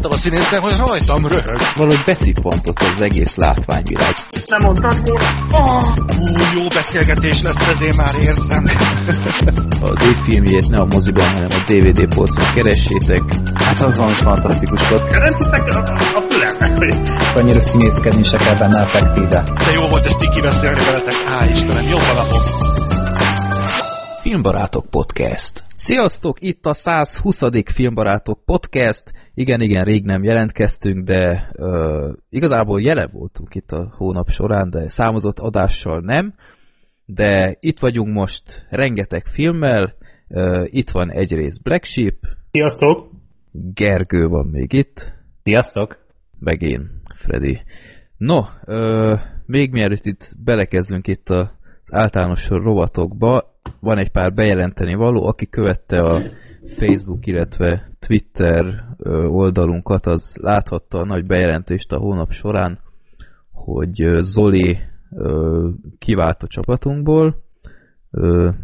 láttam a színészen, hogy rajtam röhög. Valahogy beszippantott az egész látványvilág. Nem mondtad volna? Oh, jó beszélgetés lesz, ezért már érzem. az ő filmjét ne a moziban, hanem a DVD polcon keressétek. Hát az van, hogy fantasztikus volt. Nem hiszek a, a fülemnek, hogy... Annyira színészkedni se kell benne effektíve. De jó volt ezt tiki beszélni veletek. Á, Istenem, jó napom. Filmbarátok Podcast. Sziasztok, itt a 120. Filmbarátok Podcast. Igen, igen, rég nem jelentkeztünk, de uh, igazából jelen voltunk itt a hónap során, de számozott adással nem. De itt vagyunk most rengeteg filmmel. Uh, itt van egyrészt Black Sheep. Sziasztok! Gergő van még itt. Sziasztok! Meg én, Freddy. No, uh, még mielőtt itt belekezdünk itt a általános rovatokba van egy pár bejelenteni való, aki követte a Facebook, illetve Twitter oldalunkat, az láthatta a nagy bejelentést a hónap során, hogy Zoli kivált a csapatunkból,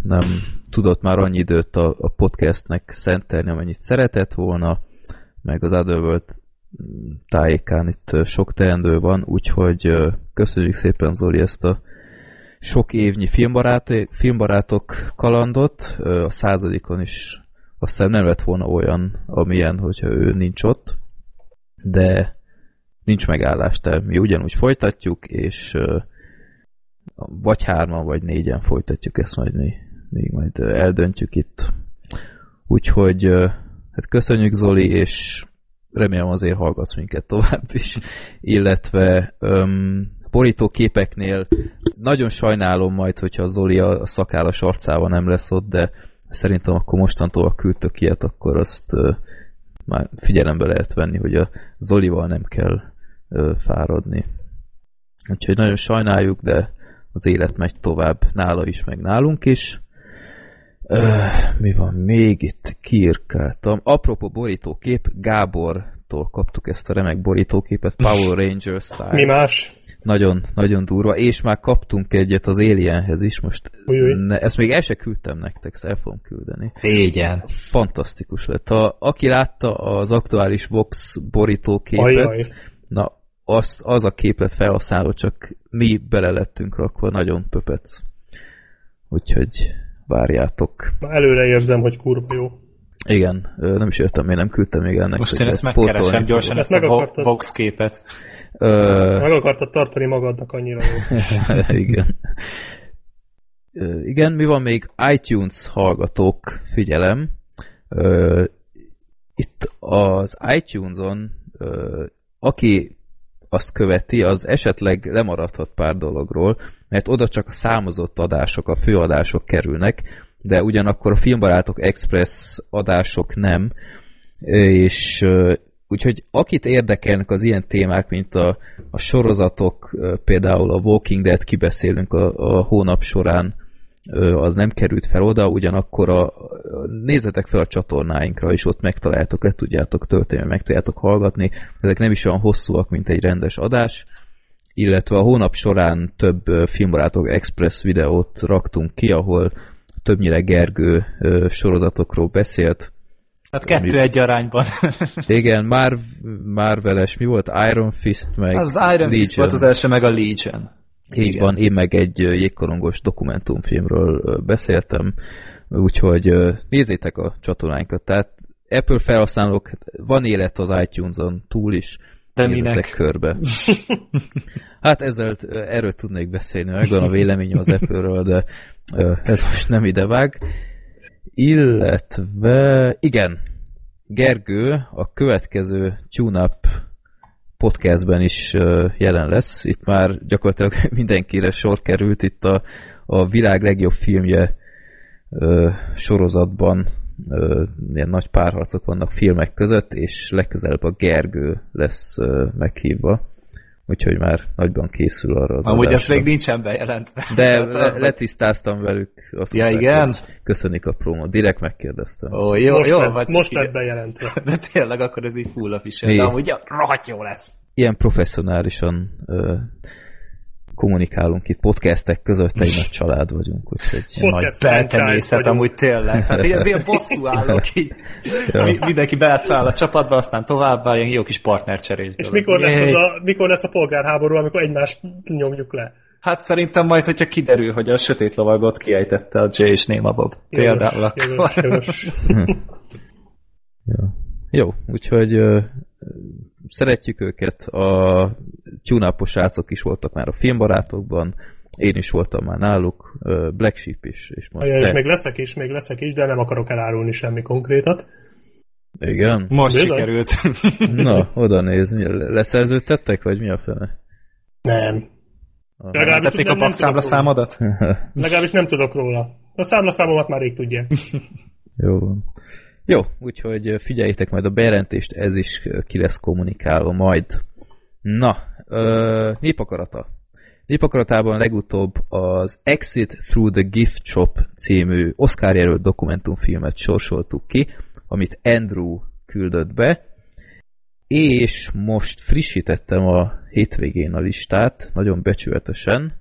nem tudott már annyi időt a podcastnek szentelni, amennyit szeretett volna, meg az Otherworld tájékán itt sok teendő van, úgyhogy köszönjük szépen Zoli ezt a sok évnyi filmbarát, filmbarátok kalandot, a századikon is azt hiszem nem lett volna olyan, amilyen, hogyha ő nincs ott, de nincs megállás, tehát mi ugyanúgy folytatjuk, és vagy hárman, vagy négyen folytatjuk ezt majd mi, még majd eldöntjük itt. Úgyhogy hát köszönjük Zoli, és remélem azért hallgatsz minket tovább is, illetve um, borítóképeknél nagyon sajnálom majd, hogyha Zoli a szakállas arcával nem lesz ott, de szerintem akkor mostantól, ha küldtök ilyet, akkor azt már figyelembe lehet venni, hogy a Zolival nem kell fáradni. Úgyhogy nagyon sajnáljuk, de az élet megy tovább nála is, meg nálunk is. Uh, mi van még itt? Kiirkáltam. Apropó borítókép, Gábortól kaptuk ezt a remek borítóképet, Power Rangers style. Mi más? Nagyon, nagyon durva, és már kaptunk egyet az Alienhez is, most ne, ezt még el se küldtem nektek, el fogom küldeni. Szégyen. Fantasztikus lett. Ha, aki látta az aktuális Vox borítóképet, Ajaj. na, az, az a képlet felhasználó, csak mi bele lettünk rakva, nagyon pöpec. Úgyhogy várjátok. Előre érzem, hogy kurva jó. Igen, nem is értem, miért nem küldtem még ennek. Most én ezt megkeresem gyorsan, ezt, ezt a Vox képet. Ö... Meg akartad tartani magadnak annyira jó. Igen. Igen, mi van még? iTunes hallgatók, figyelem. Itt az iTunes-on, aki azt követi, az esetleg lemaradhat pár dologról, mert oda csak a számozott adások, a főadások kerülnek, de ugyanakkor a Filmbarátok Express adások nem, és Úgyhogy akit érdekelnek az ilyen témák, mint a, a sorozatok, például a Walking Dead kibeszélünk a, a hónap során, az nem került fel oda, ugyanakkor a, nézzetek fel a csatornáinkra, és ott megtaláljátok, le tudjátok tölteni, meg tudjátok hallgatni. Ezek nem is olyan hosszúak, mint egy rendes adás, illetve a hónap során több Filmbarátok Express videót raktunk ki, ahol többnyire Gergő sorozatokról beszélt, Hát kettő egy arányban. Igen, Marv, Marveles, mi volt? Iron Fist, meg Az Iron Legion. Fist volt az első, meg a Legion. Így Igen. van, én meg egy jégkorongos dokumentumfilmről beszéltem, úgyhogy nézzétek a csatornánkat. Tehát Apple felhasználók, van élet az iTunes-on túl is, de minek? körbe. Hát ezzel erről tudnék beszélni, megvan a véleményem az Apple-ről, de ez most nem idevág. Illetve, igen, Gergő a következő TuneUp podcastben is jelen lesz. Itt már gyakorlatilag mindenkire sor került. Itt a, a világ legjobb filmje sorozatban ilyen nagy párharcok vannak filmek között, és legközelebb a Gergő lesz meghívva úgyhogy már nagyban készül arra az Amúgy ez még nincsen bejelentve. De le, letisztáztam velük. Azt ja, mondták, igen? Köszönik a promót. Direkt megkérdeztem. Ó, jó, most jó, lesz, vagy most lett bejelentve. De tényleg akkor ez így full official. De amúgy ja, rohadt jó lesz. Ilyen professzionálisan uh, kommunikálunk itt podcastek között, egy nagy család vagyunk, úgyhogy... Podcast Nagy beltemészet amúgy tényleg. Tehát így ez ilyen bosszú állok így. Ja. Mindenki beáll a csapatba, aztán tovább ilyen jó kis partnercserés. És mikor lesz, az a, mikor lesz a polgárháború, amikor egymást nyomjuk le? Hát szerintem majd, hogyha kiderül, hogy a sötét lovagot kiejtette a Jay és Néma Bob. Például akkor. jogos, jogos. Ja. Jó, úgyhogy szeretjük őket, a tyúnápos srácok is voltak már a filmbarátokban, én is voltam már náluk, Black Sheep is, és most Ajaj, és még leszek is, még leszek is, de nem akarok elárulni semmi konkrétat. Igen? Most Bizony. sikerült. Na, oda néz, mi, leszerződtettek, vagy mi a fene? Nem. Aha. Legalábbis Tették a nem, róla. számodat? Legalábbis nem tudok róla. A számlaszámomat már rég tudják. Jó van. Jó, úgyhogy figyeljétek majd a bejelentést, ez is ki lesz kommunikálva majd. Na, ö, népakarata. Népakaratában legutóbb az Exit Through the Gift Shop című Oscar jelölt dokumentumfilmet sorsoltuk ki, amit Andrew küldött be, és most frissítettem a hétvégén a listát, nagyon becsületesen,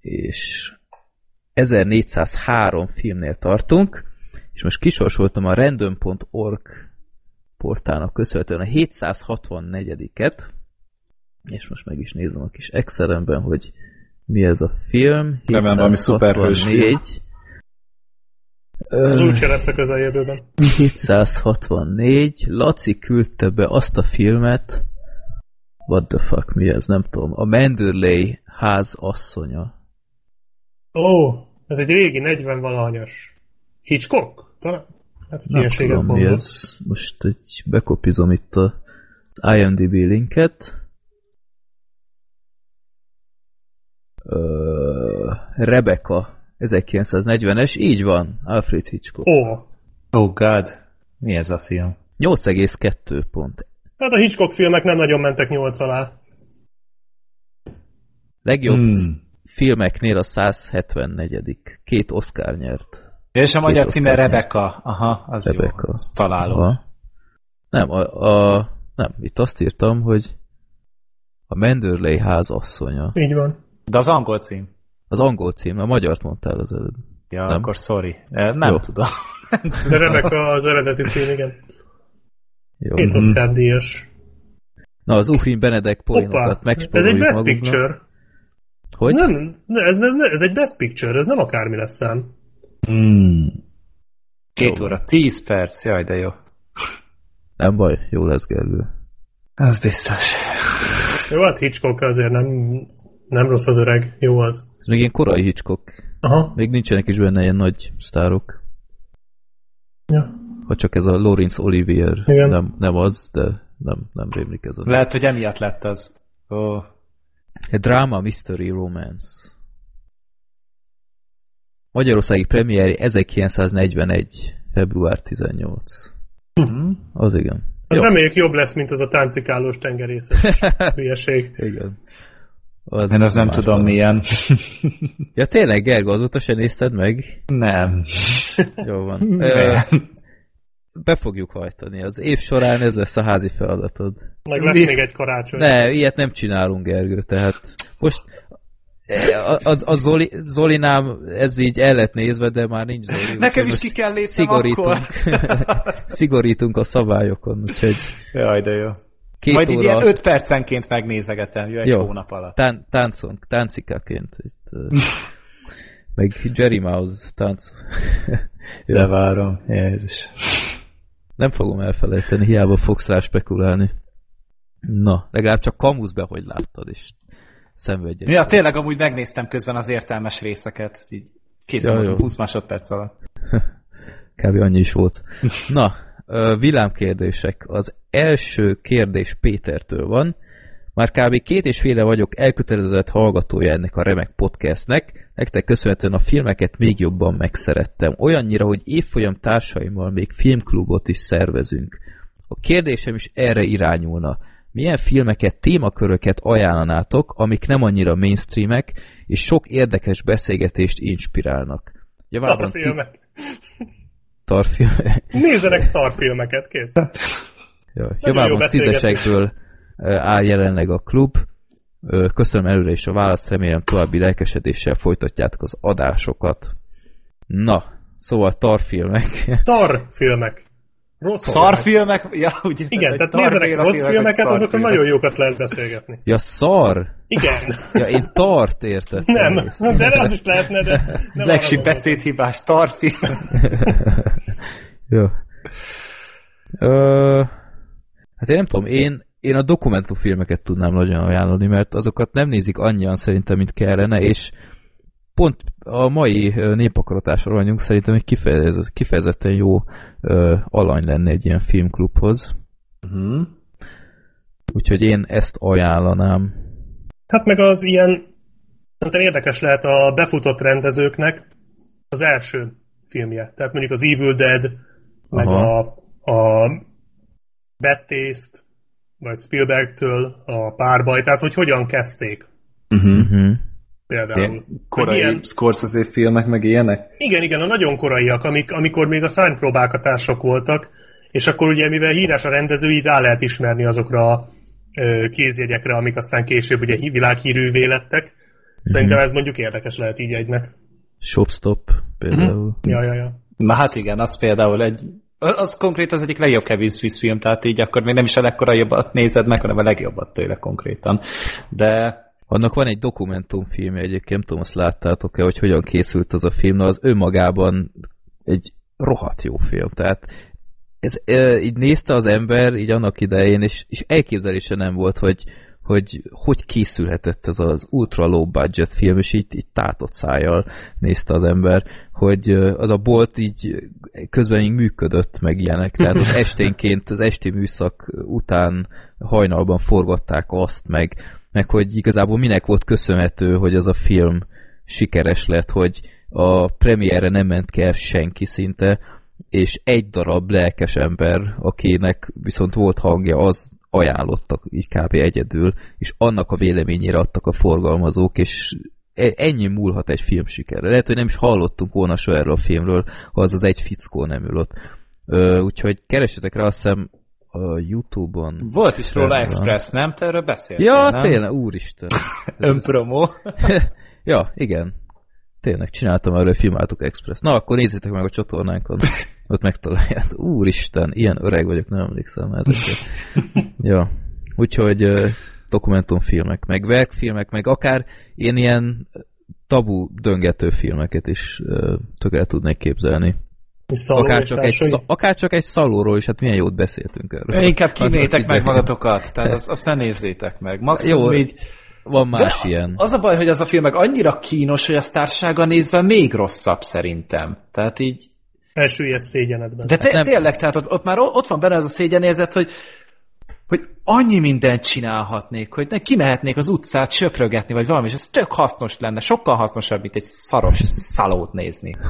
és 1403 filmnél tartunk, és most kisorsoltam a random.org portálnak köszönhetően a 764-et, és most meg is nézem a kis Excelemben, hogy mi ez a film. Remélem, valami szuperhős film. 764. Az Ö, úgyse lesz a közeljövőben. 764. Laci küldte be azt a filmet, what the fuck, mi ez, nem tudom, a Manderley ház asszonya. Ó, ez egy régi 40 valahanyas. Hitchcock? Talán? Hát Nem tudom, mi mondok. ez. Most egy bekopizom itt a IMDb linket. Ö, Rebecca 1940-es, így van, Alfred Hitchcock. Ó, Oh god. Mi ez a film? 8,2 pont. hát a Hitchcock filmek nem nagyon mentek 8 alá. Legjobb Hmm. filmeknél a 174 Két Oscar nyert. És a magyar címe Rebecca. Aha, az Rebecca. jó. Azt találom. Aha. Nem, a, a, nem, itt azt írtam, hogy a Manderley ház asszonya. Így van. De az angol cím. Az angol cím, a magyart mondtál az előbb. Ja, Nem. akkor sorry. Nem Jó. tudom. De Rebecca az eredeti cím, igen. Jó. Két Oscar díjas. Na, az Ufrin Benedek poénokat ez egy megspóroljuk Best magunknak. Picture. Hogy? Nem, ne, ez, ez, ez egy Best Picture, ez nem akármi lesz szám. Hmm. Két Jó. óra, tíz perc, jaj, de jó. Nem baj, jó lesz Gergő. Az biztos. Jó, hát Hitchcock azért nem, nem rossz az öreg, jó az. Ez még ilyen korai Hitchcock. Aha. Még nincsenek is benne ilyen nagy sztárok. Ja. Ha csak ez a Laurence Olivier. Igen. Nem, nem az, de nem, nem rémlik ez a... Lehet, hogy emiatt lett az. Ó. A Drama Mystery Romance. Magyarországi premiéri 1941. február 18. Mhm. Az igen. Hát Jó. reméljük jobb lesz, mint az a táncikálós tengerészes hülyeség. Igen. Az Én azt nem tudom milyen. Ja tényleg, Gergo, azóta se nézted meg? nem. Jó van. Be fogjuk hajtani. Az év során ez lesz a házi feladatod. Meg lesz Mi? még egy karácsony. Ne, ilyet nem csinálunk, Gergő, tehát most a, a, a Zoli, Zolinám ez így el lett nézve, de már nincs Zoli. Nekem is ki kell lépnem szigorítunk, szigorítunk a szabályokon, úgyhogy Jaj, de jó. két Majd így óra ilyen öt percenként megnézegetem, jó egy Jó. hónap alatt. tán, táncunk, táncikaként. Itt, eh, meg Jerry Mouse tánc. De várom, Jézus. Nem fogom elfelejteni, hiába fogsz rá spekulálni. Na, legalább csak kamuszbe, hogy láttad, és szenvedj. Ja, tényleg amúgy megnéztem közben az értelmes részeket, így kész Ja, ja, jó. 20 másodperc alatt. Kb. annyi is volt. Na, villámkérdések. Az első kérdés Pétertől van. Már kb. két és féle vagyok elkötelezett hallgatója ennek a remek podcastnek. Nektek köszönhetően a filmeket még jobban megszerettem. Olyannyira, hogy évfolyam társaimmal még filmklubot is szervezünk. A kérdésem is erre irányulna. Milyen filmeket, témaköröket ajánlanátok, amik nem annyira mainstreamek, és sok érdekes beszélgetést inspirálnak? Javában ti- Szarfilmek. Tarfilm. Nézzenek szarfilmeket, kész. Ja, jó Javában tízesekből áll jelenleg a klub. Köszönöm előre is a választ, remélem további lelkesedéssel folytatjátok az adásokat. Na, szóval tarfilmek. Tar filmek. Rossz Szarfilmek? Ja, ugye. Igen, tehát nézzenek a rossz filmek, filmeket, azokon nagyon jókat lehet beszélgetni. Ja, szar? Igen. Ja, én tart értettem. Nem, egész. de az is lehetne, de nem Legsi beszédhibás tarfilm. Jó. Ö, hát én nem tudom, én, én a dokumentumfilmeket tudnám nagyon ajánlani, mert azokat nem nézik annyian szerintem, mint kellene, és pont a mai ö, népakaratásra vagyunk szerintem egy kifejez, kifejezetten jó ö, alany lenne egy ilyen filmklubhoz. Mhm. Úgyhogy én ezt ajánlanám. Hát meg az ilyen, szerintem érdekes lehet a befutott rendezőknek az első filmje. Tehát mondjuk az Evil Dead, meg Aha. a, a Bad Taste, vagy Spielbergtől a párbaj, tehát hogy hogyan kezdték. Uh-huh. Például. Ilyen korai Hogy milyen- Scorsese filmek, meg ilyenek? Igen, igen, a nagyon koraiak, amik, amikor még a szárnypróbálkatások voltak, és akkor ugye, mivel híres a rendező, így rá lehet ismerni azokra a ö, kézjegyekre, amik aztán később ugye hí- világhírűvé lettek. Szerintem ez mondjuk érdekes lehet így egynek. Shopstop például. Ja, ja, ja. Na hát igen, az például egy az konkrét az egyik legjobb Kevin Smith film, tehát így akkor még nem is a legkoraibbat nézed meg, hanem a legjobbat tőle konkrétan. De Annak van egy dokumentumfilmje egyébként, nem tudom, azt láttátok-e, hogy hogyan készült az a film, de az önmagában egy rohadt jó film. Tehát ez, e, így nézte az ember így annak idején, és, és elképzelése nem volt, hogy, hogy hogy készülhetett ez az ultra low budget film, és így, így tátott szájjal nézte az ember, hogy az a bolt így közben így működött, meg ilyenek, tehát az esténként, az esti műszak után hajnalban forgatták azt, meg, meg hogy igazából minek volt köszönhető, hogy az a film sikeres lett, hogy a premierre nem ment ki el senki szinte, és egy darab lelkes ember, akinek viszont volt hangja, az ajánlottak így kb. egyedül, és annak a véleményére adtak a forgalmazók, és e- ennyi múlhat egy film sikerre. Lehet, hogy nem is hallottunk volna soha erről a filmről, ha az az egy fickó nem ül úgyhogy keresetek rá, azt hiszem a Youtube-on. volt is róla. Express, nem? Te erről beszéltél, Ja, nem? tényleg, úristen. Önpromó. ja, igen. Tényleg, csináltam erről Filmátok Express. Na, akkor nézzétek meg a csatornánkon. Ott megtaláljátok. Úristen, ilyen öreg vagyok, nem emlékszem ezekre. ja. Úgyhogy dokumentumfilmek, meg verkfilmek, meg akár én ilyen tabu döngető filmeket is tök el tudnék képzelni. Akár csak, egy, társai. sza- akár csak egy szalóról is, hát milyen jót beszéltünk erről. Inkább kimétek Hát, meg ide- magatokat, tehát azt, azt ne nézzétek meg. Maximum Jó, így... Van más De ilyen. Az a baj, hogy az a film meg annyira kínos, hogy a társasága nézve még rosszabb szerintem. Tehát így... Elsüllyed szégyenedben. De te, nem- tényleg, tehát ott, ott már ott van benne az a szégyenérzet, hogy hogy annyi mindent csinálhatnék, hogy ne kimehetnék az utcát söprögetni, vagy valami, és ez tök hasznos lenne, sokkal hasznosabb, mint egy szaros szalót nézni.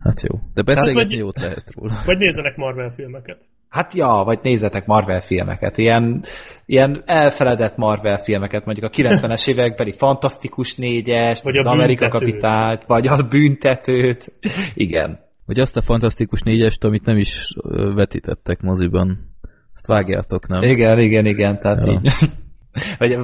Hát jó. De beszélgetni vagy- jót lehet róla. Vagy nézzenek Marvel filmeket. Hát ja, vagy nézzetek Marvel filmeket, ilyen, ilyen elfeledett Marvel filmeket, mondjuk a 90-es évekbeli Fantasztikus négyes, Vagy az a Amerika. Kapitányt, vagy a Büntetőt. Igen. Vagy azt a fantasztikus négyest, amit nem is vetítettek moziban. Azt vágjátok, nem? Igen, igen, igen, tehát Ja. így. Vagy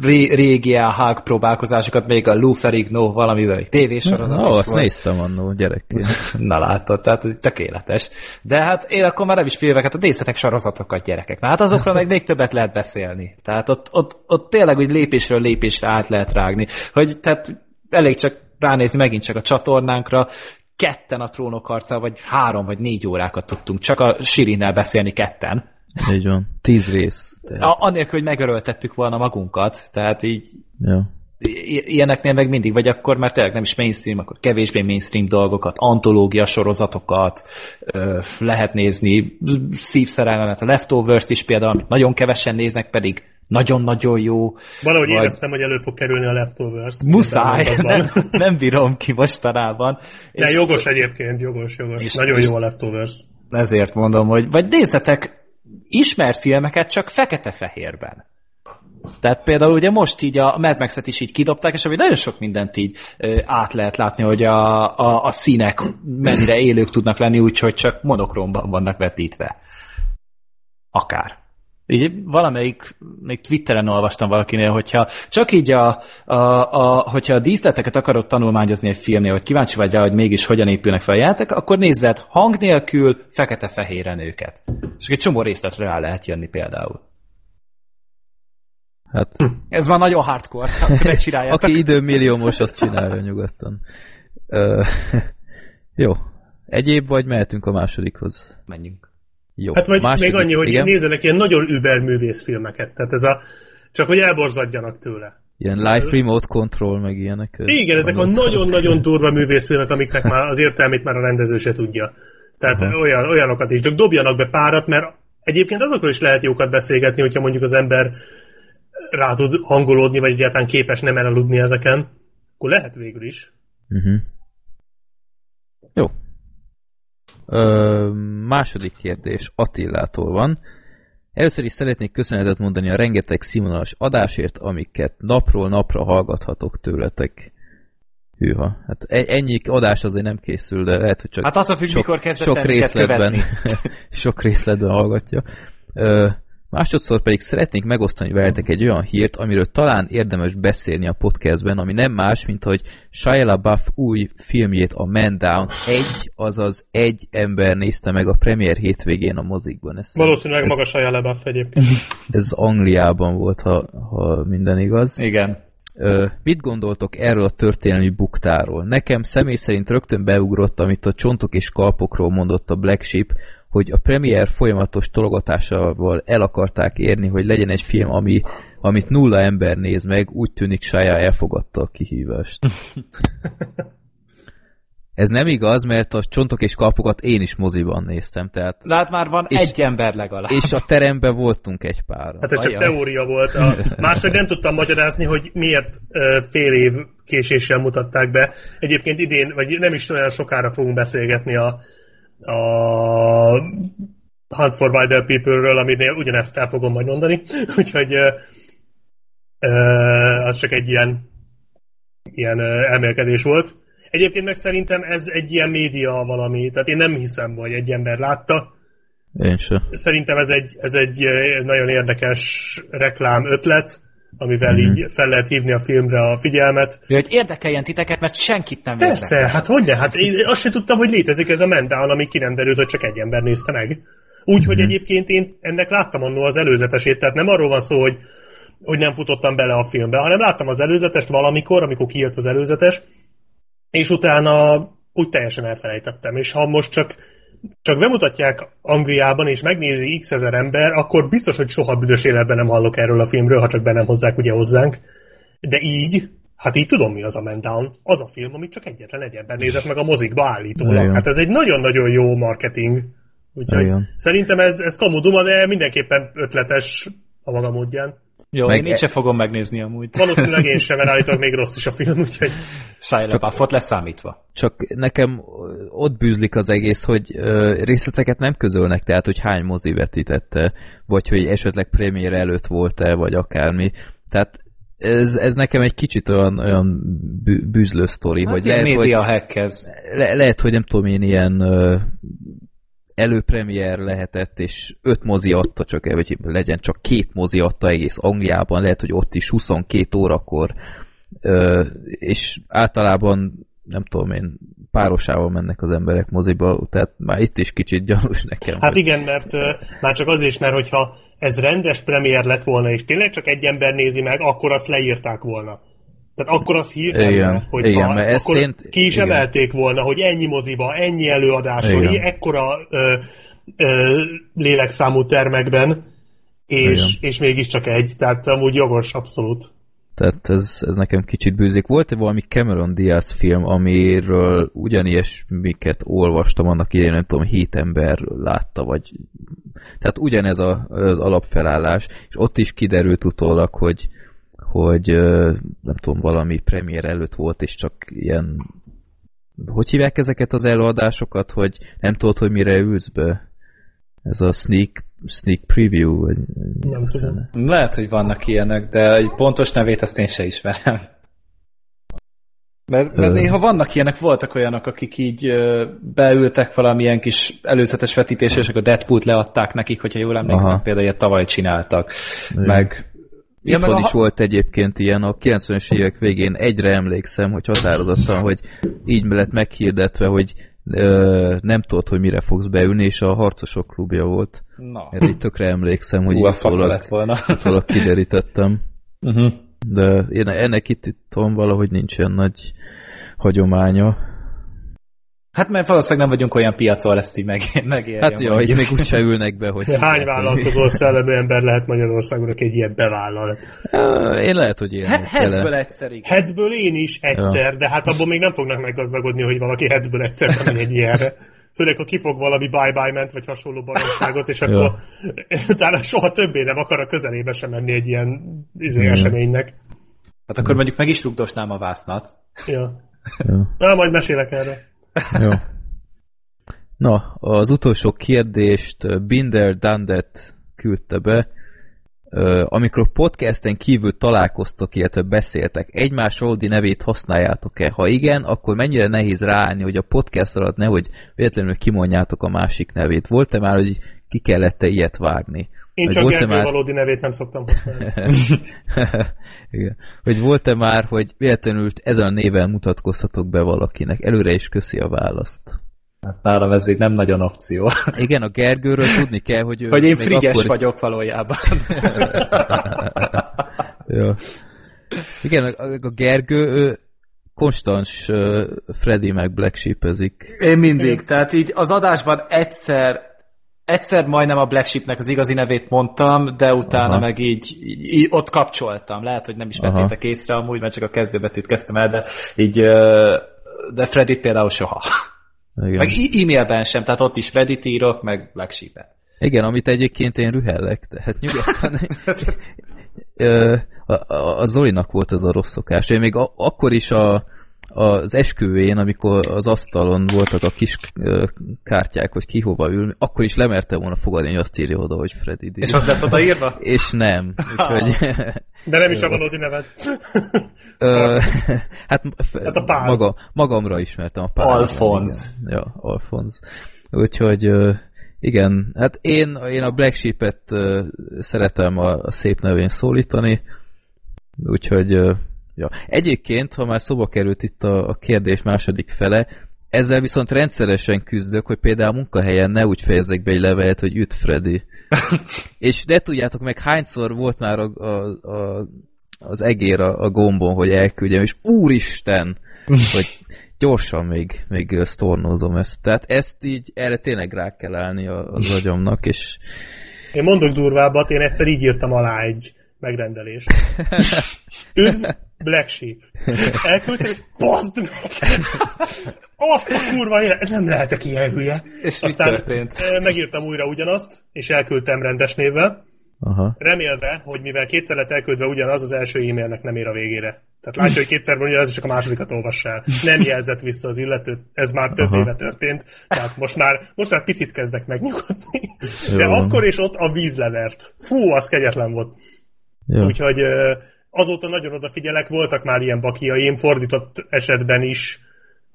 ré, régi Hug próbálkozásokat, még a Lou Ferrigno valamivel, egy tévésorozat Ó, is azt volt. néztem annó gyerekként. Na látod, tehát ez tökéletes. De hát én akkor már nem is filmeket, a nézzetek sorozatokat gyerekek. Na hát azokról meg még többet lehet beszélni. Tehát ott, ott, ott tényleg úgy lépésről lépésre át lehet rágni. Hogy tehát elég csak ránézni megint csak a csatornánkra, ketten a trónok harca, vagy három vagy négy órákat tudtunk csak a Sirinnel beszélni ketten. Így van. Tíz rész. Tehát, A, anélkül, hogy megöröltettük volna magunkat. Tehát így ja. i- ilyeneknél meg mindig, vagy akkor már tényleg nem is mainstream, akkor kevésbé mainstream dolgokat, antológia sorozatokat ö, lehet nézni, szívszerelmemet, a Leftovers-t is például, amit nagyon kevesen néznek, pedig nagyon-nagyon jó. Valahogy Vagy- éreztem, hogy elő fog kerülni a Leftovers. Muszáj, nem, nem bírom ki mostanában. De És jogos egyébként, jogos, jogos. és- Nagyon és- jó a Leftovers. Ezért mondom, hogy vagy nézzetek ismert filmeket, csak fekete-fehérben. Tehát például ugye most így a Mad Max-et is így kidobták, és ami nagyon sok mindent így át lehet látni, hogy a, a, a színek mennyire élők tudnak lenni, úgyhogy csak monokrómban vannak vetítve. Akár. Így valamelyik, még Twitteren olvastam valakinél, hogyha csak így a, a, a hogyha a díszleteket akarod tanulmányozni egy filmnél, hogy kíváncsi vagy rá, hogy mégis hogyan épülnek fel a játék, akkor nézzed hang nélkül, fekete-fehéren őket. És egy csomó részletre rá lehet jönni például. Hát, Ez már nagyon hardcore, ne csináljátok. aki időmilliómos, azt csinálja nyugodtan. Ö, jó. Egyéb vagy mehetünk a másodikhoz? Menjünk. Jó. Hát vagy Második, még annyi, hogy igen? nézzenek ilyen nagyon über művészfilmeket. Tehát ez a... Csak hogy elborzadjanak tőle. Ilyen live remote control, meg ilyenek. Igen, ezek a nagyon-nagyon durva művészfilmek, amiknek már az értelmét már a rendező se tudja. Tehát olyan, olyanokat is. Csak dobjanak be párat, mert egyébként azokról is lehet jókat beszélgetni, hogyha mondjuk az ember rá tud hangolódni, vagy egyáltalán képes nem elaludni ezeken, akkor lehet végül is. Uh-huh. Jó. Ö, második kérdés Attillától van. Először is szeretnék köszönetet mondani a rengeteg színvonalas adásért, amiket napról napra hallgathatok tőletek. Hűha. Hát e- ennyi adás azért nem készül, de lehet, hogy csak Hát attól függ, sok, mikor sok részletben, sok részletben hallgatja. Ö, másodszor pedig szeretnék megosztani veletek egy olyan hírt, amiről talán érdemes beszélni a podcastben, ami nem más, mint hogy Shia LaBeouf új filmjét, a Man Down egy, azaz egy ember nézte meg a premier hétvégén a mozikban. Ez, Valószínűleg ez, magas a Lebuff egyébként. Ez Angliában volt, ha, ha minden igaz. Igen. Ö, mit gondoltok erről a történelmi buktáról? Nekem személy szerint rögtön beugrott, amit a csontok és kalpokról mondott a Black Sheep, hogy a premier folyamatos tologatásával el akarták érni, hogy legyen egy film, ami, amit nulla ember néz meg, úgy tűnik Shia elfogadta a kihívást. Ez nem igaz, mert a csontok és kalpokat én is moziban néztem, tehát Lát már van És- egy ember legalább. és a teremben voltunk egy pár. Hát ez csak Ajaj. teória volt. A, máshogy nem tudtam magyarázni, hogy miért ö, fél év késéssel mutatták be. Egyébként idén, vagy nem is olyan sokára fogunk beszélgetni a, a Hunt for Wilder People-ről, aminél ugyanezt el fogom majd mondani. Úgyhogy ö, ö, az csak egy ilyen, ilyen elmélkedés volt. Egyébként meg szerintem ez egy ilyen média valami, tehát én nem hiszem, hogy egy ember látta, Én sem. Szerintem ez egy, ez egy nagyon érdekes reklám ötlet, amivel Mhm. mm. így fel lehet hívni a filmre a figyelmet. Hogy érdekeljen titeket, mert senkit nem Persze, érdekel. hát hogy ne? Hát én azt sem tudtam, hogy létezik ez a Mendown, ami ki nem derült, hogy csak egy ember nézte meg. Úgyhogy Mhm. egyébként én ennek láttam annól az előzetesét, tehát nem arról van szó, hogy, hogy nem futottam bele a filmbe, hanem láttam az előzetest valamikor, amikor kijött az előzetes, és utána úgy teljesen elfelejtettem. És ha most csak, csak bemutatják Angliában, és megnézi x ezer ember, akkor biztos, hogy soha büdös életben nem hallok erről a filmről, ha csak be nem hozzák ugye hozzánk. De így, hát így tudom, mi az a Man Down. Az a film, amit csak egyetlen egy ember nézett meg a mozikba állítólag. Igen. Hát ez egy nagyon-nagyon jó marketing. Úgyhogy Igen. szerintem ez, ez kamuduma, de mindenképpen ötletes a maga módján. Jó, Meg én így e- se fogom megnézni amúgy. Valószínűleg én sem, mert állítólag még rossz is a film, úgyhogy Shia LaBeoufot leszámítva. Csak nekem ott bűzlik az egész, hogy részleteket nem közölnek, tehát hogy hány mozi vetítette, vagy hogy esetleg premier előtt volt-e, vagy akármi. Tehát ez, ez nekem egy kicsit olyan, olyan bű, bűzlő sztori, Hát hogy lehet, hogy, média hack ez. le, lehet, hogy nem tudom én, ilyen előpremier lehetett, és öt mozi adta csak, vagy legyen csak két mozi adta egész Angliában, lehet, hogy ott is 22 órakor, ö, és általában nem tudom én, párosával mennek az emberek moziba, tehát már itt is kicsit gyanús nekem. Hát hogy- igen, mert uh, már csak az is, mert hogyha ez rendes premier lett volna, és tényleg csak egy ember nézi meg, akkor azt leírták volna. Tehát akkor az hír Igen, hogy igen, ha, mert ezt akkor én- ki is igen. emelték volna, hogy ennyi moziba, ennyi előadás, hogy Igen. ekkora ö, ö, lélekszámú termekben, és, Igen. és mégiscsak egy, tehát amúgy jogos, abszolút. Tehát ez, ez nekem kicsit bűzik. Volt-e valami Cameron Diaz film, amiről ugyanilyesmiket olvastam annak idején, nem tudom, hét ember látta, vagy... Tehát ugyanez a, az alapfelállás, és ott is kiderült utólag, hogy, hogy nem tudom, valami premier előtt volt, és csak ilyen... Hogy hívják ezeket az előadásokat, hogy nem tudod, hogy mire ülsz be? Ez a sneak, sneak preview? Vagy, Nem tudom. Lehet, hogy vannak ilyenek, de egy pontos nevét azt én se ismerem. Mert, mert néha vannak ilyenek, voltak olyanok, akik így beültek valamilyen kis előzetes vetítésre, és akkor Deadpool-t leadták nekik, hogyha jól emlékszem, Aha. például ilyet tavaly csináltak. Igen. Meg Ja, Itthon a- is volt egyébként ilyen, a 90-es évek végén egyre emlékszem, hogy határozottan, hogy így lett meghirdetve, hogy ö, nem tudod, hogy mire fogsz beülni, és a harcosok klubja volt. Na, Erre így tökre emlékszem, hogy hú, utólag, volna. utólag kiderítettem. uh-huh. De én ennek itt itthon valahogy nincsen nagy hagyománya. Hát mert valószínűleg nem vagyunk olyan piacon, ezt így meg, megérje. Hát ja, itt még úgyse ülnek be, hogy... Hány vállalkozó szellemű ember lehet Magyarországon, aki egy ilyet bevállal? Én lehet, hogy ilyen. Hetzből egyszer, igen. Hetzből én is egyszer, de hát abból még nem fognak meggazdagodni, hogy valaki Hetzből egyszer nem egy ilyenre. Főleg, ha kifog valami bye-bye ment, vagy hasonló baromságot, és akkor utána soha többé nem akar a közelébe sem menni egy ilyen izé, Igen. eseménynek. Hát akkor mondjuk meg is rugdosnám a vásznat. Ja. Jó. Na, majd mesélek erről. Jó. Na, az utolsó kérdést Binder Dandet küldte be. Amikor podcasten kívül találkoztok, illetve beszéltek, egymás valódi nevét használjátok-e? Ha igen, akkor mennyire nehéz ráállni, hogy a podcast alatt nehogy véletlenül kimondjátok a másik nevét? Volt-e már, hogy ki kellett-e ilyet vágni? Én csak Gergő már- valódi nevét nem szoktam használni. Igen. Hogy volt-e már, hogy véletlenül ezen a néven mutatkoztatok be valakinek? Előre is köszi a választ. Hát nálam ez így nem nagyon opció. Igen, a Gergőről tudni kell, hogy ő Hogy én frigyes akkor... vagyok valójában. Ja. Igen, a, a Gergő ő konstans uh, Freddy meg Black Sheep-ezik. Én mindig. Tehát így az adásban egyszer egyszer majdnem a Black Sheepnek az igazi nevét mondtam, de utána Aha. Meg így, így, így ott kapcsoltam. Lehet, hogy nem is vettétek észre amúgy, mert csak a kezdőbetűt kezdtem el, de így de Freddy például soha. Igen. Meg e-mailben sem, tehát ott is Freddy írok, meg Black Sheep-et. Igen, amit egyébként én rühellek, tehát nyugodtan. A, a, a Zolinak volt ez a rossz szokás. Én még a, akkor is a, az esküvőjén, amikor az asztalon voltak a kis kártyák, hogy ki hova ül, akkor is lemerte volna fogadni, hogy azt írja oda, hogy Freddy D. És az lett odaírva? És nem. Úgyhogy... De nem is a valódi neved. Ö, hát, Hát a Pál. maga, magamra ismertem a Pál. Alfonz. Igen. Ja, Alfonz. Úgyhogy igen, hát én, én a Black Sheep-et szeretem a, a szép nevén szólítani, úgyhogy ja. Egyébként, ha már szóba került itt a, a kérdés második fele, ezzel viszont rendszeresen küzdök, hogy például a munkahelyen ne úgy fejezzek be egy levelet, hogy üt Freddy. És ne tudjátok meg, hányszor volt már a, a, a, az egér a, a gombon, hogy elküldjem, és úristen, hogy gyorsan még, még sztornózom ezt. Tehát ezt így, erre tényleg rá kell állni az agyamnak, és Én mondok durvábbat, én egyszer így írtam alá egy megrendelést. Üdv, Black Sheep. Elküldtem, és baszd meg! Azt a kurva élet, nem lehetek ilyen hülye. És mi történt? eh, megírtam újra ugyanazt, és elküldtem rendes névvel, aha, remélve, hogy mivel kétszer lett elküldve ugyanaz, az első e-mailnek nem ér a végére. Tehát látja, hogy kétszer van ugyanaz, és csak a másodikat olvass el. Nem jelzett vissza az illetőt, ez már több Aha. éve történt, tehát most már, most már picit kezdek megnyugodni. De Jó akkor és ott a víz levert. Fú, az kegyetlen volt. jó. Úgyhogy ö, azóta nagyon odafigyelek, voltak már ilyen bakiaim, fordított esetben is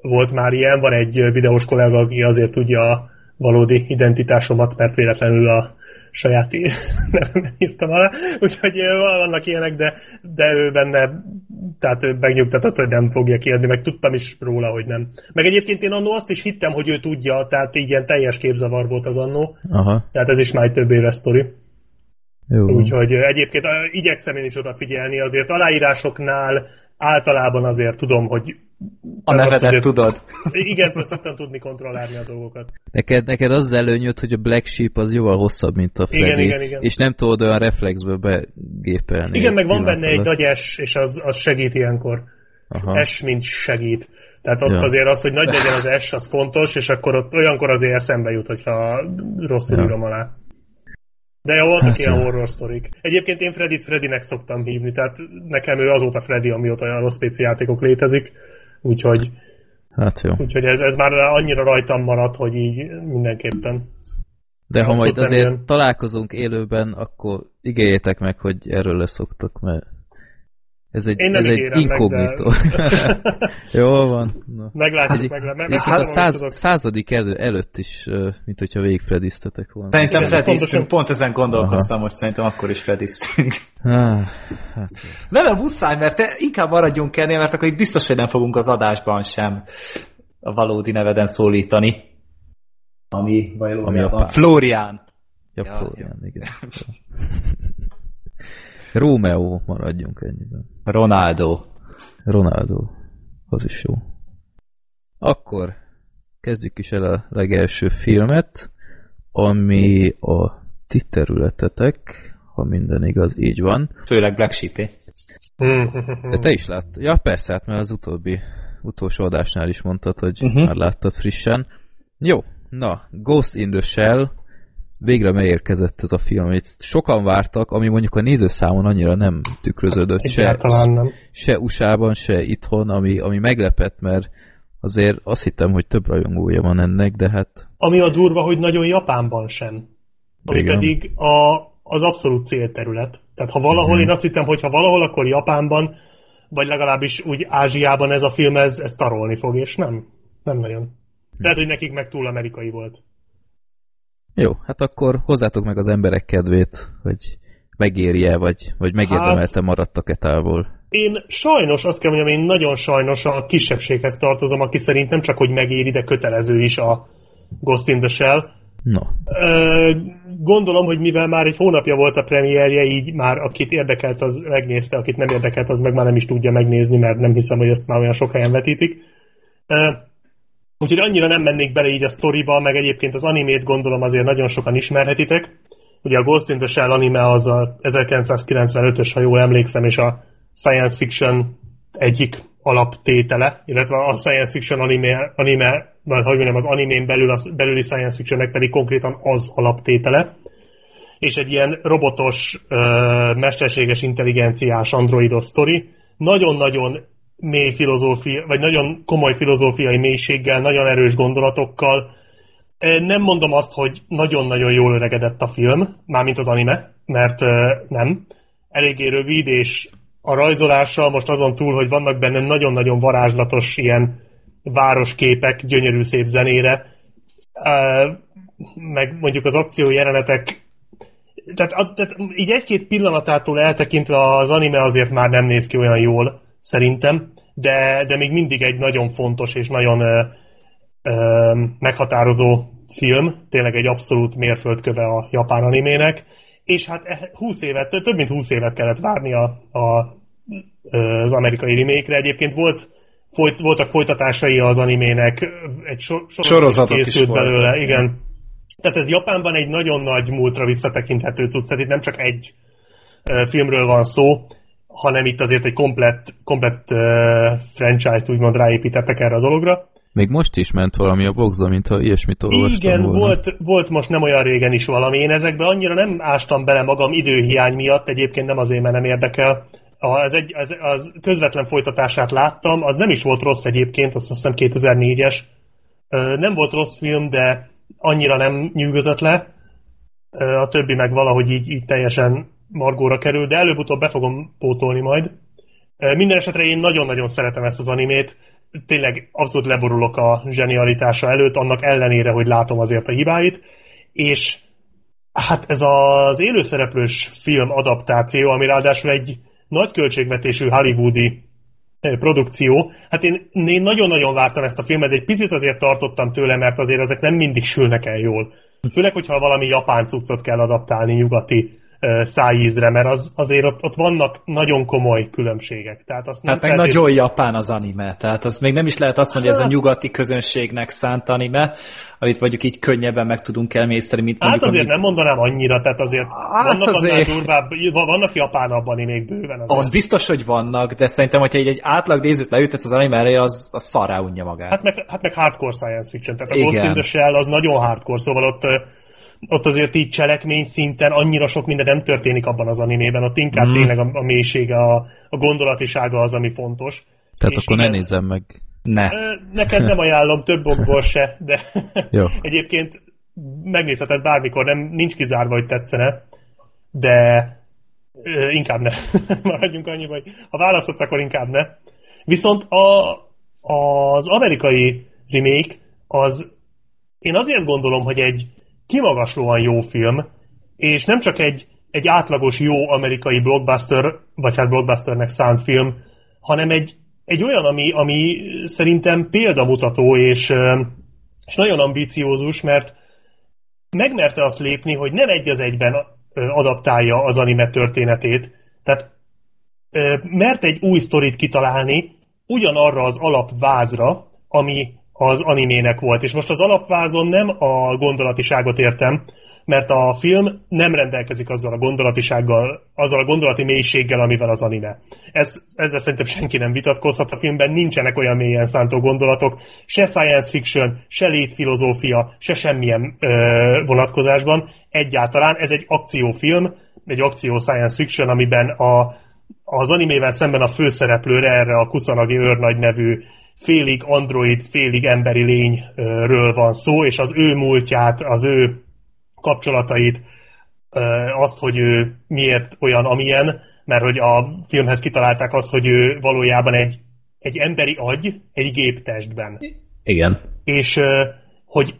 volt már ilyen, van egy videós kollega, aki azért tudja a valódi identitásomat, mert véletlenül a saját nevemet írtam alá, úgyhogy ö, vannak ilyenek, de, de ő benne, tehát ő megnyugtatott, hogy nem fogja kiadni, meg tudtam is róla, hogy nem. Meg egyébként én annó azt is hittem, hogy ő tudja, tehát így ilyen teljes képzavar volt az annó, Aha, tehát ez is már egy több éves sztori. Jó. Úgyhogy egyébként igyekszem én is odafigyelni, azért aláírásoknál általában azért tudom, hogy A nevedet azért- tudod. igen, mert szoktam tudni kontrollálni a dolgokat. Neked, neked az előnyöd, hogy a Black Sheep az jóval hosszabb, mint a Igen, Freddy, igen, igen. és nem tudod olyan reflexből begépelni. Igen, meg van benne egy nagy S, és az, az segít ilyenkor. Aha. S, mint segít. Tehát ott Ja. azért az, hogy nagy legyen az S, az fontos, és akkor ott olyankor azért eszembe jut, hogyha rosszul Ja. írom alá. De jó, voltak Hát ilyen horror sztorik. Egyébként én Freddyt Freddynek szoktam hívni, tehát nekem ő azóta Freddy, amióta olyan rossz PC játékok létezik. Úgyhogy, Hát jó. úgyhogy ez, ez már annyira rajtam maradt, hogy így mindenképpen. De ha majd azért ilyen. találkozunk élőben, akkor ígérjétek meg, hogy erről leszoktak, mert Ez egy, Én ez egy inkognitó. Jól van. Na. Meglátjuk, Egy, meglátjuk. egyébként a száz, századik elő, előtt is, mint hogyha végigfrediztetek volna. Szerintem frediztünk, pont ezen gondolkoztam, hogy szerintem akkor is frediztünk. Ah, hát, Nem, nem muszáj, mert te inkább maradjunk ennél, mert akkor így biztos, hogy nem fogunk az adásban sem a valódi neveden szólítani. Ami Ami valójában apám. Florián. ja, Ja, Florian, igen. Rómeó maradjunk ennyiben. Ronaldo. Ronaldo. Az is jó. Akkor kezdjük is el a legelső filmet, ami a ti területetek, ha minden igaz, így van. Főleg Black Sheep-é. De te is láttad. Ja, persze, hát mert az utóbbi, utolsó adásnál is mondtad, hogy uh-huh. már láttad frissen. Jó, na, Ghost in the Shell, végre megérkezett ez a film, amit sokan vártak, ami mondjuk a nézőszámon annyira nem tükröződött se, nem. se USA-ban, se itthon, ami, ami meglepett, mert azért azt hittem, hogy több rajongója van ennek, de hát Ami a durva, hogy nagyon Japánban sem. Ami Igen. pedig a, az abszolút célterület. Tehát ha valahol, Mhm. én azt hittem, hogy ha valahol, akkor Japánban, vagy legalábbis úgy Ázsiában ez a film, ez, ez tarolni fog, és nem. Nem nagyon. Lehet, hogy nekik meg túl amerikai volt. Jó, hát akkor hozzátok meg az emberek kedvét, hogy megérje, vagy, vagy megérdemelte maradtak-e távol. Én sajnos, azt kell mondjam, én nagyon sajnos a kisebbséghez tartozom, aki szerint nem csak, hogy megéri, de kötelező is a Ghost in the Shell. No, Ö, Gondolom, hogy mivel már egy hónapja volt a premierje, így már akit érdekelt, az megnézte, akit nem érdekelt, az meg már nem is tudja megnézni, mert nem hiszem, hogy ezt már olyan sok helyen vetítik. Ö, Úgyhogy annyira nem mennék bele így a sztoriba, meg egyébként az animét gondolom azért nagyon sokan ismerhetitek. Ugye a Ghost in the Shell anime az a 1995-ös, ha jól emlékszem, és a science fiction egyik alaptétele, illetve a science fiction anime, anime vagy hogy mondjam, az animén belül, az, belüli science fictionnek pedig konkrétan az alaptétele. És egy ilyen robotos, ö, mesterséges intelligenciás androidos sztori. Nagyon-nagyon mély filozófia, vagy nagyon komoly filozófiai mélységgel, nagyon erős gondolatokkal. Nem mondom azt, hogy nagyon-nagyon jól öregedett a film, mármint az anime, mert nem. Eléggé rövid, és a rajzolása most azon túl, hogy vannak benne nagyon-nagyon varázslatos ilyen városképek, gyönyörű szép zenére, meg mondjuk az akció jelenetek tehát, tehát így egy-két pillanatától eltekintve az anime azért már nem néz ki olyan jól, szerintem, de, de még mindig egy nagyon fontos és nagyon ö, ö, meghatározó film, tényleg egy abszolút mérföldköve a japán animének, és hát e- 20 évet, több mint 20 évet kellett várni a, a, az amerikai remake Egyébként volt, folyt, voltak folytatásai az animének, egy so, Sorozatok is készült voltak. belőle, igen. Tehát ez Japánban egy nagyon nagy múltra visszatekinthető cucc, tehát itt nem csak egy filmről van szó, hanem itt azért egy komplett, komplett uh, franchise-t úgymond ráépítettek erre a dologra. Még most is ment valami a boxon, mintha ilyesmit olvastam Igen, volna. volt, volt most nem olyan régen is valami. Én ezekbe annyira nem ástam bele magam időhiány miatt, egyébként nem azért, mert nem érdekel. A, ez egy, ez, az közvetlen folytatását láttam, az nem is volt rossz egyébként, azt hiszem 2004-es. Ö, Nem volt rossz film, de annyira nem nyűgözött le. A többi meg valahogy így, így teljesen margóra kerül, de előbb-utóbb be fogom pótolni majd. Minden esetre én nagyon-nagyon szeretem ezt az animét. Tényleg abszolút leborulok a zsenialitása előtt, annak ellenére, hogy látom azért a hibáit. És hát ez az élőszereplős film adaptáció, ami ráadásul egy nagy költségvetésű hollywoodi produkció. Hát én, én nagyon-nagyon vártam ezt a filmet, egy picit azért tartottam tőle, mert azért ezek nem mindig sülnek el jól. Főleg, hogyha valami japán cuccot kell adaptálni nyugati szájízre, mert az, azért ott, ott vannak nagyon komoly különbségek. Tehát azt nem Hát meg feltét- nagyon japán az anime, tehát az még nem is lehet azt mondani, hogy ez a nyugati közönségnek szánt anime, amit mondjuk így könnyebben meg tudunk elmészteni, mint Hát mondjuk azért ami- nem mondanám annyira, tehát azért Hát vannak azért- durvább, vannak japánabb animék bőven. Azért. Az biztos, hogy vannak, de szerintem, hogyha egy, egy átlag nézőt leütetsz az anime elé, az, az szarrá unja magát. Hát meg, hát meg hardcore science fiction, tehát a Igen. Ghost in the Shell az nagyon hardcore, szóval ott, ott azért így cselekmény szinten annyira sok minden nem történik abban az animében, ott inkább mm. tényleg a, a mélysége, a, a gondolatisága az, ami fontos. Tehát És akkor ne igen. nézzem meg. ne. Neked nem ajánlom több okból se, de Jó. egyébként megnézheted bármikor, nem, nincs kizárva, hogy tetszene, de Ö, inkább ne. Maradjunk annyi, hogy ha választhatsz, akkor inkább ne. Viszont a, az amerikai remake az én azért gondolom, hogy egy kimagaslóan jó film, és nem csak egy, egy átlagos jó amerikai blockbuster, vagy hát blockbusternek szánt film, hanem egy, egy olyan, ami, ami szerintem példamutató, és, és nagyon ambiciózus, mert megmerte azt lépni, hogy nem egy az egyben adaptálja az anime történetét. Tehát mert egy új sztorit kitalálni ugyanarra az alapvázra, ami az animének volt. És most az alapvázon nem a gondolatiságot értem, mert a film nem rendelkezik azzal a gondolatisággal, azzal a gondolati mélységgel, amivel az anime. Ez, ezzel szerintem senki nem vitatkozhat. A filmben nincsenek olyan mélyen szántó gondolatok, se science fiction, se létfilozófia, se semmilyen ö, vonatkozásban. Egyáltalán ez egy akciófilm, egy akció science fiction, amiben a, az animével szemben a főszereplőre, erre a Kusanagi őrnagy nevű félig android, félig emberi lényről van szó, és az ő múltját, az ő kapcsolatait, azt, hogy ő miért olyan, amilyen, mert hogy a filmhez kitalálták azt, hogy ő valójában egy, egy emberi agy egy géptestben. Igen. És hogy,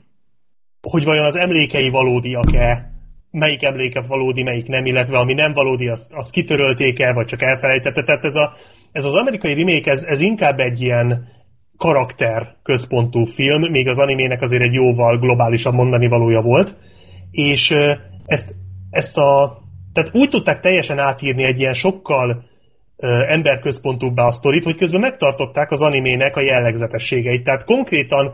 hogy vajon az emlékei valódiak-e, melyik emléke valódi, melyik nem, illetve ami nem valódi, azt, azt kitörölték el, vagy csak elfelejtette. Tehát ez, a, ez az amerikai remake, ez, ez inkább egy ilyen karakter központú film, még az animének azért egy jóval globálisabb mondani valója volt és ezt, ezt a, tehát úgy tudták teljesen átírni egy ilyen sokkal emberközpontúbbá a sztorit, hogy közben megtartották az animének a jellegzetességeit. Tehát konkrétan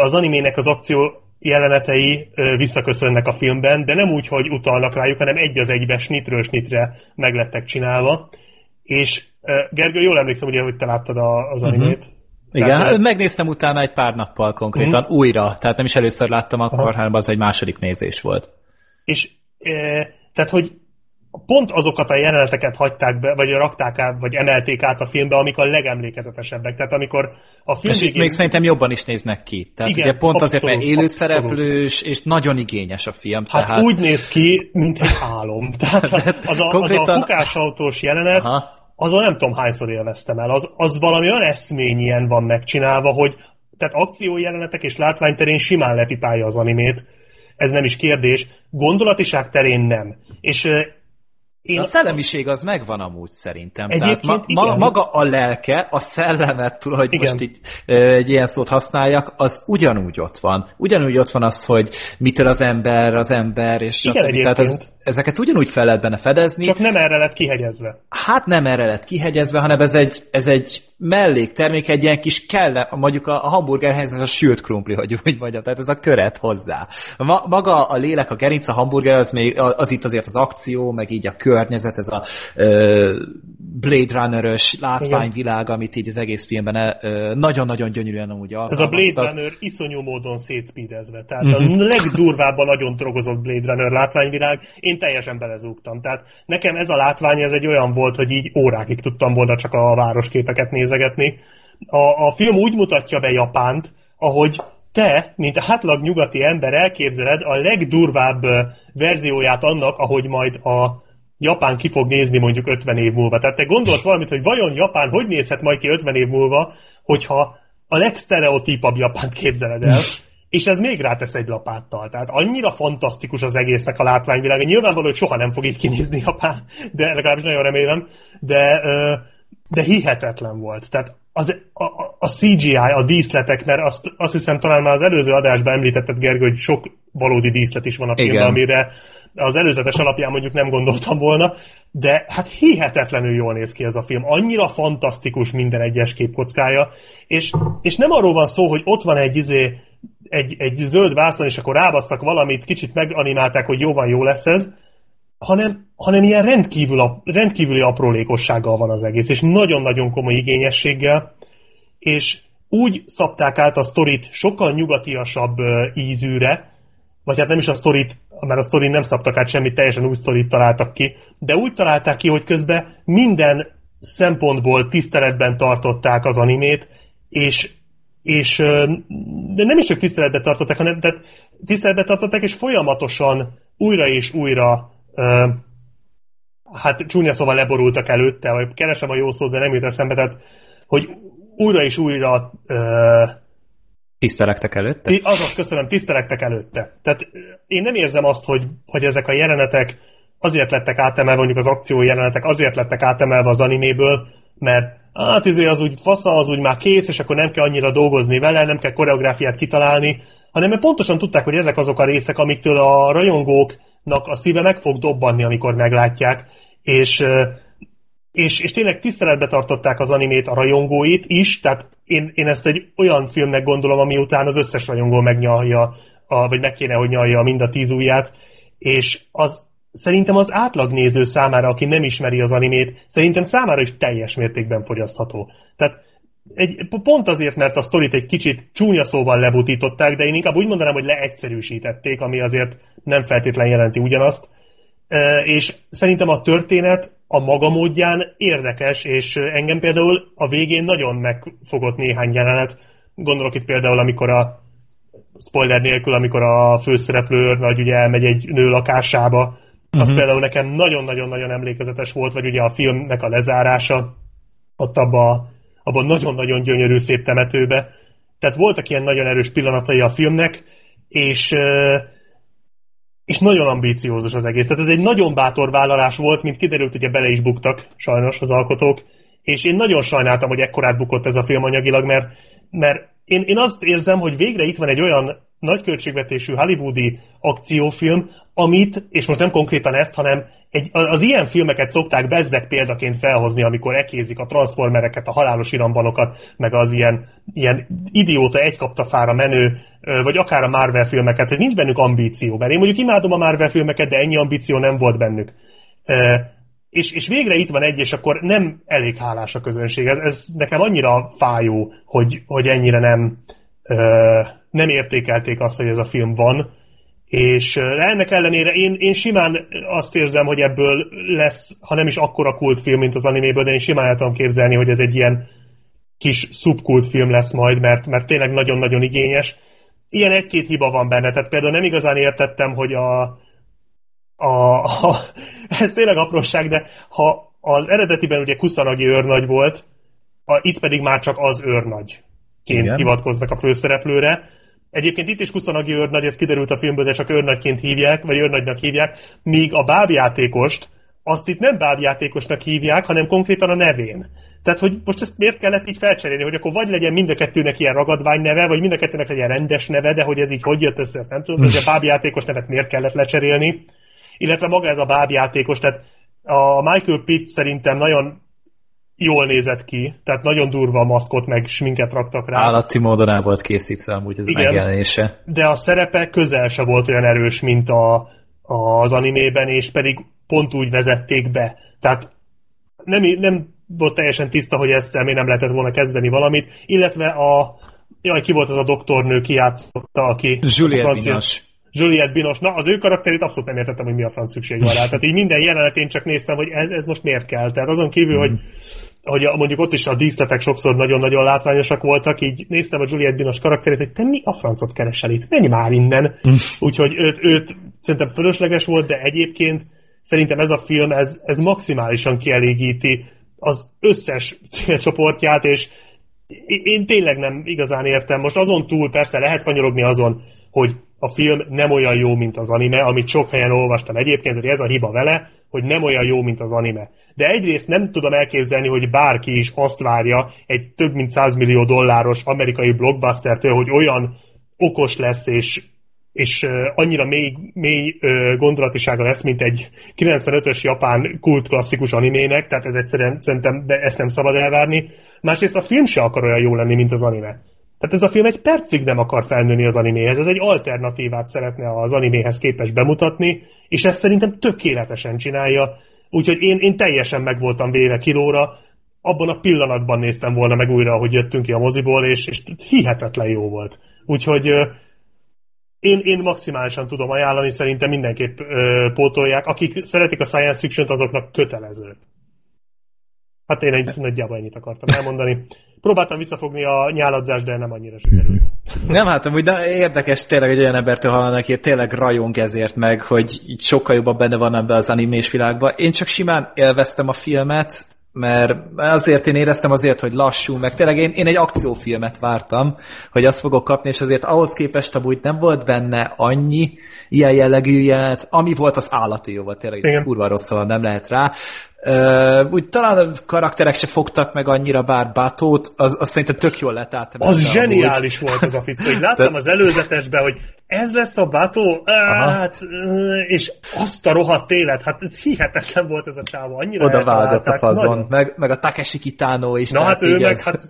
az animének az akció jelenetei visszaköszönnek a filmben, de nem úgy, hogy utalnak rájuk, hanem egy az egybe, snitről snitre meg lettek csinálva. És Gergő, jól emlékszem, ugye, hogy te láttad a, az animét. Uh-huh. Igen, tehát, hát megnéztem utána egy pár nappal konkrétan uh-huh. újra, tehát nem is először láttam akkor, Aha. hanem az egy második nézés volt. És e, tehát, hogy pont azokat a jeleneteket hagyták be, vagy rakták át, vagy emelték át a filmbe, amik a legemlékezetesebbek. Tehát amikor a film És végén... még szerintem jobban is néznek ki. Tehát Igen, ugye pont abszolút, azért, mert élőszereplős, és nagyon igényes a film. Hát tehát... úgy néz ki, mint egy álom. Tehát az a, konkrétan... az a fokásautós jelenet, Aha azon nem tudom hányszor élveztem el. Az, az valami olyan eszményien van megcsinálva, hogy tehát akciójelenetek és látványterén simán lepipálja az animét. Ez nem is kérdés. Gondolatiság terén nem. És én... A szellemiség az megvan amúgy szerintem. Tehát ma, ma, maga a lelke, a szellemet, hogy igen. most itt egy ilyen szót használjak, az ugyanúgy ott van. Ugyanúgy ott van az, hogy mitől az ember, az ember, és igen, a Tehát ez, ezeket ugyanúgy fel lehet benne fedezni. Csak nem erre lett kihegyezve. Hát nem erre lett kihegyezve, hanem ez egy, ez egy melléktermék, egy ilyen kis kell, mondjuk a, a hamburgerhez ez a sült krumpli, hogy úgy mondjam, tehát ez a köret hozzá. Ma, maga a lélek, a gerinc, a hamburger, az, még, az itt azért az akció, meg így a környezet, ez a ö, Blade Runner-ös látványvilág, amit így az egész filmben nagyon-nagyon gyönyörűen amúgy Ez a Blade Runner iszonyú módon szétspídezve. Tehát mm-hmm. a legdurvábban nagyon drogozott Blade Runner látványvilág. Én teljesen belezúgtam. Tehát nekem ez a látvány, ez egy olyan volt, hogy így órákig tudtam volna csak a városképeket nézegetni. A, a film úgy mutatja be Japánt, ahogy te, mint átlag nyugati ember elképzeled a legdurvább verzióját annak, ahogy majd a Japán ki fog nézni mondjuk 50 év múlva. Tehát te gondolsz valamit, hogy vajon Japán hogy nézhet majd ki 50 év múlva, hogyha a legsztereotípabb Japánt képzeled el, és ez még rátesz egy lapáttal. Tehát annyira fantasztikus az egésznek a látványvilága. Nyilvánvaló, hogy soha nem fog így kinézni Japán, de legalábbis nagyon remélem, de, de hihetetlen volt. Tehát az, a, a CGI, a díszletek, mert azt, azt hiszem talán már az előző adásban említetted, Gergő, hogy sok valódi díszlet is van a filmben, amire az előzetes alapján mondjuk nem gondoltam volna, de hát hihetetlenül jól néz ki ez a film. Annyira fantasztikus minden egyes képkockája, és, és nem arról van szó, hogy ott van egy izé, egy, egy zöld vászon, és akkor rábasztak valamit, kicsit meganimálták, hogy jó van, jó lesz ez, hanem, hanem ilyen rendkívül, rendkívüli aprólékossággal van az egész, és nagyon-nagyon komoly igényességgel, és úgy szabták át a sztorit sokkal nyugatiasabb ízűre, vagy hát nem is a sztorit, mert a sztorit nem szabtak át semmit, teljesen új sztorit találtak ki, de úgy találták ki, hogy közben minden szempontból tiszteletben tartották az animét, és, és de nem is csak tiszteletben tartották, hanem tehát tiszteletben tartották, és folyamatosan újra és újra hát csúnya szóval leborultak előtte, vagy keresem a jó szót, de nem jut eszembe, tehát hogy újra és újra uh, Tisztelektek előtte? Azaz, köszönöm, tisztelektek előtte. Tehát én nem érzem azt, hogy, hogy ezek a jelenetek azért lettek átemelve, mondjuk az akció jelenetek azért lettek átemelve az animéből, mert hát izé az úgy fasza, az úgy már kész, és akkor nem kell annyira dolgozni vele, nem kell koreográfiát kitalálni, hanem mert pontosan tudták, hogy ezek azok a részek, amiktől a rajongóknak a szíve meg fog dobbanni, amikor meglátják, és, és, és tényleg tiszteletbe tartották az animét, a rajongóit is, tehát én, én ezt egy olyan filmnek gondolom, ami után az összes rajongó megnyalja, a, vagy meg kéne, hogy nyalja mind a tíz ujját, és az szerintem az átlagnéző számára, aki nem ismeri az animét, szerintem számára is teljes mértékben fogyasztható. Tehát egy, pont azért, mert a sztorit egy kicsit csúnya szóval lebutították, de én inkább úgy mondanám, hogy leegyszerűsítették, ami azért nem feltétlen jelenti ugyanazt. És szerintem a történet a maga módján érdekes, és engem például a végén nagyon megfogott néhány jelenet. Gondolok itt például, amikor a spoiler nélkül, amikor a főszereplő nagy ugye elmegy egy nő lakásába. Az mhm. például nekem nagyon-nagyon-nagyon emlékezetes volt, vagy ugye a filmnek a lezárása, ott abban abba nagyon-nagyon gyönyörű szép temetőbe. Tehát voltak ilyen nagyon erős pillanatai a filmnek, és és nagyon ambíciózus az egész. Tehát ez egy nagyon bátor vállalás volt, mint kiderült, ugye bele is buktak sajnos az alkotók, és én nagyon sajnáltam, hogy ekkorát bukott ez a film anyagilag, mert, mert én, én azt érzem, hogy végre itt van egy olyan nagyköltségvetésű hollywoodi akciófilm, amit, és most nem konkrétan ezt, hanem egy, az ilyen filmeket szokták bezzek példaként felhozni, amikor ekézik a transformereket, a halálos irambalokat, meg az ilyen, ilyen idióta egy kapta fára menő, vagy akár a Marvel filmeket, hogy nincs bennük ambíció. Mert én mondjuk imádom a Marvel filmeket, de ennyi ambíció nem volt bennük. És, és végre itt van egy, és akkor nem elég hálás a közönség. Ez, ez nekem annyira fájó, hogy, hogy ennyire nem, nem értékelték azt, hogy ez a film van, és ennek ellenére én, én simán azt érzem, hogy ebből lesz, ha nem is akkora kultfilm, mint az animéből, de én simán el tudom képzelni, hogy ez egy ilyen kis szubkultfilm lesz majd, mert, mert tényleg nagyon-nagyon igényes. Ilyen egy-két hiba van benne, tehát például nem igazán értettem, hogy a, a, a ez tényleg apróság, de ha az eredetiben ugye Kusanagi őrnagy volt, a, itt pedig már csak az őrnagy ként hivatkoznak a főszereplőre, Egyébként itt is Kuszanagi őrnagy, ez kiderült a filmből, de csak őrnagyként hívják, vagy őrnagynak hívják, míg a bábjátékost, azt itt nem bábjátékosnak hívják, hanem konkrétan a nevén. Tehát, hogy most ezt miért kellett így felcserélni, hogy akkor vagy legyen mind a kettőnek ilyen ragadvány neve, vagy mind a kettőnek legyen rendes neve, de hogy ez így hogy jött össze, ezt nem tudom, hogy a bábjátékos nevet miért kellett lecserélni. Illetve maga ez a bábjátékos, tehát a Michael Pitt szerintem nagyon jól nézett ki, tehát nagyon durva a maszkot, meg sminket raktak rá. Állati módon el volt készítve amúgy ez Igen, megjelenése. De a szerepe közel se volt olyan erős, mint a, az animében, és pedig pont úgy vezették be. Tehát nem, nem volt teljesen tiszta, hogy ezt még nem lehetett volna kezdeni valamit, illetve a jaj, ki volt az a doktornő, ki játszotta, aki... Juliette francia... Binoche. Juliette Binos. Na, az ő karakterét abszolút nem értettem, hogy mi a franc szükség van rá. Tehát így minden jelenetén csak néztem, hogy ez, ez most miért kell. Tehát azon kívül, mm. hogy hogy mondjuk ott is a díszletek sokszor nagyon-nagyon látványosak voltak, így néztem a Juliette Binos karakterét, hogy te mi a francot keresel itt? Menj már innen! Mm. Úgyhogy őt, őt szerintem fölösleges volt, de egyébként szerintem ez a film, ez, ez maximálisan kielégíti az összes csoportját, és én tényleg nem igazán értem. Most azon túl persze lehet fanyarogni azon, hogy a film nem olyan jó, mint az anime, amit sok helyen olvastam egyébként, hogy ez a hiba vele, hogy nem olyan jó, mint az anime. De egyrészt nem tudom elképzelni, hogy bárki is azt várja egy több mint 100 millió dolláros amerikai blockbustertől, hogy olyan okos lesz és és annyira mély, mély gondolatisága lesz, mint egy 95-ös japán kult klasszikus animének, tehát ez egyszerűen szerintem de ezt nem szabad elvárni. Másrészt a film se akar olyan jó lenni, mint az anime. Tehát ez a film egy percig nem akar felnőni az animéhez, ez egy alternatívát szeretne az animéhez képes bemutatni, és ezt szerintem tökéletesen csinálja, úgyhogy én, én teljesen meg voltam véve kilóra, abban a pillanatban néztem volna meg újra, hogy jöttünk ki a moziból, és, és hihetetlen jó volt. Úgyhogy én, én maximálisan tudom ajánlani, szerintem mindenképp ö, pótolják. Akik szeretik a science fiction azoknak kötelező. Hát én egy nagyjából ennyit akartam elmondani. Próbáltam visszafogni a nyáladzás, de nem annyira sikerült. Nem, hát amúgy de érdekes tényleg egy olyan embertől hallanak, hogy tényleg rajong ezért meg, hogy így sokkal jobban benne van ebbe az animés világban. Én csak simán élveztem a filmet, mert azért én éreztem azért, hogy lassú, meg tényleg én, én egy akciófilmet vártam, hogy azt fogok kapni, és azért ahhoz képest amúgy nem volt benne annyi ilyen jellegű jelenet, ami volt az állati jó volt, tényleg Igen. kurva rossz szava nem lehet rá. Uh, úgy talán a karakterek se fogtak meg annyira bár Batót, az, az szerintem tök jól lett. Az zseniális volt az a fickó, hogy láttam az előzetesben, hogy ez lesz a bató, hát, és azt a rohadt élet, hát hihetetlen volt ez a csávó, annyira Oda vágott a fazon, nagyon. meg, meg a Takeshi Kitano is. Na hát ő meg, az- hát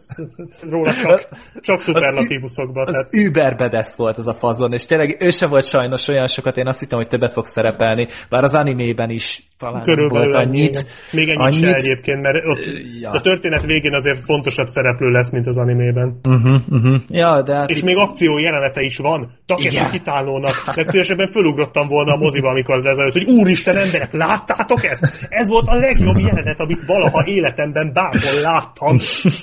róla csak, csak szuperlatívuszokban. Az tehát- Uber bedes volt az a fazon, és tényleg ő se volt sajnos olyan sokat, én azt hittem, hogy többet fog szerepelni, bár az animében is talán Körülbelül volt ennyi, annyit. Még ennyit, annyit. se egyébként, mert ott Ja. a történet végén azért fontosabb szereplő lesz, mint az animében. Uh-huh, uh-huh. Ja, de hát És itt- még akció jelenete is van. Takeshi Igen. Kitánónak. Legszívesebben fölugrottam volna a moziba, amikor az lezelőtt, hogy úristen emberek, láttátok ezt? Ez volt a legjobb jelenet, amit valaha életemben bárhol láttam.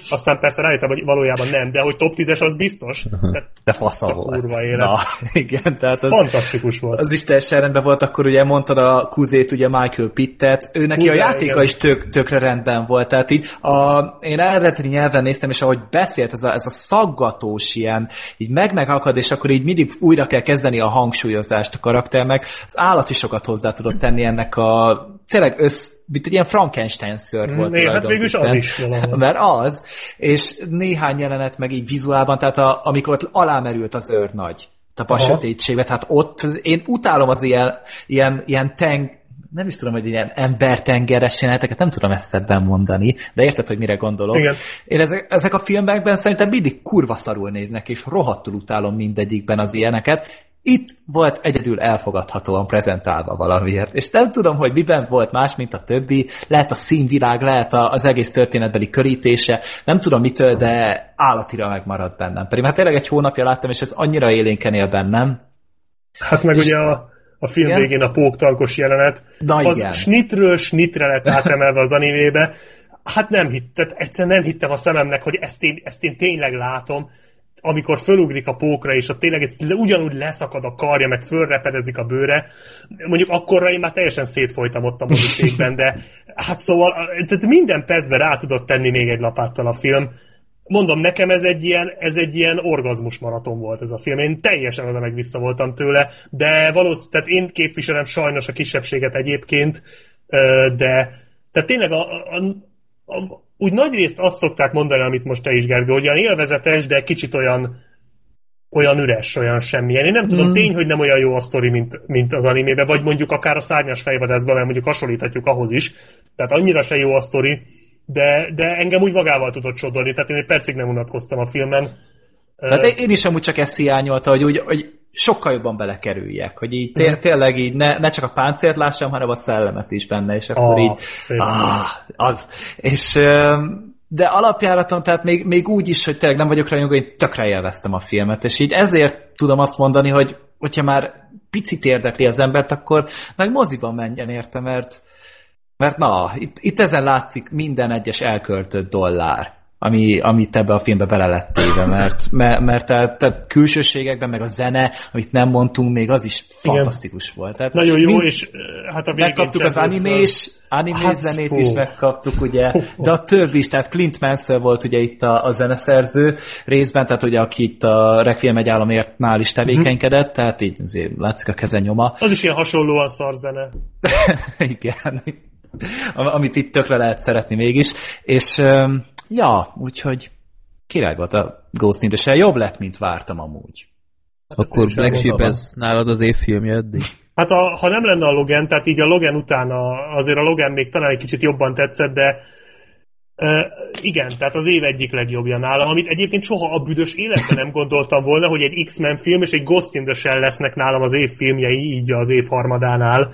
Aztán persze rájöttem, hogy valójában nem, de hogy top 10-es az biztos. Tehát de fasza volt. kurva élet. Na, igen, tehát az, fantasztikus volt. az is teljesen rendben volt, akkor ugye mondtad a Kuzét, ugye Michael Pittet, ő neki a játéka igen. is tök, tökre rendben volt, tehát így a, én eredeti nyelven néztem, és ahogy beszélt, ez a, ez a szaggatós ilyen, így meg megakad, és akkor így mindig újra kell kezdeni a hangsúlyozást a karakternek, az állat is sokat hozzá tudott tenni ennek a tényleg össz, mint egy ilyen Frankenstein ször volt. Né, hát végül az is valahol. Mert az, és néhány jelenet meg így vizuálban, tehát a, amikor alámerült az őrnagy, a sötétségbe, tehát ott én utálom az ilyen, ilyen, ilyen teng, nem is tudom, hogy ilyen embertengeres jeleneteket, nem tudom ezt szebben mondani, de érted, hogy mire gondolok. Igen. Én ezek, ezek a filmekben szerintem mindig kurva szarul néznek, és rohadtul utálom mindegyikben az ilyeneket. Itt volt egyedül elfogadhatóan prezentálva valamiért. És nem tudom, hogy miben volt más, mint a többi. Lehet a színvilág, lehet az egész történetbeli körítése. Nem tudom mitől, de állatira megmaradt bennem. Pedig hát tényleg egy hónapja láttam, és ez annyira élénken él bennem. Hát meg ugye a, a film Igen? végén a póktankos jelenet, Na az igen. snitről snitre lett átemelve az animébe. Hát nem hitt, tehát egyszerűen nem hittem a szememnek, hogy ezt én, ezt én tényleg látom, amikor fölugrik a pókra, és ott tényleg ugyanúgy leszakad a karja, meg fölrepedezik a bőre. Mondjuk akkorra én már teljesen szétfolytam ott a mozitékben, de hát szóval tehát minden percben rá tudott tenni még egy lapáttal a film. Mondom, nekem ez egy ilyen, ez egy ilyen orgazmus maraton volt ez a film. Én teljesen oda meg vissza voltam tőle, de valószínűleg, tehát én képviselem sajnos a kisebbséget egyébként, de, de tényleg a, a, a, úgy nagy részt azt szokták mondani, amit most te is, Gergő, hogy olyan élvezetes, de kicsit olyan olyan üres, olyan semmilyen. Én nem tudom, Mm. tény, hogy nem olyan jó a sztori, mint, mint az animébe, vagy mondjuk akár a szárnyas fejvadászban, mert mondjuk hasonlíthatjuk ahhoz is. Tehát annyira se jó a sztori, de, de engem úgy magával tudott sodorni, tehát én egy percig nem unatkoztam a filmen. Hát Ö, én- is amúgy csak ezt hiányolta, hogy, úgy, hogy sokkal jobban belekerüljek, hogy így té- tényleg így ne, ne csak a páncélt lássam, hanem a szellemet is benne, és akkor Ah, így ah, az. És de alapjáraton, tehát még, még úgy is, hogy tényleg nem vagyok rajongó, én tökre élveztem a filmet, és így ezért tudom azt mondani, hogy hogyha már picit érdekli az embert, akkor meg moziban menjen érte, mert mert na, itt, itt ezen látszik minden egyes elköltött dollár, ami, amit ebbe a filmbe bele lett téve, mert, mert, mert tehát, tehát külsőségekben, meg a zene, amit nem mondtunk, még az is fantasztikus volt. Tehát Nagyon jó, mind- és hát a végén megkaptuk az animés, animés Hát, zenét fú. is megkaptuk, ugye, de a többi is, tehát Clint Mansell volt ugye itt a, a zeneszerző részben, tehát ugye aki itt a Requiem egy államértnál is tevékenykedett, tehát így azért látszik a keze nyoma. Az is ilyen hasonlóan szarzene. Igen. Am- Amit itt tökre lehet szeretni mégis. És ja, úgyhogy király volt a Ghost in the Shell. Jobb lett, mint vártam amúgy. Akkor Black Sheep ez nálad az évfilmje eddig? Hát a, ha nem lenne a Logan, tehát így a Logan utána azért a Logan még talán egy kicsit jobban tetszett, de uh, igen, tehát az év egyik legjobbja nálam, amit egyébként soha a büdös életben nem gondoltam volna, hogy egy X-Men film és egy Ghost in the Shell lesznek nálam az év filmjei, így az év harmadánál.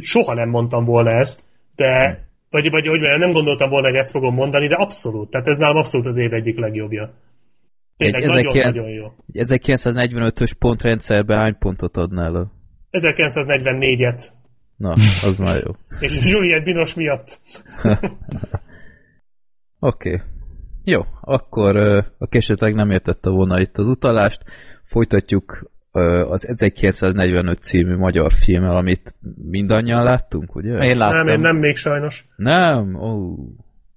Soha nem mondtam volna ezt, de vagy, vagy hogy mondjam, nem gondoltam volna, hogy ezt fogom mondani, de abszolút. Tehát ez nálam abszolút az év egyik legjobbja. Tényleg Egy nagyon-nagyon jó. Egy 1945-ös pontrendszerbe hány pontot adnál a... 1944-et. Na, az már jó. És Juliette Binos miatt. Oké. Okay. Jó, akkor a esetleg nem értette volna itt az utalást, folytatjuk az 1945 című magyar filmmel, amit mindannyian láttunk, ugye? Én láttam. Nem, én nem még sajnos. Nem? Ó, oh.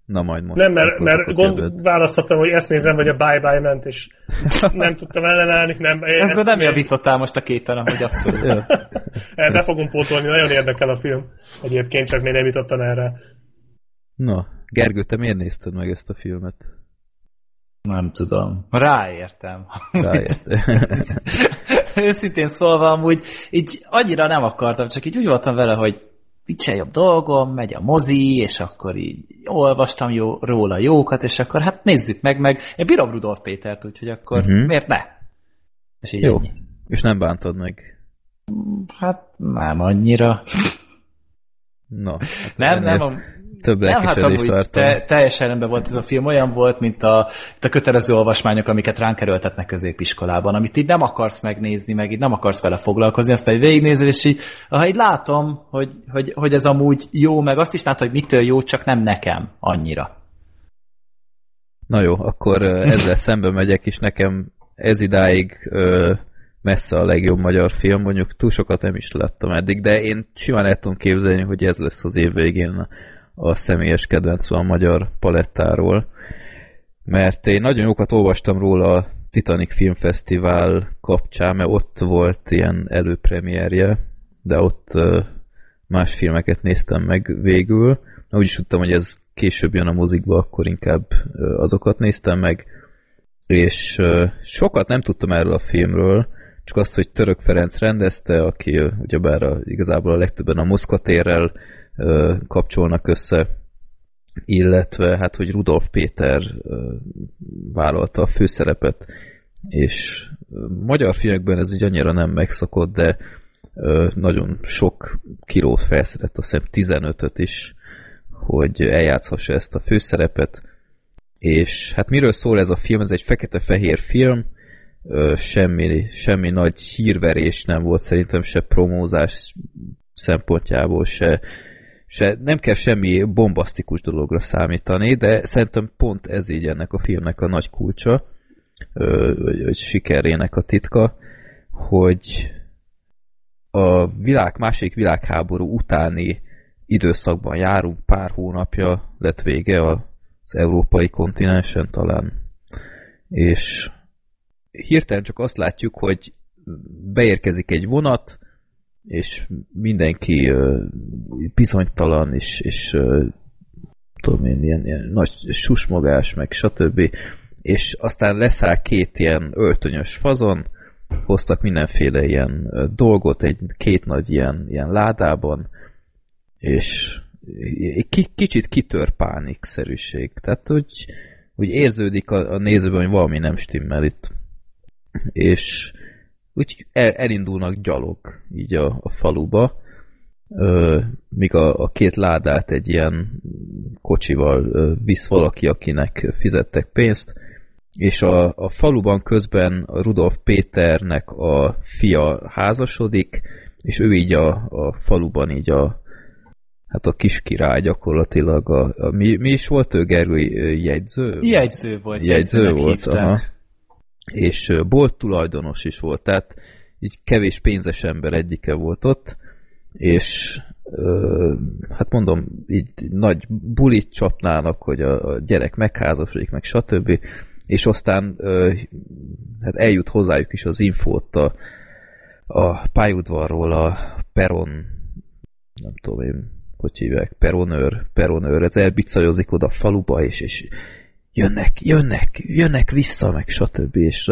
na majd most. Nem, mert, mert gond, választottam, hogy ezt nézem, vagy a Bye Bye ment, és nem tudtam ellenállni. Nem, Ezzel nem javítottál most a képen, ahogy abszolút. Be fogom pótolni, nagyon érdekel a film. Egyébként csak még nem jutottam erre. Na, Gergő, te miért nézted meg ezt a filmet? Nem tudom. Ráértem. Ráértem. Őszintén szólva amúgy így annyira nem akartam, csak így úgy voltam vele, hogy se jobb dolgom, megy a mozi, és akkor így olvastam jó, róla jókat, és akkor hát nézzük meg, meg én bírom Rudolf Pétert, úgyhogy akkor uh-huh. miért ne? És így Jó. Ennyi. És nem bántad meg? Hát nem annyira. No, hát nem, nem, a, több lelkisedést hát vártam. Te, teljesen rendben volt ez a film, olyan volt, mint a, mint a kötelező olvasmányok, amiket ránk erőltetnek középiskolában, amit így nem akarsz megnézni, meg így nem akarsz vele foglalkozni, aztán egy végignézel, és így, ha így látom, hogy, hogy, hogy ez amúgy jó, meg azt is látom, hogy mitől jó, csak nem nekem annyira. Na jó, akkor ezzel szembe megyek, és nekem ez idáig messze a legjobb magyar film, mondjuk túl sokat nem is láttam eddig, de én simán el tudom képzelni, hogy ez lesz az év végén a személyes kedvenc a magyar palettáról, mert én nagyon jókat olvastam róla a Titanic Filmfesztivál kapcsán, mert ott volt ilyen előpremierje, de ott más filmeket néztem meg végül. Úgy is tudtam, hogy ez később jön a mozikba, akkor inkább azokat néztem meg, és sokat nem tudtam erről a filmről, csak azt, hogy Török Ferenc rendezte, aki ugyebár a, igazából a legtöbben a Moszkvatérrel kapcsolnak össze, illetve hát, hogy Rudolf Péter vállalta a főszerepet, és magyar filmekben ez így annyira nem megszokott, de nagyon sok kilót felszedett, azt hiszem 15-öt is, hogy eljátszhassa ezt a főszerepet, és hát miről szól ez a film? Ez egy fekete-fehér film, semmi, semmi nagy hírverés nem volt szerintem, se promózás szempontjából, se se, nem kell semmi bombasztikus dologra számítani, de szerintem pont ez így ennek a filmnek a nagy kulcsa, vagy, vagy sikerének a titka, hogy a világ, másik világháború utáni időszakban járunk, pár hónapja lett vége az európai kontinensen talán, és hirtelen csak azt látjuk, hogy beérkezik egy vonat, és mindenki uh, bizonytalan, és, és uh, tudom én, ilyen, ilyen nagy susmogás, meg stb. És aztán leszáll két ilyen öltönyös fazon, hoztak mindenféle ilyen dolgot, egy két nagy ilyen, ilyen ládában, és k kicsit kitör pánikszerűség. Tehát úgy, úgy érződik a, a nézőben, hogy valami nem stimmel itt. És úgy el, elindulnak gyalog így a, a faluba, ö, míg a, a két ládát egy ilyen kocsival ö, visz valaki, akinek fizettek pénzt, és a, a faluban közben Rudolf Péternek a fia házasodik, és ő így a, a faluban így a hát a kis király gyakorlatilag a, a mi, mi is volt ő, Gergő, jegyző? Jegyző volt. Jegyző volt, aha és bolt tulajdonos is volt, tehát így kevés pénzes ember egyike volt ott, és hát mondom, így nagy bulit csapnának, hogy a, a gyerek megházasodik, meg stb. És aztán hát eljut hozzájuk is az infót a, a pályaudvarról, a peron, nem tudom én, hogy hívják, peronőr, peronőr, ez elbicajozik oda a faluba, és, és jönnek, jönnek, jönnek vissza, meg stb. És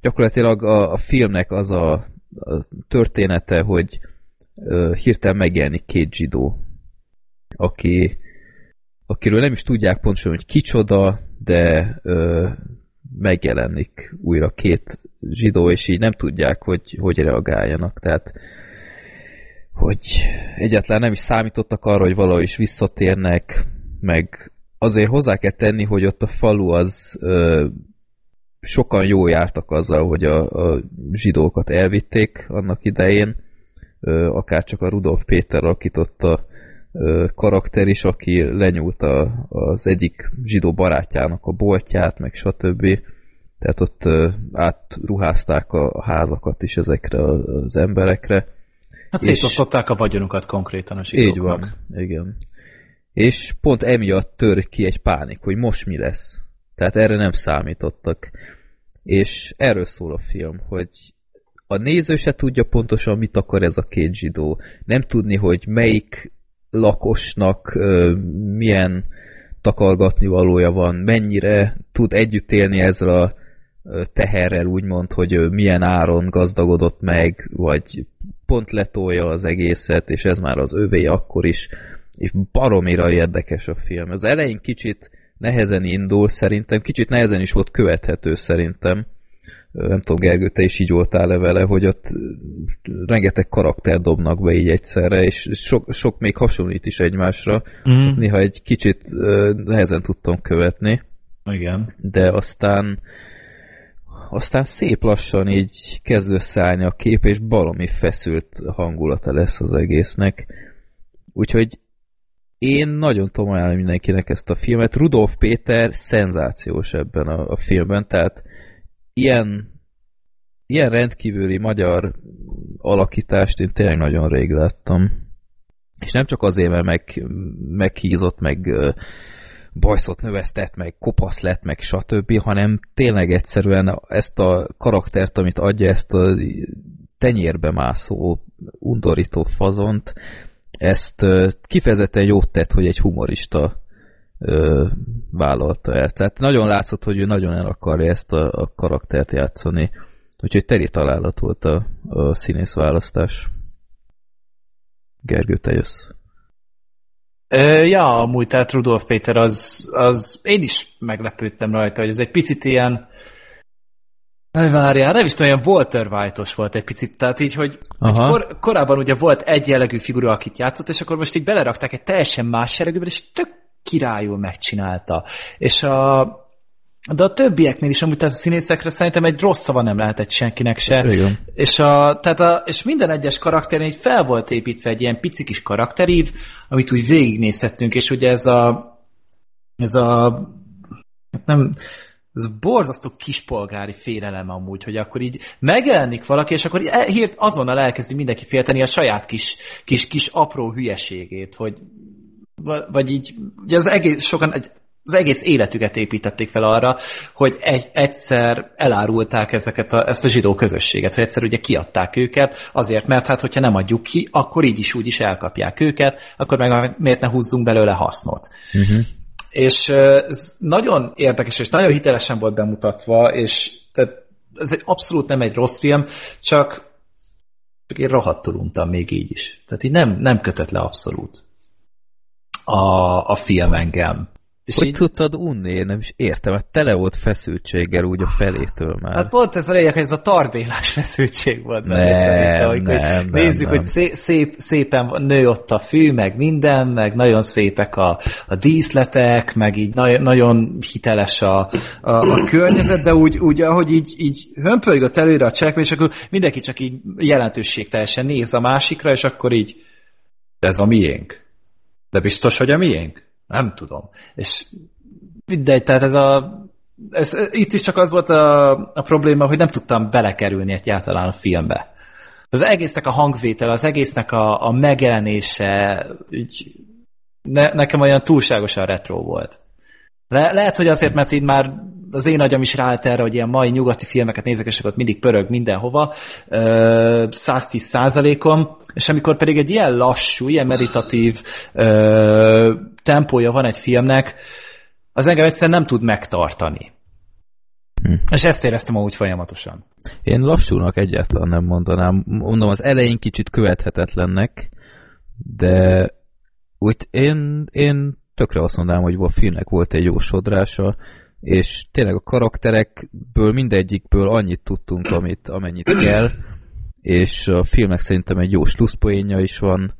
gyakorlatilag a, a filmnek az a, a története, hogy uh, hirtelen megjelenik két zsidó, aki, akiről nem is tudják pontosan, hogy kicsoda, de uh, megjelenik újra két zsidó, és így nem tudják, hogy hogy reagáljanak. Tehát hogy egyáltalán nem is számítottak arra, hogy valahogy is visszatérnek, meg azért hozzá kell tenni, hogy ott a falu az ö, sokan jól jártak azzal, hogy a, a zsidókat elvitték annak idején, ö, akár csak a Rudolf Péter, akit ott a ö, karakter is, aki lenyúlt a, az egyik zsidó barátjának a boltját, meg stb. Tehát ott ö, átruházták a házakat is ezekre az emberekre. Hát szétosztották a vagyonukat konkrétan a zsidóknak. Így van, igen. És pont emiatt tör ki egy pánik, hogy most mi lesz. Tehát erre nem számítottak. És erről szól a film, hogy a néző se tudja pontosan, mit akar ez a két zsidó. Nem tudni, hogy melyik lakosnak ö, milyen takargatni valója van, mennyire tud együtt élni ezzel a teherrel, úgymond, hogy milyen áron gazdagodott meg, vagy pont letolja az egészet, és ez már az övé akkor is, és baromira érdekes a film. Az elején kicsit nehezen indul szerintem, kicsit nehezen is volt követhető szerintem. Nem tudom, Gergő, te is így voltál-e vele, hogy ott rengeteg karakter dobnak be így egyszerre, és sok, sok még hasonlít is egymásra. Mm. Néha egy kicsit nehezen tudtam követni Igen. de aztán aztán szép lassan így kezd összeállni a kép, és baromi feszült hangulata lesz az egésznek. Úgyhogy én nagyon tudom ajánlani mindenkinek ezt a filmet. Rudolf Péter szenzációs ebben a, a filmben, tehát ilyen, ilyen rendkívüli magyar alakítást én tényleg nagyon rég láttam. És nem csak azért, mert meg, meghízott, meg bajszot növesztett, meg kopasz lett, meg stb., hanem tényleg egyszerűen ezt a karaktert, amit adja, ezt a tenyérbe mászó, undorító fazont, ezt kifejezetten jót tett, hogy egy humorista ö, vállalta el. Tehát nagyon látszott, hogy ő nagyon el akarja ezt a, a karaktert játszani. Úgyhogy teri találat volt a, a színész választás. Gergő, te jössz. Ö, ja, amúgy tehát Rudolf Péter az, az én is meglepődtem rajta, hogy ez egy picit ilyen Aj, várjál, nem is tudom, olyan Walter White-os volt egy picit, tehát így, hogy, hogy kor, korábban ugye volt egy jellegű figura, akit játszott, és akkor most így belerakták egy teljesen más jellegűbe, és tök királyul megcsinálta. És a, de a többieknél is amúgy tehát a színészekre szerintem egy rossz szava nem lehetett senkinek se. Igen. És, a, tehát a, és minden egyes karakterén így fel volt építve egy ilyen pici kis karakterív, amit úgy végignézhettünk, és ugye ez a ez a nem, ez borzasztó kispolgári félelem amúgy, hogy akkor így megjelenik valaki, és akkor e- hírt azonnal elkezdi mindenki félteni a saját kis, kis, kis apró hülyeségét, hogy va- vagy így, ugye az egész, sokan egy, az egész életüket építették fel arra, hogy egy, egyszer elárulták ezeket a, ezt a zsidó közösséget, hogy egyszer ugye kiadták őket, azért, mert hát, hogyha nem adjuk ki, akkor így is úgy is elkapják őket, akkor meg miért ne húzzunk belőle hasznot. Uh-huh. És ez nagyon érdekes, és nagyon hitelesen volt bemutatva, és tehát ez egy abszolút nem egy rossz film, csak én rohadtul untam még így is. Tehát így nem, nem kötött le abszolút a, a film engem. És Hogy így, tudtad unni? Én nem is értem, mert tele volt feszültséggel úgy a felétől már. Hát pont ez a lényeg, hogy ez a tarbélás feszültség volt Nem, szerintem, hogy, nem, nézzük, nem. hogy szép, szép, szépen nő ott a fű, meg minden, meg nagyon szépek a, a díszletek, meg így na, nagyon hiteles a, a, a környezet, de úgy, úgy ahogy így, így hömpölygött előre a cselekmény, és akkor mindenki csak így jelentőségteljesen néz a másikra, és akkor így de ez a miénk. De biztos, hogy a miénk? Nem tudom. És mindegy, tehát ez a ez, itt is csak az volt a, a probléma, hogy nem tudtam belekerülni egyáltalán a filmbe. Az egésznek a hangvétel, az egésznek a, a megjelenése, úgy, ne, nekem olyan túlságosan retro volt. Le, lehet, hogy azért, mert így már az én agyam is ráállt erre, hogy ilyen mai nyugati filmeket nézek, és akkor mindig pörög mindenhova, ö, 110 százalékon, és amikor pedig egy ilyen lassú, ilyen meditatív tempója van egy filmnek, az engem egyszerűen nem tud megtartani. Hm. És ezt éreztem úgy folyamatosan. Én lassúnak egyáltalán nem mondanám. Mondom, az elején kicsit követhetetlennek, de úgy én, én tökre azt mondanám, hogy a filmnek volt egy jó sodrása, és tényleg a karakterekből mindegyikből annyit tudtunk, amit, amennyit kell, és a filmnek szerintem egy jó slusszpoénja is van,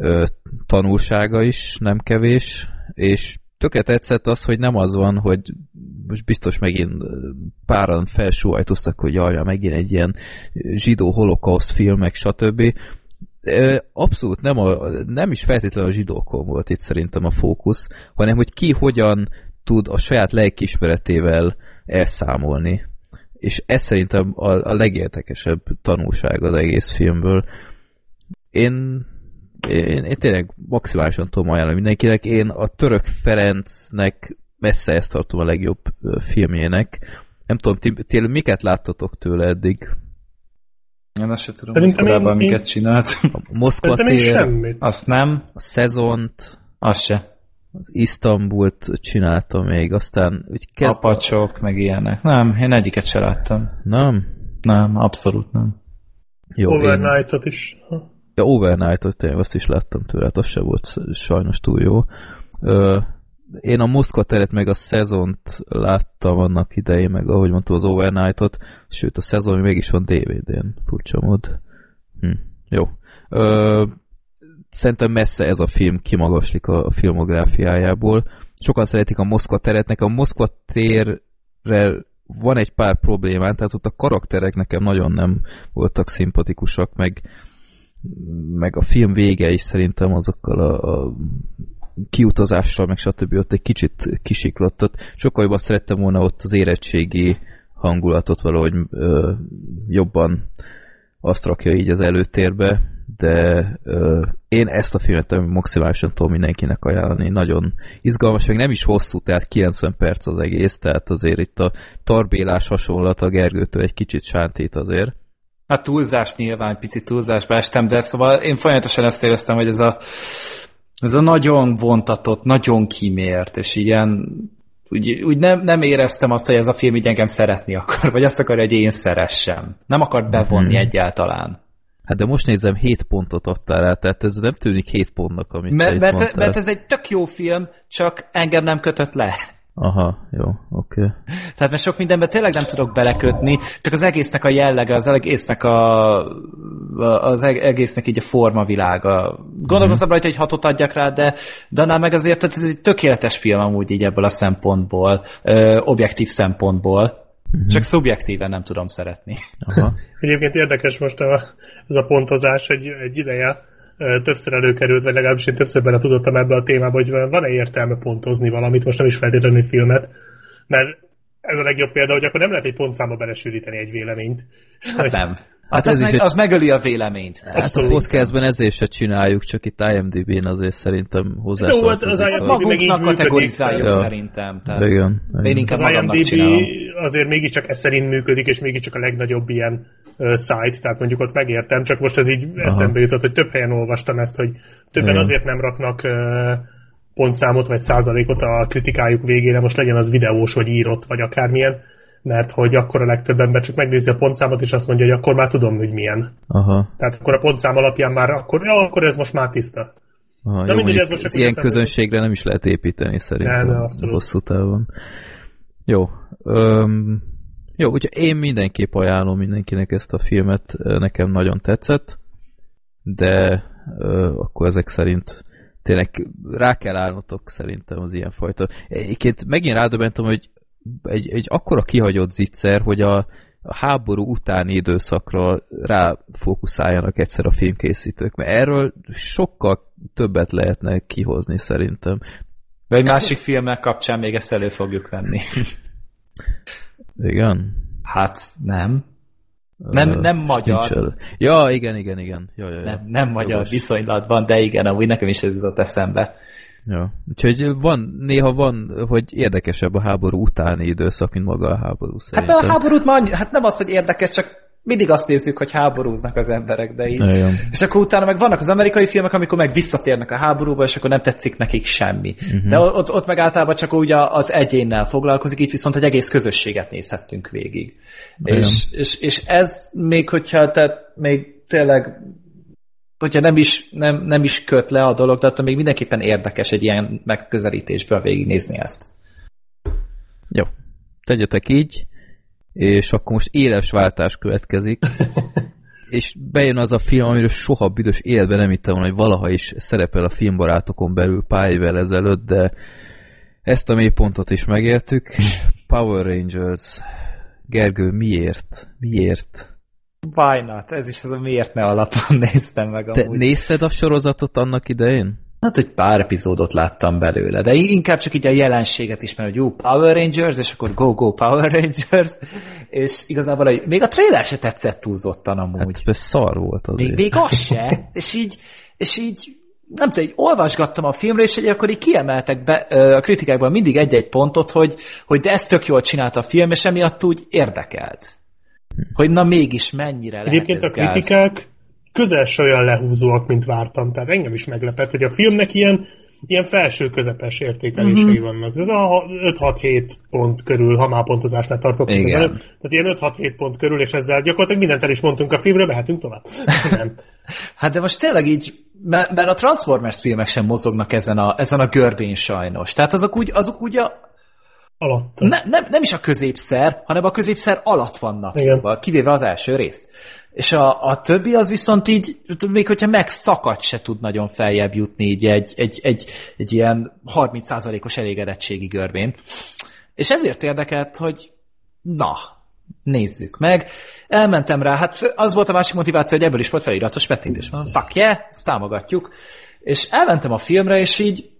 ö, tanulsága is nem kevés, és tökre tetszett az, hogy nem az van, hogy most biztos megint páran felsóhajtoztak, hogy jaj, megint egy ilyen zsidó holokauszt filmek, stb. Abszolút nem, a, nem is feltétlenül a zsidókon volt itt szerintem a fókusz, hanem hogy ki hogyan tud a saját lelkiismeretével elszámolni. És ez szerintem a, a legértekesebb tanulság az egész filmből. Én, én, én tényleg maximálisan tudom ajánlani mindenkinek. Én a Török Ferencnek messze ezt tartom a legjobb filmjének. Nem tudom, ti, ti miket láttatok tőle eddig? Én azt sem tudom, hogy Szerintem én- korábban én- miket csinált. A Moszkva én tér, semmit. Azt nem, a Szezont, azt se. az Isztambult csinálta még, aztán úgy kezd... Apacsok, meg ilyenek. Nem, én egyiket se láttam. Nem? Nem, abszolút nem. Jó, én... Overnight-ot is. Ja, Overnight-ot azt is láttam tőle, hát az se volt sajnos túl jó. Én a Moszkva teret meg a szezont láttam annak idején, meg ahogy mondtam az Overnight-ot, sőt a szezon mégis van DVD-n, furcsa mód. Hm, jó. Ö, szerintem messze ez a film kimagaslik a, a filmográfiájából. Sokan szeretik a Moszkva teret, nekem a Moszkva térrel van egy pár problémám, tehát ott a karakterek nekem nagyon nem voltak szimpatikusak, meg meg a film vége is szerintem azokkal a, a kiutazással, meg stb. ott egy kicsit kisiklott. Ott sokkal jobban szerettem volna ott az érettségi hangulatot valahogy ö, jobban azt rakja így az előtérbe, de ö, én ezt a filmet maximálisan tudom mindenkinek ajánlani. Nagyon izgalmas, meg nem is hosszú, tehát 90 perc az egész, tehát azért itt a tarbélás hasonlat a Gergőtől egy kicsit sántít azért. Hát túlzás nyilván, picit túlzásba estem, de szóval én folyamatosan ezt éreztem, hogy ez a, ez a nagyon vontatott, nagyon kimért, és ilyen úgy, úgy nem, nem éreztem azt, hogy ez a film így engem szeretni akar, vagy azt akarja, hogy én szeressem. Nem akar bevonni Mhm. egyáltalán. Hát de most nézem, 7 pontot adtál rá, tehát ez nem tűnik 7 pontnak, amit te Mert, itt mert, mondtál. mert ez egy tök jó film, csak engem nem kötött le. Aha, jó, oké. Okay. Tehát mert sok mindenben tényleg nem tudok belekötni, csak az egésznek a jellege, az egésznek a, az eg- egésznek így a formavilága. Gondolkoztam rajta, hogy hatot adjak rá, de, de annál meg azért tehát ez egy tökéletes film amúgy így ebből a szempontból, ö, objektív szempontból. Csak szubjektíven nem tudom szeretni. Aha. Egyébként érdekes most a, ez a pontozás, egy, egy ideje többször előkerült, vagy legalábbis én többször bele tudottam ebbe a témába, hogy van-e értelme pontozni valamit, most nem is feltétlenül filmet, mert ez a legjobb példa, hogy akkor nem lehet egy pontszámba belesűríteni egy véleményt. Hát nem. Hát Hát ez meg, egy- az megöli a véleményt. Hát a Abszolút. podcastben ezért se csináljuk, csak itt IMDb-n azért szerintem hozzá Jó, hát az tartozik IMDb a- Magunknak kategorizáljuk Ja. szerintem. Tehát Igen, Én inkább Az IMDb csinálom. azért mégiscsak ez szerint működik, és mégiscsak a legnagyobb ilyen uh, site, tehát mondjuk ott megértem, csak most ez így Aha. eszembe jutott, hogy több helyen olvastam ezt, hogy többen Igen. azért nem raknak uh, pontszámot vagy százalékot a kritikájuk végére, most legyen az videós, vagy írott, vagy akármilyen, mert hogy akkor a legtöbb ember csak megnézi a pontszámot, és azt mondja, hogy akkor már tudom, hogy milyen. Aha. Tehát akkor a pontszám alapján már akkor, ja, akkor ez most már tiszta. Aha, Na jó, mindegy, ez most csak ilyen közönségre nem is lehet építeni szerintem Ne, ne, abszolút. hosszú távon. Jó. Öm, jó, úgyhogy én mindenképp ajánlom mindenkinek ezt a filmet, nekem nagyon tetszett, de ö, akkor ezek szerint tényleg rá kell állnotok szerintem az ilyenfajta. Egyébként megint rádöbbentem, hogy egy, egy akkora kihagyott zicser, hogy a, a háború utáni időszakra ráfókuszáljanak egyszer a filmkészítők, mert erről sokkal többet lehetne kihozni szerintem. De egy másik filmek kapcsán még ezt elő fogjuk venni. Igen? Hát nem. Nem, nem nincs magyar. elő. Ja, igen, igen, igen. Ja, ja, ja. Nem, nem magyar Jogos. viszonylatban, de igen, amúgy nekem is ez jutott eszembe. Ja. Úgyhogy van, néha van, hogy érdekesebb a háború utáni időszak, mint maga a háború Hát szerintem. mert a háborút már annyi, hát nem az, hogy érdekes, csak mindig azt nézzük, hogy háborúznak az emberek, de így. Igen. És akkor utána meg vannak az amerikai filmek, amikor meg visszatérnek a háborúba, és akkor nem tetszik nekik semmi. Uh-huh. De ott, ott meg általában csak úgy az egyénnel foglalkozik, így viszont egy egész közösséget nézhettünk végig. Igen. És, és, és ez még, hogyha tehát még tényleg hogyha nem is, nem, nem is köt le a dolog, de attól még mindenképpen érdekes egy ilyen megközelítésből végignézni ezt. Jó. Tegyetek így, és akkor most éles váltás következik. és bejön az a film, amiről soha büdös életben nem hittem volna, hogy valaha is szerepel a filmbarátokon belül pár évvel ezelőtt, de ezt a mélypontot is megértük. Power Rangers. Gergő, miért? Miért? Why not? Ez is az a miért ne alapon néztem meg Te amúgy. nézted a sorozatot annak idején? Hát, hogy pár epizódot láttam belőle, de inkább csak így a jelenséget is, mert hogy jó, Power Rangers, és akkor go, go, Power Rangers, és igazából hogy még a trailer se tetszett túlzottan amúgy. Hát szar volt az. Még, még az se, és így, és így nem tudom, így olvasgattam a filmre, és egy akkor így kiemeltek be a kritikákban mindig egy-egy pontot, hogy, hogy de ezt tök jól csinálta a film, és emiatt úgy érdekelt. Hogy na mégis mennyire lehet Egyébként ez a gáz. kritikák közel se olyan lehúzóak, mint vártam. Tehát engem is meglepett, hogy a filmnek ilyen, ilyen felső-közepes értékelései Mhm. mm-hmm. vannak. Ez a 5-6-7 pont körül, ha már pontozásnál tartottunk Igen. Tehát ilyen 5-6-7 pont körül, és ezzel gyakorlatilag mindent el is mondtunk a filmről, mehetünk tovább. Nem. Hát de most tényleg így, mert, mert a Transformers filmek sem mozognak ezen a, ezen a görbén sajnos. Tehát azok úgy, azok úgy a, Alatta. ne, nem, nem is a középszer, hanem a középszer alatt vannak. Igen. Kivéve az első részt. És a, a többi az viszont így, még hogyha megszakad, se tud nagyon feljebb jutni így egy, egy, egy, egy ilyen 30%-os elégedettségi görbén. És ezért érdekelt, hogy na, nézzük meg. Elmentem rá, hát az volt a másik motiváció, hogy ebből is volt feliratos vetítés. Fuck yeah, ezt támogatjuk. És elmentem a filmre, és így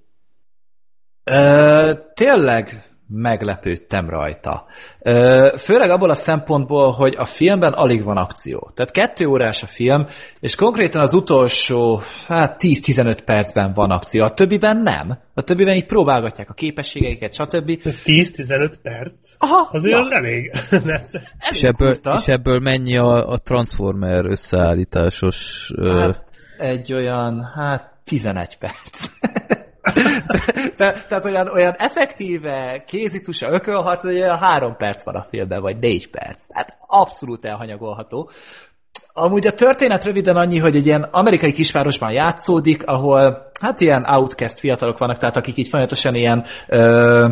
Ö, tényleg meglepődtem rajta. Ö, főleg abból a szempontból, hogy a filmben alig van akció. Tehát kettő órás a film, és konkrétan az utolsó hát 10-15 percben van akció, a többiben nem. A többiben így próbálgatják a képességeiket, stb. 10-15 perc? Aha, Azért ja. elég. És ebből, kurta. és ebből mennyi a, a Transformer összeállításos... ö, Hát egy olyan, hát 11 perc. Te, tehát olyan, olyan effektíve, kézitusa, ökölhat, hogy olyan három perc van a filmben, vagy négy perc. Tehát abszolút elhanyagolható. Amúgy a történet röviden annyi, hogy egy ilyen amerikai kisvárosban játszódik, ahol hát ilyen outcast fiatalok vannak, tehát akik így folyamatosan ilyen ö,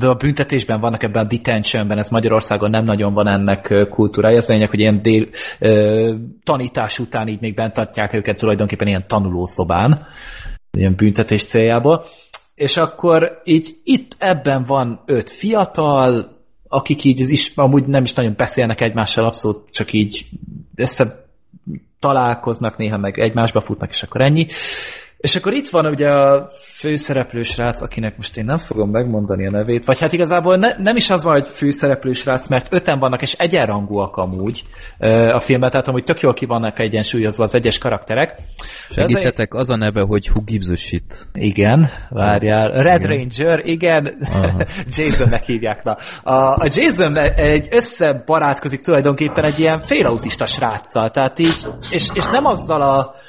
a büntetésben vannak ebben a detentionben, ez Magyarországon nem nagyon van ennek kultúrája, az lényeg, hogy ilyen dél, ö, tanítás után így még bent tartják őket tulajdonképpen ilyen tanulószobán, ilyen büntetés céljából. És akkor így itt ebben van öt fiatal, akik így az is, amúgy nem is nagyon beszélnek egymással, abszolút csak így össze találkoznak, néha meg egymásba futnak, és akkor ennyi. És akkor itt van ugye a főszereplő srác, akinek most én nem fogom megmondani a nevét, vagy hát igazából ne, nem is az van, hogy főszereplő srác, mert öten vannak, és egyenrangúak amúgy a filmben, tehát amúgy tök jól ki vannak egyensúlyozva az egyes karakterek. Segíthetek, az a neve, hogy Who Gives a Shit. igen, várjál. Red Igen. Ranger, igen. Jasonnek hívják. Na. A, a Jason egy összebarátkozik tulajdonképpen egy ilyen félautista sráccal, tehát így, és, és nem azzal a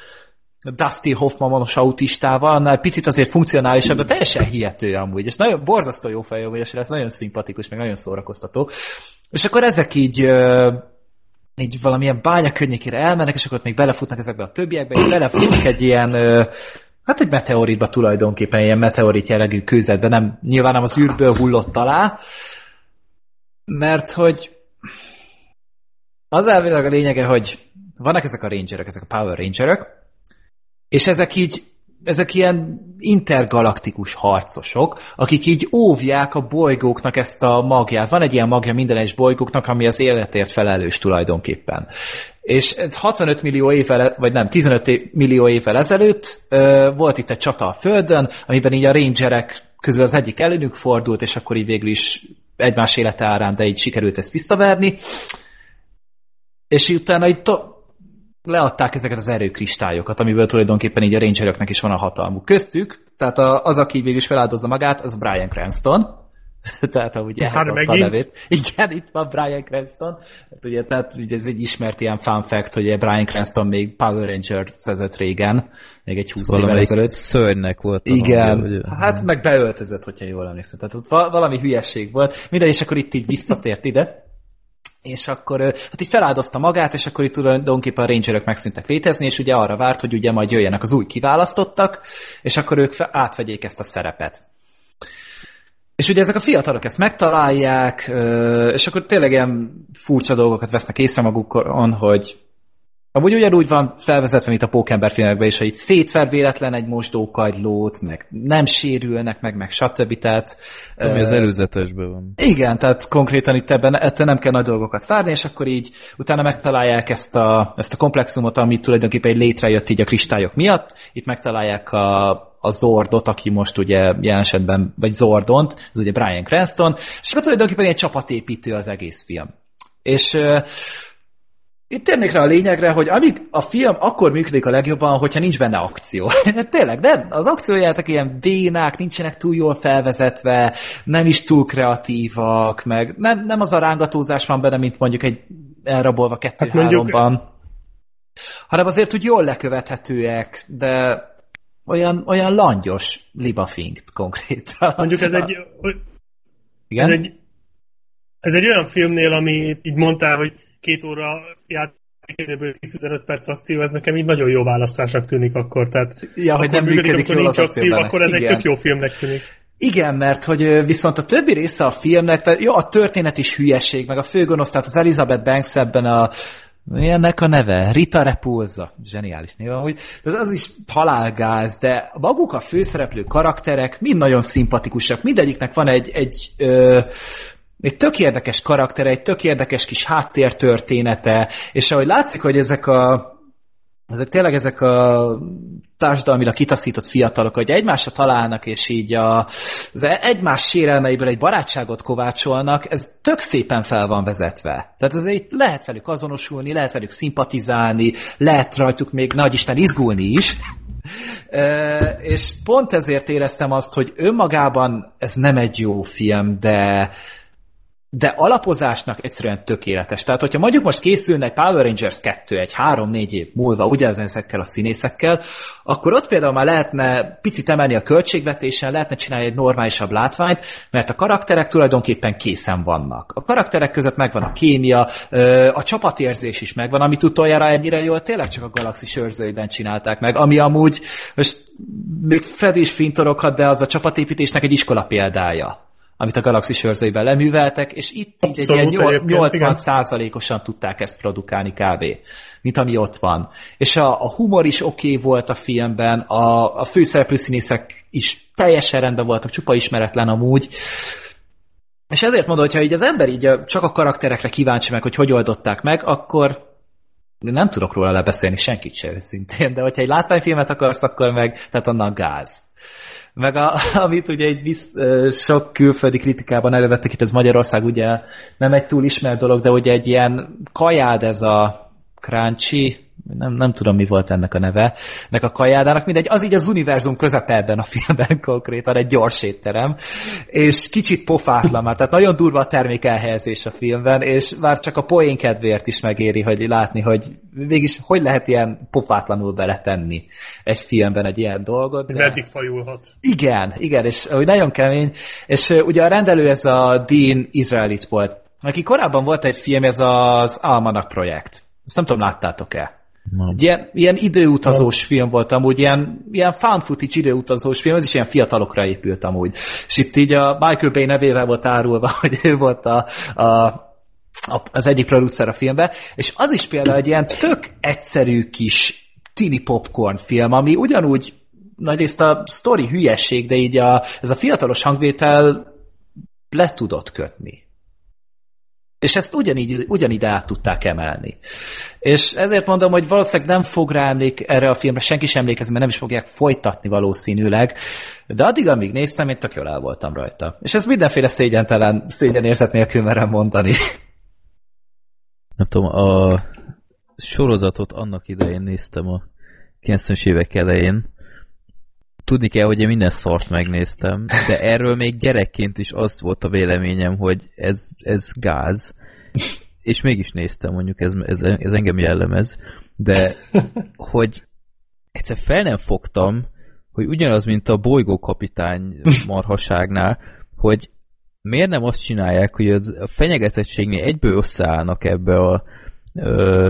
Dusty Hoffmanos autistával, annál picit azért funkcionálisabb, de teljesen hihető amúgy, és nagyon borzasztó jó fejjó, és ez nagyon szimpatikus, meg nagyon szórakoztató. És akkor ezek így így valamilyen bánya környékére elmennek, és akkor még belefutnak ezekbe a többiekbe, és belefutnak egy ilyen, hát egy meteoritba tulajdonképpen, ilyen meteorit jellegű kőzetbe, nem, nyilván nem az űrből hullott alá, mert hogy az elvileg a lényege, hogy vannak ezek a rangerek, ezek a Power Rangerök, és ezek így ezek ilyen intergalaktikus harcosok, akik így óvják a bolygóknak ezt a magját. Van egy ilyen magja minden egyes bolygóknak, ami az életért felelős tulajdonképpen. És ez 65 millió évvel, vagy nem, 15 é- millió évvel ezelőtt ö, volt itt egy csata a Földön, amiben így a rangerek közül az egyik ellenük fordult, és akkor így végül is egymás élete árán, de így sikerült ezt visszaverni. És utána így to- leadták ezeket az erőkristályokat, amiből tulajdonképpen így a rangeröknek is van a hatalmuk. Köztük, tehát a, az, aki végül is feláldozza magát, az Brian Cranston. tehát ahogy Hát adta a nevét. Igen, itt van Brian Cranston. Hát ugye, tehát ugye ez egy ismert ilyen fun fact, hogy Brian Cranston még Power Rangers szerzett régen, még egy 20 évvel Valamelyik ezelőtt. szörnynek volt Igen, hangja, hát meg beöltözött, hogyha jól emlékszem. Tehát ott va- valami hülyeség volt. Minden, és akkor itt így visszatért ide. És akkor, hát így feláldozta magát, és akkor itt tulajdonképpen a rangerök megszűntek létezni, és ugye arra várt, hogy ugye majd jöjjenek az új kiválasztottak, és akkor ők átvegyék ezt a szerepet. És ugye ezek a fiatalok ezt megtalálják, és akkor tényleg ilyen furcsa dolgokat vesznek észre magukon, hogy Amúgy ugyanúgy van felvezetve, mint a Pókember filmekben is, hogy szétver véletlen egy mosdókagylót, meg nem sérülnek meg, meg stb. Tehát, Ami az előzetesben van. Igen, tehát konkrétan itt ebben ettől nem kell nagy dolgokat várni, és akkor így utána megtalálják ezt a, ezt a komplexumot, ami tulajdonképpen egy létrejött így a kristályok miatt. Itt megtalálják a, a Zordot, aki most ugye jelen esetben, vagy Zordont, ez ugye Brian Cranston, és akkor tulajdonképpen egy csapatépítő az egész film. És uh, itt térnék rá a lényegre, hogy amíg a film akkor működik a legjobban, hogyha nincs benne akció. Tényleg, de az akciójátok ilyen vénák, nincsenek túl jól felvezetve, nem is túl kreatívak, meg nem, nem az a rángatózás van benne, mint mondjuk egy elrabolva kettő-háromban, hát hanem azért úgy jól lekövethetőek, de olyan, olyan langyos libafinkt konkrétan. Mondjuk ez egy, Igen? Ez egy, ez egy olyan filmnél, ami így mondtál, hogy két óra játékidőből 10-15 perc akció, ez nekem így nagyon jó választásnak tűnik akkor. Tehát ja, hogy nem működik, működik jól nincs akció, akkor ez Igen. egy tök jó filmnek tűnik. Igen, mert hogy viszont a többi része a filmnek, tehát jó, a történet is hülyeség, meg a főgonosz, tehát az Elizabeth Banks ebben a Milyennek a neve? Rita Repulsa. Zseniális név amúgy. Tehát az is halálgáz, de maguk a főszereplő karakterek mind nagyon szimpatikusak. Mindegyiknek van egy, egy ö, egy tök érdekes karakter, egy tök érdekes kis háttértörténete, és ahogy látszik, hogy ezek a ezek tényleg ezek a társadalmilag kitaszított fiatalok, hogy egymásra találnak, és így a, az egymás sérelmeiből egy barátságot kovácsolnak, ez tök szépen fel van vezetve. Tehát azért lehet velük azonosulni, lehet velük szimpatizálni, lehet rajtuk még nagy Isten izgulni is, e, és pont ezért éreztem azt, hogy önmagában ez nem egy jó film, de de alapozásnak egyszerűen tökéletes. Tehát, hogyha mondjuk most készülne egy Power Rangers 2 egy 3-4 év múlva ugyanezekkel a színészekkel, akkor ott például már lehetne picit emelni a költségvetésen, lehetne csinálni egy normálisabb látványt, mert a karakterek tulajdonképpen készen vannak. A karakterek között megvan a kémia, a csapatérzés is megvan, amit utoljára ennyire jól tényleg csak a galaxis őrzőiben csinálták meg, ami amúgy, most még Freddy is fintoroghat, de az a csapatépítésnek egy iskola példája amit a Galaxy őrzőiben leműveltek, és itt így egy ilyen 80 százalékosan tudták ezt produkálni kb. mint ami ott van. És a, a humor is oké okay volt a filmben, a, a főszereplő színészek is teljesen rendben voltak, csupa ismeretlen amúgy, és ezért mondom, hogyha így az ember így csak a karakterekre kíváncsi meg, hogy hogy oldották meg, akkor nem tudok róla lebeszélni senkit se szintén, de hogyha egy látványfilmet akarsz, akkor meg, tehát annak gáz. Meg a, amit ugye egy visz, sok külföldi kritikában elővettek itt, ez Magyarország ugye nem egy túl ismert dolog, de ugye egy ilyen kajád ez a Crunchy, nem, nem tudom, mi volt ennek a neve, meg a kajádának, mindegy, az így az univerzum közepében a filmben konkrétan, egy gyors étterem, és kicsit pofátlan már, tehát nagyon durva a termék elhelyezés a filmben, és már csak a poén kedvéért is megéri, hogy látni, hogy mégis hogy lehet ilyen pofátlanul beletenni egy filmben egy ilyen dolgot. De... Meddig fajulhat. Igen, igen, és hogy nagyon kemény, és ugye a rendelő ez a Dean Israelit volt, aki korábban volt egy film, ez az Almanak projekt. Ezt nem tudom, láttátok-e? Nem. Ilyen, ilyen időutazós nem. film volt amúgy, ilyen, ilyen found footage időutazós film, ez is ilyen fiatalokra épült amúgy. És itt így a Michael Bay nevével volt árulva, hogy ő volt a, a az egyik producer a filmbe, és az is például egy ilyen tök egyszerű kis tini popcorn film, ami ugyanúgy nagyrészt a sztori hülyesség, de így a, ez a fiatalos hangvétel le tudott kötni. És ezt ugyanígy, ugyanígy át tudták emelni. És ezért mondom, hogy valószínűleg nem fog rá emlék, erre a filmre senki sem emlékezni, mert nem is fogják folytatni valószínűleg. De addig, amíg néztem, én tök jól el voltam rajta. És ez mindenféle szégyentelen, szégyenérzet nélkül merem mondani. Nem tudom, a sorozatot annak idején néztem a 90-es évek elején, tudni kell, hogy én minden szart megnéztem, de erről még gyerekként is azt volt a véleményem, hogy ez, ez gáz, és mégis néztem, mondjuk ez, ez, ez engem jellemez, de hogy egyszer fel nem fogtam, hogy ugyanaz, mint a bolygókapitány marhaságnál, hogy miért nem azt csinálják, hogy a fenyegetettségnél egyből összeállnak ebbe a ö,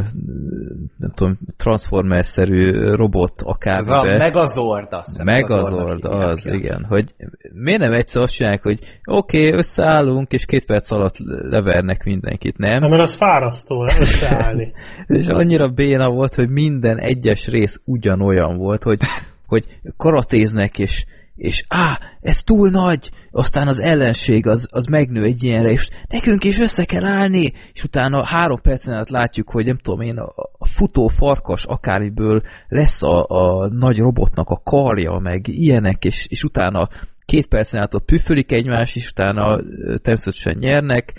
nem tudom, Transformers-szerű robot akár. Ez a Megazord, azt hiszem. Megazord, az, igen. Hogy miért nem egyszer azt csinálják, hogy oké, okay, összeállunk, és két perc alatt levernek mindenkit, nem? Nem, mert az fárasztó összeállni. és annyira béna volt, hogy minden egyes rész ugyanolyan volt, hogy, hogy karatéznek, és és á, ez túl nagy, aztán az ellenség az, az megnő egy ilyenre, és nekünk is össze kell állni, és utána három percen át látjuk, hogy nem tudom én, a, a futó farkas akármiből lesz a, a nagy robotnak a karja, meg ilyenek, és, és utána két percen át ott püfölik egymást, és utána természetesen nyernek,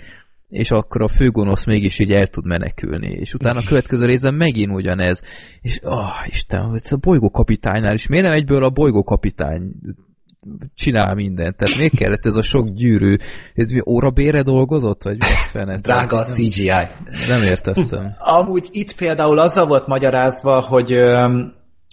és akkor a főgonosz mégis így el tud menekülni, és utána a következő részben megint ugyanez, és ah, Isten, a bolygókapitánynál is, miért nem egyből a bolygókapitány csinál mindent. Tehát még kellett ez a sok gyűrű? Ez mi órabére dolgozott? Vagy mi fene? Drága a CGI. Nem értettem. Amúgy itt például azzal volt magyarázva, hogy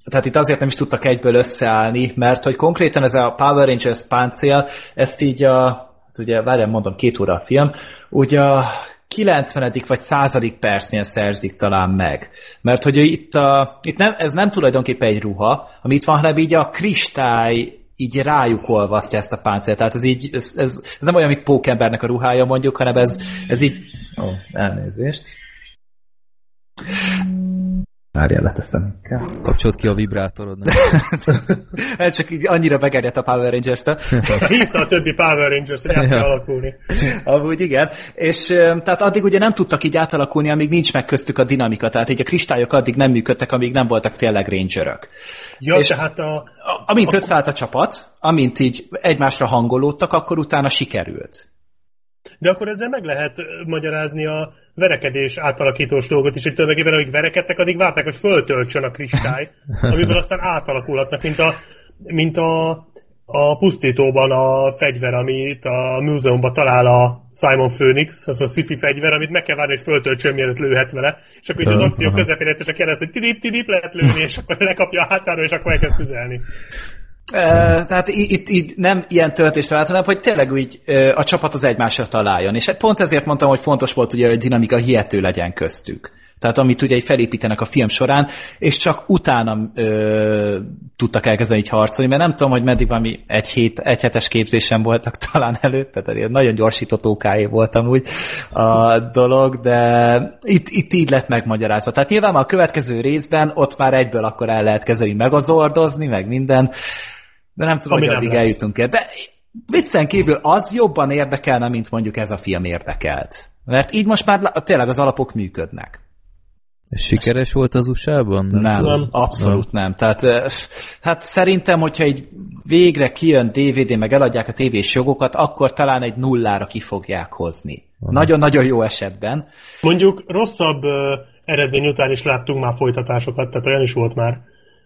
tehát itt azért nem is tudtak egyből összeállni, mert hogy konkrétan ez a Power Rangers páncél, ezt így a, hát ugye várjál mondom, két óra a film, ugye a 90. vagy 100. percnél szerzik talán meg. Mert hogy itt, a, itt nem, ez nem tulajdonképpen egy ruha, ami itt van, hanem így a kristály így rájuk olvasztja ezt a páncélt. Tehát ez így, ez, ez, ez nem olyan, mint pókembernek a ruhája mondjuk, hanem ez, ez így... Ó, elnézést. Várjál, leteszem. Kapcsolt ki a vibrátorod. hát csak így annyira begerjedt a Power Rangers-től. Hívta a többi Power Rangers, hogy át alakulni. Amúgy igen. És tehát addig ugye nem tudtak így átalakulni, amíg nincs meg köztük a dinamika. Tehát így a kristályok addig nem működtek, amíg nem voltak tényleg rangerök. Ja, és tehát a... Amint a... összeállt a csapat, amint így egymásra hangolódtak, akkor utána sikerült. De akkor ezzel meg lehet magyarázni a verekedés átalakítós dolgot is, hogy tulajdonképpen amíg verekedtek, addig várták, hogy föltöltsön a kristály, amiből aztán átalakulhatnak, mint a, mint a, a pusztítóban a fegyver, amit a múzeumban talál a Simon Phoenix, az a sci fegyver, amit meg kell várni, hogy föltöltsön, mielőtt lőhet vele, és akkor így az akció közepén egyszer csak kérdez, hogy tidip, tidip lehet lőni, és akkor lekapja a hátára, és akkor elkezd tüzelni. Tehát itt, itt nem ilyen töltésre vált, hanem hogy tényleg úgy a csapat az egymásra találjon. És pont ezért mondtam, hogy fontos volt ugye, hogy a dinamika hihető legyen köztük. Tehát amit ugye felépítenek a film során, és csak utána ö, tudtak elkezdeni így harcolni, mert nem tudom, hogy meddig valami egy, hét, egy hetes képzésen voltak talán előtt, tehát nagyon gyorsított ókáé voltam úgy a dolog, de itt, itt így lett megmagyarázva. Tehát nyilván a következő részben ott már egyből akkor el lehet kezdeni megazordozni, meg minden, de nem tudom, Ami hogy addig lesz. eljutunk el. De viccen kívül az jobban érdekelne, mint mondjuk ez a film érdekelt. Mert így most már tényleg az alapok működnek. Sikeres volt az USA-ban? Nem, nem, abszolút nem. nem. Tehát hát szerintem, hogyha egy végre kijön DVD, meg eladják a tévés jogokat, akkor talán egy nullára ki fogják hozni. Nagyon-nagyon jó esetben. Mondjuk rosszabb uh, eredmény után is láttunk már folytatásokat, tehát olyan is volt már.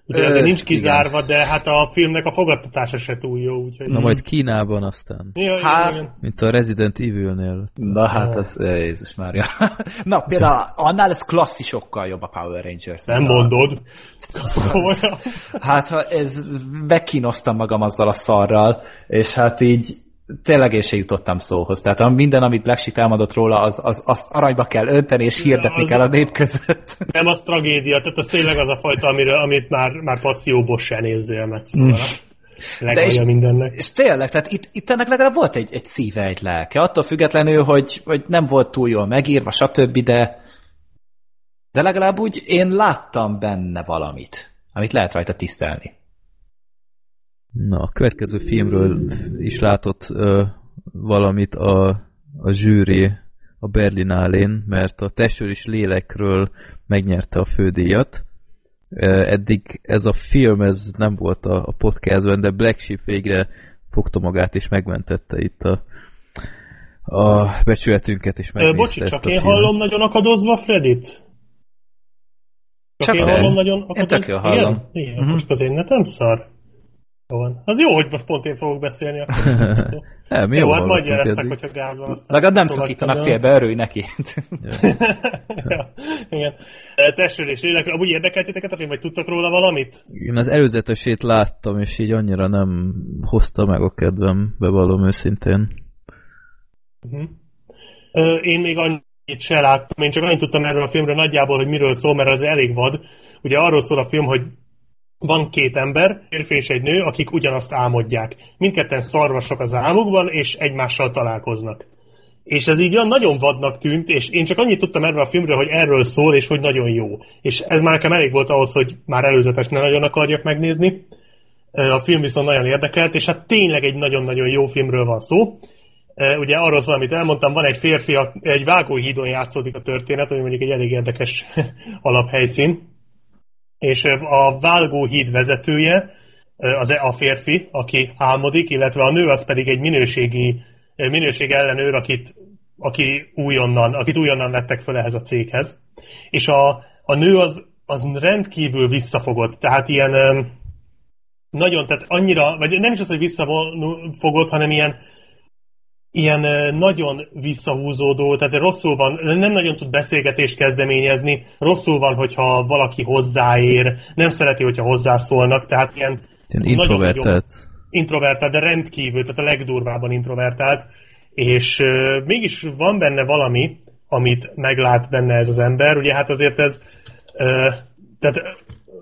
Úgyhogy ezért nincs kizárva, igen. de hát a filmnek a fogadtatása se túl jó. Úgyhogy... Na majd Kínában aztán. Ja, hát, igen. Mint a Resident Evil-nél. Na hát, az, Jézus Mária. Na például annál ez klasszisokkal jobb a Power Rangers. Nem mondod. hát ha ez megkínoztam magam azzal a szarral, és hát így tényleg én se jutottam szóhoz. Tehát minden, amit Black Sheep elmondott róla, az, az, azt aranyba kell önteni, és hirdetni az kell a nép között. Nem, az tragédia, tehát az tényleg az a fajta, amiről, amit már, már passzióból se nézzél meg. Szóval. Mm. De és, mindennek. És tényleg, tehát itt, itt ennek legalább volt egy, egy szíve, egy lelke. Attól függetlenül, hogy, hogy nem volt túl jól megírva, stb., de, de legalább úgy én láttam benne valamit, amit lehet rajta tisztelni. Na, a következő filmről is látott ö, valamit a, a zsűri a Berlinálén, mert a Testről is lélekről megnyerte a fődíjat. Eddig ez a film ez nem volt a, a podcastben, de Black Sheep végre fogta magát és megmentette itt a, a becsületünket is megnézte Bocsi, csak én filmet. hallom nagyon akadozva Fredit? Csak, csak én hallom nagyon akadozva? Én tök jól hallom. Igen? Igen, uh-huh. most az én netem szar. Van. Az jó, hogy most pont én fogok beszélni. Akkor. nem, jó, hát majd jeleztek, hogyha gáz van. Legalább nem szakítanak félbe, örülj neki. ja, igen. Testülés lélekről. Amúgy érdekelt titeket a film, vagy tudtak róla valamit? Én az előzetesét láttam, és így annyira nem hozta meg a kedvem, bevallom őszintén. Uh-huh. Én még annyi se láttam, én csak annyit tudtam erről a filmről nagyjából, hogy miről szól, mert az elég vad. Ugye arról szól a film, hogy van két ember, férfi és egy nő, akik ugyanazt álmodják. Mindketten szarvasok az álmukban, és egymással találkoznak. És ez így olyan nagyon vadnak tűnt, és én csak annyit tudtam erről a filmről, hogy erről szól, és hogy nagyon jó. És ez már nekem elég volt ahhoz, hogy már előzetes ne nagyon akarjak megnézni. A film viszont nagyon érdekelt, és hát tényleg egy nagyon-nagyon jó filmről van szó. Ugye arról szól, amit elmondtam, van egy férfi, egy vágóhídon játszódik a történet, ami mondjuk egy elég érdekes alaphelyszín. És a vágóhíd vezetője, az e, a férfi, aki álmodik, illetve a nő az pedig egy minőségi minőség ellenőr, akit, aki újonnan, akit újonnan vettek fel ehhez a céghez. És a, a nő az, az rendkívül visszafogott, tehát ilyen nagyon, tehát annyira, vagy nem is az, hogy visszafogott, hanem ilyen, ilyen nagyon visszahúzódó, tehát rosszul van, nem nagyon tud beszélgetést kezdeményezni, rosszul van, hogyha valaki hozzáér, nem szereti, hogyha hozzászólnak, tehát ilyen, ilyen introvertált introvertált, de rendkívül, tehát a legdurvábban introvertált, és uh, mégis van benne valami, amit meglát benne ez az ember, ugye hát azért ez uh, tehát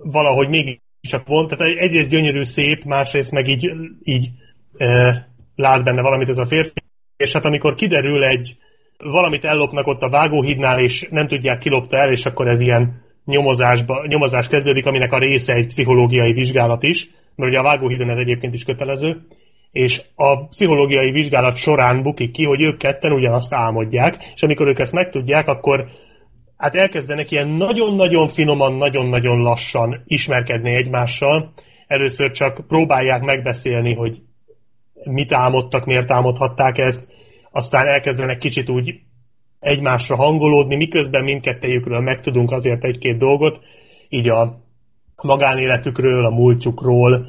valahogy mégis csak von, tehát egyrészt gyönyörű szép, másrészt meg így, így uh, lát benne valamit ez a férfi, és hát amikor kiderül egy, valamit ellopnak ott a vágóhídnál, és nem tudják kilopta el, és akkor ez ilyen nyomozásba, nyomozás kezdődik, aminek a része egy pszichológiai vizsgálat is, mert ugye a vágóhídon ez egyébként is kötelező, és a pszichológiai vizsgálat során bukik ki, hogy ők ketten ugyanazt álmodják, és amikor ők ezt megtudják, akkor hát elkezdenek ilyen nagyon-nagyon finoman, nagyon-nagyon lassan ismerkedni egymással. Először csak próbálják megbeszélni, hogy mit álmodtak, miért álmodhatták ezt, aztán elkezdenek kicsit úgy egymásra hangolódni, miközben mindkettejükről megtudunk azért egy-két dolgot, így a magánéletükről, a múltjukról,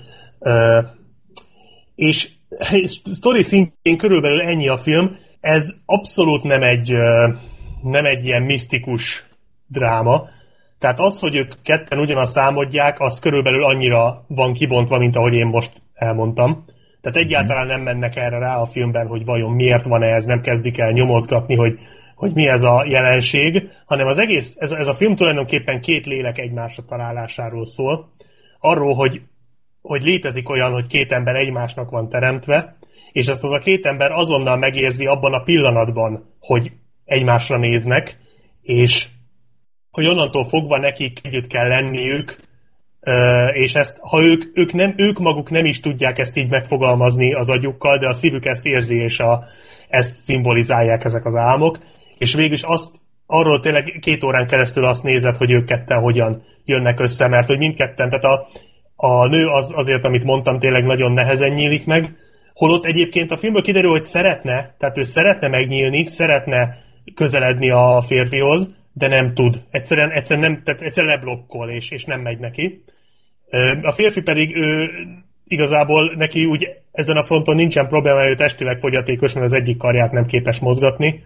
és story szintén körülbelül ennyi a film, ez abszolút nem egy, nem egy ilyen misztikus dráma, tehát az, hogy ők ketten ugyanazt álmodják, az körülbelül annyira van kibontva, mint ahogy én most elmondtam. Tehát egyáltalán nem mennek erre rá a filmben, hogy vajon miért van ez, nem kezdik el nyomozgatni, hogy hogy mi ez a jelenség, hanem az egész, ez, ez a film tulajdonképpen két lélek egymásra találásáról szól. Arról, hogy, hogy létezik olyan, hogy két ember egymásnak van teremtve, és ezt az a két ember azonnal megérzi abban a pillanatban, hogy egymásra néznek, és hogy onnantól fogva nekik együtt kell lenniük, és ezt, ha ők, ők, nem, ők maguk nem is tudják ezt így megfogalmazni az agyukkal, de a szívük ezt érzi, és a, ezt szimbolizálják ezek az álmok, és végülis azt, arról tényleg két órán keresztül azt nézed, hogy ők ketten hogyan jönnek össze, mert hogy mindketten, tehát a, a nő az, azért, amit mondtam, tényleg nagyon nehezen nyílik meg, holott egyébként a filmből kiderül, hogy szeretne, tehát ő szeretne megnyílni, szeretne közeledni a férfihoz, de nem tud. Egyszerűen, egyszerűen, nem, tehát egyszerűen leblokkol, és, és nem megy neki. A férfi pedig ő igazából neki úgy ezen a fronton nincsen probléma, ő testileg fogyatékos, mert az egyik karját nem képes mozgatni,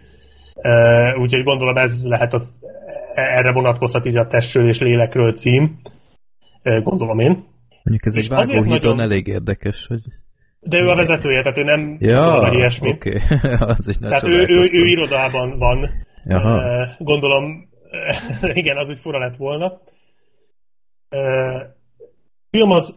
úgyhogy gondolom ez lehet az, erre vonatkozhat így a testről és lélekről cím. Gondolom én. Mondjuk ez és egy vágóhídon nagyon... elég érdekes, hogy... De ő a vezetője, tehát ő nem ja, vagy ilyesmi. Okay. az tehát ő, ő, ő irodában van. Jaha. Gondolom, igen, az úgy fura lett volna. A film az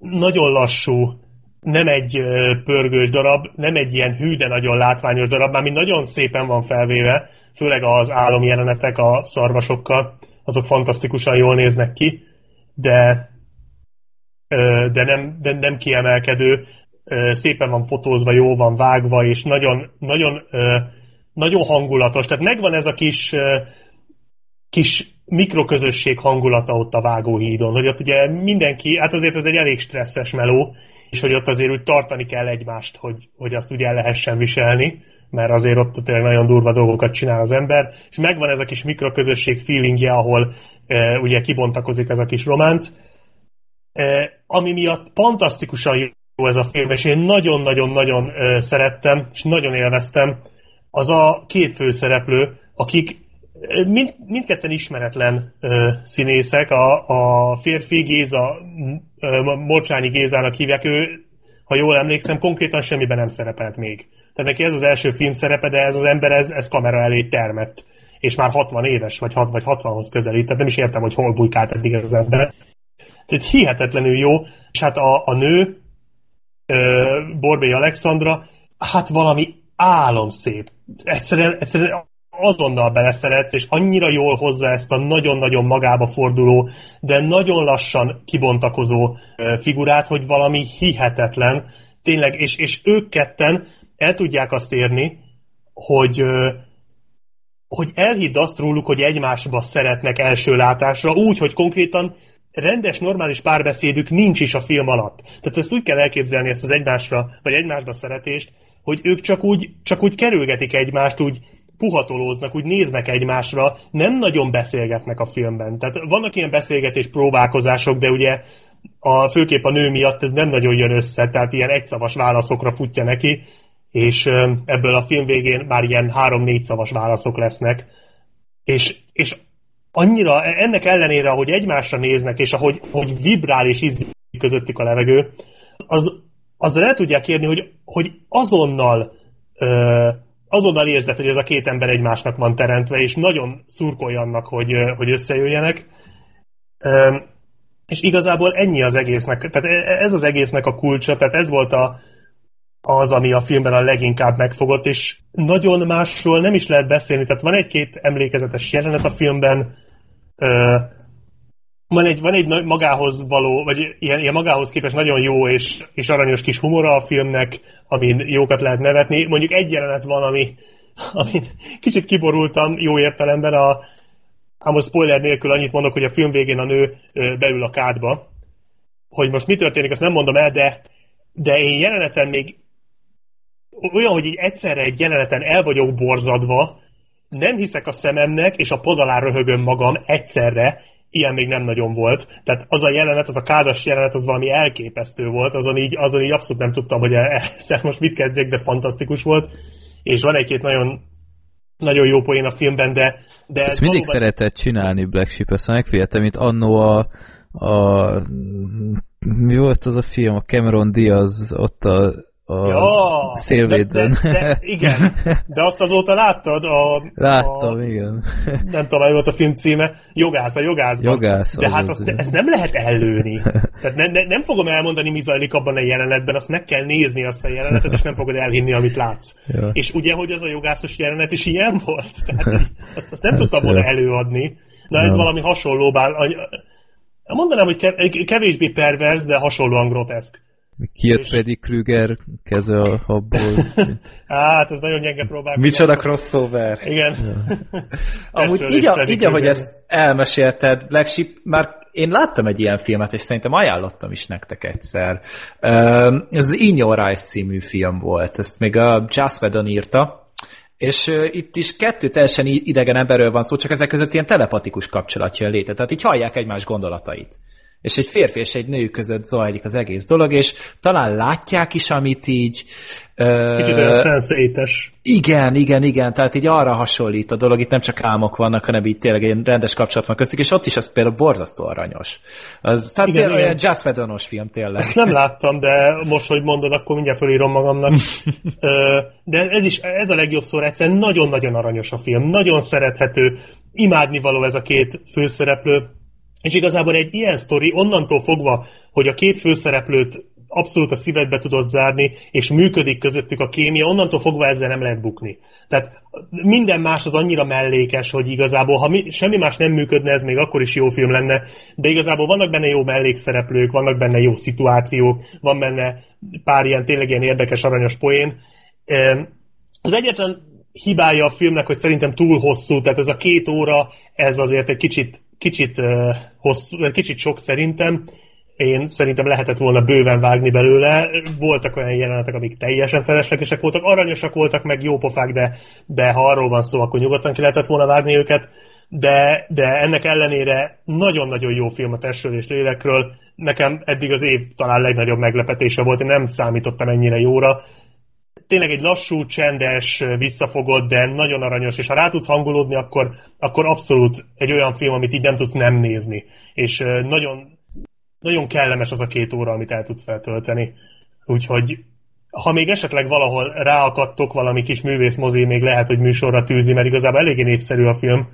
nagyon lassú, nem egy pörgős darab, nem egy ilyen hű, de nagyon látványos darab, már nagyon szépen van felvéve, főleg az álomjelenetek a szarvasokkal, azok fantasztikusan jól néznek ki, de, de, nem, de nem kiemelkedő, szépen van fotózva, jó van vágva, és nagyon, nagyon, nagyon hangulatos. Tehát megvan ez a kis, kis mikroközösség hangulata ott a vágóhídon, hogy ott ugye mindenki, hát azért ez egy elég stresszes meló, és hogy ott azért úgy tartani kell egymást, hogy, hogy azt ugye el lehessen viselni, mert azért ott tényleg nagyon durva dolgokat csinál az ember, és megvan ez a kis mikroközösség feelingje, ahol e, ugye kibontakozik ez a kis románc, e, ami miatt fantasztikusan jó ez a film, és én nagyon-nagyon-nagyon e, szerettem, és nagyon élveztem, az a két főszereplő, akik mind, mindketten ismeretlen ö, színészek, a, a férfi Géza, ö, Morcsányi Gézának hívják, ő, ha jól emlékszem, konkrétan semmiben nem szerepelt még. Tehát neki ez az első film szerepe, de ez az ember, ez, ez kamera elé termett. és már 60 éves, vagy 6 vagy 60-hoz közelít, tehát nem is értem, hogy hol bujkált eddig az ember. Tehát hihetetlenül jó, és hát a, a nő, Borbély Alexandra, hát valami álomszép. Egyszerűen, egyszerűen azonnal beleszeretsz, és annyira jól hozza ezt a nagyon-nagyon magába forduló, de nagyon lassan kibontakozó figurát, hogy valami hihetetlen, tényleg, és, és ők ketten el tudják azt érni, hogy hogy elhidd azt róluk, hogy egymásba szeretnek első látásra, úgy, hogy konkrétan rendes, normális párbeszédük nincs is a film alatt. Tehát ezt úgy kell elképzelni, ezt az egymásra, vagy egymásba szeretést, hogy ők csak úgy, csak úgy kerülgetik egymást, úgy puhatolóznak, úgy néznek egymásra, nem nagyon beszélgetnek a filmben. Tehát vannak ilyen beszélgetés próbálkozások, de ugye a, főképp a nő miatt ez nem nagyon jön össze, tehát ilyen egyszavas válaszokra futja neki, és ebből a film végén már ilyen három-négy szavas válaszok lesznek. És, és annyira, ennek ellenére, ahogy egymásra néznek, és ahogy hogy vibrál és izzik közöttük a levegő, az, az el tudják érni, hogy, hogy azonnal ö, azonnal érzed, hogy ez a két ember egymásnak van teremtve, és nagyon szurkolj annak, hogy, hogy összejöjjenek. Ö, és igazából ennyi az egésznek, tehát e, e, ez az egésznek a kulcsa, tehát ez volt a, az, ami a filmben a leginkább megfogott, és nagyon másról nem is lehet beszélni, tehát van egy-két emlékezetes jelenet a filmben, ö, van egy, van egy magához való, vagy ilyen, ilyen magához képest nagyon jó és, és aranyos kis humora a filmnek, amin jókat lehet nevetni. Mondjuk egy jelenet van, ami, amin kicsit kiborultam jó értelemben, a, ám most spoiler nélkül annyit mondok, hogy a film végén a nő beül a kádba. Hogy most mi történik, azt nem mondom el, de, de én jeleneten még olyan, hogy így egyszerre egy jeleneten el vagyok borzadva, nem hiszek a szememnek, és a podalán röhögöm magam egyszerre, ilyen még nem nagyon volt. Tehát az a jelenet, az a kádas jelenet, az valami elképesztő volt, azon így, azon így abszolút nem tudtam, hogy e- ezzel most mit kezdjek, de fantasztikus volt. És van egy-két nagyon nagyon jó poén a filmben, de... de ez mindig valóban... szeretett csinálni Black Sheep, ezt megfigyeltem, mint annó a, a mi volt az a film, a Cameron Diaz ott a a ja, szélvédőn. De, de, de, igen, de azt azóta láttad? A, Láttam, a, igen. Nem tudom, volt a film címe. Jogász, a jogászban. Jogász. De hát azt, ezt nem lehet ellőni. Tehát ne, ne, nem fogom elmondani, mi zajlik abban a jelenetben, azt meg kell nézni azt a jelenetet, és nem fogod elhinni, amit látsz. Ja. És ugye, hogy az a jogászos jelenet is ilyen volt? Tehát azt, azt nem tudtam volna előadni. Na ez valami hasonló, bár mondanám, hogy kevésbé pervers, de hasonlóan groteszk. Kijött és... Freddy Krüger keze a habból. hát, ez nagyon gyenge próbál. Micsoda crossover. Igen. Ja. Amúgy így, a, így ahogy ezt elmesélted, Black Sheep, már én láttam egy ilyen filmet, és szerintem ajánlottam is nektek egyszer. Ez In Your Eyes című film volt. Ezt még a Joss Whedon írta, és itt is kettő teljesen idegen emberről van szó, csak ezek között ilyen telepatikus kapcsolat jön létre. Tehát így hallják egymás gondolatait és egy férfi és egy nő között zajlik az egész dolog, és talán látják is, amit így... Kicsit olyan szenszétes. Igen, igen, igen, tehát így arra hasonlít a dolog, itt nem csak álmok vannak, hanem így tényleg egy rendes kapcsolat van köztük, és ott is az például borzasztó aranyos. Az, tehát igen, olyan Just Whedon-os film tényleg. Ezt nem láttam, de most, hogy mondod, akkor mindjárt fölírom magamnak. de ez is, ez a legjobb szó, egyszerűen nagyon-nagyon aranyos a film, nagyon szerethető, imádnivaló ez a két főszereplő, és igazából egy ilyen sztori onnantól fogva, hogy a két főszereplőt abszolút a szívedbe tudod zárni, és működik közöttük a kémia, onnantól fogva ezzel nem lehet bukni. Tehát minden más az annyira mellékes, hogy igazából, ha mi, semmi más nem működne, ez még akkor is jó film lenne, de igazából vannak benne jó mellékszereplők, vannak benne jó szituációk, van benne pár ilyen tényleg ilyen érdekes, aranyos poén. Az egyetlen hibája a filmnek, hogy szerintem túl hosszú, tehát ez a két óra, ez azért egy kicsit kicsit, hosszú, kicsit sok szerintem. Én szerintem lehetett volna bőven vágni belőle. Voltak olyan jelenetek, amik teljesen feleslegesek voltak, aranyosak voltak, meg jó pofák, de, de ha arról van szó, akkor nyugodtan ki lehetett volna vágni őket. De, de ennek ellenére nagyon-nagyon jó film a testről és lélekről. Nekem eddig az év talán legnagyobb meglepetése volt, én nem számítottam ennyire jóra tényleg egy lassú, csendes, visszafogott, de nagyon aranyos, és ha rá tudsz hangolódni, akkor, akkor abszolút egy olyan film, amit így nem tudsz nem nézni. És nagyon, nagyon kellemes az a két óra, amit el tudsz feltölteni. Úgyhogy ha még esetleg valahol ráakadtok valami kis művészmozi, még lehet, hogy műsorra tűzi, mert igazából eléggé népszerű a film,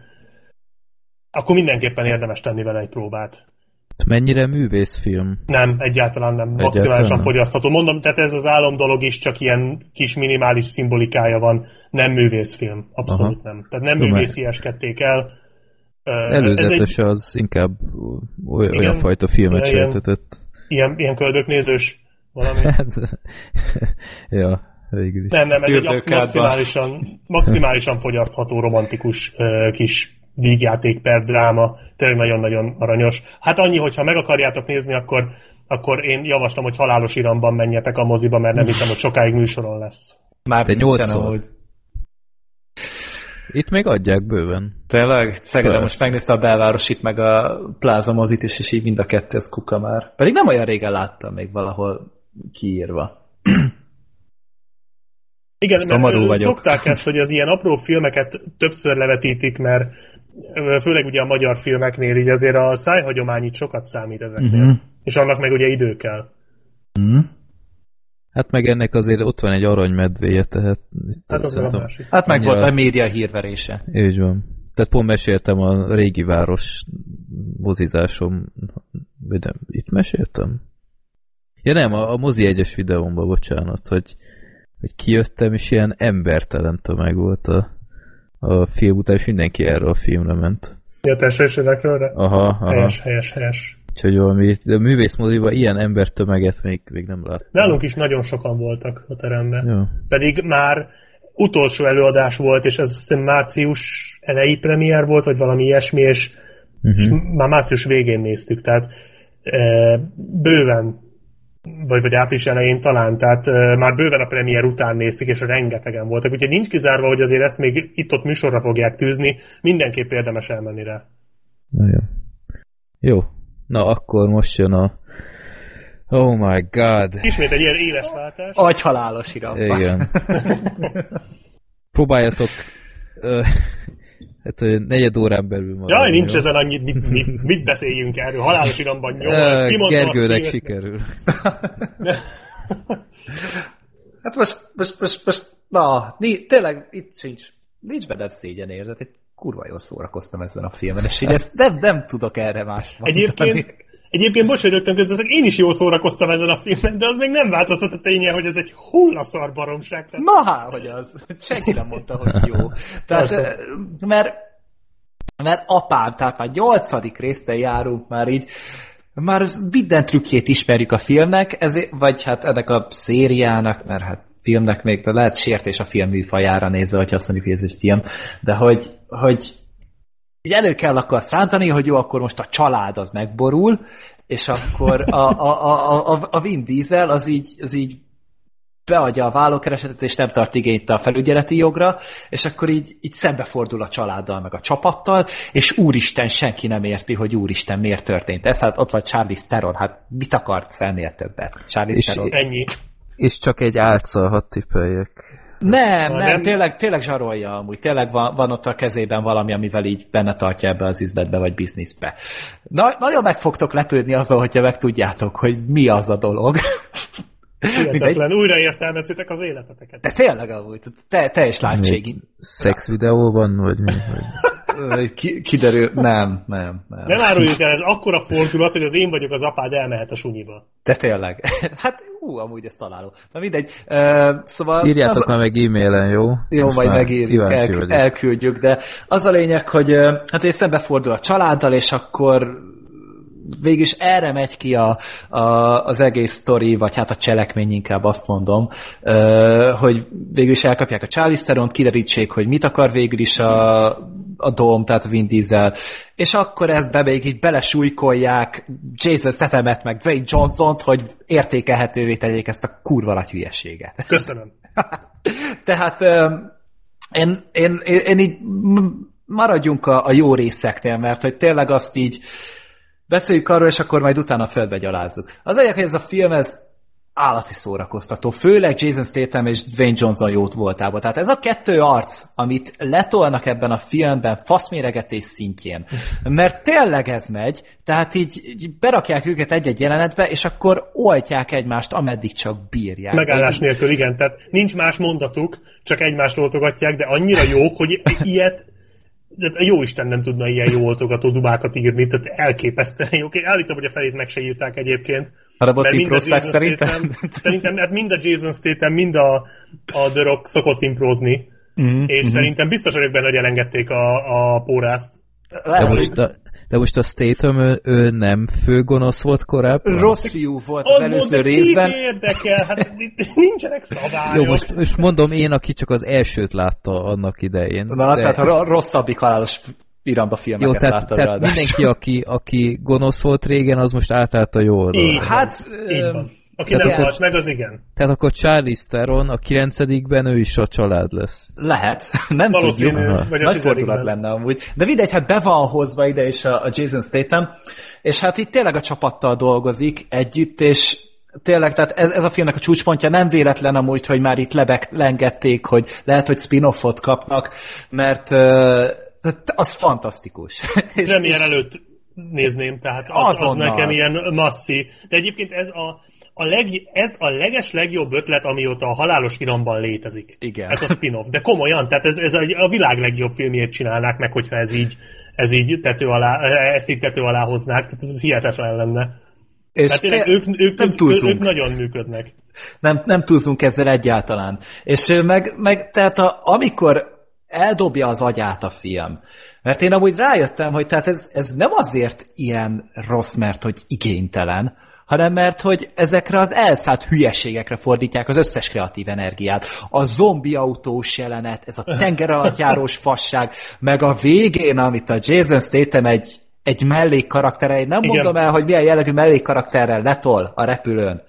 akkor mindenképpen érdemes tenni vele egy próbát. Mennyire művészfilm? Nem, egyáltalán nem. Maximálisan fogyasztható. Mondom, tehát ez az álom dolog is csak ilyen kis minimális szimbolikája van. Nem művészfilm. Abszolút Aha. nem. Tehát nem művészieskedték el. Előzetes egy az inkább oly- olyan Igen. fajta filmet Ilyen- sejtetett. ilyen, ilyen köldöknézős valami. Hát, ja, végül is. Nem, nem, ez egy maximálisan, maximálisan fogyasztható romantikus kis vígjáték per dráma. Tényleg nagyon-nagyon aranyos. Hát annyi, hogyha meg akarjátok nézni, akkor, akkor én javaslom, hogy halálos iramban menjetek a moziba, mert nem hiszem, hogy sokáig műsoron lesz. Már De nyolcszor. amúgy. Itt még adják bőven. Tényleg? Persze. most megnézte a belvárosit, meg a pláza mozit is, és így mind a kettő, ez kuka már. Pedig nem olyan régen láttam még valahol kiírva. Igen, Szomorú mert vagyok. szokták ezt, hogy az ilyen apró filmeket többször levetítik, mert főleg ugye a magyar filmeknél így azért a szájhagyomány itt sokat számít ezeknél. Mhm. És annak meg ugye idő kell. Hm? Hát meg ennek azért ott van egy arany tehát itt Hát az meg a másik. Hát meg Annyira- volt a média hírverése. Így van. Tehát pont meséltem a régi város mozizásom, vagy nem, itt meséltem? Ja nem, a, a mozi egyes videómban, bocsánat, hogy, hogy kijöttem, és ilyen embertelen tömeg volt a, a film után, és mindenki erre a filmre ment. Ja, tessésekről? Aha, aha. Helyes, helyes, helyes. Úgyhogy valami, de művészmoziban ilyen embertömeget még, még nem láttam. Nálunk is nagyon sokan voltak a teremben. Jó. Pedig már utolsó előadás volt, és ez március elejé premier volt, vagy valami ilyesmi, és, uh-huh. és már március végén néztük, tehát e, bőven, vagy, vagy április elején talán, tehát e, már bőven a premier után néztük, és rengetegen voltak, úgyhogy nincs kizárva, hogy azért ezt még itt-ott műsorra fogják tűzni, mindenképp érdemes elmenni rá. Na jó. Jó. Na akkor most jön a Oh my god. Ismét egy ilyen éles váltás. Agyhalálos iramban. Igen. Próbáljatok ö, hát negyed órán belül maradni. Jaj, nincs jó? ezen annyit, mit, mit, mit beszéljünk erről, halálos iramban a Gergőnek sikerül. Hát most, most, most, most, na, ní, tényleg itt sincs, nincs benne szégyen érzet, egy kurva jól szórakoztam ezen a filmen, és így ezt nem, nem tudok erre mást mondani. Egyébként, egyébként bocs, hogy rögtön közben, én is jól szórakoztam ezen a filmen, de az még nem változtat a ténye, hogy ez egy hullaszar baromság. Tehát Na hát, hogy az. Senki nem mondta, hogy jó. Tehát, Persze. eh, mert, mert apám, tehát már nyolcadik résztel járunk már így, már minden trükkjét ismerjük a filmnek, ezért, vagy hát ennek a szériának, mert hát filmnek még, de lehet sértés a film műfajára nézve, hogyha azt mondjuk, hogy ez egy film, de hogy, hogy így elő kell akkor azt rántani, hogy jó, akkor most a család az megborul, és akkor a, a, a, a, a Vin Diesel az így, az így beadja a vállókeresetet, és nem tart igényt a felügyeleti jogra, és akkor így, így szembefordul a családdal, meg a csapattal, és úristen, senki nem érti, hogy úristen, miért történt ez. Hát ott van Charlie Theron, hát mit akart ennél többet? Charlie És- Theron. ennyi. És csak egy álca, hadd tippeljek. Nem, Ha nem, nem- tényleg, tényleg zsarolja amúgy. Tényleg van, van ott a kezében valami, amivel így benne tartja ebbe az üzletbe vagy bizniszbe. Na, nagyon meg fogtok lepődni azon, hogyha megtudjátok, hogy mi az a dolog. Hihetetlen. Újra értelmezitek az életeteket. De tényleg amúgy, te, teljes lágységi. Szex videó van, vagy mi? Vagy... Ki, kiderül, nem, nem, nem. Nem áruljuk el, ez akkora fordulat, hogy az én vagyok az apád elmehet a sunyiba. De tényleg. Hát, ú, amúgy ez találó. Na mindegy. Uh, szóval... Írjátok az, már meg e-mailen, jó? Jó, Most majd megírjuk, el, vagyok. elküldjük, de az a lényeg, hogy hát hogy szembefordul a családdal, és akkor végülis erre megy ki a, a, az egész sztori, vagy hát a cselekmény inkább azt mondom, ö, hogy végülis elkapják a Charlize Theron, kiderítsék, hogy mit akar végül is a, a Dom, tehát Vin Diesel, és akkor ezt be még így belesújkolják Jason Stathamet, meg Dwayne Johnson-t, hogy értékelhetővé tegyék ezt a kurva nagy hülyeséget. Köszönöm. Tehát öm, én, én, én, én így maradjunk a, a jó részeknél, mert hogy tényleg azt így beszéljük arról, és akkor majd utána földbe gyalázzuk. Az egyik, hogy ez a film, ez állati szórakoztató. Főleg Jason Statham és Dwayne Johnson jót voltában. Tehát ez a kettő arc, amit letolnak ebben a filmben faszméregetés szintjén. Mert tényleg ez megy, tehát így, így berakják őket egy-egy jelenetbe, és akkor oltják egymást, ameddig csak bírják. Megállás nélkül, igen. Tehát nincs más mondatuk, csak egymást oltogatják, de annyira jók, hogy ilyet de jó Isten nem tudna ilyen jó oltogató dubákat írni, tehát elképesztően jó. Állítom, hogy a felét meg se írták egyébként. Darabot improzták szerintem? Statham, szerintem hát mind a Jason Statham, mind a, a The Rock szokott improzni, mm-hmm. és mm-hmm. szerintem biztos vagyok benne, hogy elengedték a, a pórázt. De most, a, de most a Statham, ő, ő nem főgonosz volt korábban? Rossz fiú volt az, az előző mondom, részben. érdekel? Hát nincsenek szabályok. Jó, most, most mondom én, aki csak az elsőt látta annak idején. Na, de... tehát a rosszabbik halálos iramba filmeket Jó, tehát, tehát mindenki, aki, aki gonosz volt régen, az most átállt a jó oldalra. Hát, így van. Aki tehát nem halt meg, az igen. Tehát akkor Charlie Theron a kilencedikben ő is a család lesz. Lehet, nem tudjuk. Nagy fordulat lenne amúgy. De mindegy, hát be van hozva ide is a, a Jason Statham, és hát itt tényleg a csapattal dolgozik együtt, és tényleg, tehát ez, ez a filmnek a csúcspontja nem véletlen amúgy, hogy már itt lebeglengették, hogy lehet, hogy spin-offot kapnak, mert uh, az fantasztikus. ilyen előtt nézném, tehát az, az nekem ilyen masszi. De egyébként ez a, a leg, ez a leges legjobb ötlet, amióta a halálos iramban létezik. Igen. Ez a spin-off. De komolyan, tehát ez, ez a, a világ legjobb filmjét csinálnák meg, hogyha ez így, ez így tető alá, ezt így tető alá hoznák, tehát ez hihetetlen lenne. És hát tényleg, ők, ők, nem túlzunk. ők nagyon működnek. Nem, nem túlzunk ezzel egyáltalán. És meg, meg tehát a, amikor eldobja az agyát a film, mert én amúgy rájöttem, hogy tehát ez, ez nem azért ilyen rossz, mert hogy igénytelen, hanem mert hogy ezekre az elszállt hülyeségekre fordítják az összes kreatív energiát. A zombi autós jelenet, ez a tengeralattjárós fasság, meg a végén, amit a Jason Statham egy, egy mellékkaraktere, én nem Igen. mondom el, hogy milyen jellegű mellékkarakterrel letol a repülőn.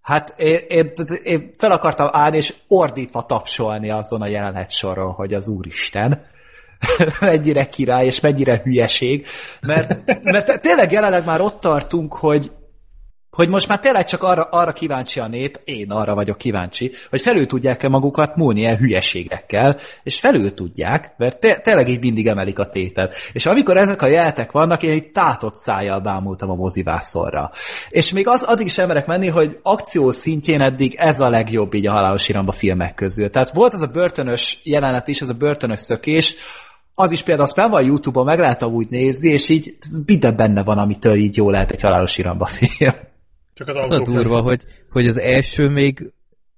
Hát én, én, én fel akartam állni, és ordítva tapsolni azon a jelenet soron, hogy az Úristen mennyire király, és mennyire hülyeség, mert, mert tényleg jelenleg már ott tartunk, hogy hogy most már tényleg csak arra, arra kíváncsi a nép, én arra vagyok kíváncsi, hogy felül tudják-e magukat múlni ilyen hülyeségekkel, és felül tudják, mert te, tényleg így mindig emelik a tétet. És amikor ezek a jeltek vannak, én egy tátott szájjal bámultam a mozivászorra. És még az, addig is emerek menni, hogy akció szintjén eddig ez a legjobb így a halálos iramba filmek közül. Tehát volt az a börtönös jelenet is, az a börtönös szökés, az is például azt fel van Youtube-on, meg lehet úgy nézni, és így minden benne van, amitől így jó lehet egy halálos iramba film. Csak az, az a durva, hogy, hogy az első még,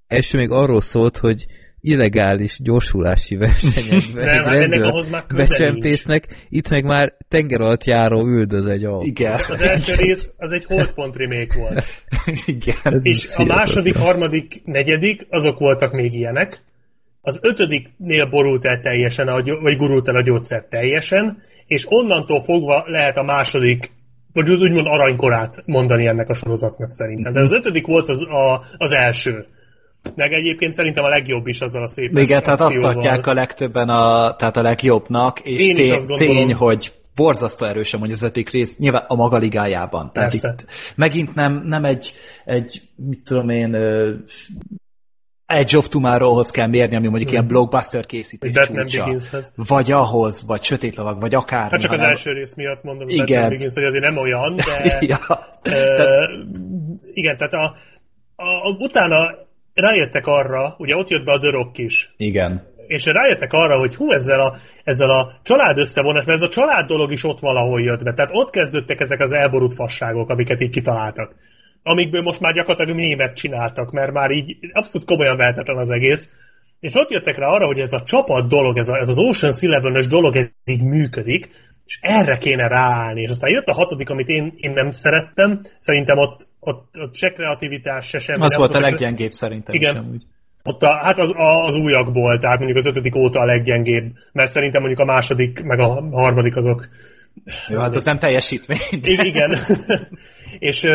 első még arról szólt, hogy illegális gyorsulási versenyekben egy hát rendőr becsempésznek, itt meg már tenger alatt járó üldöz egy autó. Igen. Az első rész az egy holdpont remake volt. Igen. És a második, harmadik, negyedik, azok voltak még ilyenek. Az ötödiknél borult el teljesen, a, vagy gurult el a gyógyszer teljesen, és onnantól fogva lehet a második vagy úgy úgymond aranykorát mondani ennek a sorozatnak szerintem. De az ötödik volt az, a, az első. Meg egyébként szerintem a legjobb is azzal a szép Igen, tehát azt adják a legtöbben a, tehát a legjobbnak, és Én tény, tény, hogy borzasztó erősen mondja az ötödik rész, nyilván a maga ligájában. Tehát itt megint nem, nem egy, egy, mit tudom én, Edge of Tomorrow-hoz kell mérni, ami mondjuk mm. ilyen blockbuster készítés Batman csúcsa. Vagy ahhoz, vagy Sötét Lovag, vagy akár. Hát csak az első rész miatt mondom, igen. Batman Begins, hogy azért nem olyan, de... ja. Te... Igen, tehát a, a, a, utána rájöttek arra, ugye ott jött be a Dörok is. Igen. És rájöttek arra, hogy hú, ezzel a, ezzel a család összevonás, mert ez a család dolog is ott valahol jött be. Tehát ott kezdődtek ezek az elborult fasságok, amiket így kitaláltak amikből most már gyakorlatilag mémet csináltak, mert már így abszolút komolyan vehetetlen az egész. És ott jöttek rá arra, hogy ez a csapat dolog, ez, a, ez az Ocean eleven dolog, ez így működik, és erre kéne ráállni. És aztán jött a hatodik, amit én, én nem szerettem, szerintem ott, ott, ott se kreativitás, se semmi. Az volt a leggyengébb szerintem Igen. sem úgy. Ott a, hát az, a, az újakból, tehát mondjuk az ötödik óta a leggyengébb, mert szerintem mondjuk a második, meg a harmadik azok... Jó, hát az nem teljesítmény. De... Igen. és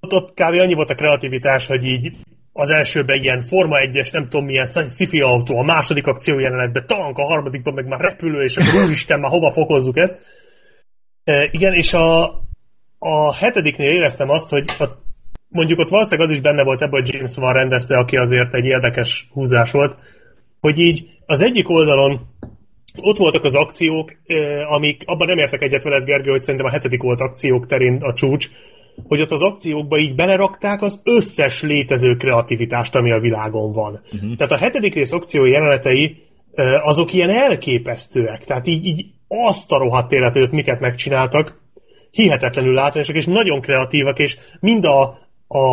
ott, ott kb. annyi volt a kreativitás, hogy így az elsőben ilyen Forma 1-es, nem tudom milyen sci autó, a második akció jelenetben tank, a harmadikban meg már repülő, és akkor úristen, már hova fokozzuk ezt. E, igen, és a, a hetediknél éreztem azt, hogy ott mondjuk ott valószínűleg az is benne volt ebben, hogy James van rendezte, aki azért egy érdekes húzás volt, hogy így az egyik oldalon ott voltak az akciók, amik, abban nem értek egyet veled, Gergő, hogy szerintem a hetedik volt akciók terén a csúcs, hogy ott az akciókba így belerakták az összes létező kreativitást, ami a világon van. Uh-huh. Tehát a hetedik rész akció jelenetei azok ilyen elképesztőek. Tehát így, így azt a rohadt életet, miket megcsináltak, hihetetlenül látványosak, és nagyon kreatívak, és mind a, a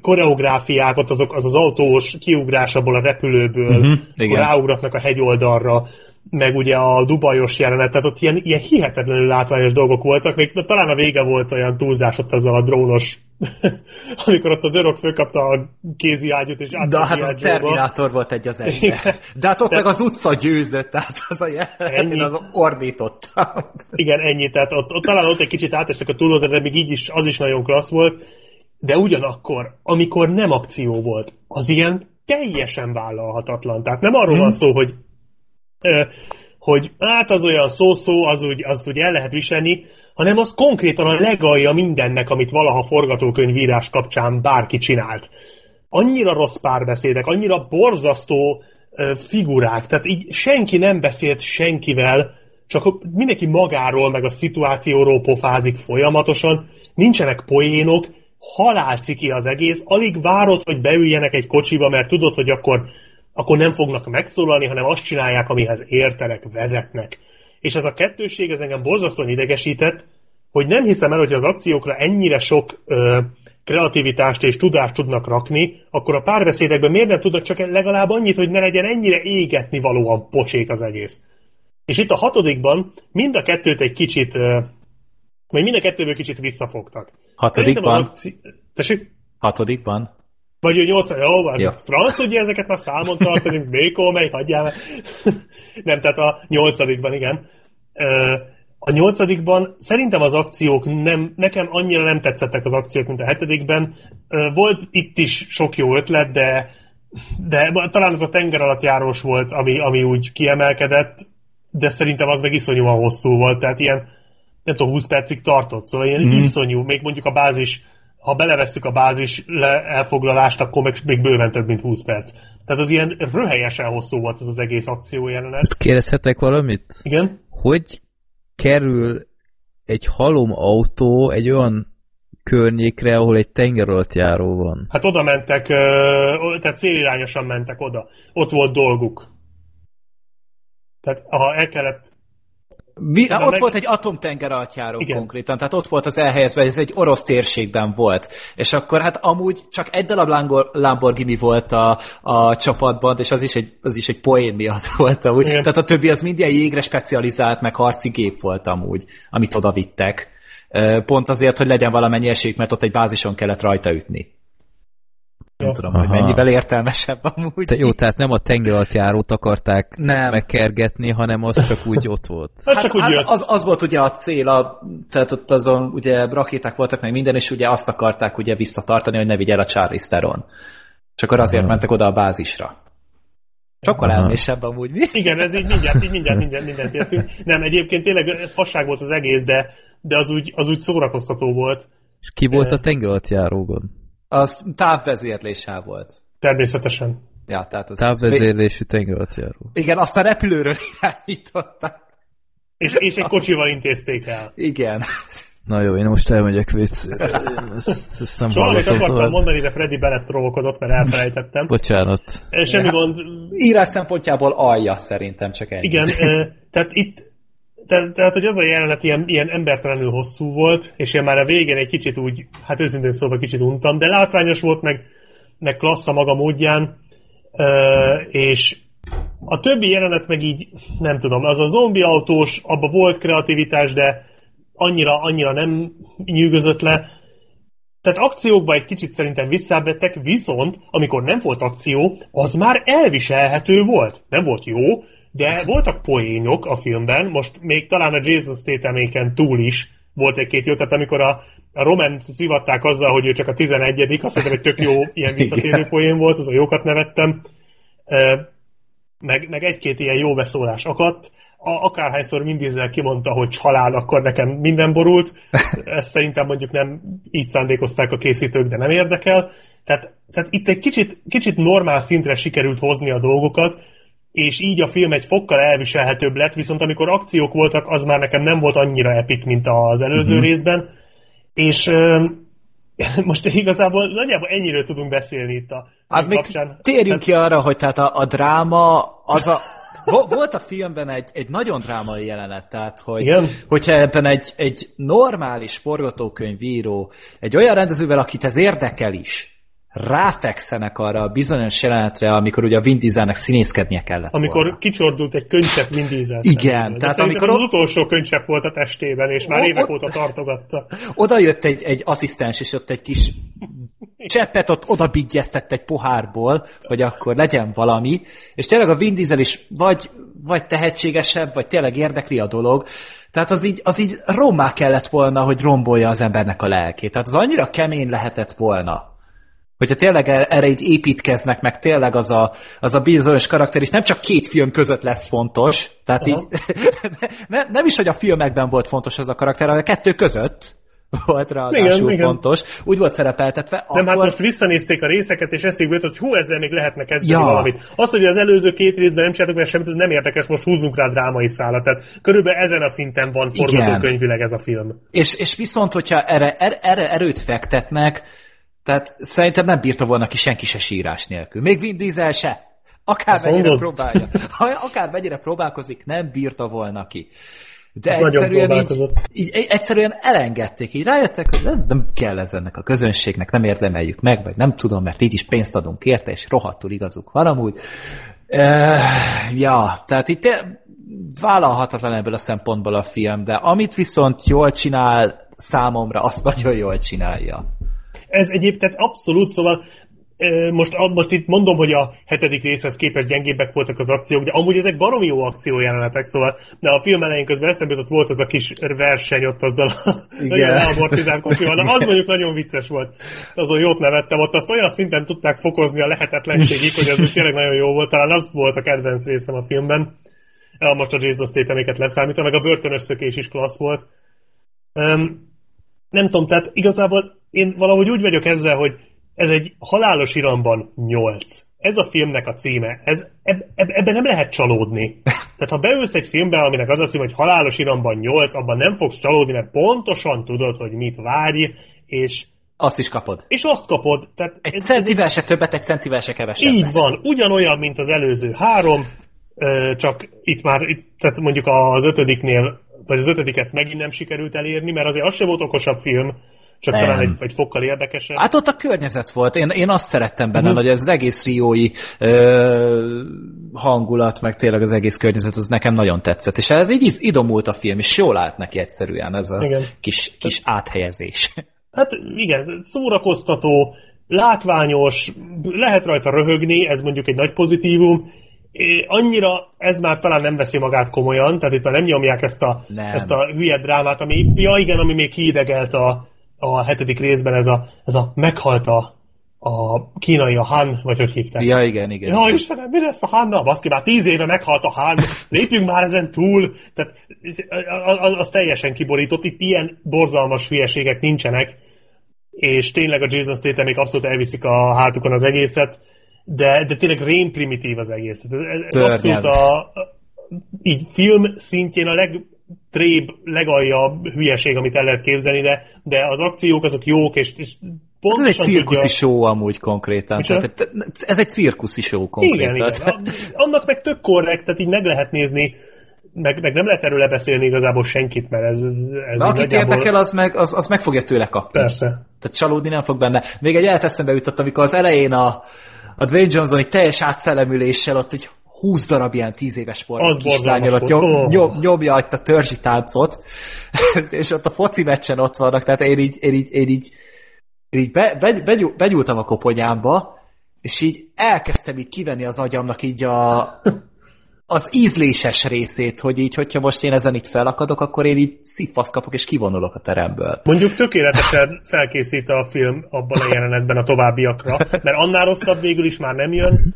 koreográfiákat, azok, az az autós kiugrás abból a repülőből, uh-huh, ráugratnak a hegyoldalra, meg ugye a dubajos jelenet, tehát ott ilyen, ilyen hihetetlenül látványos dolgok voltak, még talán a vége volt olyan túlzás ott ezzel a drónos, amikor ott a dörök fölkapta a kézi ágyút, és De hát az Terminátor volt egy az egyben. De hát ott De... meg az utca győzött, tehát az a jelenet, én az ordítottam. Igen, ennyi, tehát ott, ott talán ott egy kicsit átestek a túlóra, de még így is, az is nagyon klassz volt, de ugyanakkor, amikor nem akció volt, az ilyen teljesen vállalhatatlan. Tehát nem arról hmm. van szó, hogy hogy hát az olyan szó-szó, az úgy, az úgy el lehet viselni, hanem az konkrétan a legalja mindennek, amit valaha forgatókönyvírás kapcsán bárki csinált. Annyira rossz párbeszédek, annyira borzasztó figurák, tehát így senki nem beszélt senkivel, csak mindenki magáról, meg a szituációról pofázik folyamatosan, nincsenek poénok, halálciki az egész, alig várod, hogy beüljenek egy kocsiba, mert tudod, hogy akkor akkor nem fognak megszólalni, hanem azt csinálják, amihez értenek, vezetnek. És ez a kettőség, ez engem borzasztóan idegesített, hogy nem hiszem el, hogy az akciókra ennyire sok ö, kreativitást és tudást tudnak rakni, akkor a párbeszédekben miért nem tudnak csak legalább annyit, hogy ne legyen ennyire égetni valóan pocsék az egész. És itt a hatodikban mind a kettőt egy kicsit, vagy mind a kettőből kicsit visszafogtak. Hatodikban? Akci... Tessék? Hatodikban? Vagy ő 80, jó, van. Ja. Franc tudja ezeket már számon tartani, Békó, mely hagyjál meg. nem, tehát a nyolcadikban, igen. A nyolcadikban szerintem az akciók nem, nekem annyira nem tetszettek az akciók, mint a hetedikben. Volt itt is sok jó ötlet, de, de talán ez a tenger alatt járós volt, ami, ami úgy kiemelkedett, de szerintem az meg iszonyúan hosszú volt, tehát ilyen nem tudom, 20 percig tartott, szóval ilyen mm. iszonyú, még mondjuk a bázis ha belevesszük a bázis elfoglalást, akkor meg még bőven több, mint 20 perc. Tehát az ilyen röhelyesen hosszú volt ez az egész akció jelenet. Ezt kérdezhetek valamit? Igen? Hogy kerül egy halom autó egy olyan környékre, ahol egy tenger alatt járó van? Hát oda mentek, tehát célirányosan mentek oda. Ott volt dolguk. Tehát ha el kellett mi, ott meg... volt egy atomtenger atyáró konkrétan, tehát ott volt az elhelyezve, ez egy orosz térségben volt. És akkor hát amúgy csak egy darab Lamborghini volt a, a csapatban, és az is egy, az is egy poén miatt volt amúgy. Igen. Tehát a többi az mind ilyen jégre specializált, meg harci gép volt amúgy, amit oda vittek. Pont azért, hogy legyen valamennyi esély, mert ott egy bázison kellett rajta ütni. Nem tudom, Aha. hogy mennyivel értelmesebb amúgy. Te, jó, tehát nem a tengeralattjárót akarták nem. megkergetni, hanem az csak úgy ott volt. hát, csak úgy hát az, az volt ugye a cél, a, tehát ott azon ugye rakéták voltak meg minden, és ugye azt akarták ugye visszatartani, hogy ne vigye el a Charlie Steron. Csak akkor azért Aha. mentek oda a bázisra. Sokkal elmésebb amúgy, mi? Igen, ez így mindjárt, így mindjárt, mindjárt, mindjárt értünk. Nem, egyébként tényleg fasság volt az egész, de, de az, úgy, az úgy szórakoztató volt. És ki volt a tengeralattjáróban? Az távvezérléssel volt. Természetesen. Ja, tehát az Távvezérlésű tengeralattjáró. Igen, azt a repülőről irányították. És, és egy kocsival intézték el. Igen. Na jó, én most elmegyek viccére. Ezt, ezt nem Soha akartam tovább. mondani, de Freddy beletrollkodott, mert elfelejtettem. Bocsánat. Semmi ja. gond. Írás szempontjából alja szerintem csak ennyi. Igen, tehát itt te, tehát, hogy az a jelenet ilyen, ilyen embertelenül hosszú volt, és én már a végén egy kicsit úgy, hát őszintén szóval kicsit untam, de látványos volt, meg, meg klassz a maga módján, és a többi jelenet meg így, nem tudom, az a zombi autós, abban volt kreativitás, de annyira, annyira nem nyűgözött le. Tehát akciókban egy kicsit szerintem visszávettek, viszont amikor nem volt akció, az már elviselhető volt. Nem volt jó, de voltak poénok a filmben, most még talán a Jason Stathaméken túl is volt egy-két jó, tehát amikor a, a Roman szivatták azzal, hogy ő csak a 11 azt hiszem, hogy tök jó ilyen visszatérő poén volt, az a jókat nevettem, meg, meg egy-két ilyen jó beszólás akadt. a, akárhányszor mindízzel kimondta, hogy halál, akkor nekem minden borult. Ezt szerintem mondjuk nem így szándékozták a készítők, de nem érdekel. Tehát, tehát itt egy kicsit, kicsit normál szintre sikerült hozni a dolgokat, és így a film egy fokkal elviselhetőbb lett, viszont amikor akciók voltak, az már nekem nem volt annyira epik, mint az előző uh-huh. részben, és ö, most igazából nagyjából ennyiről tudunk beszélni itt a Hát még kapcsán. térjünk tehát... ki arra, hogy tehát a, a dráma az a, volt a filmben egy, egy nagyon drámai jelenet, tehát hogy, Igen? hogyha ebben egy, egy normális forgatókönyvíró, egy olyan rendezővel, akit ez érdekel is, ráfekszenek arra a bizonyos jelenetre, amikor ugye a Vin Dieselnek színészkednie kellett Amikor volna. kicsordult egy könycsepp Vin Diesel Igen. Tehát amikor az utolsó könycsepp volt a testében, és már évek óta tartogatta. Oda jött egy, egy asszisztens, és ott egy kis cseppet ott oda egy pohárból, hogy akkor legyen valami, és tényleg a Vin Diesel is vagy, vagy tehetségesebb, vagy tényleg érdekli a dolog, tehát az így, az így rommá kellett volna, hogy rombolja az embernek a lelkét. Tehát az annyira kemény lehetett volna, hogyha tényleg e- erre így építkeznek, meg tényleg az a, az a bizonyos karakter is nem csak két film között lesz fontos, tehát Aha. így ne, nem is, hogy a filmekben volt fontos az a karakter, hanem a kettő között volt ráadásul igen, fontos. Igen. Úgy volt szerepeltetve. Nem, hát akkor... hát most visszanézték a részeket, és eszékbe jutott, hogy hú, ezzel még lehetne kezdeni ja. valamit. Az, hogy az előző két részben nem csináltak meg semmit, ez nem érdekes, most húzzunk rá drámai szállat. Tehát körülbelül ezen a szinten van forgatókönyvileg ez a film. És, és viszont, hogyha erre, er, erre erőt fektetnek, tehát szerintem nem bírta volna ki senki se sírás nélkül. Még Vin Diesel se. Akár mennyire próbálja. Ha akár mennyire próbálkozik, nem bírta volna ki. De hát egyszerűen így, így, egyszerűen elengedték, így rájöttek, hogy ez nem kell ez ennek a közönségnek, nem érdemeljük meg, vagy nem tudom, mert így is pénzt adunk érte, és rohadtul igazuk van amúgy. Uh, ja, tehát itt vállalhatatlan ebből a szempontból a film, de amit viszont jól csinál számomra, azt nagyon jól csinálja. Ez egyébként abszolút, szóval most, most itt mondom, hogy a hetedik részhez képest gyengébbek voltak az akciók, de amúgy ezek baromi jó akciójelenetek, szóval de a film elején közben eszembe ott volt az a kis verseny ott azzal a nagyon leamortizált kocsival, de az mondjuk nagyon vicces volt. Azon jót nevettem, ott azt olyan szinten tudták fokozni a lehetetlenségig, hogy az tényleg nagyon jó volt, talán az volt a kedvenc részem a filmben. Most a Jason Statham-éket leszámítva, meg a börtönösszökés is klassz volt. Um, nem tudom, tehát igazából én valahogy úgy vagyok ezzel, hogy ez egy halálos iramban 8. Ez a filmnek a címe. Ez, eb, eb, ebben nem lehet csalódni. Tehát ha beülsz egy filmbe, aminek az a címe, hogy halálos iramban 8, abban nem fogsz csalódni, mert pontosan tudod, hogy mit várj, és azt is kapod. És azt kapod. Tehát egy ez, centivel se többet, egy centivel se kevesebb. Így van, ugyanolyan, mint az előző három, csak itt már, itt, tehát mondjuk az ötödiknél, vagy az ötödiket megint nem sikerült elérni, mert azért az sem volt okosabb film, csak nem. talán egy, egy fokkal érdekesebb. Hát ott a környezet volt. Én, én azt szerettem benne, uh-huh. hogy az egész riói ö, hangulat, meg tényleg az egész környezet, az nekem nagyon tetszett. És ez így idomult a film, és jól állt neki egyszerűen ez a igen. kis, kis áthelyezés. Hát igen, szórakoztató, látványos, lehet rajta röhögni, ez mondjuk egy nagy pozitívum, annyira ez már talán nem veszi magát komolyan, tehát itt már nem nyomják ezt a, nem. ezt a hülye drámát, ami, ja igen, ami még kiidegelt a, a hetedik részben ez a, ez a meghalt a, a kínai, a Han, vagy hogy hívták? Ja, igen, igen. Ja, Istenem, mi lesz a Hanna? Baszki, már tíz éve meghalt a Han, lépjünk már ezen túl. Tehát az, az teljesen kiborított, itt ilyen borzalmas hülyeségek nincsenek, és tényleg a Jason Statham még abszolút elviszik a hátukon az egészet, de, de tényleg rém primitív az egész. Ez, abszolút a, így film szintjén a leg, tréb, legaljabb hülyeség, amit el lehet képzelni, de, de az akciók azok jók, és, és ez egy cirkuszi tudja... show amúgy konkrétan. Tehát, ez egy cirkuszi show konkrétan. Igen, igen. Annak meg tök korrekt, tehát így meg lehet nézni, meg, meg nem lehet erről lebeszélni igazából senkit, mert ez, ez De akit nagyjából... érdekel, az meg, az, az meg fogja tőle kapni. Persze. Tehát csalódni nem fog benne. Még egy elteszembe jutott, amikor az elején a, a Dwayne Johnson egy teljes átszellemüléssel ott egy 20 darab ilyen 10 éves pornó kislányol, nyom, oh. nyom, nyomja itt a törzsi táncot, és ott a foci meccsen ott vannak, tehát én így, én így, én így, én így be, be, begyú, begyúltam a koponyámba, és így elkezdtem így kivenni az agyamnak így a, az ízléses részét, hogy így, hogyha most én ezen itt felakadok, akkor én így szívfasz kapok, és kivonulok a teremből. Mondjuk tökéletesen felkészít a film abban a jelenetben a továbbiakra, mert annál rosszabb végül is már nem jön,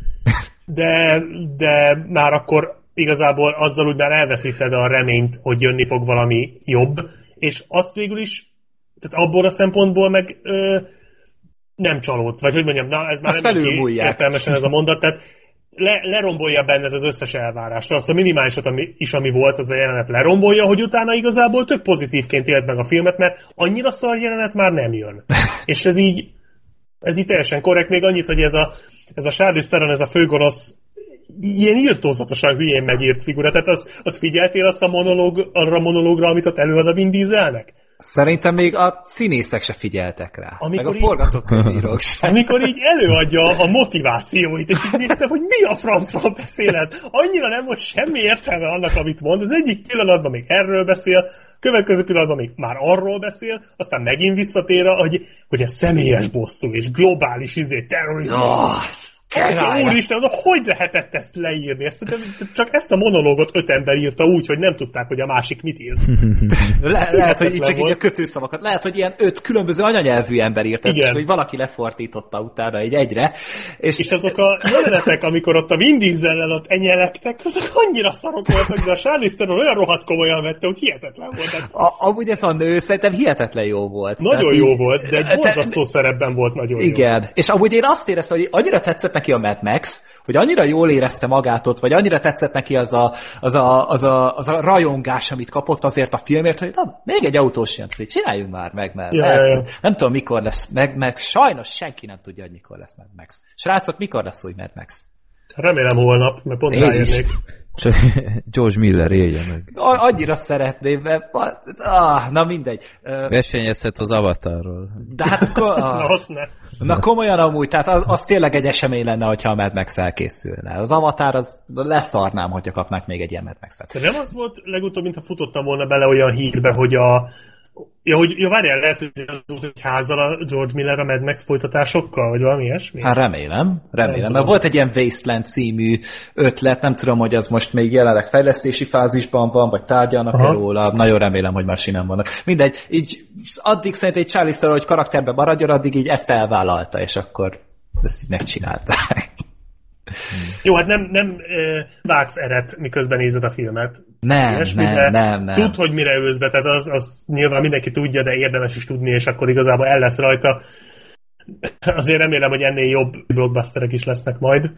de, de már akkor igazából azzal úgy már elveszíted a reményt, hogy jönni fog valami jobb, és azt végül is, tehát abból a szempontból meg ö, nem csalódsz, vagy hogy mondjam, na ez már Azt nem értelmesen ez a mondat, tehát le, lerombolja benned az összes elvárást. Azt a minimálisat ami, is, ami volt az a jelenet, lerombolja, hogy utána igazából tök pozitívként élt meg a filmet, mert annyira szar jelenet már nem jön. És ez így, ez így teljesen korrekt. Még annyit, hogy ez a, ez a Charlize Theron, ez a főgonosz ilyen írtózatosan hülyén megírt figura. Tehát az, az figyeltél azt a monológ, arra a monológra, amit ott előad a Vin Dieselnek? Szerintem még a színészek se figyeltek rá. Amikor meg a így- forgatókönyvírók sem. Amikor így előadja a motivációit, és így néztem, hogy mi a francról beszél ez. Annyira nem volt semmi értelme annak, amit mond. Az egyik pillanatban még erről beszél, következő pillanatban még már arról beszél, aztán megint visszatér, hogy, hogy ez személyes bosszú, és globális izé, terrorizmus. Oh, Atya, Úristen, de hogy lehetett ezt leírni? Ezt, csak ezt a monológot öt ember írta úgy, hogy nem tudták, hogy a másik mit írt. Le- lehet, hogy így csak így a kötőszavakat. Lehet, hogy ilyen öt különböző anyanyelvű ember írt ezt, és Igen. hogy valaki lefordította utána így egyre. És, És azok a jelenetek, amikor ott a Vin Diesellel ott enyelektek, azok annyira szarok voltak, de a Charlize Theron olyan rohadt komolyan vette, hogy hihetetlen volt. A, amúgy ez a nő szerintem hihetetlen jó volt. Nagyon Tehát jó így- volt, de egy Te- borzasztó szerepben volt nagyon jó. Igen, és amúgy én azt éreztem, hogy annyira tetszett neki a Mad Max, hogy annyira jól érezte magát ott, vagy annyira tetszett neki az a, az a, az a, az a rajongás, amit kapott azért a filmért, hogy na, még egy autós így csináljunk már meg, mert Ja, lehet, ja, nem tudom, mikor lesz meg, meg sajnos senki nem tudja, hogy mikor lesz Mad Max. Srácok, mikor lesz új Mad Max? Remélem holnap, mert pont Én is. Csak George Miller élje meg. A- Annyira szeretném, mert ah, na mindegy. Versenyezhet az avatarról. De hát ko- Na, ah, azt ne. Na komolyan amúgy, tehát az, az tényleg egy esemény lenne, hogyha a Mad Max elkészülne. Az Avatar, az leszarnám, hogyha kapnák még egy ilyen Mad Max-et. De nem az volt legutóbb, mintha futottam volna bele olyan hírbe, hogy a Ja, hogy, ja, várjál, lehet, hogy az hogy házal a George Miller a Mad Max folytatásokkal, vagy valami ilyesmi? Hát remélem, remélem. Mert volt egy ilyen Wasteland című ötlet, nem tudom, hogy az most még jelenleg fejlesztési fázisban van, vagy tárgyalnak el róla. Nagyon remélem, hogy már sinem vannak. Mindegy, így addig szerint egy Charlie hogy karakterben maradjon, addig így ezt elvállalta, és akkor ezt így megcsinálták. Jó, hát nem, nem vágsz eret, miközben nézed a filmet. Nem, Ilyesmi, nem, nem, nem. Tudd, hogy mire ősz be, tehát az, az nyilván mindenki tudja, de érdemes is tudni, és akkor igazából el lesz rajta. Azért remélem, hogy ennél jobb blockbusterek is lesznek majd.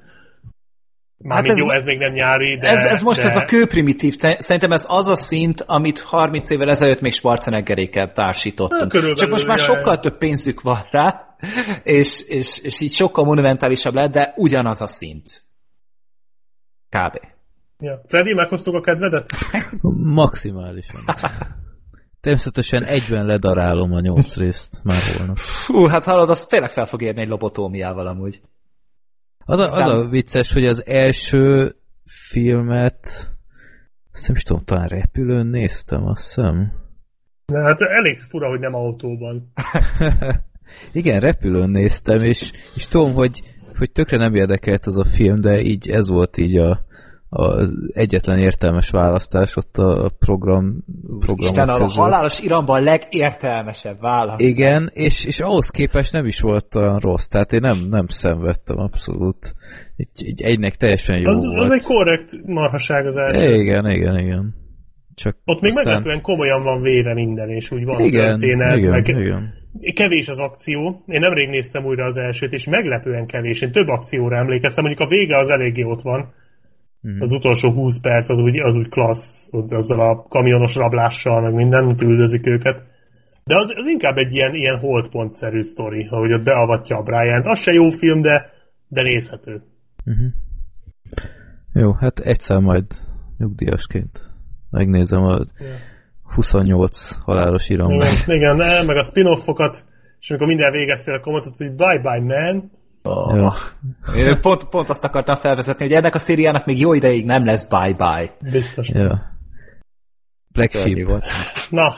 Mármint ez- jó, ez még nem nyári, de... ez, ez most de... ez a kőprimitív, te- szerintem ez az a szint, amit 30 évvel ezelőtt még Schwarzeneggerékkel társítottunk. Hát, körülbelül, Csak most már sokkal több pénzük van rá, és, és, és így sokkal monumentálisabb lett, de ugyanaz a szint. Kb. Ja. Freddy, meghoztuk a kedvedet? Maximálisan. Természetesen egyben ledarálom a nyolc részt már holnap. Fú, hát hallod, az tényleg fel fog érni egy lobotómiával amúgy. Az a, az a vicces, hogy az első filmet azt nem is tudom, talán repülőn néztem, azt hiszem. Na, hát elég fura, hogy nem autóban. Igen, repülőn néztem, és, és tudom, hogy, hogy tökre nem érdekelt az a film, de így ez volt így a, az egyetlen értelmes választás ott a program, programok Isten, a közül. halálos iramban a legértelmesebb válasz. Igen, és, és ahhoz képest nem is volt olyan rossz, tehát én nem, nem szenvedtem abszolút. Így, így egynek teljesen jó Az, volt. az egy korrekt marhaság az első. Igen, igen, igen. Csak Ott még aztán... meglepően komolyan van véve minden, és úgy van Igen, történet, igen, meg igen. Kevés az akció. Én nemrég néztem újra az elsőt, és meglepően kevés. Én több akcióra emlékeztem, mondjuk a vége az eléggé ott van. Mhm. Az utolsó 20 perc az úgy, az úgy klassz, ott azzal a kamionos rablással, meg minden, üldözik őket. De az, az inkább egy ilyen, ilyen holdpontszerű sztori, ahogy ott beavatja a Brian-t. Az se jó film, de, de nézhető. Jó, hát egyszer majd nyugdíjasként megnézem a 28 halálos iramban. Igen, igen, ne, meg a spin-offokat, és amikor minden végeztél, akkor mondtad, hogy bye bye man. Jó. Én pont, pont azt akartam felvezetni, hogy ennek a szériának még jó ideig nem lesz bye-bye. Biztos. Ja. Black Sheep. volt. Na,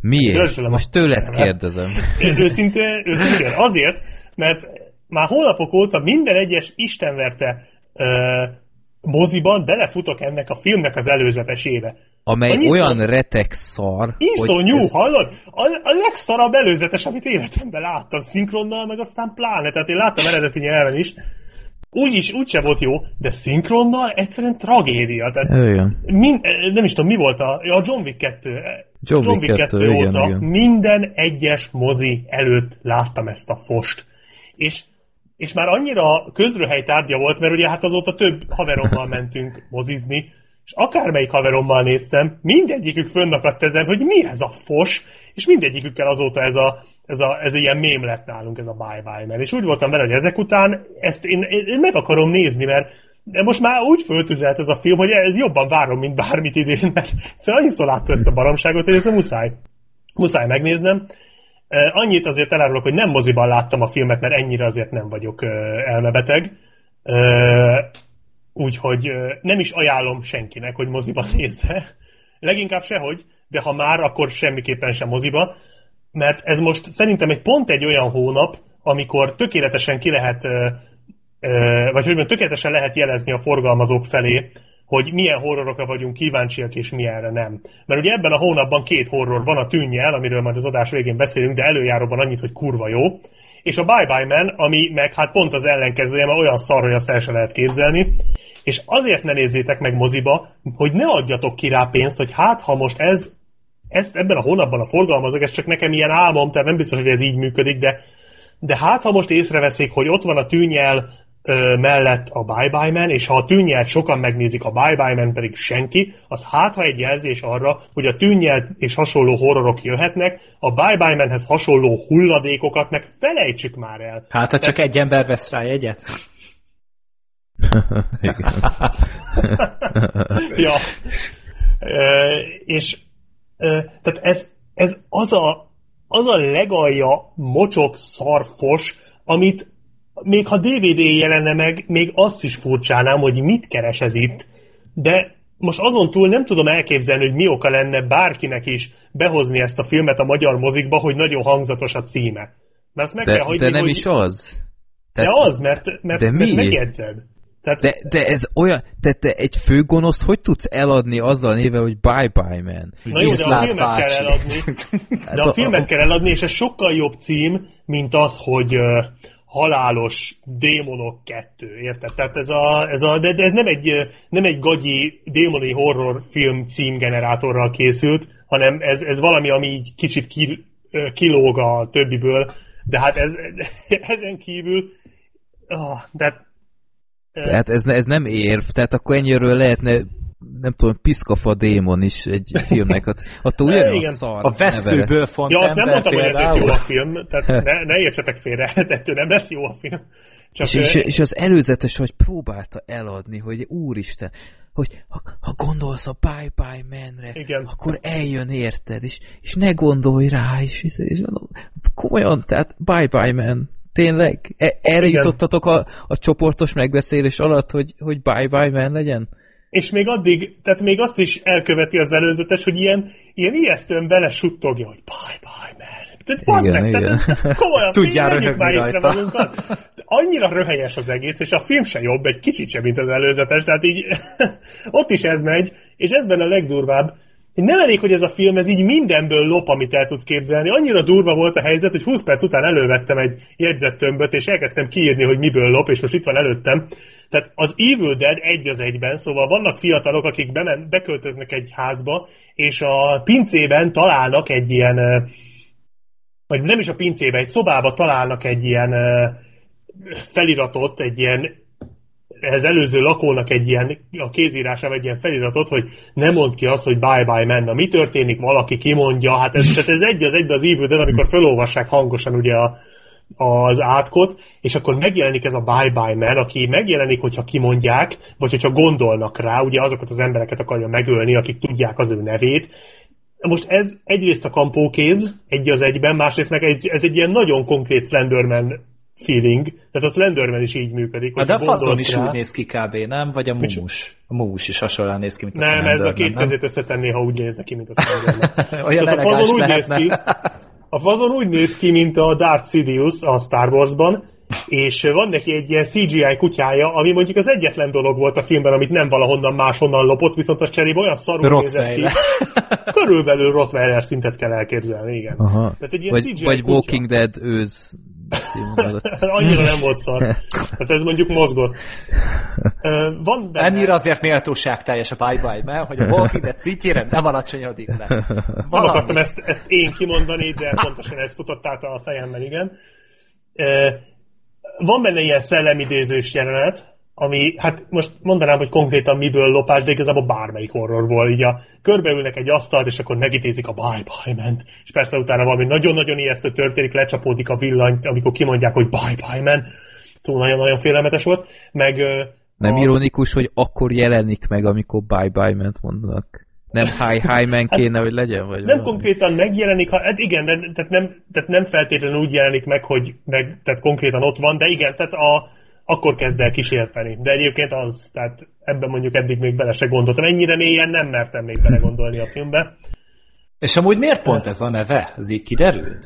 Miért? Köszönöm. Most tőled kérdezem. őszintén, őszintén azért, mert már hónapok óta minden egyes istenverte uh, moziban belefutok ennek a filmnek az előzetesébe. Amely Annyi olyan szó- retek szar, Iszonyú, hogy ez- hallod? A, a legszarabb előzetes, amit életemben láttam, szinkronnal, meg aztán pláne. Tehát én láttam eredeti nyelven is, úgy is, úgy sem volt jó, de szinkronnal egyszerűen tragédia. Tehát Igen. min, nem is tudom, mi volt a, a John Wick 2. John Wick 2, igen, óta igen. minden egyes mozi előtt láttam ezt a fost. És, és már annyira közröhely tárgya volt, mert ugye hát azóta több haverommal mentünk mozizni, és akármelyik haverommal néztem, mindegyikük fönnakadt ezen, hogy mi ez a fos, és mindegyikükkel azóta ez a, ez a, ez a ilyen mém lett nálunk, ez a bye bye man. És úgy voltam vele, hogy ezek után ezt én, én meg akarom nézni, mert de most már úgy föltüzelt ez a film, hogy ez jobban várom, mint bármit idén, mert szóval annyiszor látta ezt a baromságot, hogy ez a muszáj. Muszáj megnéznem. Annyit azért elárulok, hogy nem moziban láttam a filmet, mert ennyire azért nem vagyok elmebeteg. Úgyhogy nem is ajánlom senkinek, hogy moziban nézze. Leginkább sehogy, de ha már, akkor semmiképpen sem moziba, mert ez most szerintem egy pont egy olyan hónap, amikor tökéletesen ki lehet, vagy hogy mondjam, tökéletesen lehet jelezni a forgalmazók felé, hogy milyen horrorokra vagyunk kíváncsiak, és milyenre nem. Mert ugye ebben a hónapban két horror van, a tűnjel, amiről majd az adás végén beszélünk, de előjáróban annyit, hogy kurva jó, és a Bye Bye Man, ami meg hát pont az ellenkezője, mert olyan szar, hogy azt el se lehet képzelni, és azért ne nézzétek meg moziba, hogy ne adjatok ki rá pénzt, hogy hát ha most ez ezt ebben a hónapban a forgalmazok, ez csak nekem ilyen álmom, tehát nem biztos, hogy ez így működik, de, de hát ha most észreveszik, hogy ott van a tűnyel mellett a Bye Bye Man, és ha a tűnyelt sokan megnézik, a Bye Bye Man pedig senki, az hát ha egy jelzés arra, hogy a tűnyelt és hasonló horrorok jöhetnek, a Bye Bye Manhez hasonló hulladékokat meg felejtsük már el. Hát, ha csak egy ember vesz rá jegyet. Igen. ja. Ö, és ö, tehát ez, ez az a, az a legalja mocsok szarfos, amit még ha DVD jelenne meg, még azt is furcsálnám, hogy mit keres ez itt, de most azon túl nem tudom elképzelni, hogy mi oka lenne bárkinek is behozni ezt a filmet a magyar mozikba, hogy nagyon hangzatos a címe. Mert azt meg kell De, hagyni, de nem hogy... is az. De Tehát- az, mert, mert, De mert megjegyzed. Tehát, De, de ez olyan, te, te egy főgonoszt hogy tudsz eladni azzal a néve, hogy Bye Bye Man? Na jó, de a filmet kell bácsi. eladni. De a a- filmet kell eladni, és ez sokkal jobb cím, mint az, hogy halálos démonok kettő, érted? Tehát ez a, ez a de, de ez nem egy, nem egy gagyi démoni horror film címgenerátorral készült, hanem ez, ez valami, ami így kicsit ki, kilóg a többiből, de hát ez, ezen kívül ah, de Tehát ez, ne- ez nem érv, tehát akkor ennyiről lehetne nem tudom, piszkafa démon is egy filmnek, ott, ott ugyanolyan Igen. szar A veszőből font Ja, azt nem mondtam, hogy ezért jó például. a film, tehát ne, ne értsetek félre, ettől nem lesz jó a film. Csak És, és, ö, és az előzetes, hogy próbálta eladni, hogy úristen, hogy ha, ha gondolsz a Bye Bye Man-re, Igen. akkor eljön érted, és, és ne gondolj rá, és, és, és komolyan, tehát Bye Bye Man, tényleg? E, erre Igen. jutottatok a, a csoportos megbeszélés alatt, hogy, hogy Bye Bye Man legyen? És még addig, tehát még azt is elköveti az előzetes, hogy ilyen, ilyen ijesztően bele suttogja, hogy bye bye man. Tehát Igen, meg, tehát igen. ez komolyan, Tudjál röhögni már észre magunkat. Annyira röhelyes az egész, és a film se jobb, egy kicsit sem, mint az előzetes, tehát így ott is ez megy, és ez benne a legdurvább, nem elég, hogy ez a film, ez így mindenből lop, amit el tudsz képzelni. Annyira durva volt a helyzet, hogy 20 perc után elővettem egy jegyzettömböt, és elkezdtem kiírni, hogy miből lop, és most itt van előttem. Tehát az Evil Dead egy az egyben, szóval vannak fiatalok, akik bemen, beköltöznek egy házba, és a pincében találnak egy ilyen, vagy nem is a pincébe, egy szobába találnak egy ilyen feliratot, egy ilyen ez előző lakónak egy ilyen, a kézírásában egy ilyen feliratot, hogy ne mondd ki azt, hogy bye bye man. Na, mi történik, valaki kimondja, hát ez, tehát ez egy az egybe az Evil Dead, amikor felolvassák hangosan ugye a, az átkot, és akkor megjelenik ez a Bye Bye Man, aki megjelenik, hogyha kimondják, vagy hogyha gondolnak rá, ugye azokat az embereket akarja megölni, akik tudják az ő nevét. Most ez egyrészt a kampókéz, egy az egyben, másrészt meg egy, ez egy ilyen nagyon konkrét Slenderman feeling, tehát a Slenderman is így működik. Na, de a fazon is rá- úgy néz ki kb. nem? Vagy a mumus? A mumus is hasonlóan néz ki, mint a Nem, ez a két kezét összetenné, ha úgy néz neki, mint a Slenderman. Olyan Tehát a fazon úgy néz ki, a fazon úgy néz ki, mint a Darth Sidious a Star Warsban, és van neki egy ilyen CGI kutyája, ami mondjuk az egyetlen dolog volt a filmben, amit nem valahonnan máshonnan lopott, viszont az cserébe olyan szarul nézett ki. Körülbelül Rottweiler szintet kell elképzelni, igen. Aha. Tehát egy ilyen Vagy, CGI vagy kutya. Walking Dead őz. Annyira nem volt szar. Tehát ez mondjuk mozgott. Van benne... Ennyire azért méltóság teljes a bye-bye, mert hogy a Walking Dead szintjére nem alacsonyodik le. Nem akartam ezt, ezt én kimondani, de pontosan ez futott át a fejemben, igen. Van benne ilyen szellemidézős jelenet, ami, hát most mondanám, hogy konkrétan miből lopás, de igazából bármelyik horrorból. Így a, körbeülnek egy asztalt, és akkor megidézik a bye bye man és persze utána valami nagyon-nagyon ijesztő történik, lecsapódik a villany, amikor kimondják, hogy bye bye man Túl nagyon-nagyon félelmetes volt. Meg Nem a- ironikus, hogy akkor jelenik meg, amikor bye-bye ment mondanak. Nem hi-hi man kéne, hogy legyen? Vagy Nem valami? konkrétan megjelenik, ha, hát igen, de, tehát, nem, tehát nem feltétlenül úgy jelenik meg, hogy meg, tehát konkrétan ott van, de igen, tehát a, akkor kezd el kísérteni. De egyébként az, tehát ebben mondjuk eddig még bele se gondoltam. Ennyire mélyen nem mertem még belegondolni a filmbe. És amúgy miért pont ez a neve? Ez így kiderült?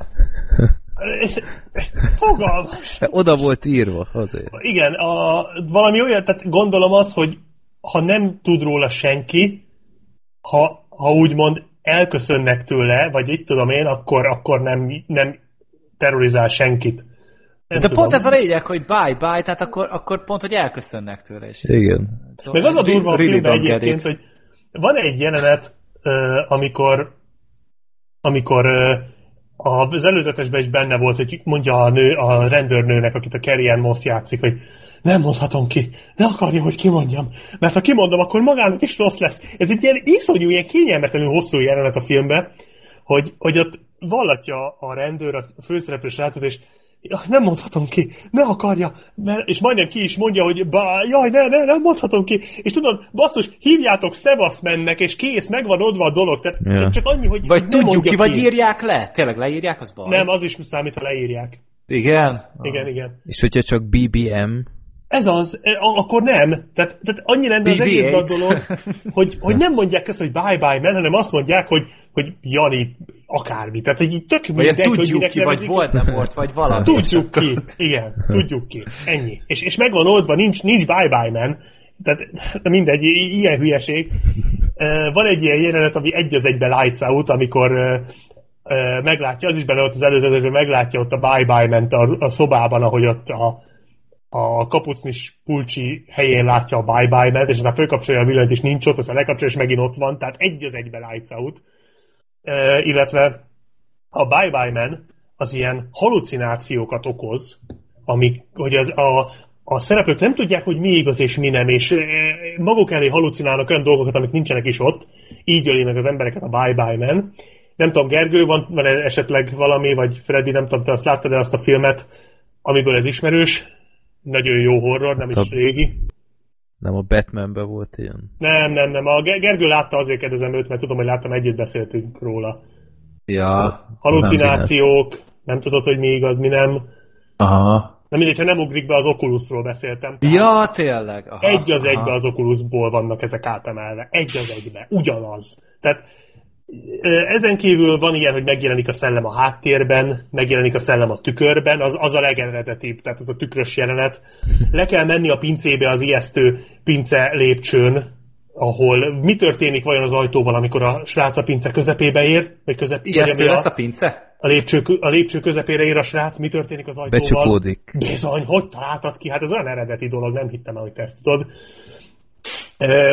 Fogalmas. Oda volt írva, azért. Igen, a, valami olyan, tehát gondolom az, hogy ha nem tud róla senki, ha, ha úgymond elköszönnek tőle, vagy itt tudom én, akkor, akkor nem, nem terrorizál senkit. Nem De tudom. pont ez a lényeg, hogy bye-bye, tehát akkor, akkor pont, hogy elköszönnek tőle. És Igen. Meg az a durva a filmben egyébként, it. hogy van egy jelenet, amikor amikor az előzetesben is benne volt, hogy mondja a, nő, a rendőrnőnek, akit a Carrie Moss játszik, hogy nem mondhatom ki, ne akarja, hogy kimondjam, mert ha kimondom, akkor magának is rossz lesz. Ez egy ilyen iszonyú, ilyen kényelmetlenül hosszú jelenet a filmben, hogy, hogy ott vallatja a rendőr a főszereplő srácot, és nem mondhatom ki, ne akarja, mert, és majdnem ki is mondja, hogy bá, jaj, ne, ne, nem mondhatom ki, és tudod, basszus, hívjátok Szevaszmennek, és kész, megvan oldva a dolog, tehát Ja. csak annyi, hogy Vagy tudjuk mondja ki, vagy írják le? Tényleg leírják, az baj? Nem, az is számít, ha leírják. Igen? Igen, igen. És hogyha csak BBM, Ez az, e, akkor nem. Tehát, tehát annyi lenne az BB-8. egész a dolog, hogy, hogy nem mondják ezt, hogy bye-bye, man, hanem azt mondják, hogy, hogy Jani, akármi. Tehát, hogy így tök Vagy mindegy, hogy tudjuk minek ki, vagy volt, nem volt, vagy valami. Tudjuk ki. Igen, tudjuk ki. Ennyi. És, és megvan oldva, nincs, nincs bye-bye, man. Tehát de mindegy, ilyen hülyeség. Van egy ilyen jelenet, ami egy az egyben lights out, amikor meglátja, az is benne volt az előzetesben, meglátja ott a bye-bye ment a, a szobában, ahogy ott a, a kapucnis pulcsi helyén látja a bye-bye ment, és aztán fölkapcsolja a villanyt, és nincs ott, aztán lekapcsolja, és megint ott van, tehát egy az egyben lights out. Illetve a Bye Bye Man az ilyen halucinációkat okoz, amik, hogy az a, a szereplők nem tudják, hogy mi igaz és mi nem, és maguk elé halucinálnak olyan dolgokat, amik nincsenek is ott, így öli meg az embereket a Bye Bye Man. Nem tudom, Gergő, van, van esetleg valami, vagy Freddy, nem tudom, te azt láttad-e azt a filmet, amiből ez ismerős? Nagyon jó horror, nem is A- régi. Nem a Batmanben volt ilyen. Nem, nem, nem. A Ger- Gergő látta, azért kérdezem őt, mert tudom, hogy láttam, együtt beszéltünk róla. Ja. Halucinációk, nem tudod, hogy mi igaz, mi nem. Aha. Na mindegy, ha nem ugrik be, az Oculusról beszéltem. Ja, tényleg. Aha, Egy az aha. egybe az Oculusból vannak ezek átemelve. Egy az egybe. Ugyanaz. Tehát ezen kívül van ilyen, hogy megjelenik a szellem a háttérben, megjelenik a szellem a tükörben, az, az a legeredetibb, tehát az a tükrös jelenet. Le kell menni a pincébe az ijesztő pince lépcsőn, ahol mi történik vajon az ajtóval, amikor a srác a pince közepébe ér, vagy közep, Ijesztő lesz a pince? a lépcső, a lépcső közepére ér a srác, mi történik az ajtóval? Becsukódik. Bizony, hogy találtad ki? Hát ez olyan eredeti dolog, nem hittem el, hogy te ezt tudod.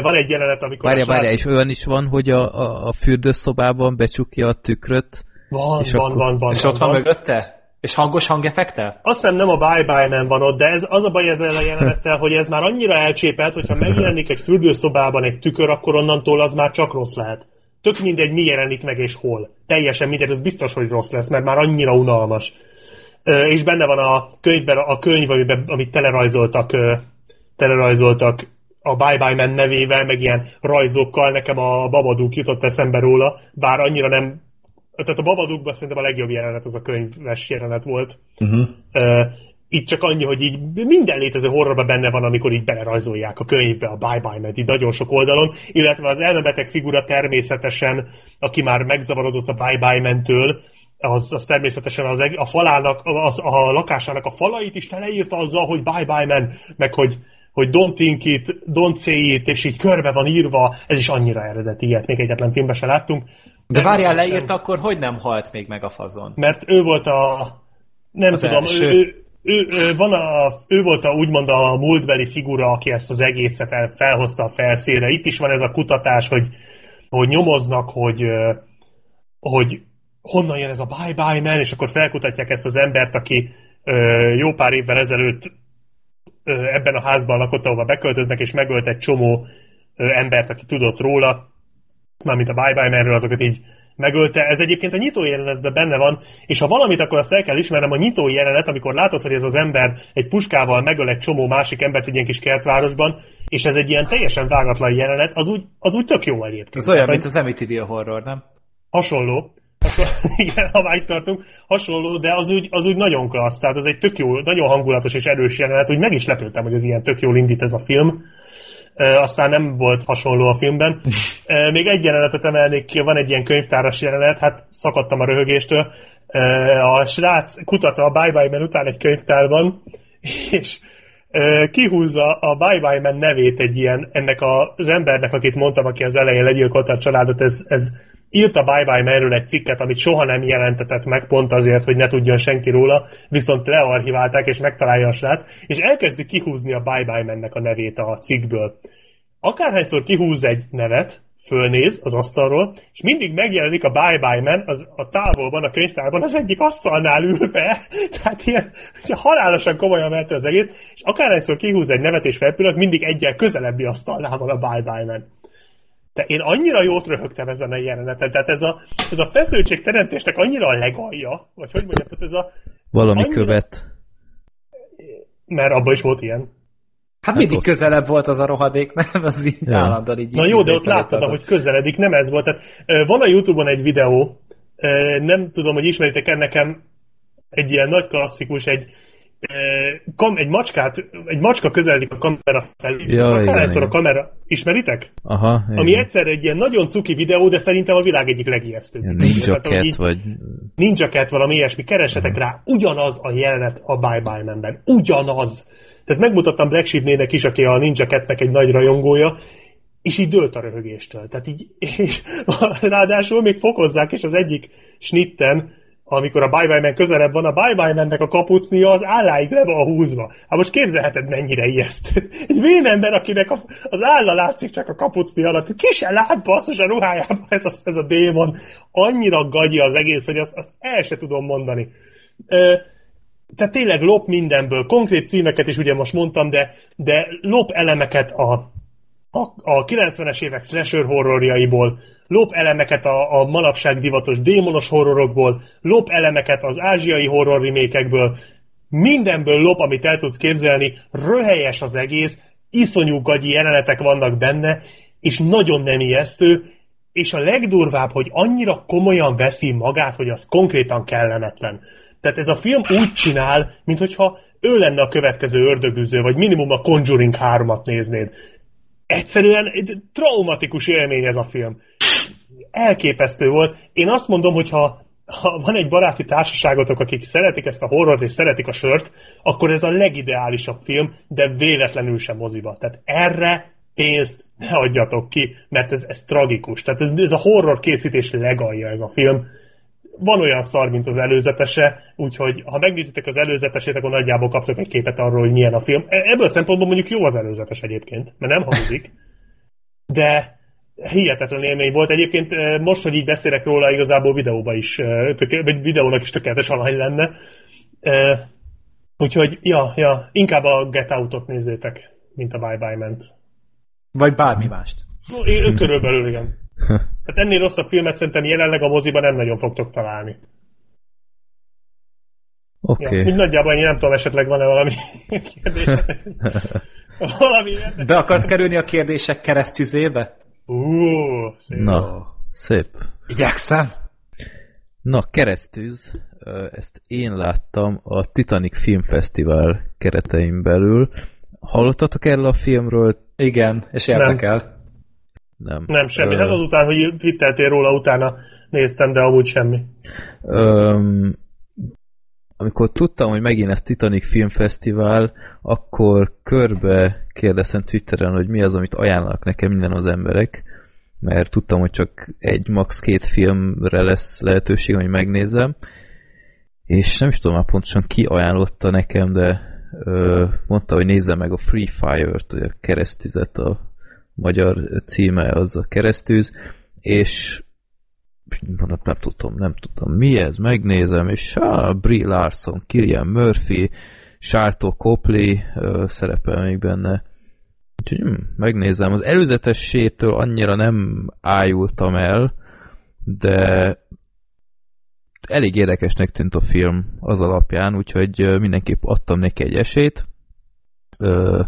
Van egy jelenet, amikor Várja, srác... várja, és olyan is van, hogy a, a, a fürdőszobában becsukja a tükröt, Van, és van, akkor- van, van, És van, ott van van. mögötte? És hangos hangeffektel? Azt hiszem nem a Bye Bye Man van ott, de ez az a baj ezzel a jelenettel, hogy ez már annyira elcsépelt, hogyha megjelenik egy fürdőszobában egy tükör, akkor onnantól az már csak rossz lehet. Tök mindegy, mi jelenik meg és hol. Teljesen mindegy, ez biztos, hogy rossz lesz, mert már annyira unalmas. És benne van a könyvben a könyv, amiben, amit telerajzoltak, telerajzoltak a Bye Bye Man nevével, meg ilyen rajzokkal, nekem a Babadook jutott eszembe róla, bár annyira nem tehát a Babadookban szerintem a legjobb jelenet az a könyves jelenet volt. Uh-huh. Uh, itt csak annyi, hogy így minden létező horrorban benne van, amikor így belerajzolják a könyvbe a Bye Bye így nagyon sok oldalon, illetve az elmebeteg figura természetesen, aki már megzavarodott a Bye Bye Man-től, az, az természetesen az, a falának, az, a lakásának a falait is teleírta azzal, hogy Bye Bye Man, meg hogy hogy don't think it, don't say it, és így körbe van írva, ez is annyira eredeti, ilyet még egyetlen filmben se láttunk. De várjál, sem- leírta, akkor hogy nem halt még meg a fazon? mert ő volt a Nem Az tudom, első. ő, ő, ő, ő, van a, ő volt a, úgymond a múltbeli figura, aki ezt az egészet el, felhozta a felszínre. Itt is van ez a kutatás, hogy, hogy nyomoznak, hogy, hogy honnan jön ez a Bye Bye Man, és akkor felkutatják ezt az embert, aki jó pár évvel ezelőtt ebben a házban lakott, ahova beköltöznek, és megölt egy csomó embert, aki tudott róla, mármint a Bye Bye Manről, azokat így megölte. Ez egyébként a nyitó jelenetben benne van, és ha valamit, akkor azt el kell ismernem, a nyitó jelenet, amikor látod, hogy ez az ember egy puskával megöl egy csomó másik embert egy ilyen kis kertvárosban, és ez egy ilyen teljesen vágatlan jelenet, az úgy, az úgy tök jó egyébként. Ez olyan, Tehát, mint az Amityville horror, nem? Hasonló. Igen, ha már itt tartunk, hasonló, de az úgy, az úgy nagyon klassz, tehát ez egy tök jó, nagyon hangulatos és erős jelenet, úgy meg is lepődtem, hogy ez ilyen tök jól indít ez a film. E, aztán nem volt hasonló a filmben. E, még egy jelenetet emelnék ki, van egy ilyen könyvtáras jelenet, hát szakadtam a röhögéstől. E, a srác kutat a Bye Bye Man után egy könyvtárban, és kihúzza a Bye Bye Man nevét egy ilyen, ennek a, az embernek, akit mondtam, aki az elején legyilkolta a családot, ez, ez írt a Bye Bye Manről egy cikket, amit soha nem jelentetett meg, pont azért, hogy ne tudjon senki róla, viszont learchiválták, és megtalálja a srác, és elkezdi kihúzni a Bye Bye Mannek a nevét a cikkből. Akárhányszor kihúz egy nevet, fölnéz az asztalról, és mindig megjelenik a Bye Bye Man az, a távolban, a könyvtárban, az egyik asztalnál ülve, tehát ilyen halálosan komolyan vette az egész, és akárhányszor kihúz egy nevet és felpillanat, mindig egyel közelebbi asztalnál van a Bye Bye Man. De én annyira jót röhögtem ezen a jeleneten, tehát ez a, ez a feszültség teremtésnek annyira a legalja, vagy hogy mondjam, tehát ez a, Valami Annyira- követ. mert abban is volt ilyen. Hát mindig ott- közelebb volt az a rohadék, nem? Az így Ja. állandóan így Na jó, de ott láttad, ahogy közeledik, nem ez volt. Tehát, van a Youtube-on egy videó, nem tudom, hogy ismeritek nekem egy ilyen nagy klasszikus, egy kam, egy macskát, egy macska közeledik a kamera felé. Ja, egyszer a kamera, ismeritek? Aha, Ami igen. egyszer egy ilyen nagyon cuki videó, de szerintem a világ egyik legijesztőbb. Ilyen Ninja Cat, vagy... Ninja Cat, valami ilyesmi, keressetek rá, ugyanaz a jelenet a Bye Bye Man-ben. Ugyanaz. Tehát megmutattam Black Sheep nének is, aki a Ninja Catnek egy nagy rajongója, és így dőlt a röhögéstől. Tehát így, és ráadásul még fokozzák, és az egyik snitten, amikor a Bye Bye Man közelebb van, a Bye Bye Mannek a kapucnia az álláig le van húzva. Hát most képzelheted, mennyire ijesztő. Egy vén ember, akinek az álla látszik csak a kapucni alatt, ki se lát basszus a ruhájában ez a, ez a démon. Annyira gagyi az egész, hogy azt, azt el se tudom mondani. Ö, tehát tényleg lop mindenből, konkrét címeket is ugye most mondtam, de, de lop elemeket a, a, a 90-es évek slasher horrorjaiból, lop elemeket a, a manapság divatos démonos horrorokból, lop elemeket az ázsiai horror remékekből, mindenből lop, amit el tudsz képzelni, röhelyes az egész, iszonyú gagyi jelenetek vannak benne, és nagyon nem ijesztő, és a legdurvább, hogy annyira komolyan veszi magát, hogy az konkrétan kellemetlen. Tehát ez a film úgy csinál, mintha ő lenne a következő ördögűző, vagy minimum a Conjuring 3-at néznéd. Egyszerűen egy traumatikus élmény ez a film. Elképesztő volt. Én azt mondom, hogy ha, ha van egy baráti társaságotok, akik szeretik ezt a horrort és szeretik a sört, akkor ez a legideálisabb film, de véletlenül sem moziba. Tehát erre pénzt ne adjatok ki, mert ez, ez tragikus. Tehát ez, ez a horror készítés legalja ez a film. Van olyan szar, mint az előzetese, úgyhogy ha megnézitek az előzetesét, akkor nagyjából kaptok egy képet arról, hogy milyen a film. E- Ebből a szempontból mondjuk jó az előzetes egyébként, mert nem hazudik. De hihetetlen élmény volt. Egyébként eh, most, hogy így beszélek róla, igazából videóba is, eh, vagy videónak is tökéletes alany lenne. Eh, Úgyhogy, ja, ja, inkább a Get Out-ot nézzétek, mint a Bye Bye ment. Vagy bármi mást. Körülbelül igen. Hát ennél rosszabb filmet szerintem jelenleg a moziban nem nagyon fogtok találni. Oké. Ja, úgy nagyjából ennyi, nem tudom, esetleg van-e valami kérdés. valami. Be akarsz kerülni a kérdések keresztüzébe? Ú, szép. Na, szép. Igyekszem. Na, keresztűz, ezt én láttam a Titanic Filmfesztivál keretein belül. Hallottatok erről a filmről? Igen, és érdekel. Nem. Nem, semmi. Ö, Hát azután, hogy twitteltél róla, utána néztem, de amúgy semmi. Öm, amikor tudtam, hogy megint ez Titanic Filmfesztivál, akkor körbe kérdeztem Twitteren, hogy mi az, amit ajánlanak nekem minden az emberek, mert tudtam, hogy csak egy, max. két filmre lesz lehetőség, hogy megnézem. és nem is tudom már pontosan ki ajánlotta nekem, de ö, mondta, hogy nézze meg a Free Fire-t, a keresztüzet, a magyar címe az a keresztűz, és nem, nem tudom, nem tudom mi ez, megnézem, és ah, Brie Larson, Killian Murphy, Sártó Copley ö, szerepel még benne. Úgyhogy hm, megnézem. Az előzetes sétől annyira nem ájultam el, de elég érdekesnek tűnt a film az alapján, úgyhogy mindenképp adtam neki egy esélyt. Ö,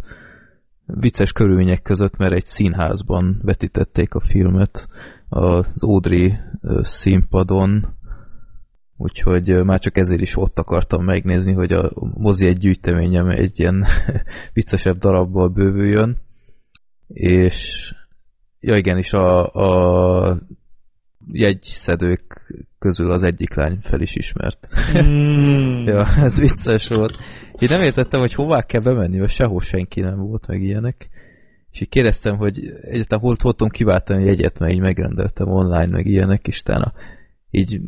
vicces körülmények között, mert egy színházban vetítették a filmet az Audrey színpadon, úgyhogy már csak ezért is ott akartam megnézni, hogy a mozi egy gyűjteményem egy ilyen viccesebb darabból bővüljön, és ja igen, és a, a jegyszedők közül az egyik lány fel is ismert. Mm. ja, ez vicces volt. Én nem értettem, hogy hová kell bemenni, mert sehol senki nem volt, meg ilyenek. És így kérdeztem, hogy egyáltalán hol tudtam kiváltani jegyet, mert így megrendeltem online, meg ilyenek, és utána így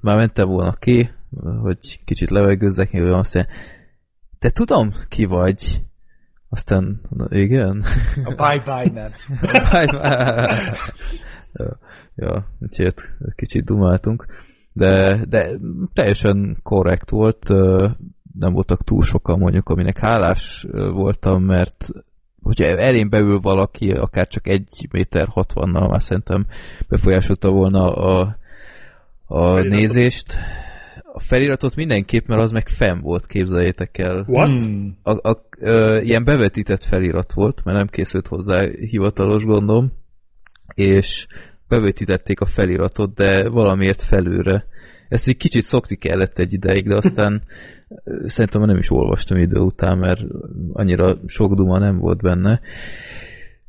már mentem volna ki, hogy kicsit levegőzzek, hogy azt mondja, te tudom, ki vagy. Aztán, igen. A bye-bye nem. bye-bye. ja, ja, úgyhogy kicsit dumáltunk. De, de teljesen korrekt volt, nem voltak túl sokan mondjuk, aminek hálás voltam, mert hogyha elén beül valaki, akár csak egy méter hatvannal, már szerintem befolyásolta volna a, a nézést. A feliratot mindenképp, mert az meg fenn volt, képzeljétek el. What? Hmm. A, a, a, ilyen bevetített felirat volt, mert nem készült hozzá hivatalos gondom, és bevetítették a feliratot, de valamiért felőre. Ezt egy kicsit szokni kellett egy ideig, de aztán szerintem nem is olvastam idő után, mert annyira sok duma nem volt benne.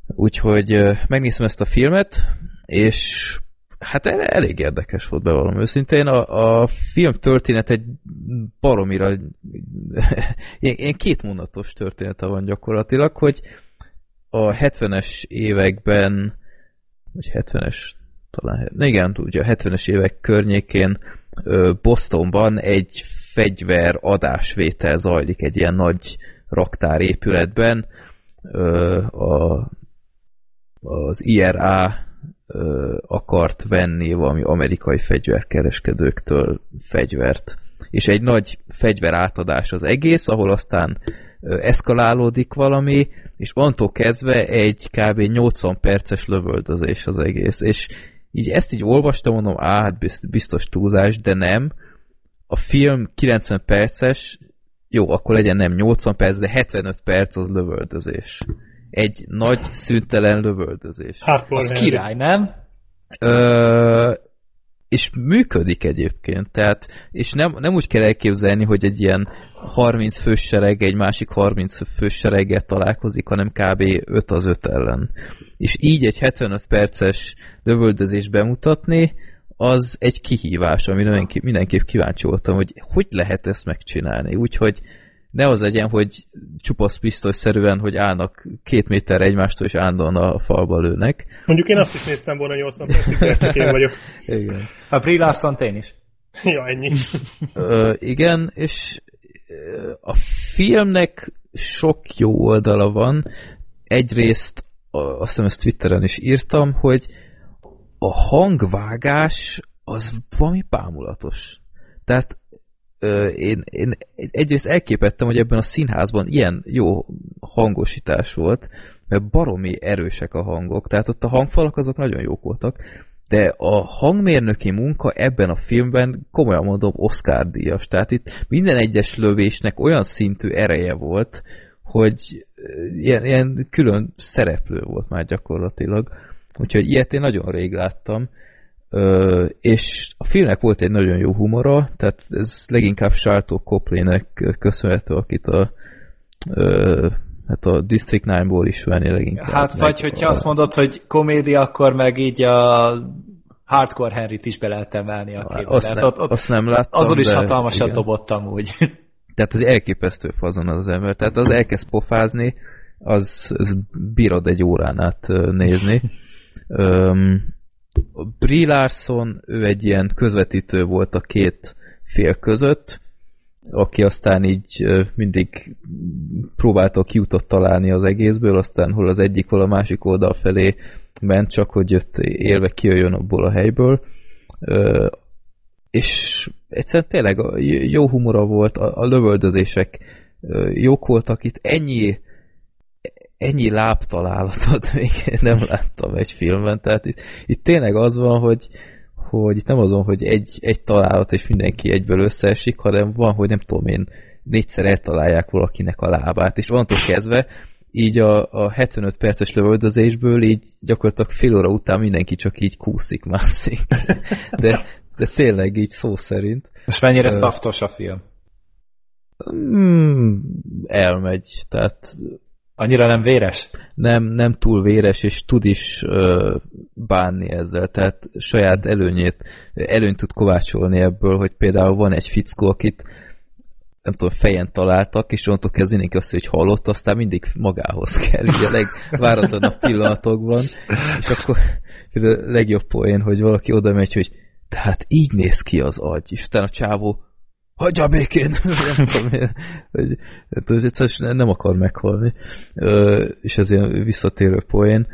Úgyhogy megnéztem ezt a filmet, és hát elég érdekes volt bevallom őszintén. A, a film történet egy baromira ilyen, ilyen kétmondatos története van gyakorlatilag, hogy a 70-es években vagy 70-es talán, igen, ugye a 70-es évek környékén Bostonban egy fegyver adásvétel zajlik egy ilyen nagy raktárépületben. A, az IRA akart venni valami amerikai fegyverkereskedőktől fegyvert. És egy nagy fegyver átadás az egész, ahol aztán eszkalálódik valami, és onnantól kezdve egy kb. 80 perces lövöldözés az egész. És így ezt így olvastam, mondom, á, hát biztos túlzás, de nem. A film 90 perces, jó, akkor legyen nem 80 perc, de 75 perc az lövöldözés. Egy nagy, szüntelen lövöldözés. Az király, nem? Ö, és működik egyébként, tehát, és nem, nem úgy kell elképzelni, hogy egy ilyen 30 fős sereg egy másik 30 fős sereggel találkozik, hanem kb. 5 az 5 ellen. És így egy 75 perces lövöldözés bemutatni, az egy kihívás, amire mindenképp kíváncsi voltam, hogy hogy lehet ezt megcsinálni. Úgyhogy ne az legyen, hogy csupasz pisztolyszerűen, hogy állnak két méter egymástól, és állandóan a falba lőnek. Mondjuk én azt is néztem volna 80 percig, de csak én vagyok. Igen. A Brie Larson én is. ja, ennyi. Ö, igen, és a filmnek sok jó oldala van. Egyrészt, azt hiszem ezt Twitteren is írtam, hogy a hangvágás az valami bámulatos. Tehát én, én egyrészt elképettem, hogy ebben a színházban ilyen jó hangosítás volt, mert baromi erősek a hangok, tehát ott a hangfalak azok nagyon jók voltak, de a hangmérnöki munka ebben a filmben komolyan mondom Oscar díjas, tehát itt minden egyes lövésnek olyan szintű ereje volt, hogy ilyen, ilyen külön szereplő volt már gyakorlatilag, úgyhogy ilyet én nagyon rég láttam, Ö, és a filmnek volt egy nagyon jó humora, tehát ez leginkább Sáltó Koplének köszönhető, akit a ö, hát a District 9-ból is venni leginkább. Hát vagy, hogyha a... azt mondod, hogy komédia, akkor meg így a Hardcore Henry-t is be lehet emelni a képbe. Azt, nem, ott, ott, azt nem láttam, Azon is hatalmasat igen. dobottam úgy. Tehát az elképesztő fazon az ember. Tehát az elkezd pofázni, az, az bírod egy órán át nézni. Brie Larson, ő egy ilyen közvetítő volt a két fél között, aki aztán így mindig próbálta kiutat találni az egészből, aztán hol az egyik, hol a másik oldal felé ment, csak hogy jött élve kijöjjön abból a helyből. És egyszerűen tényleg jó humora volt, a, lövöldözések jók voltak itt, ennyi ennyi lábtalálatot még nem láttam egy filmben, tehát itt, itt tényleg az van, hogy, hogy nem azon, hogy egy, egy találat és mindenki egyből összeesik, hanem van, hogy nem tudom én, négyszer eltalálják valakinek a lábát, és onnantól kezdve így a, a 75 perces lövöldözésből így gyakorlatilag fél óra után mindenki csak így kúszik, mászik. De, de tényleg így szó szerint. És mennyire uh, szaftos a film? Mm, elmegy, tehát Annyira nem véres? Nem, nem túl véres, és tud is ö, bánni ezzel, tehát saját előnyét, előnyt tud kovácsolni ebből, hogy például van egy fickó, akit nem tudom, fejen találtak, és onnantól kezdve mindenki azt hogy halott, aztán mindig magához kell, ugye legváratlanabb pillanatokban, és akkor a legjobb poén, hogy valaki oda megy, hogy tehát így néz ki az agy, és utána a csávó hagyja békén! nem tudom, hogy, hogy egyszerűen nem akar meghalni. És ez ilyen visszatérő poén.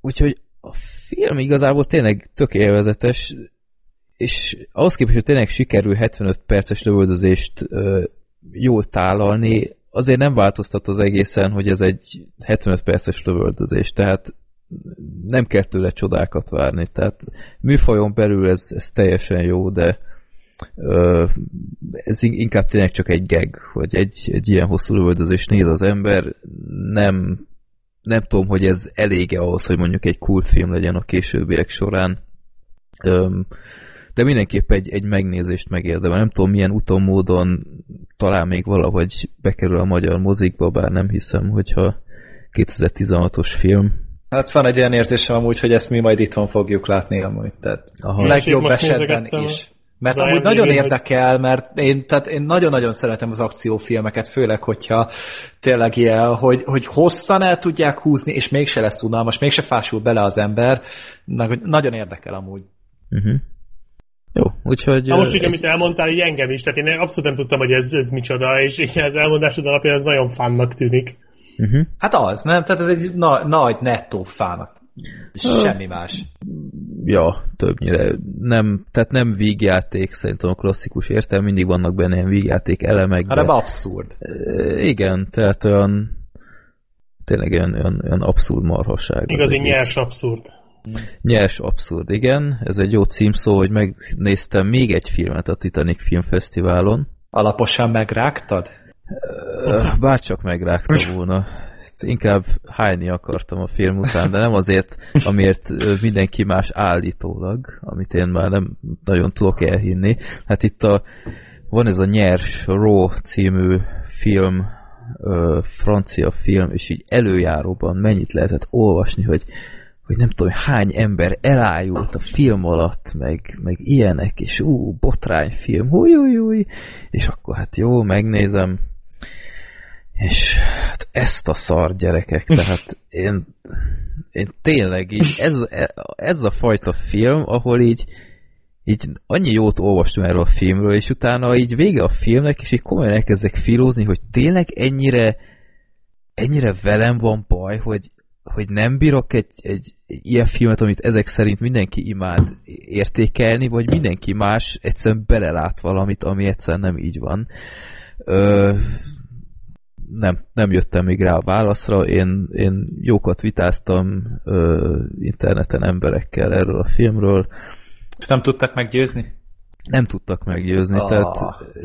Úgyhogy a film igazából tényleg tök élvezetes, és ahhoz képest, hogy tényleg sikerül 75 perces lövöldözést jól tálalni, azért nem változtat az egészen, hogy ez egy 75 perces lövöldözés, tehát nem kell tőle csodákat várni, tehát műfajon belül ez, ez teljesen jó, de ez inkább tényleg csak egy gag, hogy egy, egy ilyen hosszú lövöldözést néz az ember, nem, nem tudom, hogy ez elége ahhoz, hogy mondjuk egy kultfilm legyen a későbbiek során, de mindenképp egy, egy megnézést megérdemel. Nem tudom, milyen úton, módon talán még valahogy bekerül a magyar mozikba, bár nem hiszem, hogyha 2016-os film. Hát van egy ilyen érzésem amúgy, hogy ezt mi majd itthon fogjuk látni amúgy. Tehát Aha. legjobb esetben is. Mert az amúgy nagyon érdekel, mert én, tehát én nagyon-nagyon szeretem az akciófilmeket, főleg, hogyha tényleg ilyen, hogy, hogy hosszan el tudják húzni, és mégse lesz unalmas, mégse fásul bele az ember. Nagyon érdekel amúgy. Uh-huh. Jó, úgyhogy... Na most így, amit elmondtál, így engem is, tehát én abszolút nem tudtam, hogy ez, ez micsoda, és így az elmondásod alapján ez nagyon fánnak tűnik. Uh-huh. Hát az, nem? Tehát ez egy na- nagy nettó fának. Semmi más. Ja, többnyire. Nem, tehát nem vígjáték, szerintem a klasszikus értelem, mindig vannak benne ilyen vígjáték elemek. Hanem abszurd. Igen, tehát olyan tényleg olyan, olyan, olyan abszurd marhaság. Igazi nyers abszurd. Nyers abszurd, igen. Ez egy jó címszó, hogy megnéztem még egy filmet a Titanic Filmfesztiválon. Alaposan megrágtad? Bárcsak megrágtam volna inkább hányni akartam a film után, de nem azért, amiért mindenki más állítólag, amit én már nem nagyon tudok elhinni. Hát itt a, van ez a nyers Raw című film, ö, francia film, és így előjáróban mennyit lehetett olvasni, hogy hogy nem tudom, hány ember elájult a film alatt, meg, meg ilyenek, és ú, botrányfilm, húj, húj, húj, és akkor hát jó, megnézem, és hát ezt a szar gyerekek, tehát én, én tényleg így, ez, ez a fajta film, ahol így, így annyi jót olvastam erről a filmről, és utána így vége a filmnek, és így komolyan elkezdek filózni, hogy tényleg ennyire ennyire velem van baj, hogy, hogy nem bírok egy, egy ilyen filmet, amit ezek szerint mindenki imád értékelni, vagy mindenki más egyszerűen belelát valamit, ami egyszerűen nem így van. Ö, nem, nem jöttem még rá a válaszra. Én, én jókat vitáztam ö, interneten emberekkel erről a filmről. És nem tudtak meggyőzni? Nem tudtak meggyőzni, ah. tehát,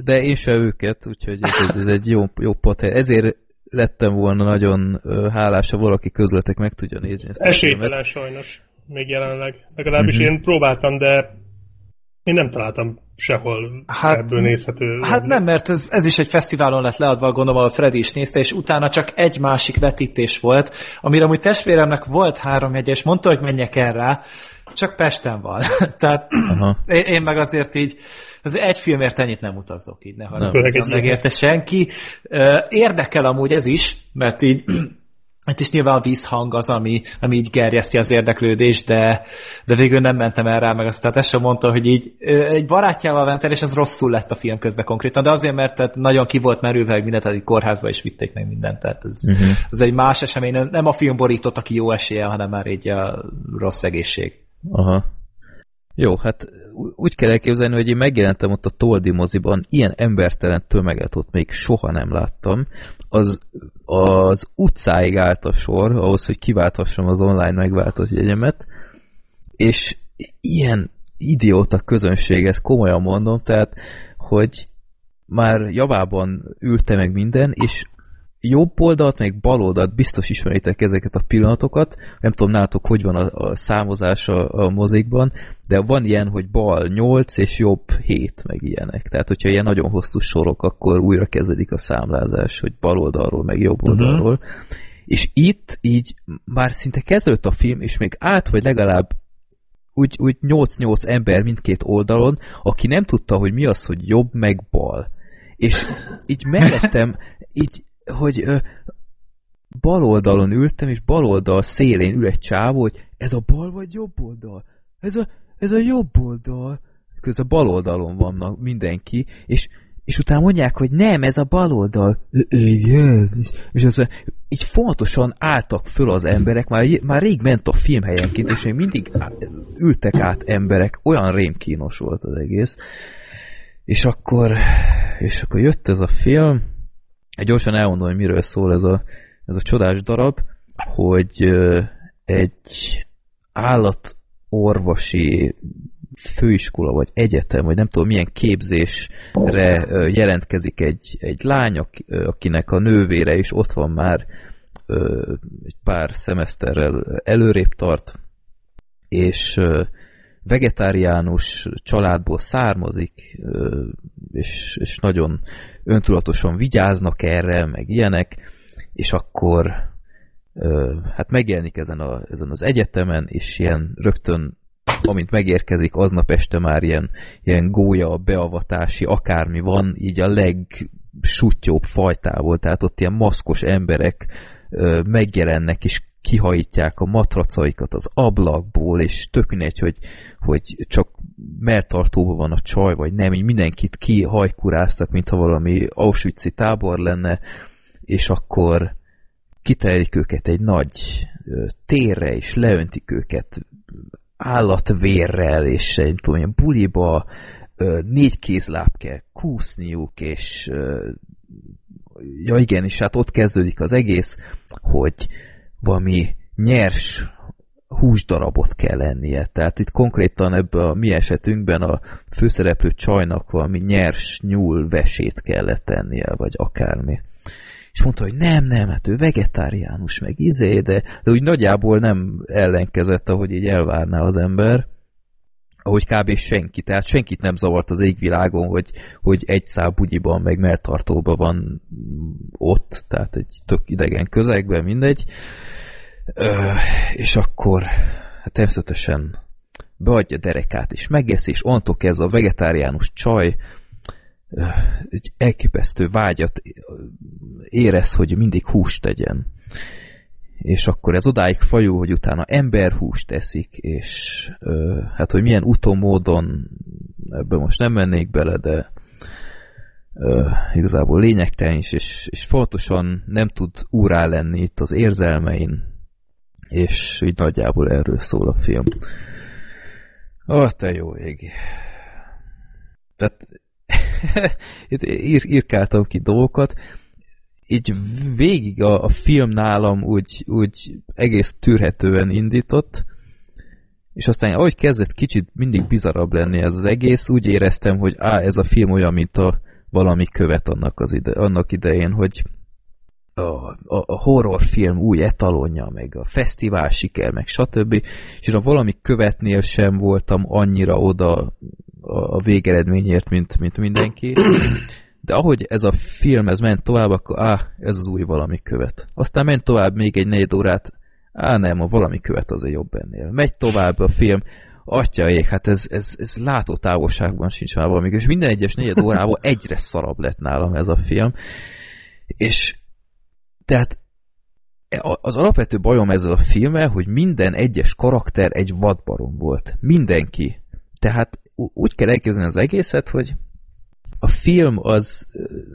de én se őket, úgyhogy ez, egy, ez egy jó, jó pot. Ezért lettem volna nagyon hálás, ha valaki közletek meg tudja nézni ezt Esélytelen sajnos, még jelenleg. Legalábbis uh-huh. én próbáltam, de én nem találtam sehol hát, ebből nézhető. Hát nem, mert ez, ez is egy fesztiválon lett leadva, gondolom, a Freddy is nézte, és utána csak egy másik vetítés volt, amire amúgy testvéremnek volt három jegy, és mondta, hogy menjek el rá, csak Pesten van. Tehát Aha. én meg azért így, az egy filmért ennyit nem utazok így, ne haragudjon megérte senki. Érdekel amúgy ez is, mert így itt is nyilván a vízhang az, ami, ami így gerjeszti az érdeklődést, de, de végül nem mentem el rá, meg aztán ezt sem mondta, hogy így egy barátjával mentem, és ez rosszul lett a film közben konkrétan, de azért, mert tehát nagyon ki volt merülve, hogy mindent, egy kórházba is vitték meg mindent, tehát ez, uh-huh. ez egy más esemény, nem a film borított, aki jó esélye, hanem már így a rossz egészség. Aha. Jó, hát úgy kell elképzelni, hogy én megjelentem ott a Toldi moziban, ilyen embertelen tömeget ott még soha nem láttam. Az, az utcáig állt a sor, ahhoz, hogy kiválthassam az online megváltott jegyemet, és ilyen idióta közönséget komolyan mondom, tehát, hogy már javában ülte meg minden, és jobb oldalt, meg bal oldalt biztos ismeritek ezeket a pillanatokat. Nem tudom, nálatok, hogy van a, a számozás a, a mozikban, de van ilyen, hogy bal 8 és jobb 7, meg ilyenek. Tehát, hogyha ilyen nagyon hosszú sorok, akkor újra kezdődik a számlázás, hogy bal oldalról, meg jobb mhm. oldalról. Uh-huh. És itt így már szinte kezdődött a film, és még át, vagy legalább úgy, úgy 8-8 ember mindkét oldalon, aki nem tudta, hogy mi az, hogy jobb, meg bal. És így mellettem, így hogy ö, bal oldalon ültem, és bal oldal szélén ül egy csávó, hogy ez a bal vagy jobb oldal? Ez a, ez a jobb oldal. Közben a bal oldalon vannak mindenki, és, és utána mondják, hogy nem, ez a bal oldal. Igen. És az, így fontosan álltak föl az emberek, már, már rég ment a film helyenként, és még mindig ültek át emberek, olyan rémkínos volt az egész. És akkor, és akkor jött ez a film, gyorsan elmondom, hogy miről szól ez a, ez a csodás darab, hogy egy állatorvosi főiskola, vagy egyetem, vagy nem tudom milyen képzésre jelentkezik egy, egy lány, akinek a nővére is ott van már egy pár szemeszterrel előrébb tart, és vegetáriánus családból származik, és, és nagyon öntudatosan vigyáznak erre, meg ilyenek, és akkor hát megjelenik ezen, a, ezen az egyetemen, és ilyen rögtön amint megérkezik, aznap este már ilyen, ilyen gólya, beavatási, akármi van, így a legsuttyóbb fajtából, tehát ott ilyen maszkos emberek megjelennek, és kihajítják a matracaikat az ablakból, és tök mindegy, hogy, hogy csak melltartóban van a csaj, vagy nem, így mindenkit kihajkuráztak, mintha valami Auschwitz-i tábor lenne, és akkor kiterelik őket egy nagy térre, és leöntik őket állatvérrel, és egy tudom, ilyen buliba négy kézláb kell kúszniuk, és ja igen, és hát ott kezdődik az egész, hogy valami nyers húsdarabot kell lennie. Tehát itt konkrétan ebben a mi esetünkben a főszereplő csajnak valami nyers nyúl vesét kellett tennie, vagy akármi. És mondta, hogy nem, nem, hát ő vegetáriánus, meg izé, de, de úgy nagyjából nem ellenkezett, ahogy így elvárná az ember ahogy kb. senki, tehát senkit nem zavart az égvilágon, hogy, hogy egy szál bugyiban, meg melltartóban van ott, tehát egy tök idegen közegben, mindegy. Ö, és akkor hát természetesen beadja derekát, és megeszi, és onnantól ez a vegetáriánus csaj egy elképesztő vágyat érez, hogy mindig húst tegyen. És akkor ez odáig fajul, hogy utána emberhúst teszik, és ö, hát, hogy milyen utómódon, ebben most nem mennék bele, de ö, igazából lényegtelen is, és, és fontosan nem tud úrá lenni itt az érzelmein, és így nagyjából erről szól a film. Ó, te jó ég. Tehát itt ír, írkáltam ki dolgokat, így végig a, a film nálam úgy, úgy egész tűrhetően indított, és aztán ahogy kezdett kicsit mindig bizarabb lenni ez az egész, úgy éreztem, hogy á, ez a film olyan, mint a valami követ annak, az ide, annak idején, hogy a, a, a horrorfilm új etalonja, meg a fesztivál siker, meg stb. És én a valami követnél sem voltam annyira oda a, végeredményért, mint, mint mindenki. De ahogy ez a film ez ment tovább, akkor á, ez az új valami követ. Aztán ment tovább még egy négy órát, á nem, a valami követ azért jobb ennél. Megy tovább a film, ég, hát ez, ez, ez látó távolságban sincs már valami, és minden egyes négy órával egyre szarabb lett nálam ez a film. És tehát az alapvető bajom ezzel a filmmel, hogy minden egyes karakter egy vadbarom volt. Mindenki. Tehát úgy kell elképzelni az egészet, hogy a film az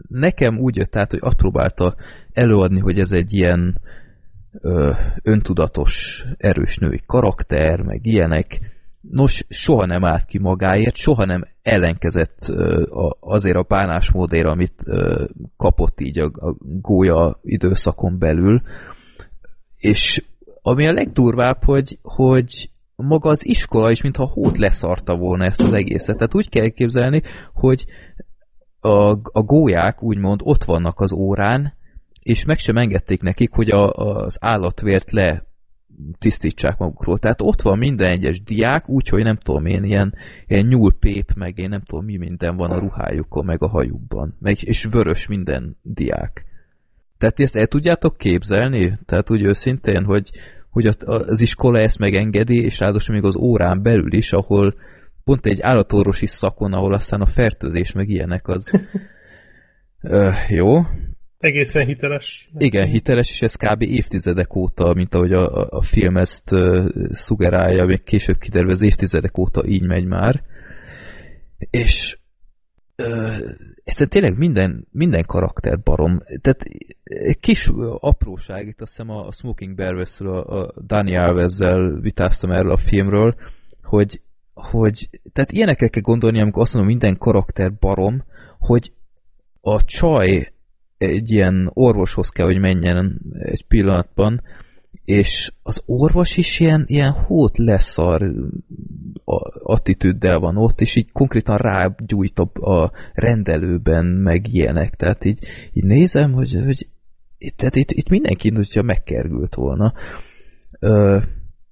nekem úgy jött át, hogy azt próbálta előadni, hogy ez egy ilyen ö, öntudatos, erős női karakter, meg ilyenek. Nos, soha nem állt ki magáért, soha nem ellenkezett azért a bánásmódért, amit kapott így a gólya időszakon belül. És ami a legdurvább, hogy, hogy maga az iskola is, mintha hót leszarta volna ezt az egészet. Tehát úgy kell képzelni, hogy a, a gólyák úgymond ott vannak az órán, és meg sem engedték nekik, hogy a, az állatvért le tisztítsák magukról. Tehát ott van minden egyes diák, úgyhogy nem tudom én, ilyen, ilyen nyúlpép, meg én nem tudom mi minden van a ruhájukon, meg a hajukban. Meg, és vörös minden diák. Tehát ezt el tudjátok képzelni? Tehát úgy őszintén, hogy, hogy az iskola ezt megengedi, és ráadásul még az órán belül is, ahol pont egy állatorvosi szakon, ahol aztán a fertőzés meg ilyenek az ö, jó. Egészen hiteles. Igen, hiteles, és ez kb. évtizedek óta, mint ahogy a, a film ezt uh, szugerálja, még később kiderül, az évtizedek óta így megy már. És uh, ez tényleg minden, minden karakter barom. Tehát egy kis apróság, itt azt hiszem a, a Smoking barrels a, a Dani Alves-zel vitáztam erről a filmről, hogy hogy, tehát ilyenekkel kell gondolni, amikor azt mondom, minden karakter barom, hogy a csaj egy ilyen orvoshoz kell, hogy menjen egy pillanatban, és az orvos is ilyen, ilyen hót leszar attitűddel van ott, és így konkrétan rágyújt a, a rendelőben, meg ilyenek. Tehát így, így nézem, hogy, hogy tehát itt, itt mindenki, hogyha megkergült volna. Ö,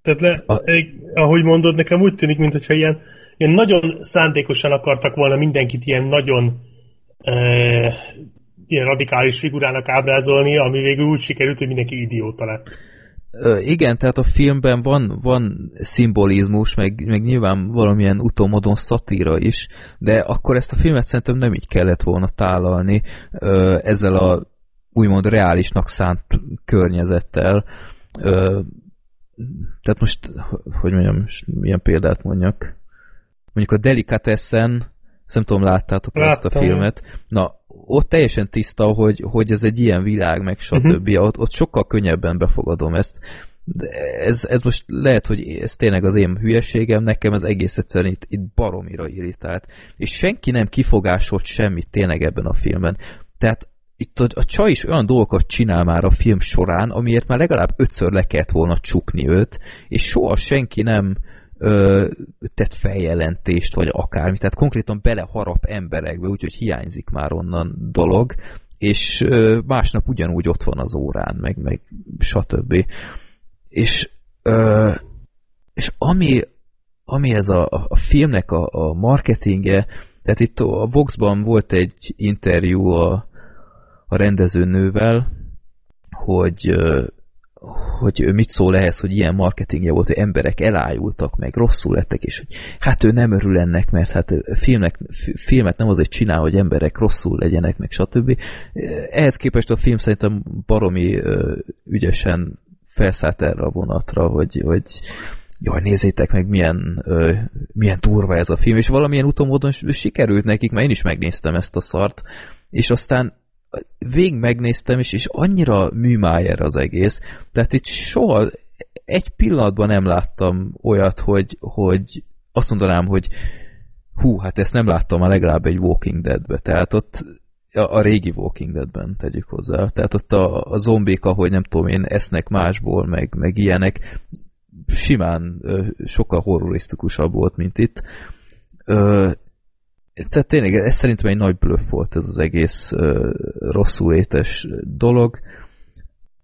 tehát le, a... ahogy mondod, nekem úgy tűnik, mintha ilyen, ilyen nagyon szándékosan akartak volna mindenkit ilyen nagyon ilyen radikális figurának ábrázolni, ami végül úgy sikerült, hogy mindenki idióta lett. Ö, igen, tehát a filmben van, van szimbolizmus, meg, meg nyilván valamilyen utómodon szatíra is, de akkor ezt a filmet szerintem nem így kellett volna tálalni ö, ezzel a úgymond reálisnak szánt környezettel. Ö, tehát most, hogy mondjam, milyen példát mondjak. Mondjuk a Delicatessen, nem tudom, láttátok Láttam. ezt a filmet. Na, ott teljesen tiszta, hogy, hogy ez egy ilyen világ, meg stb. Uh-huh. Ott, ott sokkal könnyebben befogadom ezt. De ez, ez most lehet, hogy ez tényleg az én hülyeségem, nekem ez egész egyszerűen itt, itt baromira irritált. És senki nem kifogásolt semmit tényleg ebben a filmben. Tehát itt a, a csaj is olyan dolgokat csinál már a film során, amiért már legalább ötször le kellett volna csukni őt, és soha senki nem ö, tett feljelentést, vagy akármi. Tehát konkrétan beleharap emberekbe, úgyhogy hiányzik már onnan dolog, és ö, másnap ugyanúgy ott van az órán, meg, meg stb. És, ö, és ami, ami ez a, a filmnek a, a marketingje, tehát itt a Voxban volt egy interjú a, a rendezőnővel, hogy hogy ő mit szól ehhez, hogy ilyen marketingje volt, hogy emberek elájultak, meg rosszul lettek, és hogy hát ő nem örül ennek, mert hát filmnek, filmet nem azért csinál, hogy emberek rosszul legyenek, meg stb. Ehhez képest a film szerintem baromi ügyesen felszállt erre a vonatra, hogy, hogy jaj, nézzétek meg, milyen, ö, milyen durva ez a film, és valamilyen utómódon sikerült nekik, mert én is megnéztem ezt a szart, és aztán vég megnéztem is, és annyira műmájer az egész. Tehát itt soha egy pillanatban nem láttam olyat, hogy, hogy azt mondanám, hogy hú, hát ezt nem láttam a legalább egy Walking Dead-be. Tehát ott a, a régi Walking Dead-ben tegyük hozzá. Tehát ott a, a zombék, ahogy nem tudom én, esznek másból, meg, meg ilyenek, simán sokkal horrorisztikusabb volt, mint itt. Tehát tényleg ez szerintem egy nagy bluff volt ez az egész uh, rosszul étes dolog.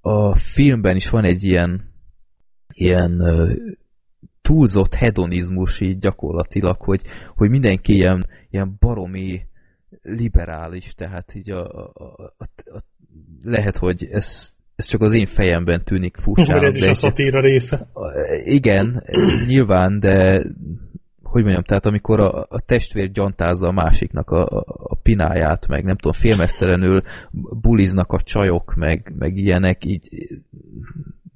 A filmben is van egy ilyen ilyen uh, túlzott hedonizmus így gyakorlatilag, hogy, hogy mindenki ilyen, ilyen baromi liberális, tehát így a, a, a, a, lehet, hogy ez, ez csak az én fejemben tűnik furcsának. ez is a szatíra része. Igen, nyilván, de hogy mondjam, tehát amikor a, a testvér gyantázza a másiknak a, a, pináját, meg nem tudom, félmeztelenül buliznak a csajok, meg, meg ilyenek, így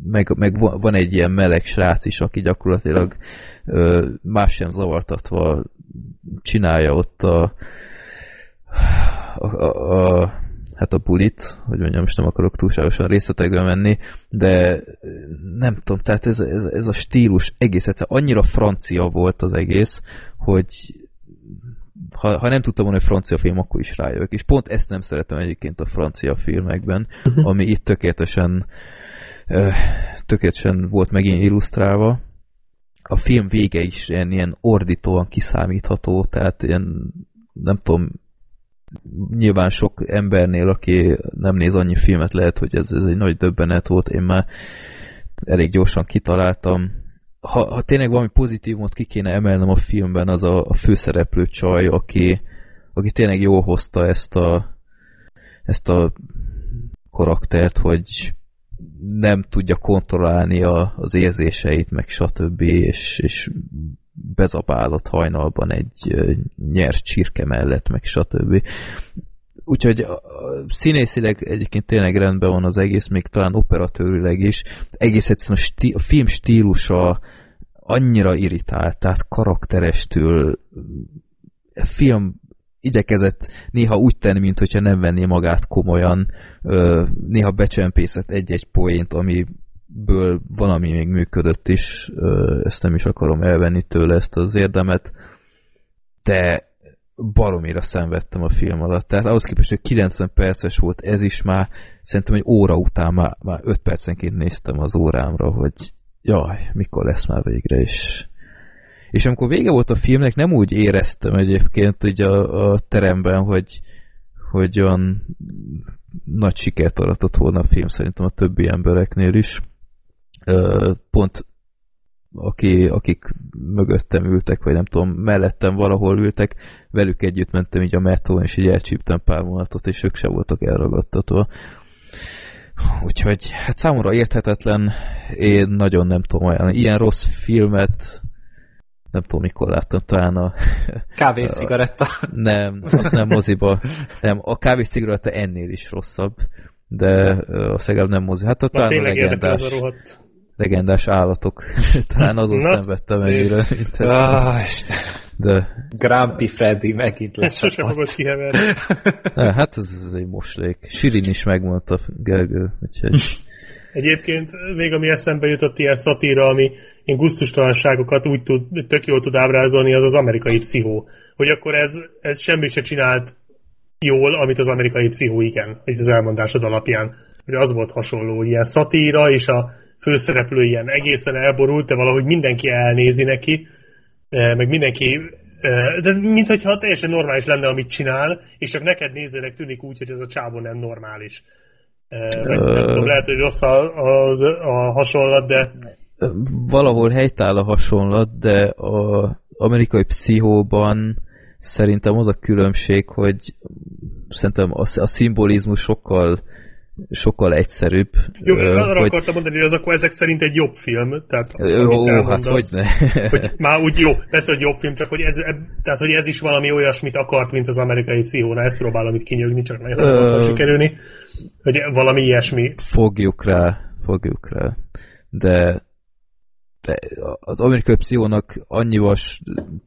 meg, meg van egy ilyen meleg srác is, aki gyakorlatilag ö, más sem zavartatva csinálja ott a, a, a, a hát a bulit, hogy mondjam, most nem akarok túlságosan részletekbe menni, de nem tudom, tehát ez, ez, ez a stílus egész egyszer annyira francia volt az egész, hogy ha, ha nem tudtam volna, hogy francia film, akkor is rájövök. És pont ezt nem szeretem egyébként a francia filmekben, uh-huh. ami itt tökéletesen ö, tökéletesen volt megint illusztrálva. A film vége is ilyen, ilyen ordítóan kiszámítható, tehát ilyen nem tudom, nyilván sok embernél, aki nem néz annyi filmet, lehet, hogy ez, ez egy nagy döbbenet volt, én már elég gyorsan kitaláltam. Ha, ha tényleg valami pozitívumot ki kéne emelnem a filmben, az a, a főszereplő csaj, aki, aki tényleg jól hozta ezt a, ezt a karaktert, hogy nem tudja kontrollálni a, az érzéseit, meg stb. És, és bezabálott hajnalban egy nyers csirke mellett, meg stb. Úgyhogy színészileg egyébként tényleg rendben van az egész, még talán operatőrileg is. Egész egyszerűen a, stí, a film stílusa annyira irritált, tehát karakterestől a film igyekezett néha úgy tenni, mint hogyha nem venné magát komolyan, néha becsempészett egy-egy poént, ami ből valami még működött is, ezt nem is akarom elvenni tőle ezt az érdemet, de baromira szenvedtem a film alatt. Tehát ahhoz képest, hogy 90 perces volt ez is már, szerintem egy óra után már, már 5 percenként néztem az órámra, hogy jaj, mikor lesz már végre is. És amikor vége volt a filmnek, nem úgy éreztem egyébként hogy a, a teremben, hogy, hogy olyan nagy sikert aratott volna a film szerintem a többi embereknél is pont aki, akik mögöttem ültek, vagy nem tudom, mellettem valahol ültek, velük együtt mentem így a metrón, és így elcsíptem pár vonatot, és ők se voltak elragadtatva. Úgyhogy hát számomra érthetetlen, én nagyon nem tudom olyan, ilyen rossz filmet nem tudom, mikor láttam, talán a... Kávés cigaretta. Nem, azt nem moziba. Nem, a kávés cigaretta ennél is rosszabb, de a legalább nem mozi. Hát a talán a legendás legendás állatok. Talán azon Na, szenvedtem ennyire. Mint ez. Ah, Isten. De... Grumpy Freddy megint lecsapott. Sosem fogod kiheverni. hát ez, ez egy moslék. Sirin is megmondta Gergő, úgyhogy... Egyébként még ami eszembe jutott ilyen szatíra, ami én gusztustalanságokat úgy tud, tök jól tud ábrázolni, az az amerikai pszichó. Hogy akkor ez, ez semmit se csinált jól, amit az amerikai pszichó igen, így az elmondásod alapján. Hogy az volt hasonló, hogy ilyen szatíra, és a főszereplő ilyen egészen elborult, de valahogy mindenki elnézi neki, e, meg mindenki e, de mintha teljesen normális lenne, amit csinál, és csak neked nézőnek tűnik úgy, hogy ez a csávó nem normális. E, meg, nem tudom, lehet, hogy rossz a, a, a hasonlat, de... Valahol helytáll a hasonlat, de a amerikai pszichóban szerintem az a különbség, hogy szerintem a, a szimbolizmus sokkal sokkal egyszerűbb. Jó, arra hogy... akartam mondani, hogy az akkor ezek szerint egy jobb film. Tehát, ó, hát hogy ne. hogy már úgy jó, persze, hogy jobb film, csak hogy ez, tehát, hogy ez is valami olyasmit akart, mint az amerikai pszichóna. Ezt próbálom itt kinyögni, csak nagyon uh, sikerülni. Hogy valami ilyesmi. Fogjuk rá, fogjuk rá. De az amerikai pszichónak annyival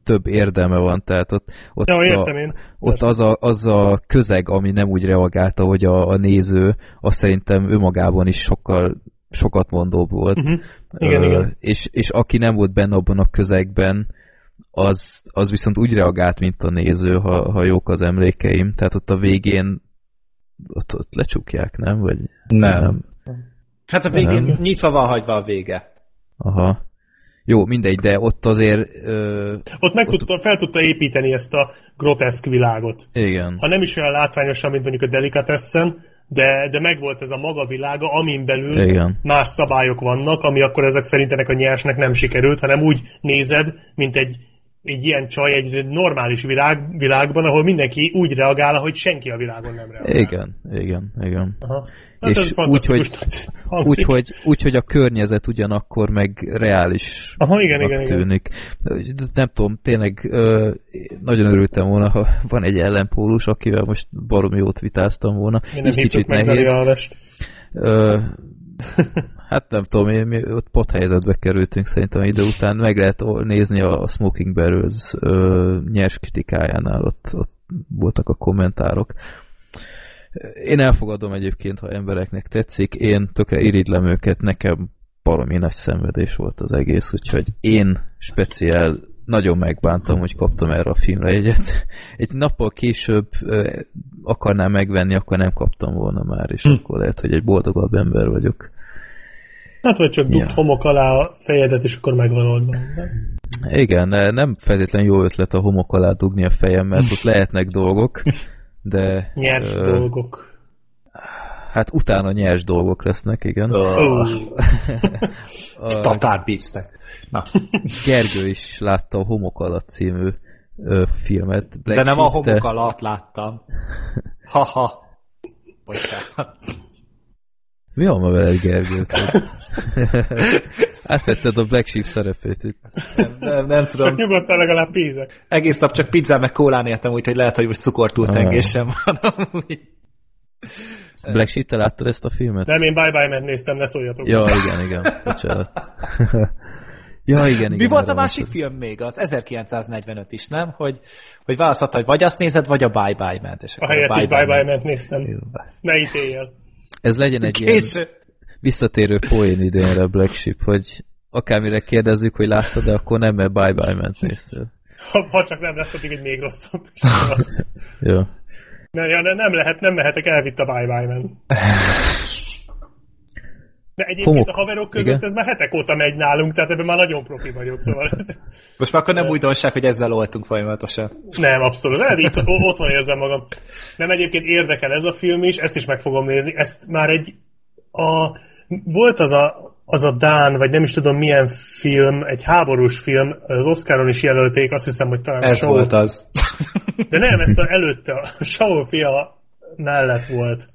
több érdeme van, tehát ott, ott, ja, értem én. ott az, a, az a közeg, ami nem úgy reagálta, hogy a, a néző, azt szerintem önmagában is sokkal sokat mondóbb volt. Uh-huh. Igen, uh, igen. És, és aki nem volt benne abban a közegben, az, az viszont úgy reagált, mint a néző, ha, ha jók az emlékeim. Tehát ott a végén ott, ott lecsukják, nem? Vagy nem. nem. Hát a végén nem. nyitva van hagyva a vége. Aha. Jó, mindegy, de ott azért... Ö, ott meg ott... Tudta, fel tudta építeni ezt a groteszk világot. Igen. Ha nem is olyan látványosan, mint mondjuk a Delicatessen, de, de megvolt ez a maga világa, amin belül Igen. más szabályok vannak, ami akkor ezek szerint ennek a nyersnek nem sikerült, hanem úgy nézed, mint egy, egy ilyen csaj egy normális világ, világban, ahol mindenki úgy reagál, hogy senki a világon nem reagál. Igen, igen, igen. Aha. Hát és úgy hogy, úgy, hogy, úgy, hogy a környezet ugyanakkor meg reális Aha, igen, igen, tűnik. Igen. Nem tudom, tényleg nagyon örültem volna, ha van egy ellenpólus, akivel most barom jót vitáztam volna. Én Így kicsit nehéz. Ö, Hát nem tudom, mi, mi ott pot helyzetbe kerültünk szerintem idő után. Meg lehet nézni a Smoking Barrels ö, nyers kritikájánál, ott, ott voltak a kommentárok. Én elfogadom egyébként, ha embereknek tetszik, én tökre iridlem őket, nekem baromi nagy szenvedés volt az egész, úgyhogy én speciál nagyon megbántam, hogy kaptam erre a filmre egyet. Egy nappal később akarnám megvenni, akkor nem kaptam volna már, és hm. akkor lehet, hogy egy boldogabb ember vagyok. Hát, vagy csak dugd ja. homok alá a fejedet, és akkor megvan oldva. Igen, nem feltétlenül jó ötlet a homok alá dugni a fejem, mert ott lehetnek dolgok, de... Nyers ö, dolgok. Hát utána nyers dolgok lesznek, igen. Oh. Statár beefstek. Na. Gergő is látta a Homok alatt című ö, filmet. Black De nem a homok alatt láttam. Ha-ha. Mi van ma veled, Gergő? Átvetted a Black Sheep szerepét itt. Nem, nem, nem tudom. Csak nyugodtan legalább pízek. Egész nap csak pizzán meg kólán értem, úgyhogy lehet, hogy most cukortúltengésem ah. van. Amúgy. Black Sheep, te láttad ezt a filmet? Nem, én Bye Bye Man néztem, ne szóljatok. Ja, igen, igen. Bocsánat. ja, igen, igen. Mi volt a másik mondtad. film még? Az 1945 is, nem? Hogy, hogy választhatta, hogy vagy azt nézed, vagy a Bye Bye Man-t. a helyet is Bye Bye Man-t néztem. Ne ítéljél. Ez legyen egy Késő. ilyen visszatérő poén idénre Black Sheep, hogy akármire kérdezzük, hogy láttad, de akkor nem, mert Bye Bye Man-t néztél. Ha, ha, csak nem lesz, addig egy még rosszabb. Jó. Ne, ja, ne, nem lehet, nem mehetek, elvitt a Bye Bye Man. De egyébként Homok. a haverok között Igen? ez már hetek óta megy nálunk, tehát ebben már nagyon profi vagyok, szóval... Most már akkor nem újdonság, hogy ezzel oltunk folyamatosan. Nem, abszolút. Ez itt, ott van érzem magam. Nem egyébként érdekel ez a film is, ezt is meg fogom nézni. Ezt már egy... A, volt az a, az a Dán, vagy nem is tudom milyen film, egy háborús film, az Oscaron is jelölték, azt hiszem, hogy talán Ez Saul... volt az. De nem, ezt a, előtte a Saul fia mellett volt.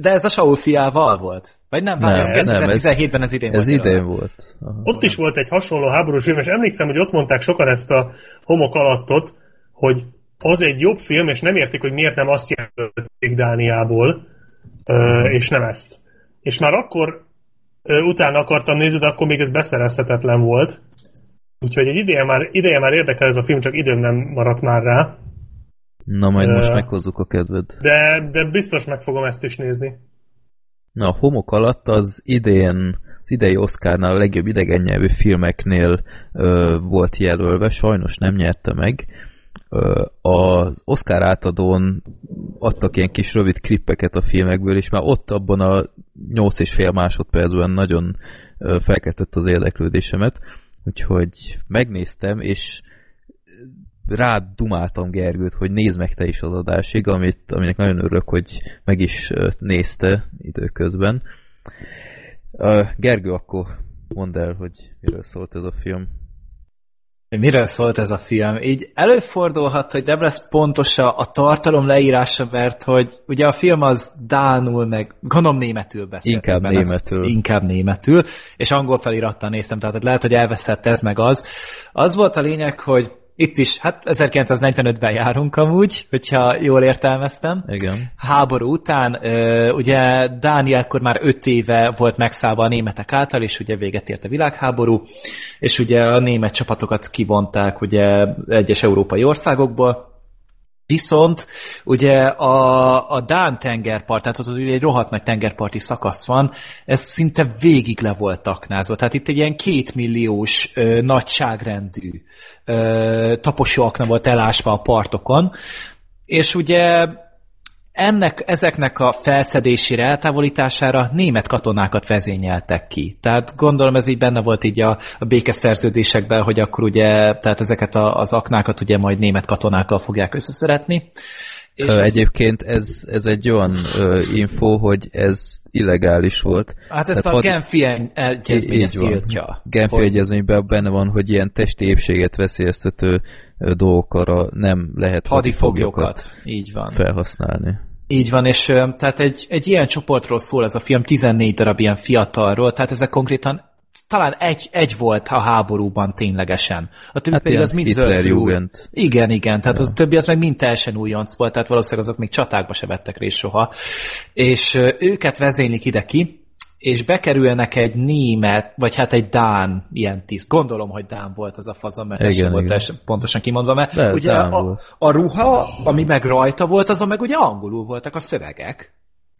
De ez a Saul fiával volt? Vagy nem? nem ez 2017-ben ez idén ez volt. Ez idén volt. Aha. Ott is volt egy hasonló háborús film, és emlékszem, hogy ott mondták sokan ezt a homok alattot, hogy az egy jobb film, és nem értik, hogy miért nem azt jelölték Dániából, és nem ezt. És már akkor utána akartam nézni, de akkor még ez beszerezhetetlen volt. Úgyhogy egy ideje már, ideje már érdekel ez a film, csak időm nem maradt már rá. Na, majd uh, most meghozzuk a kedved. De, de biztos meg fogom ezt is nézni. Na, a homok alatt az idén, az idei Oscarnál a legjobb idegen nyelvű filmeknél ö, volt jelölve, sajnos nem nyerte meg. Ö, az Oscar átadón adtak ilyen kis rövid klippeket a filmekből, és már ott abban a 8 és fél másodpercben nagyon felkeltett az érdeklődésemet, úgyhogy megnéztem, és rád dumáltam Gergőt, hogy nézd meg te is az adásig, amit, aminek nagyon örülök, hogy meg is nézte időközben. Uh, Gergő, akkor mondd el, hogy miről szólt ez a film. Miről szólt ez a film? Így előfordulhat, hogy nem lesz pontos a tartalom leírása, mert hogy ugye a film az dánul, meg gondolom németül beszél. Inkább németül. Inkább németül, és angol felirattal néztem, tehát lehet, hogy elveszett ez meg az. Az volt a lényeg, hogy itt is, hát 1945-ben járunk amúgy, hogyha jól értelmeztem. Igen. Háború után, ugye Dánia akkor már öt éve volt megszállva a németek által, és ugye véget ért a világháború, és ugye a német csapatokat kivonták ugye egyes európai országokból, Viszont ugye a, a Dán tengerpart, tehát ott ugye egy rohadt nagy tengerparti szakasz van, ez szinte végig le volt aknázva. Tehát itt egy ilyen kétmilliós ö, nagyságrendű ö, taposó akna volt elásva a partokon, és ugye ennek, ezeknek a felszedésére, eltávolítására német katonákat vezényeltek ki. Tehát gondolom ez így benne volt így a, a békeszerződésekben, hogy akkor ugye, tehát ezeket a, az aknákat ugye majd német katonákkal fogják összeszeretni. És Ö, egyébként ez, ez egy olyan ö, info, hogy ez illegális volt. Hát ezt Tehát a Genfi egyezmény ezt tiltja. Genfi hogy... egyezményben benne van, hogy ilyen testi épséget veszélyeztető dolgokra nem lehet hadifoglyokat így van. felhasználni. Így van, és tehát egy, egy ilyen csoportról szól ez a film, 14 darab ilyen fiatalról, tehát ezek konkrétan talán egy, egy volt a háborúban ténylegesen. A többi hát pedig az mind zöld Igen, igen, tehát ja. a többi az meg mind teljesen újonc volt, tehát valószínűleg azok még csatákba se vettek részt soha. És őket vezénylik ide ki, és bekerülnek egy német, vagy hát egy dán ilyen tiszt. Gondolom, hogy dán volt az a faza, mert Igen, sem volt teljesen pontosan kimondva, mert De, ugye a, a ruha, ami meg rajta volt, azon meg ugye angolul voltak a szövegek.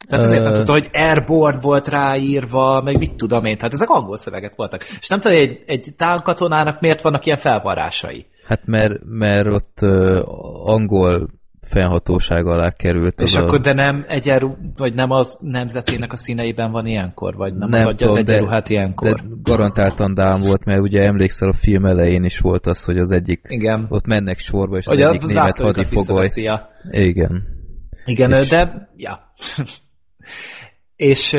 Tehát ezért nem tudta, hogy airborne volt ráírva, meg mit tudom én, tehát ezek angol szövegek voltak. És nem tudom, hogy egy, egy dán katonának miért vannak ilyen felvarrásai. Hát mert, mert ott uh, angol fennhatóság alá került. És az akkor a... de nem egyenru, vagy nem az nemzetének a színeiben van ilyenkor, vagy nem, Nem az adja az tudom, de- egyenruhát ilyenkor. De garantáltan Dán volt, mert ugye emlékszel a film elején is volt az, hogy az egyik, Igen. ott mennek sorba, és Hogy az egyik német hadifogoly. Igen. Igen, és... de... Ja. És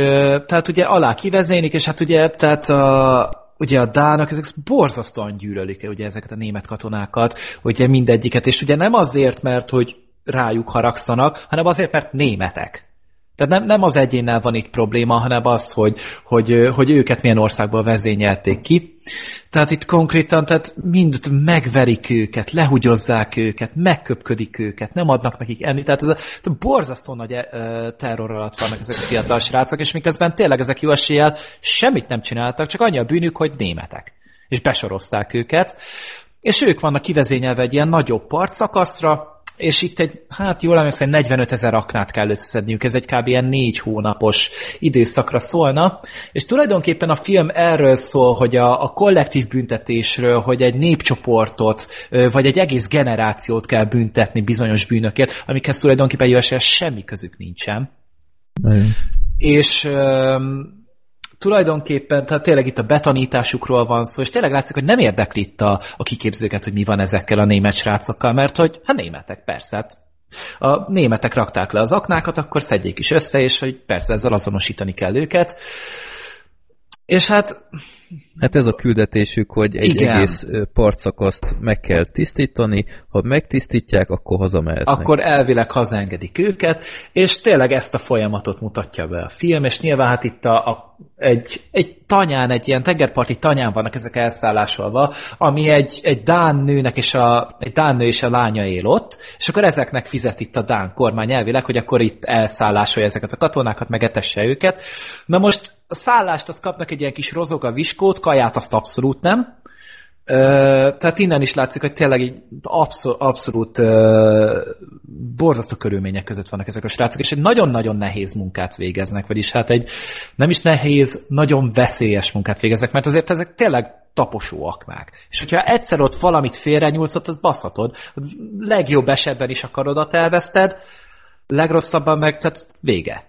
tehát ugye alá kivezénik, és hát ugye, tehát a, ugye a dánok, ezek borzasztóan gyűlölik ugye ezeket a német katonákat, ugye mindegyiket, és ugye nem azért, mert hogy rájuk haragszanak, hanem azért, mert németek. Tehát nem, nem az egyénnel van itt probléma, hanem az, hogy, hogy, hogy őket milyen országból vezényelték ki. Tehát itt konkrétan tehát mind megverik őket, lehugyozzák őket, megköpködik őket, nem adnak nekik enni. Tehát ez a, ez a borzasztó nagy ö, terror alatt vannak ezek a fiatal srácok, és miközben tényleg ezek jó eséllyel semmit nem csináltak, csak annyi a bűnük, hogy németek. És besorozták őket. És ők vannak kivezényelve egy ilyen nagyobb partszakaszra, és itt egy, hát jól emlékszem, 45 ezer aknát kell összeszedniük, ez egy kb. ilyen négy hónapos időszakra szólna, és tulajdonképpen a film erről szól, hogy a, a kollektív büntetésről, hogy egy népcsoportot, vagy egy egész generációt kell büntetni bizonyos bűnökért, amikhez tulajdonképpen jó semmi közük nincsen. Igen. És öm, tulajdonképpen, tehát tényleg itt a betanításukról van szó, és tényleg látszik, hogy nem érdekli itt a, a kiképzőket, hogy mi van ezekkel a német srácokkal, mert hogy hát németek, persze, hát a németek rakták le az aknákat, akkor szedjék is össze, és hogy persze ezzel azonosítani kell őket. És hát Hát ez a küldetésük, hogy egy Igen. egész partszakaszt meg kell tisztítani, ha megtisztítják, akkor hazamehetnek. akkor elvileg hazaengedik őket, és tényleg ezt a folyamatot mutatja be a film, és nyilván hát itt a, a, egy, egy tanyán, egy ilyen tengerparti tanyán vannak ezek elszállásolva, ami egy, egy dán nőnek és a, egy dán nő és a lánya él ott, és akkor ezeknek fizet itt a dán kormány elvileg, hogy akkor itt elszállásolja ezeket a katonákat, meg etesse őket. Na most a szállást azt kapnak egy ilyen kis rozoga viskót, kaját azt abszolút nem, Ö, tehát innen is látszik, hogy tényleg így abszol, abszolút ö, borzasztó körülmények között vannak ezek a srácok, és egy nagyon-nagyon nehéz munkát végeznek, vagyis hát egy nem is nehéz, nagyon veszélyes munkát végeznek, mert azért ezek tényleg taposó aknák. És hogyha egyszer ott valamit félrenyúlsz, ott az baszhatod. Legjobb esetben is a karodat elveszted, legrosszabban meg, tehát vége.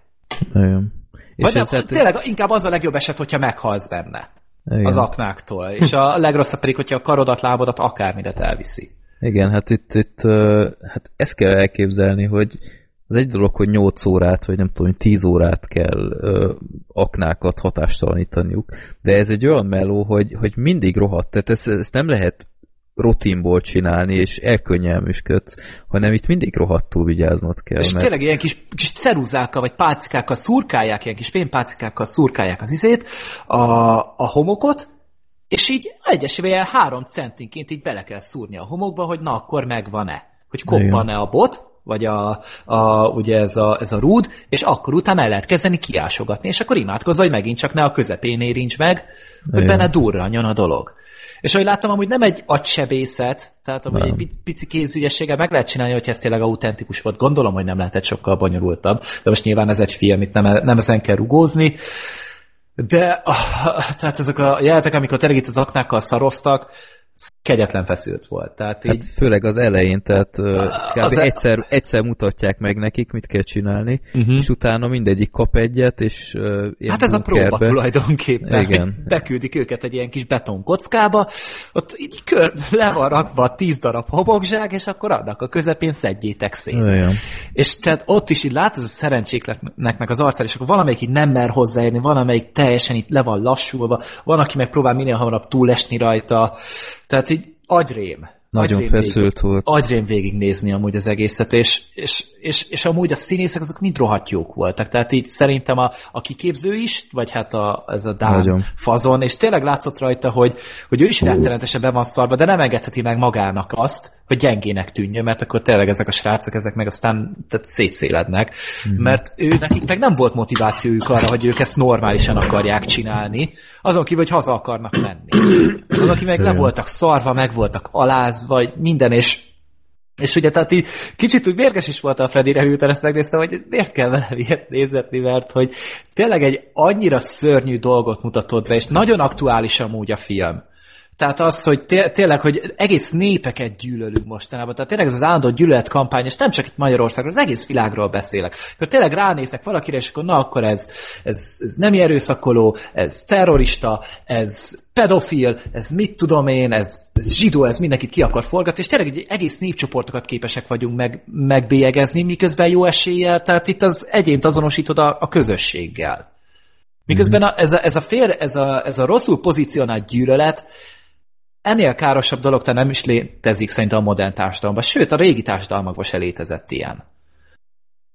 Igen. Vagy nem, ez hát- tényleg inkább az a legjobb eset, hogyha meghalsz benne igen. az aknáktól. És a legrosszabb pedig, hogyha a karodat, lábadat akármire elviszi. Igen, hát itt, itt hát ezt kell elképzelni, hogy az egy dolog, hogy 8 órát, vagy nem tudom, 10 órát kell ö, aknákat hatástalanítaniuk, de ez egy olyan meló, hogy, hogy mindig rohadt, tehát ezt, ezt nem lehet rutinból csinálni, és elkönnyelműsködsz, hanem itt mindig rohadtul vigyáznod kell. És mert- tényleg ilyen kis, kis ceruzákkal, vagy pálcikákkal szurkálják, ilyen kis pénpálcikákkal szurkálják az izét, a, a homokot, és így egyesével három centinként így bele kell szúrni a homokba, hogy na akkor megvan-e. Hogy koppan-e a bot, vagy a, a, ugye ez a, ez a rúd, és akkor utána el lehet kezdeni kiásogatni, és akkor imádkozza, hogy megint csak ne a közepén érints meg, hogy benne durranjon a dolog. És ahogy láttam, amúgy nem egy agysebészet, tehát amúgy Nem. egy pici, kézügyességgel meg lehet csinálni, hogy ez tényleg autentikus volt. Gondolom, hogy nem lehetett sokkal bonyolultabb, de most nyilván ez egy film, itt nem, nem ezen kell rugózni. De ah, tehát ezek a jelenetek, amikor tényleg itt az aknákkal szaroztak, kegyetlen feszült volt. Tehát így, Hát főleg az elején, tehát kb. Az e- egyszer, egyszer mutatják meg nekik, mit kell csinálni, Mhm. és utána mindegyik kap egyet, és ilyen Hát ez a próba bunkerbe- tulajdonképpen. Igen. Beküldik őket egy ilyen kis betonkockába, ott így kör, le van rakva tíz darab homokzsák, és akkor annak a közepén szedjétek szét. Igen. És tehát ott is így látod a szerencséknek az arcán, és akkor valamelyik így nem mer hozzáérni, valamelyik teljesen itt le van lassulva, van, aki meg próbál minél hamarabb túlesni rajta. Tehát agyrém. Na Nagyon agyrém feszült volt. agyrém végignézni amúgy az egészet, és, és, és, és amúgy a színészek azok mind rohadt jók voltak. Tehát így szerintem a, a kiképző is, vagy hát a, ez a Dán Nagyon. fazon, és tényleg látszott rajta, hogy, hogy ő is rettenetesen be van szarva, de nem engedheti meg magának azt, hogy gyengének tűnjön, mert akkor tényleg ezek a srácok, ezek meg aztán tehát szétszélednek, mm-hmm. mert ő nekik meg nem volt motivációjuk arra, hogy ők ezt normálisan akarják csinálni, azon kívül, hogy haza akarnak menni. Az, aki meg le voltak szarva, meg voltak alázva, vagy minden, és és ugye, tehát így kicsit úgy mérges is volt a Freddy-re, miután ezt megnéztem, hogy miért kell vele ilyet nézetni, mert hogy tényleg egy annyira szörnyű dolgot mutatott be, és nagyon aktuális amúgy a film. Tehát az, hogy té- tényleg, hogy egész népeket gyűlölünk mostanában. Tehát tényleg ez az állandó gyűlöletkampány, és nem csak itt Magyarországról, az egész világról beszélek. Akkor tényleg ránéznek valakire, és akkor na, akkor ez, ez, ez nem erőszakoló, ez terrorista, ez pedofil, ez mit tudom én, ez, ez zsidó, ez mindenkit ki akar forgatni, és tényleg egy egész népcsoportokat képesek vagyunk meg, megbélyegezni, miközben jó eséllyel, tehát itt az egyént azonosítod a, a közösséggel. Miközben a, ez, a, ez, a fél, ez, a, ez a rosszul pozícionált gyűlölet ennél károsabb dolog talán nem is létezik szerintem a modern társadalomban, sőt a régi társadalmakban se létezett ilyen.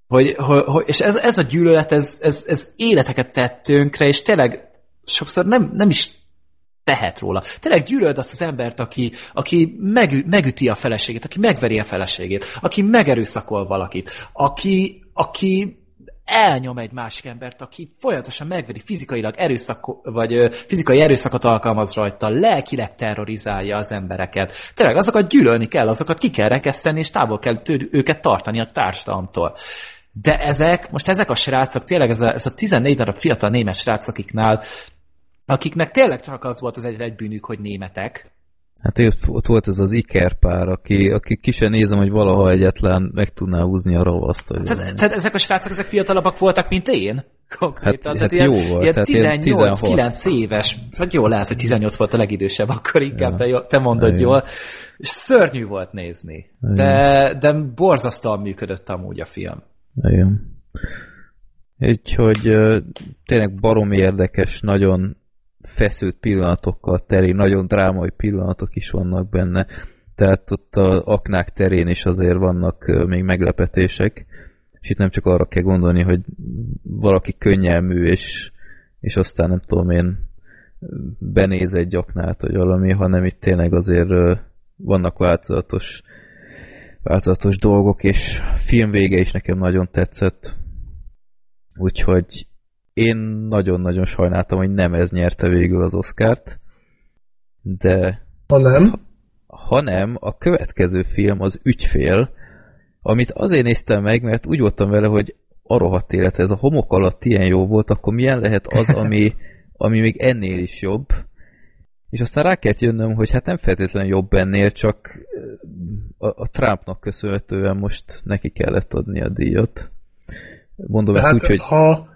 Hogy, hogy, hogy, és ez, ez a gyűlölet, ez, ez, ez életeket tett tönkre, és tényleg sokszor nem, nem is tehet róla. Tényleg gyűlöld azt az embert, aki, aki meg, megüti a feleségét, aki megveri a feleségét, aki megerőszakol valakit, aki, aki elnyom egy másik embert, aki folyamatosan megveri fizikailag erőszak, vagy fizikai erőszakot alkalmaz rajta, lelkileg terrorizálja az embereket. Tényleg azokat gyűlölni kell, azokat ki kell rekeszteni, és távol kell tőle, őket tartani a társadalomtól. De ezek, most ezek a srácok, tényleg ez a, ez a 14 darab fiatal német srác, akiknál, akiknek tényleg csak az volt az egyre egy bűnük, hogy németek, Hát ott, volt ez az Iker pár, aki, aki ki sem nézem, hogy valaha egyetlen meg tudná húzni a ravaszt. Tehát, tehát ezek a srácok, ezek fiatalabbak voltak, mint én? Konkrétan. Hát- Tehát hát ilyen, ilyen tehát ilyen 18-9 éves. Hát jó, lehet, hogy 18 volt a legidősebb, akkor inkább Ja. te, jó- te mondod Igen. jól. Szörnyű volt nézni. De, de borzasztóan működött amúgy a film. Igen. Úgyhogy tényleg baromi érdekes, nagyon feszült pillanatokkal teli, nagyon drámai pillanatok is vannak benne. Tehát ott a aknák terén is azért vannak még meglepetések. És itt nem csak arra kell gondolni, hogy valaki könnyelmű, és, és aztán nem tudom én benéz egy aknát, vagy valami, hanem itt tényleg azért vannak változatos változatos dolgok, és film vége is nekem nagyon tetszett. Úgyhogy én nagyon-nagyon sajnáltam, hogy nem ez nyerte végül az Oscárt, de Ha nem, hanem a következő film az Ügyfél, amit azért néztem meg, mert úgy voltam vele, hogy a rohadt élet, ez a homok alatt ilyen jó volt, akkor milyen lehet az, ami, ami még ennél is jobb. És aztán rá kellett jönnöm, hogy hát nem feltétlenül jobb ennél, csak a, a Trumpnak köszönhetően most neki kellett adni a díjat. Mondom ezt hát úgy, hogy ha,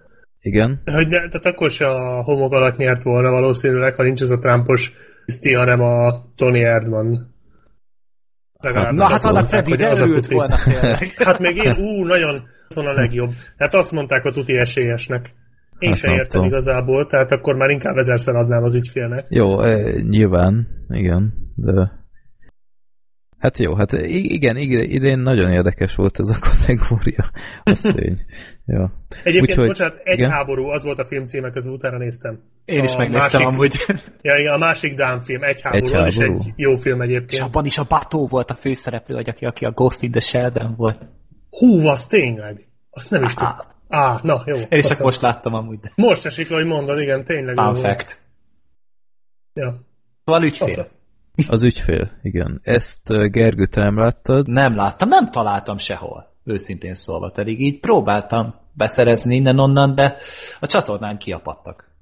igen. hogy ne, tehát akkor se a homok alatt nyert volna valószínűleg, ha nincs ez a Trumpos tiszti, hanem a Tony Erdman. Legalább Na hát annak Freddy, hogy de az a örült tuti. volna tényleg. Hát még én, ú, nagyon van a legjobb. Hát azt mondták a tuti esélyesnek. Én Hát sem nem értem tudom. igazából, tehát akkor már inkább ezerszer adnám az ügyfélnek. Jó, eh, nyilván, igen, de... Hát jó, hát igen, ig- idén nagyon érdekes volt ez a kategória. Az tény. Ja. Egyébként, Úgyhogy- bocsánat, egy igen? háború, az volt a film címe, közben utána néztem. Én is A megnéztem másik- amúgy. Ja, igen, a másik Dán film, egy háború, Egy az is háború. egy jó film És egyébként. abban is a Bató volt a főszereplő, vagy aki, aki a Ghost in the Shell-ben volt. Hú, az tényleg? Azt nem is tudtam. Á, na, jó. Én is csak most láttam amúgy. de Most esik, hogy mondod, igen, tényleg. Fun fact. Ja. Szóval ügyfél. Fasz. Az ügyfél, igen. Ezt Gergő, te nem láttad? Nem láttam, nem találtam sehol. Őszintén szólva, pedig így próbáltam beszerezni innen-onnan, de a csatornán kiapadtak.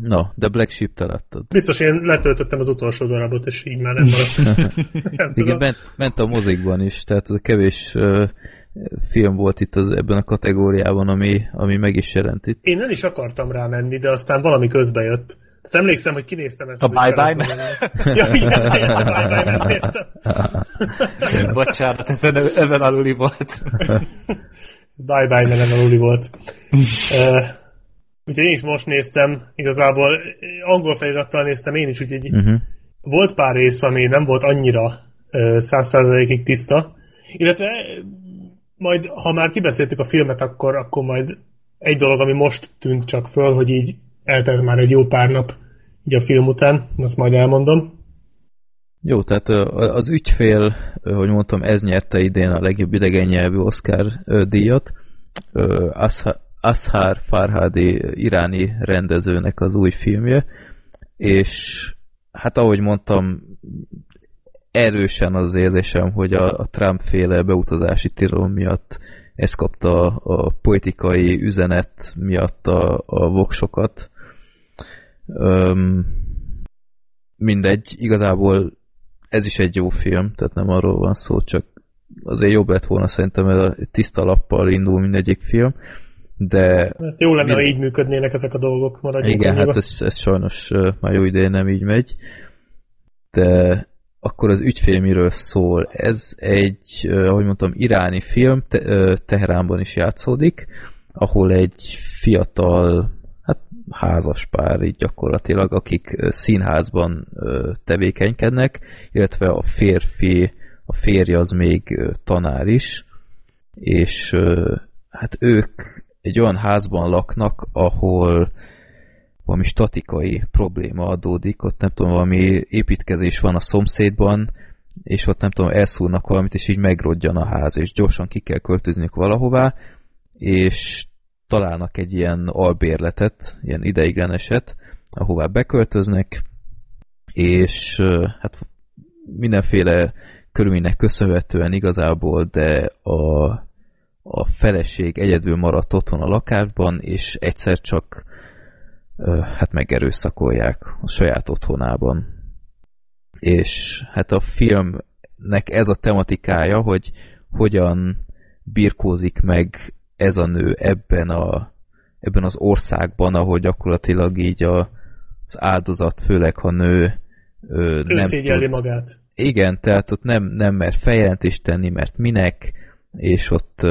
No, de Black Sheep te láttad. Biztos én letöltöttem az utolsó darabot, és így már nem maradt. nem Igen, ment, ment a mozikban is, tehát az a kevés uh, film volt itt az, ebben a kategóriában, ami, ami meg is jelent itt. Én nem is akartam rá menni, de aztán valami közbe jött. Tehát emlékszem, hogy kinéztem ezt A az Bye Bye ügyfelet. Ja, igen, a Bye Bye Man néztem. Bocsánat, ez öven aluli volt. Bye Bye Man aluli volt. uh, úgyhogy én is most néztem, igazából angol felirattal néztem én is, úgyhogy Uh-huh. volt pár rész, ami nem volt annyira száz százalékig tiszta. Illetve majd, ha már kibeszéltük a filmet, akkor, akkor majd egy dolog, ami most tűnt csak föl, hogy így eltelt már egy jó pár nap így a film után, azt majd elmondom. Jó, tehát az ügyfél, hogy mondtam, ez nyerte idén a legjobb idegen nyelvű Oscar díjat. Ashar Farhadi iráni rendezőnek az új filmje, és hát ahogy mondtam, erősen az érzésem, hogy a, a Trump féle beutazási tilalom miatt ez kapta a, a politikai üzenet miatt a, a voksokat. Öm, mindegy, igazából ez is egy jó film, tehát nem arról van szó, csak azért jobb lett volna szerintem, ez a tiszta lappal indul mindegyik film, de... Hát jó lenne, mind... ha így működnének ezek a dolgok. Igen, hát ez, ez sajnos már jó ideje nem így megy, de akkor az ügyfél miről szól? Ez egy, ahogy mondtam, iráni film, te, Teheránban is játszódik, ahol egy fiatal, házas pár így gyakorlatilag, akik színházban tevékenykednek, illetve a férfi, a férje az még tanár is, és hát ők egy olyan házban laknak, ahol valami statikai probléma adódik, ott nem tudom, valami építkezés van a szomszédban, és ott nem tudom, elszúrnak valamit, és így megrodjan a ház, és gyorsan ki kell költözniük valahová, és találnak egy ilyen albérletet, ilyen ideigleneset, ahová beköltöznek, és hát mindenféle körülménynek köszönhetően igazából, de a, a feleség egyedül maradt otthon a lakásban, és egyszer csak hát megerőszakolják a saját otthonában. És hát a filmnek ez a tematikája, hogy hogyan birkózik meg ez a nő ebben, a, ebben az országban, ahol gyakorlatilag így a, az áldozat, főleg ha nő ő nem tud, magát. Igen, tehát ott nem, nem mer feljelentést tenni, mert minek, és ott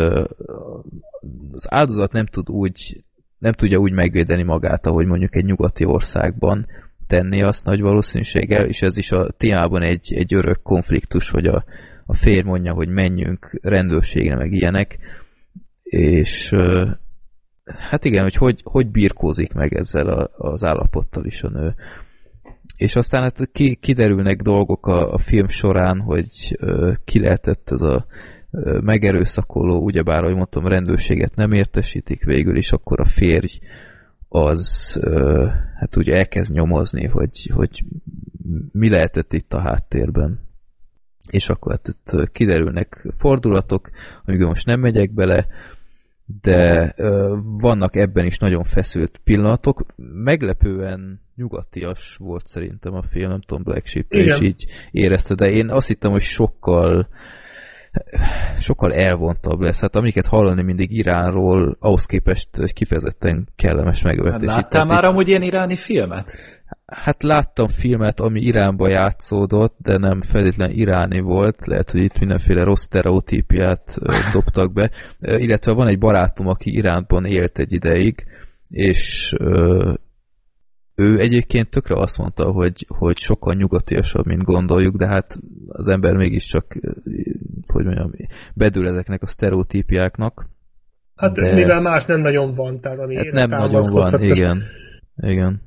az áldozat nem tud úgy nem tudja úgy megvédeni magát, ahogy mondjuk egy nyugati országban tenni azt nagy valószínűséggel, és ez is a témában egy, egy örök konfliktus, hogy a, a férj mondja, hogy menjünk rendőrségre, meg ilyenek, és hát igen, hogy hogy, hogy birkózik meg ezzel a, az állapottal is a nő. És aztán hát ki, kiderülnek dolgok a, a film során, hogy ki lehetett ez a megerőszakoló, ugyebár, ahogy mondtam, rendőrséget nem értesítik végül, és akkor a férj az hát ugye elkezd nyomozni, hogy, hogy mi lehetett itt a háttérben. És akkor hát itt kiderülnek fordulatok, amikben most nem megyek bele, de vannak ebben is nagyon feszült pillanatok. Meglepően nyugatias volt szerintem a film, nem tudom, Black Sheep is így érezte, de én azt hittem, hogy sokkal sokkal elvontabb lesz. Hát amiket hallani mindig Iránról, ahhoz képest egy kifejezetten kellemes megvetés. Hát láttál már amúgy ilyen iráni filmet? Hát láttam filmet, ami Iránba játszódott, de nem feltétlenül iráni volt, lehet, hogy itt mindenféle rossz stereotípiát dobtak be, illetve van egy barátom, aki Iránban élt egy ideig, és ő egyébként tökre azt mondta, hogy, hogy sokkal nyugatiasabb, mint gondoljuk, de hát az ember mégiscsak, hogy mondjam, bedül ezeknek a sztereotípiáknak. Hát de... mivel más nem nagyon van, tehát ami hát nem nagyon van, igen. Igen.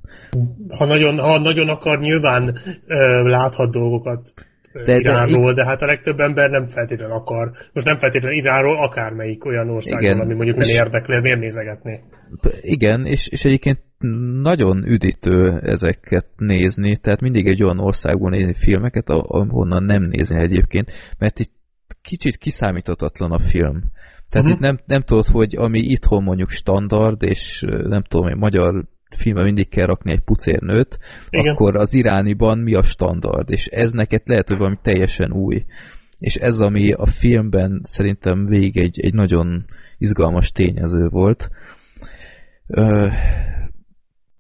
Ha nagyon, ha nagyon akar, nyilván ö, láthat dolgokat de, Iránról, de, de hát a legtöbb ember nem feltétlenül akar. Most nem feltétlenül Iránról, akármelyik olyan országról, ami mondjuk nem érdekli, miért nézegetni. Igen, és, és egyébként nagyon üdítő ezeket nézni, tehát mindig egy olyan országból nézni filmeket, ahonnan nem nézni egyébként, mert itt kicsit kiszámíthatatlan a film. Tehát uh-huh. itt nem, nem tudod, hogy ami itthon mondjuk standard, és nem tudom, egy magyar filmben mindig kell rakni egy pucérnőt, Igen. akkor az irániban mi a standard, és ez neked lehet, hogy valami teljesen új. És ez, ami a filmben szerintem végig egy, egy nagyon izgalmas tényező volt. Ö,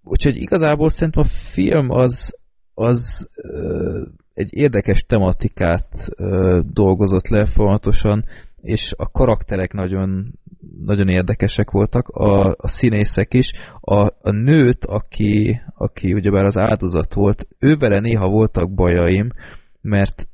úgyhogy igazából szerintem a film az, az ö, egy érdekes tematikát ö, dolgozott le folyamatosan, és a karakterek nagyon nagyon érdekesek voltak, a, a színészek is. A, a nőt, aki, aki ugyebár az áldozat volt, ővele néha voltak bajaim, mert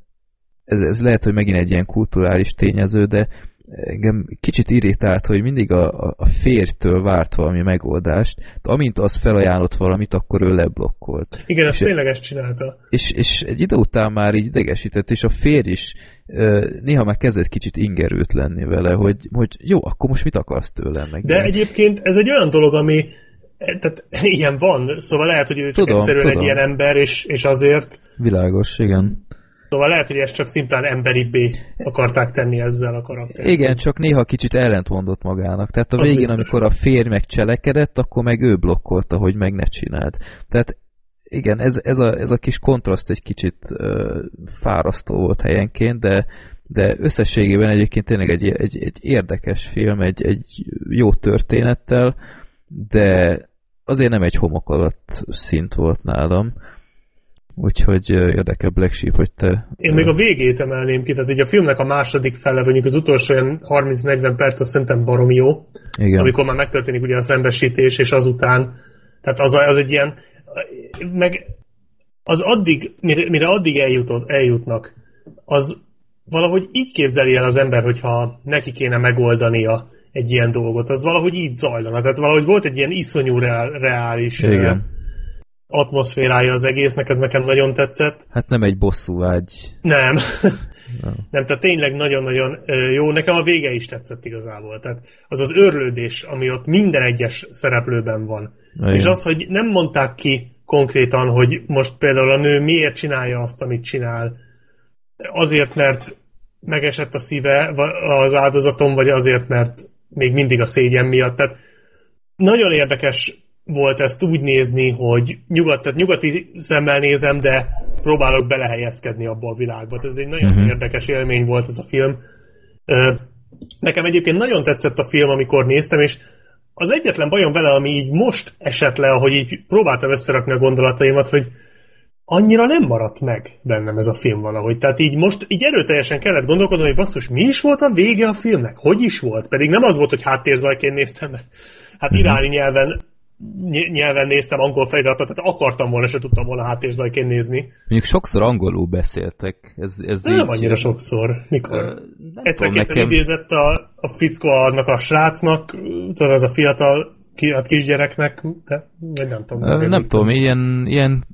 ez, ez lehet, hogy megint egy ilyen kulturális tényező, de engem kicsit irritált, hogy mindig a, a, férjtől várt valami megoldást, de amint az felajánlott valamit, akkor ő leblokkolt. Igen, ezt és, tényleg ezt csinálta. És, és egy idő után már így idegesített, és a férj is néha már kezdett kicsit ingerült lenni vele, hogy, hogy jó, akkor most mit akarsz tőlem meg? De egyébként ez egy olyan dolog, ami tehát ilyen van, szóval lehet, hogy ő csak tudom, egyszerűen tudom. egy ilyen ember, és, és azért... Világos, igen. Szóval lehet, hogy ezt csak szimplán emberibbé akarták tenni ezzel a karakter. Igen, csak néha kicsit ellentmondott magának. Tehát a Az végén, biztos. amikor a férj meg cselekedett, akkor meg ő blokkolta, hogy meg ne csináld. Tehát igen, ez, ez, a, ez a kis kontraszt egy kicsit uh, fárasztó volt helyenként, de, de összességében egyébként tényleg egy, egy, egy érdekes film, egy, egy jó történettel, de azért nem egy homok alatt szint volt nálam. Úgyhogy érdekel Black Sheep, hogy te... Én még a végét emelném ki, tehát így a filmnek a második fele, mondjuk az utolsó 30-40 perc, azt szerintem baromi jó. Igen. Amikor már megtörténik ugye a szembesítés, és azután, tehát az, az egy ilyen, meg az addig, mire, mire addig eljutott, eljutnak, az valahogy így képzeli el az ember, hogyha neki kéne megoldania egy ilyen dolgot, az valahogy így zajlana. Tehát valahogy volt egy ilyen iszonyú reál, reális Igen. Atmoszférája az egésznek, ez nekem nagyon tetszett. Hát nem egy bosszú vágy. Nem. Nem. nem, tehát tényleg nagyon-nagyon jó. Nekem a vége is tetszett igazából. Tehát az az örlődés, ami ott minden egyes szereplőben van. Igen. És az, hogy nem mondták ki konkrétan, hogy most például a nő miért csinálja azt, amit csinál. Azért, mert megesett a szíve az áldozatom, vagy azért, mert még mindig a szégyen miatt. Tehát nagyon érdekes volt ezt úgy nézni, hogy nyugat, tehát nyugati szemmel nézem, de próbálok belehelyezkedni abba a világba. Ez egy nagyon uh-huh. érdekes élmény volt ez a film. Nekem egyébként nagyon tetszett a film, amikor néztem, és az egyetlen bajom vele, ami így most esett le, ahogy így próbáltam összerakni a gondolataimat, hogy annyira nem maradt meg bennem ez a film valahogy. Tehát így most így erőteljesen kellett gondolkodnom, hogy basszus, mi is volt a vége a filmnek? Hogy is volt? Pedig nem az volt, hogy háttérzajként néztem meg. Hát mhm. iráni nyelven nyelven néztem angol feliratot, tehát akartam volna, se tudtam volna háttérzajként nézni. Mondjuk sokszor angolul beszéltek. Ez, ez nem így... annyira sokszor. Mikor? Uh, Egyszer nekem... idézett a, a fickó annak a srácnak, tudod, az a fiatal ki, a kisgyereknek, de nem tudom. Uh, nem tudom, ilyen, ilyen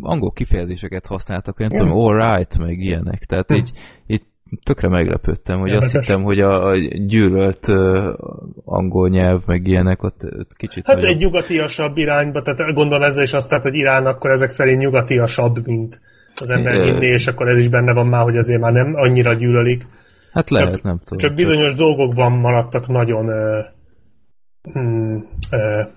angol kifejezéseket használtak, nem tudom, all right, meg ilyenek. Tehát hm. így, így tökre meglepődtem, hogy Érdekes. azt hittem, hogy a, a gyűlölt uh, angol nyelv, meg ilyenek ott, ott kicsit Hát nagyobb. egy nyugatiasabb irányba, tehát gondolom ezzel is azt, tehát, hogy Irán akkor ezek szerint nyugatiasabb, mint az ember é, hinni, és akkor ez is benne van már, hogy azért már nem annyira gyűlölik. Hát lehet, csak, nem tudom. Csak bizonyos csak... dolgokban maradtak nagyon uh, hmm, uh,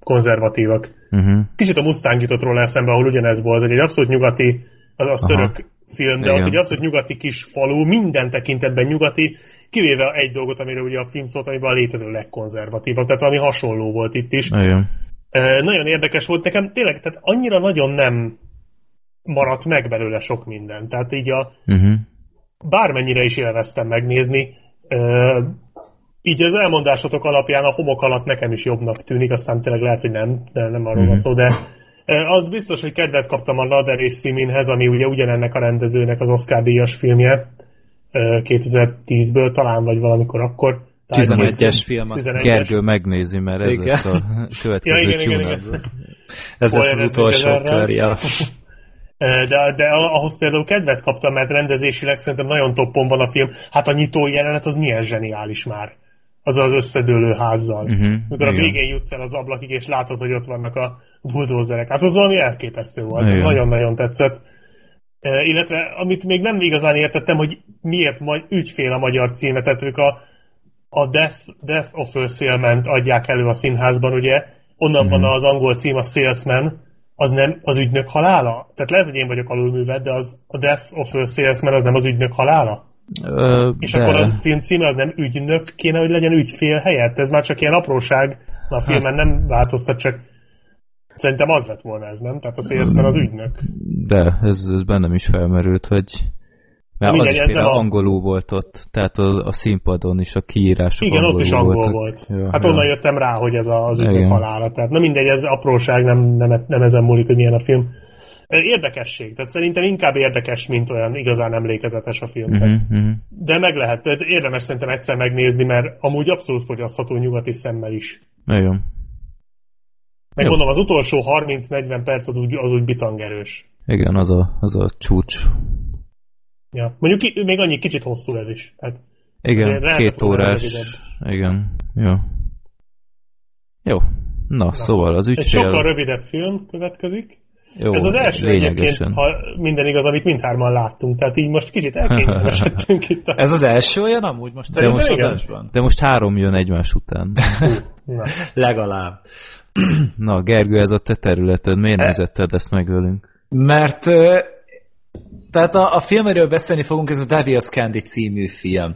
konzervatívak. Uh-huh. Kicsit a Mustang jutott róla eszembe, ahol ugyanez volt, hogy egy abszolút nyugati, az, az török film, de Igen. ott egy abszolút nyugati kis falu, minden tekintetben nyugati, kivéve egy dolgot, amire ugye a film szólt, amiben a létező legkonzervatívabb, tehát valami hasonló volt itt is. Igen. E, nagyon érdekes volt nekem, tényleg, tehát annyira nagyon nem maradt meg belőle sok minden. Tehát így a uh-huh. bármennyire is élveztem megnézni, e, így az elmondásotok alapján a homok alatt nekem is jobbnak tűnik, aztán tényleg lehet, hogy nem, de nem arról uh-huh. van szó, de az biztos, hogy kedvet kaptam a Nader és Siminhez, ami ugye ugyanennek a rendezőnek az Oscar díjas filmje 2010-ből talán, vagy valamikor akkor. 11-es film, azt 11-es. Gergő megnézi, mert ez igen. lesz a következő ja, igen, igen, igen. Ez lesz az utolsó kör, ja. De, de ahhoz például kedvet kaptam, mert rendezésileg szerintem nagyon toppon van a film. Hát a nyitó jelenet az milyen zseniális már az az összedőlő házzal. Uh-huh, Mikor igen. a végén jutsz el az ablakig, és látod, hogy ott vannak a bulldozerek. Hát az valami elképesztő volt. Nagyon-nagyon tetszett. E, illetve, amit még nem igazán értettem, hogy miért majd ügyfél a magyar címet, tehát ők a, a Death, Death of a Salesman adják elő a színházban, ugye? Onnan uh-huh. van az angol cím, a Salesman, az nem az ügynök halála? Tehát lehet, hogy én vagyok alulműved, de az a Death of a Salesman az nem az ügynök halála? Ö, és de... akkor a film címe az nem ügynök kéne, hogy legyen ügyfél helyett. Ez már csak ilyen apróság, a filmen hát... nem változtat, csak szerintem az lett volna ez, nem? Tehát a szélszben az ügynök. De, ez, ez bennem is felmerült, hogy mert Mindegy, az is például a... angolul volt ott, tehát a, a színpadon is a kiírások Igen, ott is angol voltak. volt. Ja, hát ja. onnan jöttem rá, hogy ez az ügynök halála. Tehát na mindegy, ez apróság, nem, nem, nem ezen múlik, hogy milyen a film. Érdekesség. Tehát szerintem inkább érdekes, mint olyan igazán emlékezetes a film. Uh-huh. De meg lehet. Tehát érdemes szerintem egyszer megnézni, mert amúgy abszolút fogyasztható nyugati szemmel is. Nagyon. Meg mondom, az utolsó 30-40 perc az úgy, az úgy bitangerős. Igen, az a, az a csúcs. Ja. Mondjuk még annyi kicsit hosszú ez is. Hát, Igen, két órás. Igen, jó. Jó. Na, Na, szóval az ügyfél... Egy sokkal rövidebb film következik. Jó, Ez az első egyébként, ha minden igaz, amit mindhárman láttunk, tehát így most kicsit elkényelmesedtünk itt. A... Ez az első olyan amúgy most de most, de most három jön egymás után. Na. Legalább. Na, Gergő, ez a te területed, miért e... nézetted ezt meg velünk? Mert tehát a, a film, amiről beszélni fogunk, ez a Devil's Candy című film.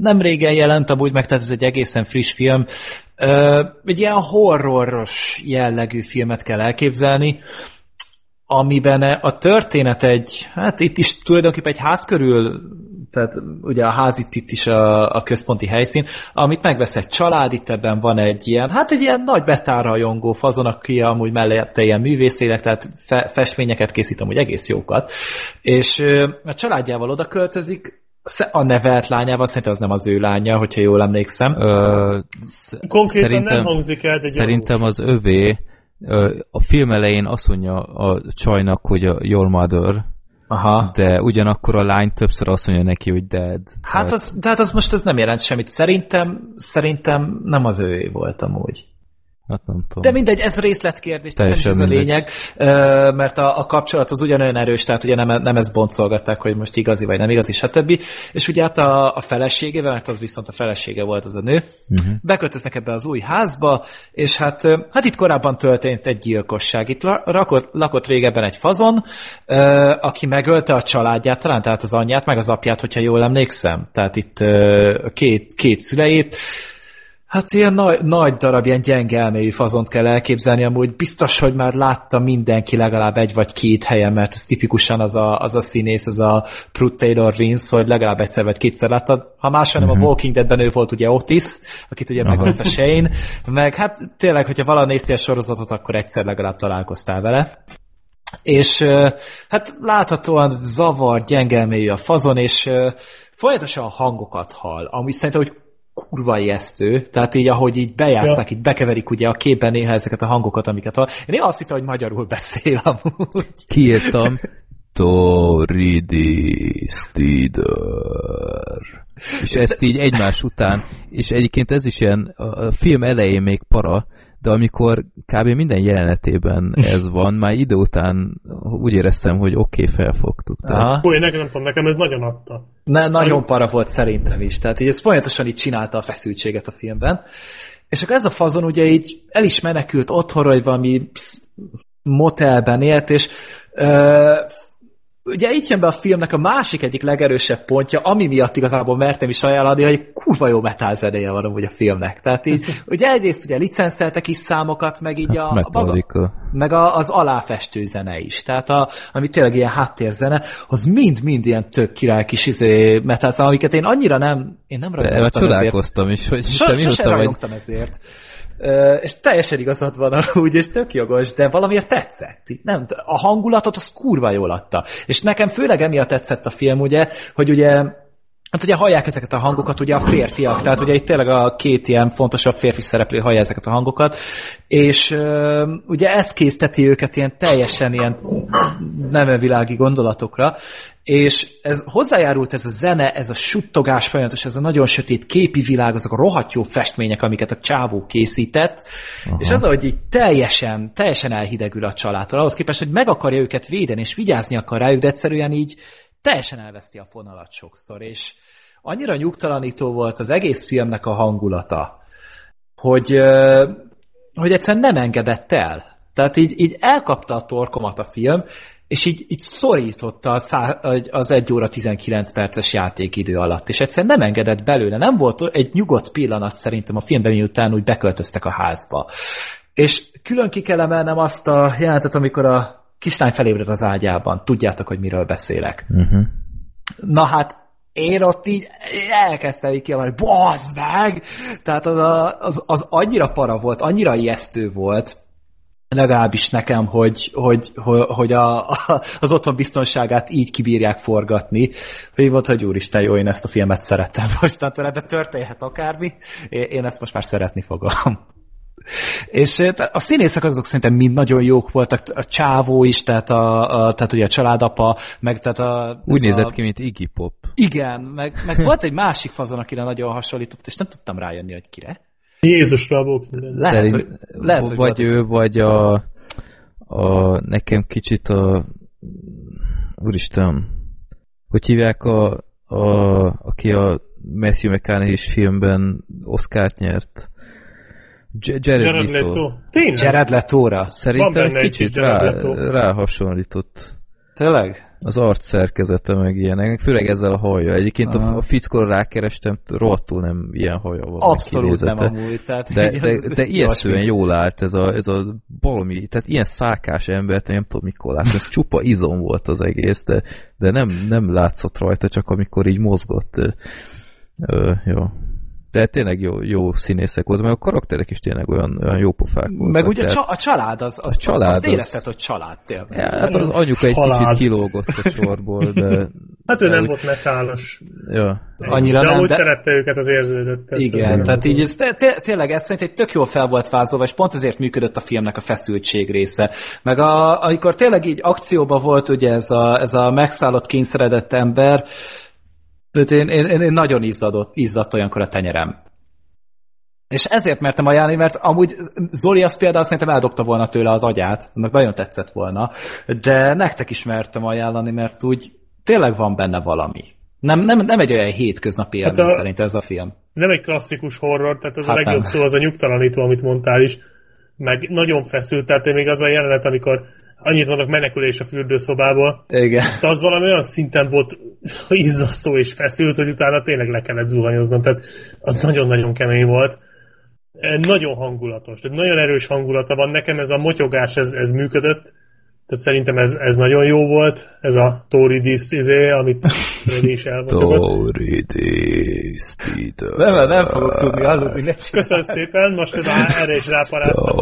Nem régen jelent amúgy meg, tehát ez egy egészen friss film. Egy ilyen horroros jellegű filmet kell elképzelni, amiben a történet egy, hát itt is tulajdonképpen egy ház körül, tehát ugye a ház itt, itt is a, a központi helyszín, amit megvesz egy család, itt ebben van egy ilyen, hát egy ilyen nagy betárajongó fazon, aki amúgy mellette ilyen művészének, tehát fe, festményeket készít amúgy egész jókat, és a családjával oda költözik, a nevelt lányával, szerintem az nem az ő lánya, hogyha jól emlékszem. Ö, Konkrétan szerintem, nem hangzik el, de Szerintem az övé, a film elején azt mondja a csajnak, hogy a your mother, Aha. de ugyanakkor a lány többször azt mondja neki, hogy dead. Hát az, de hát az most ez nem jelent semmit. Szerintem, szerintem nem az ő volt amúgy. Hát nem tudom. De mindegy, ez részletkérdés, tehát nem ez a lényeg, mert a, a kapcsolat az ugyanolyan erős, tehát ugye nem, nem ezt boncolgatták, hogy most igazi vagy nem igazi, stb. És ugye hát a, a feleségével, mert az viszont a felesége volt az a nő, uh-huh. beköltöznek ebbe az új házba, és hát, hát itt korábban történt egy gyilkosság. Itt lakott, lakott régebben egy fazon, aki megölte a családját, talán tehát az anyját, meg az apját, hogyha jól emlékszem. Tehát itt két, két szüleit, Hát ilyen nagy, nagy darab, ilyen gyenge elmélyű fazont kell elképzelni, amúgy biztos, hogy már látta mindenki legalább egy vagy két helyen, mert ez tipikusan az a, az a színész, az a Prut Taylor Vince, hogy legalább egyszer vagy kétszer láttad. Ha máshol nem uh-huh. a mhm. Walking Deadben ő volt ugye Otis, akit ugye megölt a Shane, meg hát tényleg, hogyha vala néztél sorozatot, akkor egyszer legalább találkoztál vele. És hát láthatóan zavar, gyengelmélyű a fazon, és folyamatosan hangokat hall, ami szerintem, hogy kurva ijesztő, tehát így ahogy így bejátszák, ja. így bekeverik ugye a képben néha ezeket a hangokat, amiket hall. Én azt hittem, hogy magyarul beszél amúgy. Kiírtam. Toridi Stider. És ezt így egymás után, és egyébként ez is ilyen, a film elején még para, de amikor kb. minden jelenetében ez van, már idő után úgy éreztem, hogy oké, okay, felfogtuk. Tehát... Nekem nem tudom, nekem ez nagyon adta. Ne, nagyon para volt szerintem is, tehát így ez folyamatosan így csinálta a feszültséget a filmben. És akkor ez a fazon ugye így el is menekült otthonra, hogy valami motelben élt, és ö, ugye itt jön be a filmnek a másik egyik legerősebb pontja, ami miatt igazából mertem is ajánlani, hogy kurva jó metal zenéje van amúgy a filmnek. Tehát így, ugye egyrészt ugye licenszeltek is számokat, meg így a, a maga, meg a, az aláfestő zene is. Tehát a, ami tényleg ilyen háttérzene, az mind-mind ilyen tök király kis izé metal szám, amiket én annyira nem, én nem rajongtam ezért. Csodálkoztam is, hogy so, te rajongtam vagy... ezért és teljesen igazad van úgy, és tök jogos, de valamiért tetszett. Nem, a hangulatot az kurva jól adta. És nekem főleg emiatt tetszett a film, ugye, hogy ugye Hát ugye hallják ezeket a hangokat, ugye a férfiak, tehát ugye itt tényleg a két ilyen fontosabb férfi szereplő hallja ezeket a hangokat, és uh, ugye ez készteti őket ilyen teljesen ilyen nem világi gondolatokra, és ez hozzájárult ez a zene, ez a suttogás folyamatos, ez a nagyon sötét képi világ, azok a rohadt jó festmények, amiket a csávó készített, Aha. és az, hogy így teljesen, teljesen elhidegül a családtól, ahhoz képest, hogy meg akarja őket védeni, és vigyázni akar rájuk, de egyszerűen így teljesen elveszti a fonalat sokszor, és annyira nyugtalanító volt az egész filmnek a hangulata, hogy, hogy egyszerűen nem engedett el. Tehát így, így elkapta a torkomat a film, és így, így szorította az 1 óra 19 perces játékidő alatt, és egyszerűen nem engedett belőle, nem volt egy nyugodt pillanat szerintem a filmben, miután úgy beköltöztek a házba. És külön ki kell emelnem azt a jelentet, amikor a kislány felébred az ágyában. Tudjátok, hogy miről beszélek. Uh-huh. Na hát, én ott így elkezdtem így kiabálni, bazd meg! Tehát az, a, az, az annyira para volt, annyira ijesztő volt, legalábbis nekem, hogy, hogy, hogy, a, a, az otthon biztonságát így kibírják forgatni, hogy volt, hogy úristen, jó, én ezt a filmet szerettem. Mostantól ebbe történhet akármi, én ezt most már szeretni fogom. És a színészek azok szerintem mind nagyon jók voltak, a csávó is, tehát, a, a, tehát ugye a családapa, meg tehát a... Úgy nézett a, ki, mint Iggy Pop. Igen, meg, meg volt egy másik fazon, akire nagyon hasonlított, és nem tudtam rájönni, hogy kire. Jézusra volt minden. Lehet, Szerint, hogy, lehet, hogy vagy ő, vagy a, a nekem kicsit a úristen, hogy hívják a, a aki a Matthew McConaughey filmben Oscar-t nyert? Jared, Jared Leto. Leto. Tényleg? Jared Leto-ra. Szerintem kicsit rá, rá hasonlított. Tényleg? Az arc szerkezete meg ilyenek, főleg ezzel a haja. Egyébként a, a fickóra rákerestem, rohadtul nem ilyen haja van. Abszolút nem amúgy. Tehát de, de, de ijesztően jól állt ez a, ez a balomi, tehát ilyen szákás embert nem tudom mikor látni, ez csupa izom volt az egész, de, de nem, nem látszott rajta, csak amikor így mozgott. Ö, jó. De tényleg jó, jó színészek voltak, mert a karakterek is tényleg olyan, olyan jó pofák voltak. Meg ugye tehát... a család, az, az, a család az, azt érezted, az... hogy család tényleg. Ja, hát az anyuka egy Halád. kicsit kilógott a sorból, de... Hát ő de nem úgy... volt metálos. Ja. Annyira de nem, úgy de... szerette őket az érződött. Igen, tehát így ez tényleg ez szerint egy tök jól fel volt vázolva, és pont ezért működött a filmnek a feszültség része. Meg a, amikor tényleg így akcióban volt ugye ez a, ez a megszállott kényszeredett ember, tehát én, én, én nagyon izzadott, izzadt olyankor a tenyerem. És ezért mertem ajánlani, mert amúgy Zoli az például szerintem eldobta volna tőle az agyát, annak nagyon tetszett volna, de nektek is mertem ajánlani, mert úgy tényleg van benne valami. Nem, nem, nem egy olyan hétköznapi élmény hát a, szerint ez a film. Nem egy klasszikus horror, tehát az hát a legjobb nem. szó az a nyugtalanító, amit mondtál is, meg nagyon feszült, tehát még az a jelenet, amikor annyit vannak menekülés a fürdőszobából. Igen. De az valami olyan szinten volt izzasztó és feszült, hogy utána tényleg le kellett zuhanyoznom. Tehát az nagyon-nagyon kemény volt. Nagyon hangulatos, tehát nagyon erős hangulata van. Nekem ez a motyogás, ez, ez működött. Tehát szerintem ez, ez nagyon jó volt, ez a Tori izé, amit én is elmondtam. Nem, nem fogok tudni aludni, ne Köszönöm szépen, most erre is ráparáztam.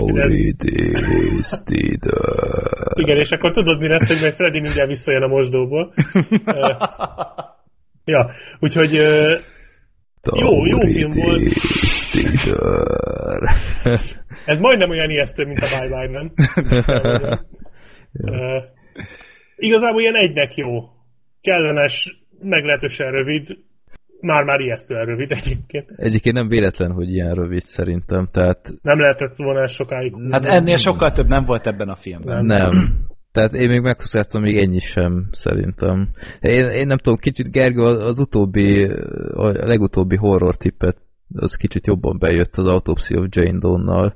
Igen, és akkor tudod, mi lesz, hogy majd Freddy mindjárt visszajön a mosdóból. ja, úgyhogy jó, jó film volt. Ez majdnem olyan ijesztő, mint a Bye Bye, nem? Uh, igazából ilyen egynek jó. Kellemes, meglehetősen rövid, már-már ijesztően rövid egyébként. Egyébként nem véletlen, hogy ilyen rövid szerintem, tehát... Nem lehetett volna sokáig. Hát ennél sokkal több nem volt ebben a filmben. Nem. nem. Tehát én még meghúztam, még ennyi sem, szerintem. Én, én nem tudom, kicsit Gergő az utóbbi, a legutóbbi horror tippet, az kicsit jobban bejött az Autopsy of Jane Dawn-nal.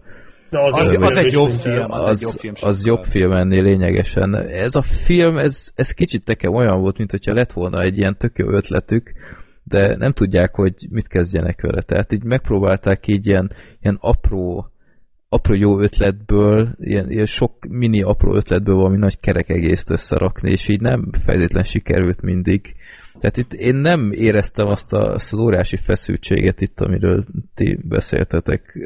Na, az, az, az egy jobb film. Az, az, egy jobb film, az jobb film ennél lényegesen. Ez a film, ez, ez kicsit nekem olyan volt, mint hogyha lett volna egy ilyen tök jó ötletük, de nem tudják, hogy mit kezdjenek vele. Tehát így megpróbálták így ilyen, ilyen apró apró jó ötletből, ilyen, ilyen sok mini apró ötletből valami nagy kerek egészt összerakni, és így nem feltétlen sikerült mindig. Tehát itt én nem éreztem azt, a, azt az óriási feszültséget itt, amiről ti beszéltetek.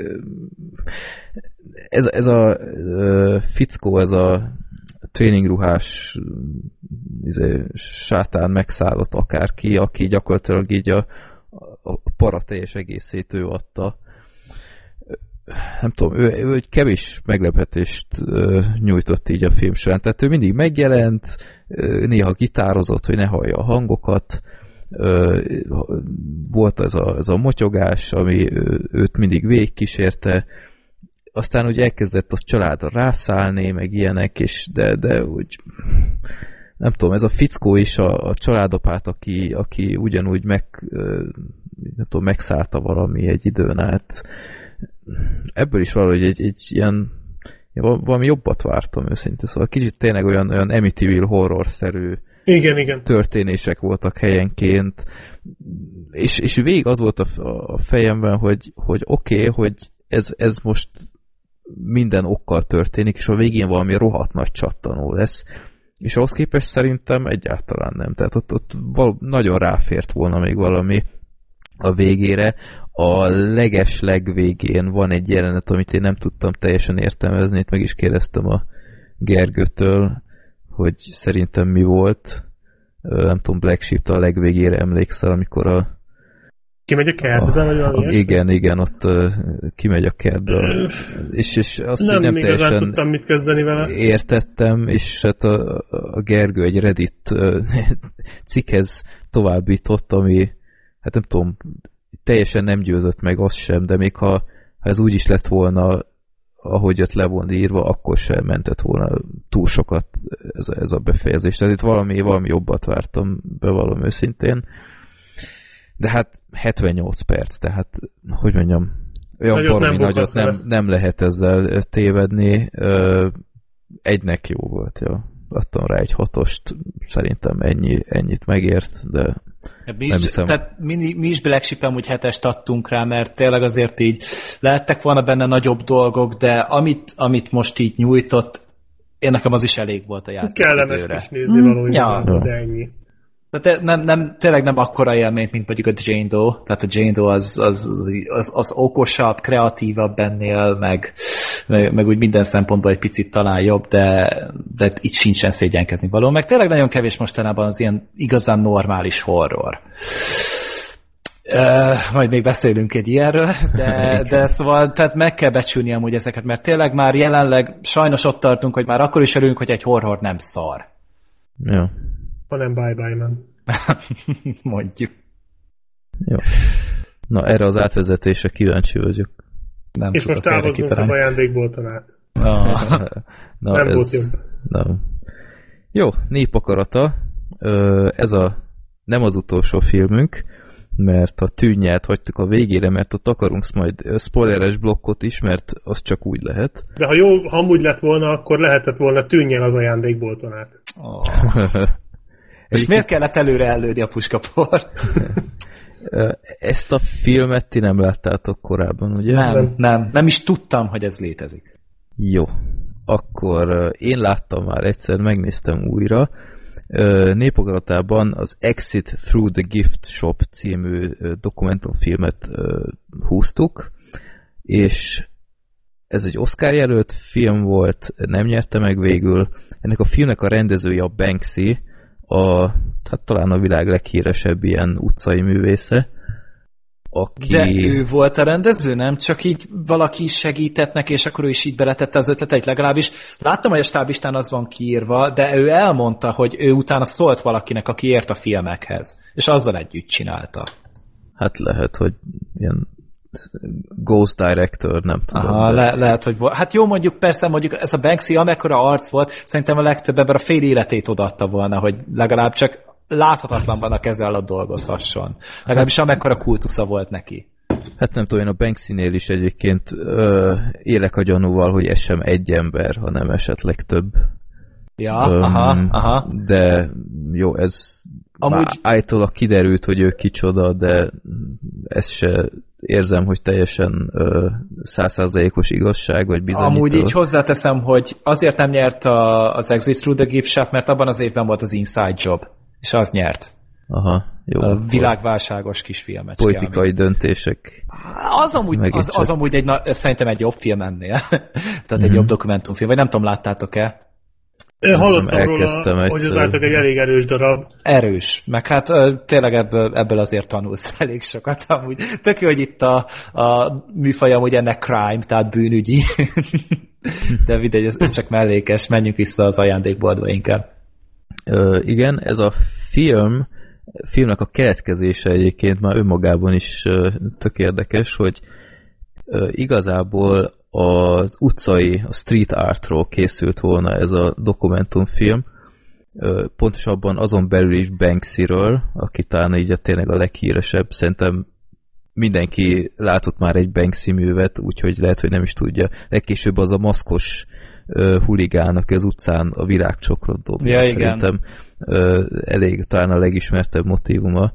Ez, ez a fickó, ez a tréningruhás izé, sátán megszállott akárki, aki gyakorlatilag így a, a para teljes egészét ő adta nem tudom, ő, ő egy kevés meglepetést uh, nyújtott így a film során. Tehát ő mindig megjelent, uh, néha gitározott, hogy ne hallja a hangokat, uh, volt ez a, ez a motyogás, ami őt mindig végigkísérte, aztán úgy elkezdett az családra rászállni, meg ilyenek, és de, de úgy nem tudom, ez a fickó is a, a családapát, aki, aki ugyanúgy meg, nem tudom, megszállta valami egy időn át, ebből is valahogy egy, egy ilyen valami jobbat vártam őszintén, szóval kicsit tényleg olyan, olyan Amityville horror-szerű igen, igen. történések voltak helyenként, és, és végig az volt a, a fejemben, hogy, hogy oké, okay, hogy ez, ez most minden okkal történik, és a végén valami rohadt nagy csattanó lesz, és ahhoz képest szerintem egyáltalán nem. Tehát ott, ott val- nagyon ráfért volna még valami a végére, a leges legvégén van egy jelenet, amit én nem tudtam teljesen értelmezni, itt meg is kérdeztem a Gergőtől, hogy szerintem mi volt. Nem tudom, Black sheep a legvégére emlékszel, amikor a Kimegy a kertbe, vagy valami a, igen, igen, ott uh, kimegy a kertbe. és, és azt Nem, nem, teljesen tudtam mit kezdeni vele. értettem, és hát a, a Gergő egy Reddit uh, cikkhez továbbított, ami, hát nem tudom, teljesen nem győzött meg az sem, de még ha, ha ez úgy is lett volna, ahogy ott le volna írva, akkor sem mentett volna túl sokat ez, ez a befejezés. Tehát itt valami, valami jobbat vártam, bevallom őszintén. De hát 78 perc, tehát hogy mondjam, olyan Nagyot nem baromi nagyot bukhatsz nem, nem lehet ezzel tévedni. Egynek jó volt, jó. Adtam rá egy hatost, szerintem ennyi, ennyit megért, de Mi Nem is, hiszem. tehát mi, mi is Black Sheep amúgy hetest adtunk rá, mert tényleg azért így lehettek volna benne nagyobb dolgok, de amit, amit most így nyújtott, én nekem az is elég volt a játék Kellemes is nézni való Mm, ja. de ennyi. Tehát nem, nem, tényleg nem akkora élményt, mint mondjuk a Jane Doe. Tehát a Jane Doe az, az, az, az okosabb, kreatívabb ennél, meg, meg, meg úgy minden szempontból egy picit talán jobb, de, de itt sincsen szégyenkezni való. Meg tényleg nagyon kevés mostanában az ilyen igazán normális horror. Uh, majd még beszélünk egy ilyenről, de, de szóval tehát meg kell becsülni amúgy ezeket, mert tényleg már jelenleg sajnos ott tartunk, hogy már akkor is örülünk, hogy egy horror nem szar. jó. Hanem bye-bye, man. Mondjuk. jó. Na, erre az átvezetésre kíváncsi vagyok. Nem És most távozzunk az kitalálni. ajándékbolton át. Ah. Na, Nem ez, volt jobb. Nem. Jó, népakarata. Ez a nem az utolsó filmünk, mert a tűnyát hagytuk a végére, mert ott akarunk majd spoileres blokkot is, mert az csak úgy lehet. De ha jó, ha amúgy lett volna, akkor lehetett volna tűnjen az ajándékbolton át. Oh. És miért kellett előre előni a puskaport? Ezt a filmet ti nem láttátok korábban, ugye? Nem, nem, nem is tudtam, hogy ez létezik. Jó. Akkor én láttam már egyszer, megnéztem újra. Ö, Népogaratában az Exit Through the Gift Shop című dokumentumfilmet húztuk, és ez egy Oscar jelölt film volt, nem nyerte meg végül. Ennek a filmnek a rendezője a Banksy, a, hát talán a világ leghíresebb ilyen utcai művésze, aki... De ő volt a rendező, nem? Csak így valaki segített neki, és akkor ő is így beletette az ötleteit legalábbis. Láttam, hogy a stáblistán az van kiírva, de ő elmondta, hogy ő utána szólt valakinek, aki ért a filmekhez. És azzal együtt csinálta. Hát lehet, hogy ilyen Ghost Director, nem tudom. Aha, de- le, lehet, hogy volt. Hát jó, mondjuk persze, mondjuk ez a Banksy amekkora arc volt, szerintem a legtöbb ember a fél életét odaadta volna, hogy legalább csak láthatatlanban a keze alatt dolgozhasson. Legalábbis amekkora kultusza volt neki. Hát nem tudom, én a Banksy-nél is egyébként ö, élek a gyanúval, hogy ez sem egy ember, hanem esetleg több. Ja, Öm, aha, aha. De jó, ez Amúgy- Amúgy... állítólag kiderült, hogy ő kicsoda, de ezt se érzem, hogy teljesen százszázalékos igazság, vagy bizonyító. Amúgy így hozzáteszem, hogy azért nem nyert a, az Exit Through the Gift Shop, mert abban az évben volt az Inside Job, és az nyert. Aha, jó. A világválságos kisfilmet. Politikai döntések. Az amúgy, az, az amúgy egy, na- szerintem egy jobb film ennél. Tehát egy Mhm. jobb dokumentumfilm, vagy nem tudom, láttátok-e? Hallottam elkezdtem róla, hogy az egyszer. egy elég erős darab. Erős, meg hát tényleg ebből, ebből azért tanulsz elég sokat amúgy. Tök jó, hogy itt a, a műfaj amúgy ennek crime, tehát bűnügyi. De mindegy, ez, ez csak mellékes, menjünk vissza az ajándékboltba inkább. Ö, igen, ez a film, filmnek a keletkezése egyébként már önmagában is tök érdekes, hogy igazából az utcai, a street artról készült volna ez a dokumentumfilm, pontosabban azon belül is Banksyről, aki talán így a tényleg a leghíresebb, szerintem mindenki látott már egy Banksy művet, úgyhogy lehet, hogy nem is tudja. Legkésőbb az a maszkos ö, huligán, aki az utcán a virágcsokrot dobja. Ja. Szerintem ö, elég talán a legismertebb motivuma.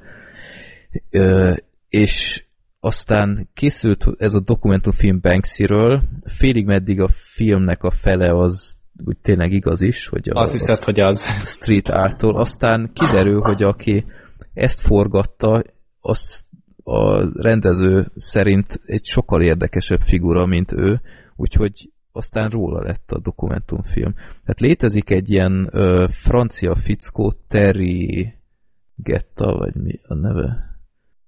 Ö, és aztán készült ez a dokumentumfilm Banksyről, félig meddig a filmnek a fele az úgy tényleg igaz is, hogy a, Azt hiszed, hogy az. street arttól, aztán kiderül, hogy aki ezt forgatta, az a rendező szerint egy sokkal érdekesebb figura, mint ő, úgyhogy aztán róla lett a dokumentumfilm. Tehát létezik egy ilyen ö, francia fickó, Terry Getta, vagy mi a neve?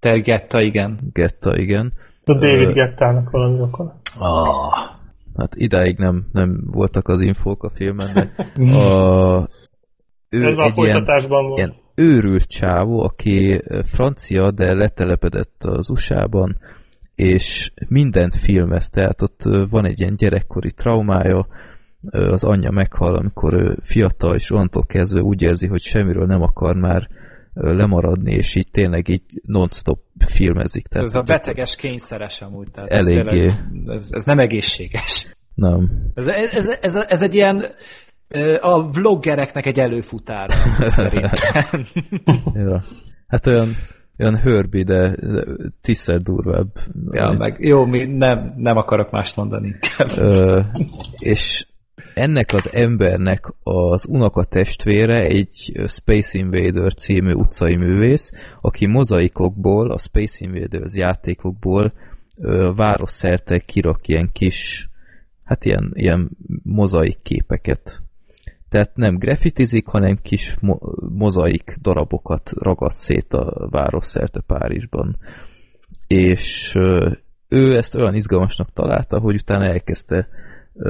Terry Getta, igen. Getta, igen. A David Gettának valami okon. Ah, hát idáig nem, nem voltak az infók a filmen, de a, ő Ez egy ilyen, folytatásban volt. ilyen őrült csávó, aki francia, de letelepedett az USA-ban, és mindent filmez, tehát ott van egy ilyen gyerekkori traumája, az anyja meghal, amikor ő fiatal, és onnantól kezdve úgy érzi, hogy semmiről nem akar már ö, lemaradni, és így tényleg így non-stop filmezik. Tehát Ez a beteges kényszeres amúgy. Tehát ez, Eléggé. tényleg- ez, ez nem egészséges. Nem. Ez, ez, ez, ez egy ilyen a vloggereknek egy előfutára, szerintem. Ja. Hát olyan, olyan hörbi, de, tízszer durvább. ja, amit- meg, jó, mi nem, nem akarok mást mondani. Ö, és ennek az embernek az unoka testvére egy Space Invader című utcai művész, aki mozaikokból, a Space Invaders játékokból városszerte kirak ilyen kis, hát ilyen, ilyen mozaik képeket. Tehát nem grafitizik, hanem kis mo- mozaik darabokat ragaszt szét a városszerte Párizsban. És ő ezt olyan izgalmasnak találta, hogy utána elkezdte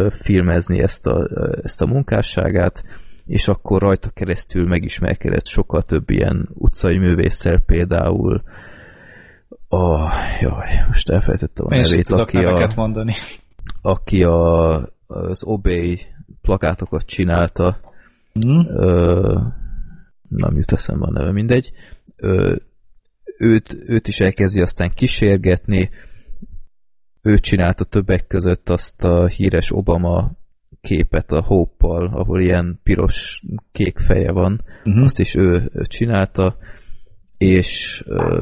filmezni ezt a, ezt a munkásságát, és akkor rajta keresztül megismerkedett sokkal több ilyen utcai művésszel, például a, jaj, most elfelejtettem a Én nevét, aki a, mondani. aki a, az Obey plakátokat csinálta, Hm? ö, nem jut eszembe a neve, mindegy, ö, őt, őt is elkezdi aztán kísérgetni, ő csinálta többek között azt a híres Obama képet a Hope-pal, ahol ilyen piros kék feje van, Mhm. azt is ő csinálta, és ö,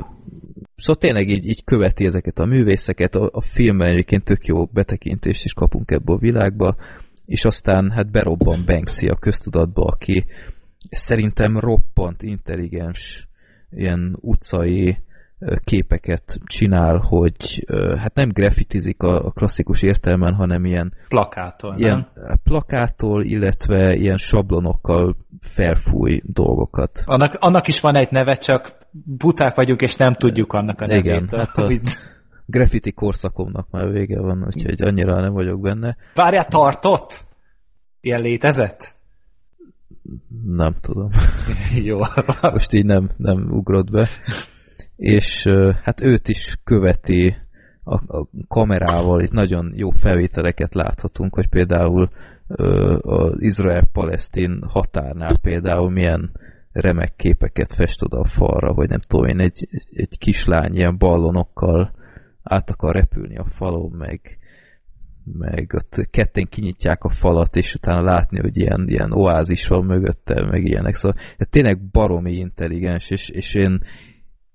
szóval tényleg így, így követi ezeket a művészeket, a, a filmben egyébként tök jó betekintést is kapunk ebbe a világba, és aztán hát berobban Banksy a köztudatba, aki szerintem roppant intelligens ilyen utcai képeket csinál, hogy hát nem grafitizik a, a klasszikus értelemben, hanem ilyen, Plakától, ilyen nem? plakától, illetve ilyen sablonokkal felfúj dolgokat. Annak, annak is van egy neve, csak buták vagyunk, és nem tudjuk annak a nevét. Igen, hát a- Graffiti korszakomnak már vége van, úgyhogy annyira nem vagyok benne. Várjál, tartott? Ilyen létezett? Nem tudom. Jó. Most így nem, nem ugrott be. És hát őt is követi a, a kamerával, itt nagyon jó felvételeket láthatunk, hogy például az Izrael-Palesztin határnál például milyen remek képeket fest oda a falra, hogy nem tudom én, egy, egy kislány ilyen ballonokkal át akar repülni a falon, meg, meg ott ketten kinyitják a falat, és utána látni, hogy ilyen, ilyen oázis van mögötte, meg ilyenek. Szóval de tényleg baromi intelligens, és, és én,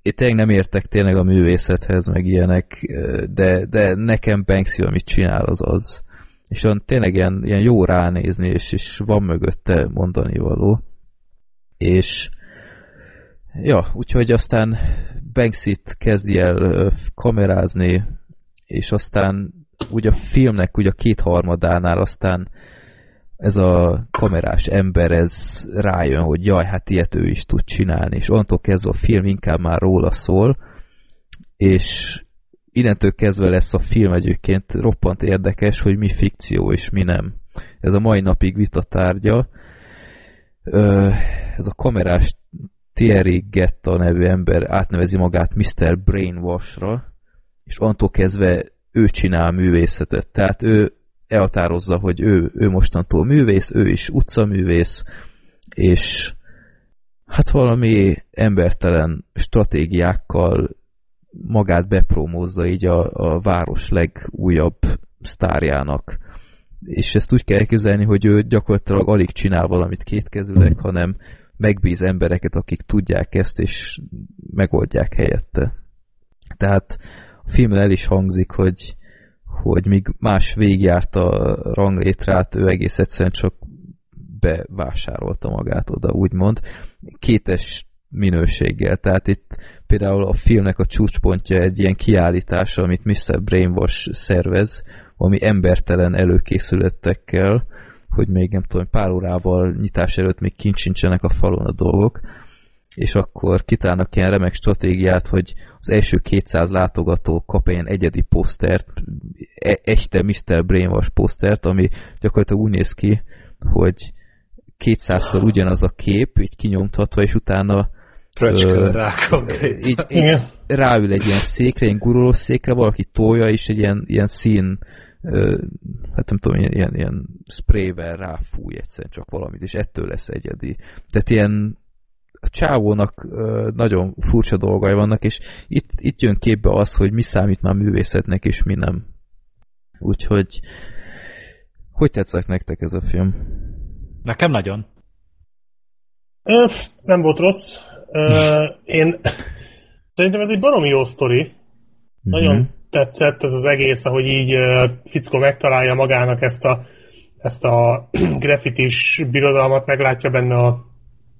én tényleg nem értek tényleg a művészethez, meg ilyenek, de, de nekem Banksy, amit csinál, az az. És olyan tényleg ilyen, ilyen jó ránézni, és, és van mögötte mondani való. És ja, úgyhogy aztán Banksy-t kezdi el kamerázni, és aztán ugye a filmnek ugye a kétharmadánál aztán ez a kamerás ember, ez rájön, hogy jaj, hát ilyet ő is tud csinálni, és onnantól kezdve a film inkább már róla szól, és innentől kezdve lesz a film egyébként roppant érdekes, hogy mi fikció és mi nem. Ez a mai napig vitatárgya. Ö, Ez a kamerás Thierry Getta nevű ember átnevezi magát Mr. Brainwash-ra, és onnantól kezdve ő csinál művészetet. Tehát ő elhatározza, hogy ő, ő mostantól művész, ő is utcaművész, és hát valami embertelen stratégiákkal magát bepromózza így a, a város legújabb sztárjának. És ezt úgy kell elképzelni, hogy ő gyakorlatilag alig csinál valamit kétkezűleg, hanem megbíz embereket, akik tudják ezt, és megoldják helyette. Tehát a filmben el is hangzik, hogy, hogy míg más végigjárt a ranglétrát, ő egész egyszerűen csak bevásárolta magát oda, úgymond. Kétes minőséggel, tehát itt például a filmnek a csúcspontja egy ilyen kiállítás, amit Mr. Brainwash szervez, ami embertelen előkészületekkel, hogy még nem tudom, pár órával nyitás előtt még kint sincsenek a falon a dolgok, és akkor kitálnak ilyen remek stratégiát, hogy az első 200 látogató kap ilyen egyedi posztert, e echte Mr. Brainwash posztert, ami gyakorlatilag úgy néz ki, hogy 200-szor ugyanaz a kép, így kinyomtatva, és utána Fröcskön rá konkrét. így, így ráül egy ilyen székre, egy gurulós székre, valaki tolja, és egy ilyen, ilyen szín ö, hát nem tudom, ilyen, ilyen, ilyen sprayvel ráfúj egyszerűen csak valamit, és ettől lesz egyedi. Tehát ilyen a csávónak nagyon furcsa dolgai vannak, és itt, itt jön képbe az, hogy mi számít már művészetnek, és mi nem. Úgyhogy hogy tetszett nektek ez a film? Nekem nagyon. Ö, nem volt rossz. Ö, én szerintem ez egy baromi jó sztori. Mhm. Nagyon tetszett ez az egész, ahogy így uh, Fickó megtalálja magának ezt a, ezt a graffitis birodalmat, meglátja benne a,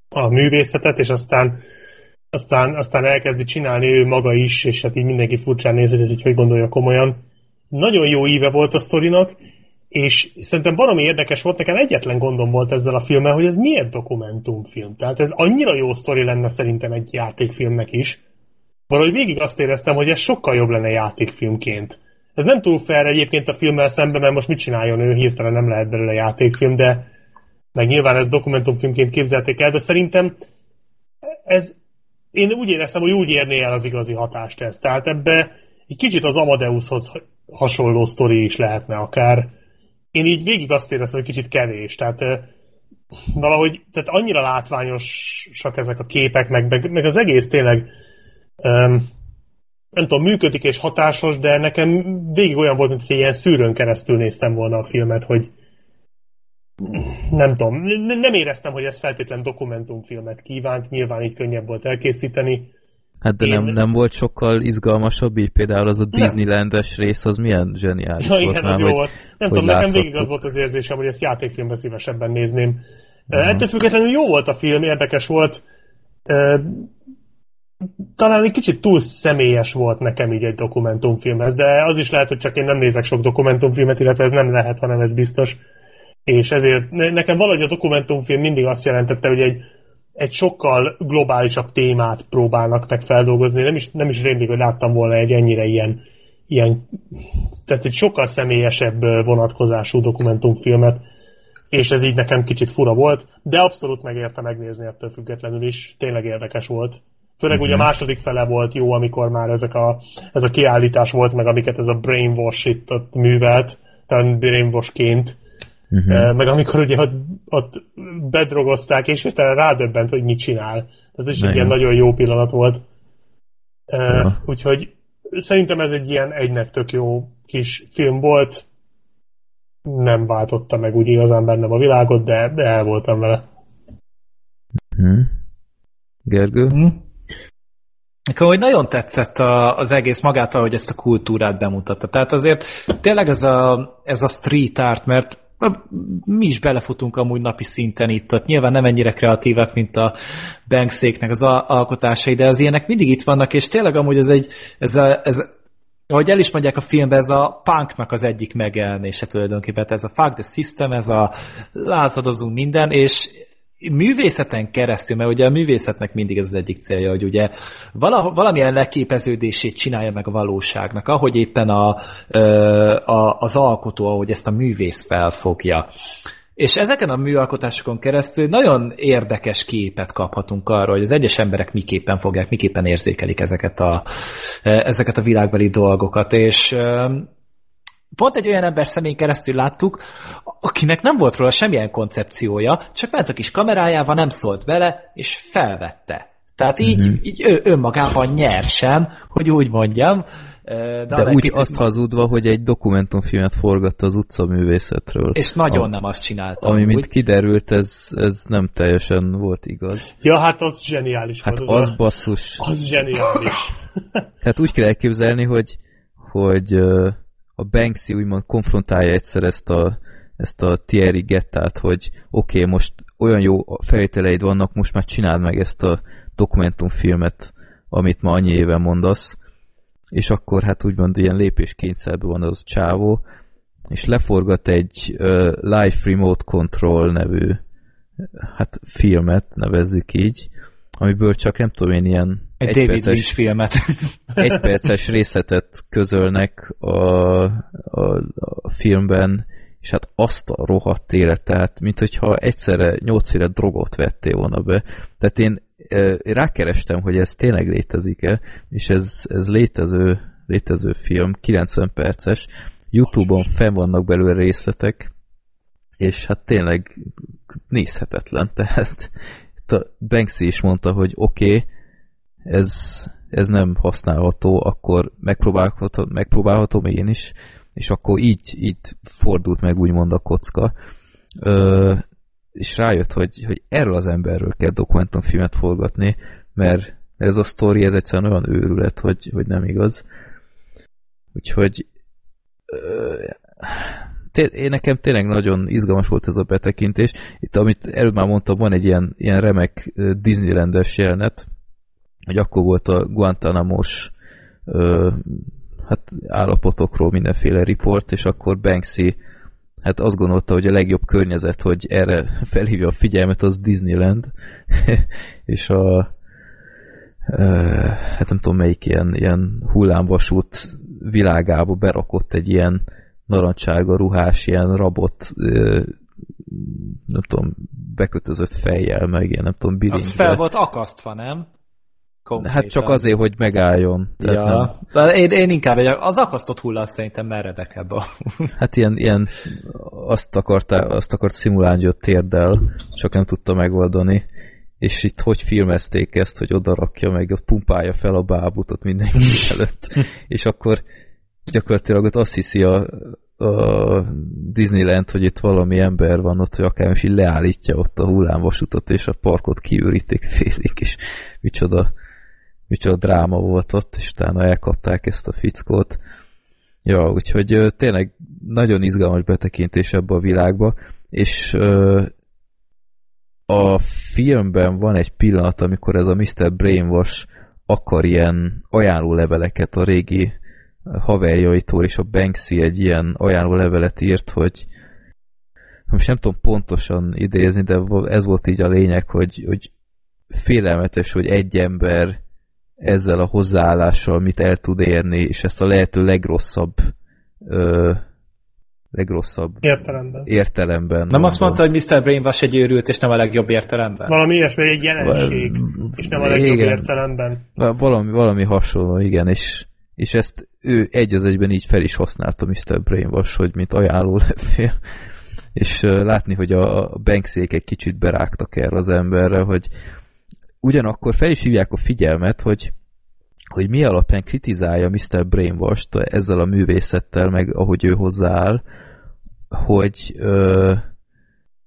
a művészetet, és aztán, aztán, aztán elkezdi csinálni ő maga is, és hát így mindenki furcsán néz, hogy ez így hogy gondolja komolyan. Nagyon jó íve volt a sztorinak, és szerintem baromi érdekes volt, nekem egyetlen gondom volt ezzel a filmmel, hogy ez miért dokumentumfilm. Tehát ez annyira jó sztori lenne szerintem egy játékfilmnek is, Valahogy végig azt éreztem, hogy ez sokkal jobb lenne játékfilmként. Ez nem túl fair egyébként a filmmel szemben, mert most mit csináljon ő, hirtelen nem lehet belőle játékfilm, de meg nyilván ez dokumentumfilmként képzelték el, de szerintem ez, én úgy éreztem, hogy úgy érné el az igazi hatást ez. Tehát ebbe egy kicsit az Amadeushoz hasonló sztori is lehetne akár. Én így végig azt éreztem, hogy kicsit kevés. Tehát valahogy tehát annyira látványosak ezek a képek, meg, meg, meg az egész tényleg um, nem tudom, működik és hatásos, de nekem végig olyan volt, mint hogy ilyen szűrőn keresztül néztem volna a filmet, hogy nem tudom, nem éreztem, hogy ez feltétlen dokumentumfilmet kívánt, nyilván így könnyebb volt elkészíteni. Hát de Én- nem, nem volt sokkal izgalmasabb, így például az a Disneylandes rész, az milyen zseniális Ja, volt igen, már, jó volt. Nem tudom, nekem végig az volt az érzésem, hogy ezt játékfilmben szívesebben nézném. Uh-huh. Ettől függetlenül jó volt a film, érdekes volt. Ö, Talán egy kicsit túl személyes volt nekem így egy dokumentumfilmhez, de az is lehet, hogy csak én nem nézek sok dokumentumfilmet, illetve ez nem lehet, hanem ez biztos. És ezért ne- nekem valahogy a dokumentumfilm mindig azt jelentette, hogy egy, egy sokkal globálisabb témát próbálnak meg feldolgozni. Nem is, nem is rémlik, hogy láttam volna egy ennyire ilyen, ilyen tehát egy sokkal személyesebb vonatkozású dokumentumfilmet, és ez így nekem kicsit fura volt, de abszolút megérte megnézni ettől függetlenül is, tényleg érdekes volt. Főleg ugye a második fele volt jó, amikor már ezek a, ez a kiállítás volt, meg amiket ez a Brainwash itt művelt, tehát Brainwashként, uh-huh. meg amikor ugye ott, ott bedrogozták, és hirtelen rádöbbent, hogy mit csinál. Tehát ez is egy ilyen nagyon jó pillanat volt. Ja. Uh, úgyhogy szerintem ez egy ilyen egynek tök jó kis film volt. Nem váltotta meg úgy igazán bennem a világot, de, de el voltam vele. Hm. Gergő? Nekem hogy nagyon tetszett a, az egész magát, ahogy ezt a kultúrát bemutatta. Tehát azért tényleg ez a, ez a street art, mert mi is belefutunk amúgy napi szinten itt, ott nyilván nem ennyire kreatívak, mint a Bankséknek az al- alkotásai, de az ilyenek mindig itt vannak, és tényleg amúgy ez egy, ez, a, ez ahogy el is mondják a filmben, ez a punknak az egyik megjelenése tulajdonképpen, ez a fuck the system, ez a lázadozunk minden, és művészeten keresztül, mert ugye a művészetnek mindig ez az egyik célja, hogy ugye vala, valamilyen leképeződését csinálja meg a valóságnak, ahogy éppen a, a, az alkotó, ahogy ezt a művész felfogja. És ezeken a műalkotásokon keresztül nagyon érdekes képet kaphatunk arról, hogy az egyes emberek miképpen fogják, miképpen érzékelik ezeket a, ezeket a világbeli dolgokat, és pont egy olyan ember szemén keresztül láttuk, akinek nem volt róla semmilyen koncepciója, csak ment a kis kamerájával, nem szólt bele, és felvette. Tehát így, Mhm. mm-hmm. így ő önmagában nyersen, hogy úgy mondjam. De, De úgy picit- azt hazudva, hogy egy dokumentumfilmet forgatta az utcaművészetről. És nagyon A- nem azt csinálta. Ami, mint amúgy. kiderült, ez, ez nem teljesen volt igaz. Ja, hát az zseniális Hát volt. az a, basszus. az zseniális. Tehát úgy kell elképzelni, hogy, hogy a Banksy úgymond konfrontálja egyszer ezt a, ezt a Thierry Gettát, hogy oké, okay, most olyan jó felvételeid vannak, most már csináld meg ezt a dokumentumfilmet amit ma annyi éve mondasz, és akkor hát úgymond ilyen lépéskényszerben van az csávó, és leforgat egy uh, Life Remote Control nevű hát filmet, nevezzük így, amiből csak nem tudom én ilyen egy, egy David perces, Lynch filmet. egy perces részletet közölnek a, a, a filmben, és hát azt a rohadt élet, tehát mint hogyha egyszerre nyolcféle drogot vettél volna be. Tehát én, én rákerestem, hogy ez tényleg létezik-e, és ez, ez létező, létező film, 90 perces, Youtube-on fenn vannak belőle részletek, és hát tényleg nézhetetlen, tehát Banksy is mondta, hogy oké, okay, ez, ez nem használható, akkor megpróbálhatom, megpróbálhatom én is, és akkor így, így fordult meg úgymond a kocka. Ö, és rájött, hogy, hogy erről az emberről kell dokumentumfilmet forgatni, mert ez a sztori, ez egyszerűen olyan őrület, hogy, hogy nem igaz. Úgyhogy én nekem tényleg nagyon izgalmas volt ez a betekintés. Itt, amit előbb már mondtam, van egy ilyen, ilyen remek Disneylandes jelenet, hogy akkor volt a Guantanamo-s hát állapotokról mindenféle riport, és akkor Banksy hát azt gondolta, hogy a legjobb környezet, hogy erre felhívja a figyelmet, az Disneyland, és a hát nem tudom melyik ilyen, ilyen hullámvasút világába berakott egy ilyen narancsárga ruhás, ilyen rabot nem tudom, bekötözött fejjel, meg ilyen, nem tudom, bilincsbe. Az fel volt akasztva, nem? Konkrétan. Hát csak azért, hogy megálljon. Ja. Nem... Én, én inkább egy, az akasztott hullás szerintem meredekebb. A... Hát ilyen, ilyen azt, akarta, azt akart szimulálni a térdel, csak nem tudta megoldani. És itt hogy filmezték ezt, hogy oda rakja meg, ott pumpálja fel a bábutot mindenki előtt. és akkor gyakorlatilag ott azt hiszi a, a Disneyland, hogy itt valami ember van ott, hogy akár is így leállítja ott a hullámvasutat, és a parkot kiürítik félig, és micsoda micsoda dráma volt ott, és utána elkapták ezt a fickót. Ja, úgyhogy tényleg nagyon izgalmas betekintés ebbe a világba, és a filmben van egy pillanat, amikor ez a Mr. Brainwash akar ilyen ajánló leveleket a régi haverjaitól, és a Banksy egy ilyen ajánló levelet írt, hogy most nem tudom pontosan idézni, de ez volt így a lényeg, hogy, hogy félelmetes, hogy egy ember ezzel a hozzáállással mit el tud érni, és ezt a lehető legrosszabb ö, legrosszabb értelemben. értelemben nem mondom. azt mondta, hogy Mr. Brainwash egy őrült, és nem a legjobb értelemben? Valami ilyesmi, egy jelenség, Val és nem a legjobb igen. értelemben. Valami, valami hasonló, igen, és, és ezt ő egy az egyben így fel is használta Mr. Brainwash, hogy mint ajánló levél. És látni, hogy a, a bankszék egy kicsit berágtak erre az emberre, hogy ugyanakkor fel is hívják a figyelmet, hogy hogy mi alapján kritizálja Mr. Brainwash-t ezzel a művészettel, meg ahogy ő hozzááll, hogy, ö,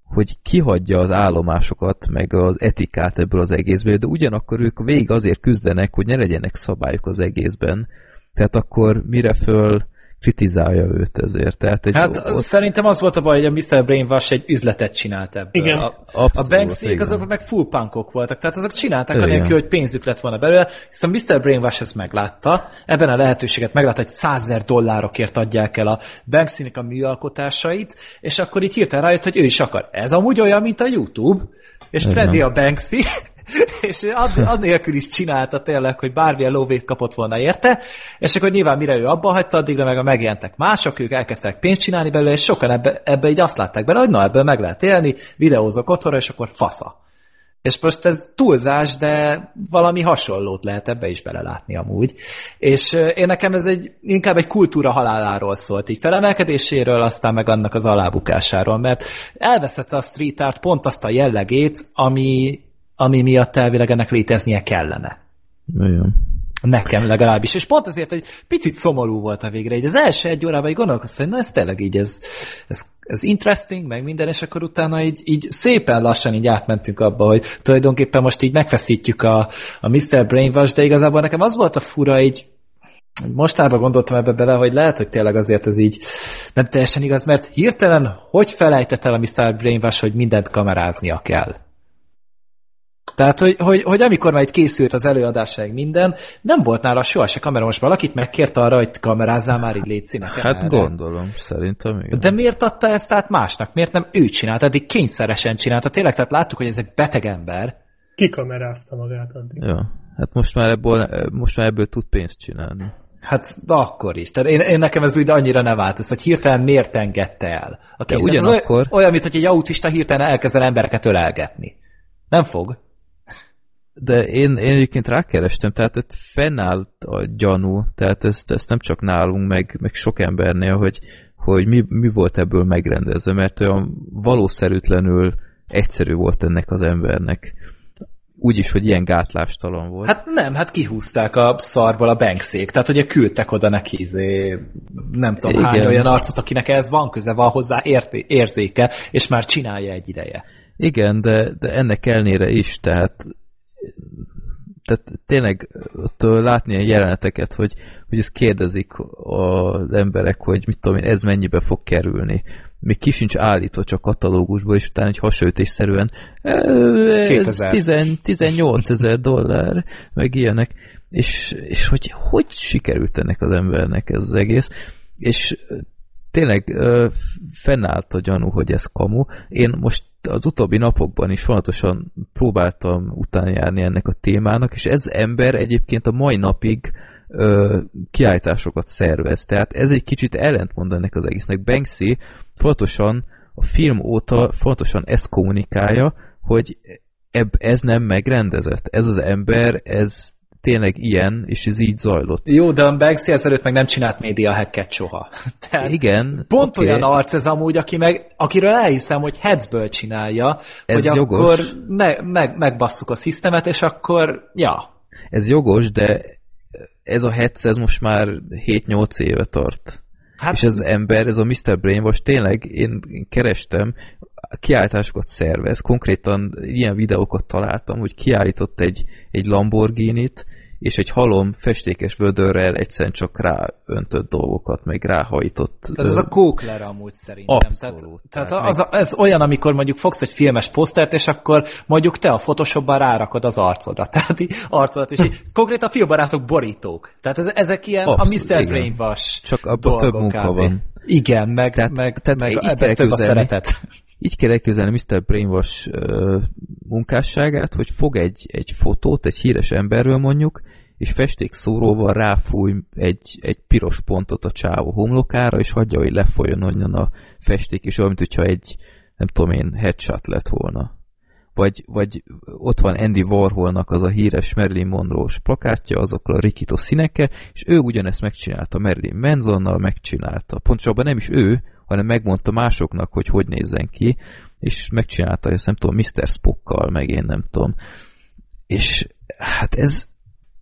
hogy kihagyja az állomásokat, meg az etikát ebből az egészből, de ugyanakkor ők végig azért küzdenek, hogy ne legyenek szabályok az egészben. Tehát akkor mire föl kritizálja őt ezért. Tehát egy hát ott... szerintem az volt a baj, hogy a Mr. Brainwash egy üzletet csinált ebből. Igen. A, a Banksy azok meg full punkok voltak, tehát azok csinálták igen. anélkül, hogy pénzük lett volna belőle, hiszen Mr. Brainwash ezt meglátta, ebben a lehetőséget meglátta, hogy százer dollárokért adják el a Banksy-nek a műalkotásait, és akkor így hirtelen rájött, hogy ő is akar. Ez amúgy olyan, mint a YouTube, és Freddy a Banksy, és ad, nélkül is csinálta tényleg, hogy bármilyen lóvét kapott volna érte, és akkor nyilván mire ő abba hagyta, addigra meg a megjelentek mások, ők elkezdtek pénzt csinálni belőle, és sokan ebbe, ebbe így azt látták bele, hogy na, ebből meg lehet élni, videózok otthonra, és akkor fasza. És most ez túlzás, de valami hasonlót lehet ebbe is belelátni amúgy. És én nekem ez egy, inkább egy kultúra haláláról szólt, így felemelkedéséről, aztán meg annak az alábukásáról, mert elveszette a street art pont azt a jellegét, ami ami miatt elvileg ennek léteznie kellene. Igen. Nekem legalábbis. És pont azért egy picit szomorú volt a végre. Így az első egy órában így gondolkoztam, hogy na ez tényleg így, ez, ez, ez interesting, meg minden, és akkor utána így, így szépen lassan így átmentünk abba, hogy tulajdonképpen most így megfeszítjük a, a Mr. Brainwash, de igazából nekem az volt a fura, így mostában gondoltam ebbe bele, hogy lehet, hogy tényleg azért ez így nem teljesen igaz, mert hirtelen hogy felejtett el a Mr. Brainwash, hogy mindent kameráznia kell? Tehát, hogy, hogy, hogy amikor már itt készült az előadásáig minden, nem volt nála soha se kamera. Most valakit megkért arra, hogy kamerázzál már így légy Hát erre. gondolom, szerintem igen. De miért adta ezt át másnak? Miért nem ő csinálta? Eddig kényszeresen csinálta. Tényleg, tehát láttuk, hogy ez egy beteg ember. Kikamerázta magát addig. Ja. Hát most már ebből, most már ebből tud pénzt csinálni. Hát akkor is. Tehát én, én nekem ez úgy annyira nem változ, hogy hirtelen miért engedte el a De ugyanakkor- Olyan, olyan, mint hogy egy autista hirtelen elkezd el embereket ölelgetni. Nem fog? De én, én egyébként rákerestem, tehát ott fennállt a gyanú, tehát ezt, ezt nem csak nálunk, meg, meg sok embernél, hogy, hogy mi, mi volt ebből megrendezve, mert olyan valószerűtlenül egyszerű volt ennek az embernek. Úgyis, hogy ilyen gátlástalan volt. Hát nem, hát kihúzták a szarból a bankszék. Tehát ugye küldtek oda neki izé, nem tudom Igen. hány olyan arcot, akinek ez van köze, van hozzá érté, érzéke, és már csinálja egy ideje. Igen, de, de ennek elnére is, tehát tehát tényleg ott látni a jeleneteket, hogy, hogy ezt kérdezik az emberek, hogy mit tudom én, ez mennyibe fog kerülni. Még ki sincs állítva csak katalógusból, és utána egy hasonlítésszerűen "Ö, ez 2000. 10, 18 ezer dollár, meg ilyenek. És, és hogy hogy sikerült ennek az embernek ez az egész. És tényleg fennállt a gyanú, hogy ez kamu. Én most az utóbbi napokban is fontosan próbáltam utána járni ennek a témának, és ez ember egyébként a mai napig ö, kiállításokat szervez. Tehát ez egy kicsit ellentmond ennek az egésznek. Banksy fontosan a film óta fontosan ezt kommunikálja, hogy ebb, ez nem megrendezett. Ez az ember, ez tényleg ilyen, és ez így zajlott. Jó, de a Banksy ezelőtt meg nem csinált média hacket soha. Tehát Igen. Pont oké. olyan arc ez amúgy, aki meg, akiről elhiszem, hogy headsből csinálja, Ez hogy jogos. akkor me, meg, megbasszuk a szisztemet, és akkor, ja. Ez jogos, de ez a hetsz, ez most már 7-8 éve tart. Hát És az ember, ez a Mr. Brainwash, tényleg én, én kerestem, kiállításokat szervez, konkrétan ilyen videókat találtam, hogy kiállított egy, egy Lamborghini-t, és egy halom festékes vödörrel egyszerűen csak ráöntött dolgokat, meg ráhajtott. Tehát ez a kókler amúgy szerintem. Abszolút. Tehát, tehát az, ez olyan, amikor mondjuk fogsz egy filmes posztert, és akkor mondjuk te a Photoshopban rárakod az arcodat. Tehát így arcodat, és így, konkrétan a filmbarátok borítók. Tehát ez, ezek ilyen Abszolút, a Mr. Brainwash Csak abban több munka kb. van. Igen, meg, Tehát- meg, tehát meg ebben több a szeretet. Így kell elképzelni Mr. Brainwash ö, munkásságát, hogy fog egy, egy fotót, egy híres emberről mondjuk, és festékszóróval ráfúj egy, egy piros pontot a csávó homlokára, és hagyja, hogy lefolyjon onnan a festék, és olyan, mintha egy, nem tudom én, headshot lett volna. Vagy, vagy ott van Andy Warholnak az a híres Marilyn Monroe-s plakátja, azokkal a rikító színekkel, és ő ugyanezt megcsinálta Marilyn Mansonnal, megcsinálta. Pontosabban nem is ő, hanem megmondta másoknak, hogy hogy nézzen ki, és megcsinálta, ezt nem tudom, Mr. Spockkal, meg én nem tudom. És hát ez,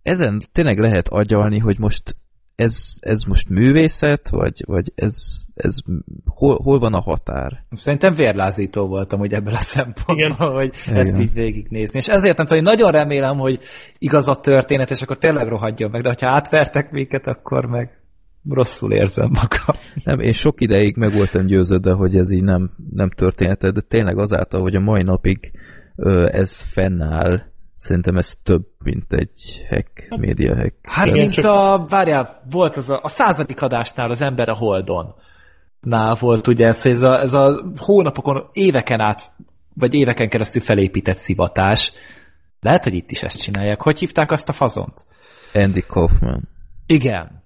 ezen tényleg lehet agyalni, hogy most ez, ez most művészet, vagy, vagy ez, ez hol, hol van a határ? Szerintem vérlázító voltam, hogy ebből a szempontból, Igen. hogy Igen. ezt így végignézni. És ezért nem tudom, hogy nagyon remélem, hogy igaz a történet, és akkor tényleg rohadjon meg, de ha átvertek minket, akkor meg rosszul érzem magam. Nem, én sok ideig meg voltam győződve, hogy ez így nem, nem történet, de tényleg azáltal, hogy a mai napig ö, ez fennáll, szerintem ez több, mint egy hack, média hack. Hát, mint csak- a, várjál, volt az a, a századik adásnál az ember a Holdon. Nál volt ugye ez, ez a, ez a hónapokon, éveken át, vagy éveken keresztül felépített szivatás. Lehet, hogy itt is ezt csinálják. Hogy hívták azt a fazont? Andy Kaufman. Igen.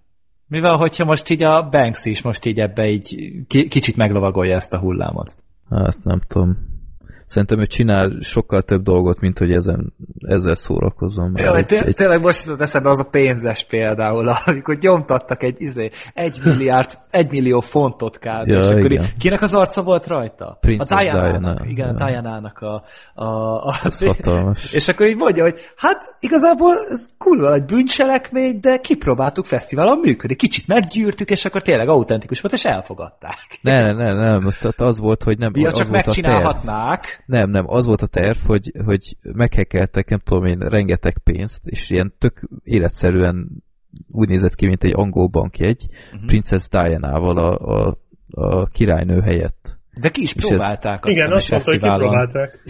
Mivel, hogyha most így a Banks is most így ebbe így ki, kicsit meglovagolja ezt a hullámot. Hát nem tudom. Szerintem ő csinál sokkal több dolgot, mint hogy ezen, ezzel szórakozom. Jaj, egy, egy, tényleg most jutott eszembe az a pénzes például, amikor nyomtattak egy, izé, egy milliárd, egy millió fontot kb. Ja, és akkor igen. kinek az arca volt rajta? Princess a. Diana, Igen, ja. Diana-nak a... a, a Ez hatalmas. És akkor így mondja, hogy hát igazából ez kurva egy bűncselekmény, de kipróbáltuk fesztiválon működik. Kicsit meggyűrtük, és akkor tényleg autentikus volt, és elfogadták. Ne, ne, ne, az volt, hogy nem, Ja, csak a megcsinálhatnák. Nem, nem, az volt a terv, hogy, hogy meghekkeltek, nem tudom én, rengeteg pénzt, és ilyen tök életszerűen úgy nézett ki, mint egy angol bankjegy, uh-huh. Princess Diana-val a, a, a királynő helyett. De ki is próbálták azt Igen, azt mondta, hogy kipróbálták.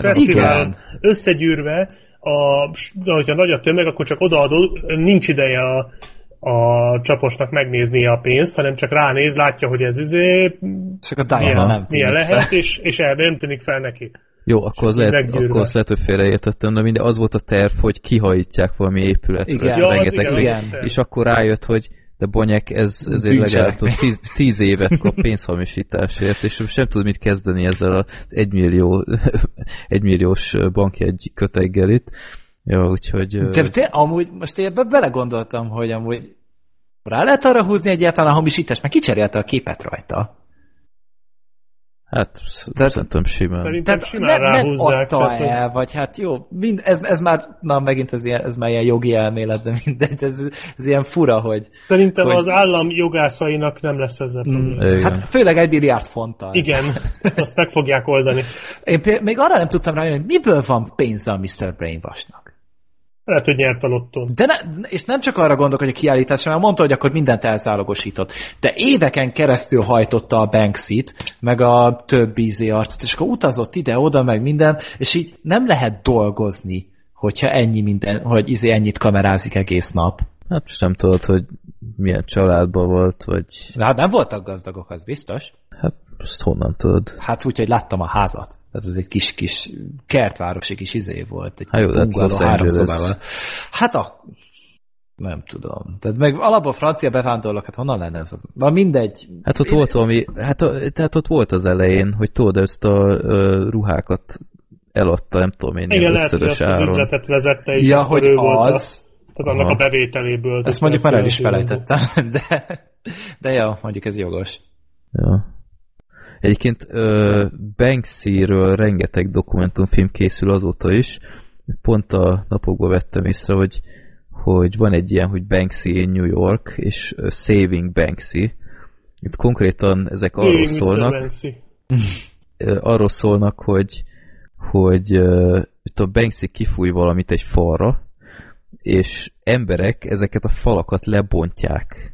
Fesztiválon Igen. összegyűrve, a, hogyha nagy a tömeg, akkor csak odaadod, nincs ideje a, a csaposnak megnézni a pénzt, hanem csak ránéz, látja, hogy ez izé, akkor Diana milyen, nem milyen lehet, fel. és, és elbe nem tűnik fel neki. Jó, akkor az, lehet, akkor azt lehet, hogy félreértettem, de minden az volt a terv, hogy kihajítják valami épületről. Igen. Ja, az rengeteg igen, igen. az. És akkor rájött, hogy de Bonyek, ez, ezért legalább tíz, tíz évet kap pénzhamisításért, és sem tud mit kezdeni ezzel az egymillió, egymilliós bankjegy köteggel itt. Ja, úgyhogy... De te, amúgy, most én ebbe belegondoltam, hogy amúgy rá lehet arra húzni egyáltalán a hamisítást, mert kicserélte a képet rajta. Hát Tehát- szerintem simán. Szerintem Tehát simán nem, nem adta tehát ez- el, vagy hát jó, mind, ez, ez már, na megint ez, ilyen, ez már ilyen jogi elmélet, de mindegy, ez, ez ilyen fura, hogy Szerintem hogy- az állam jogászainak nem lesz ezzel probléma. Igen. hát főleg egy milliárd fonttal. Igen, azt meg fogják oldani. Én még arra nem tudtam rájönni, hogy miből van pénze a Mr. Brainwashnak. Lehet, hogy nyert a lottón. De ne, és nem csak arra gondolok, hogy a kiállításra, mert mondta, hogy akkor mindent elzálogosított. De éveken keresztül hajtotta a Banksy-t, meg a több ízé arcot, és akkor utazott ide-oda, meg minden, és így nem lehet dolgozni, hogyha ennyi minden, hogy izé ennyit kamerázik egész nap. Hát most nem tudod, hogy milyen családban volt, vagy hát nem voltak gazdagok, az biztos. hát azt honnan tudod. Hát úgy, hogy láttam a házat. Tehát ez egy kis-kis kertvárosi kis izé volt. Egy Hát jó, de Los három Angeles. szobával. Hát a... Nem tudom. Tehát meg alapból francia bevándorlók, hát honnan lenne ez? a- Na mindegy. Hát ott volt valami, hát a, tehát ott volt az elején, hogy tudod, ezt a ö, ruhákat eladta, nem tudom én, Igen, lehet, hogy az üzletet vezette, és Ja, hogy ő volt az. A, tehát annak Aha. a bevételéből. Ezt mondjuk már el is felejtettem, de, de ja, mondjuk ez jogos. Ja. Egyébként ö, Banksy-ről rengeteg dokumentumfilm készül azóta is. Pont a napokban vettem észre, hogy, hogy van egy ilyen, hogy Banksy in New York, és Saving Banksy. Itt konkrétan ezek arról Mr. szólnak, arról szólnak, hogy, hogy itt a Banksy kifúj valamit egy falra, és emberek ezeket a falakat lebontják,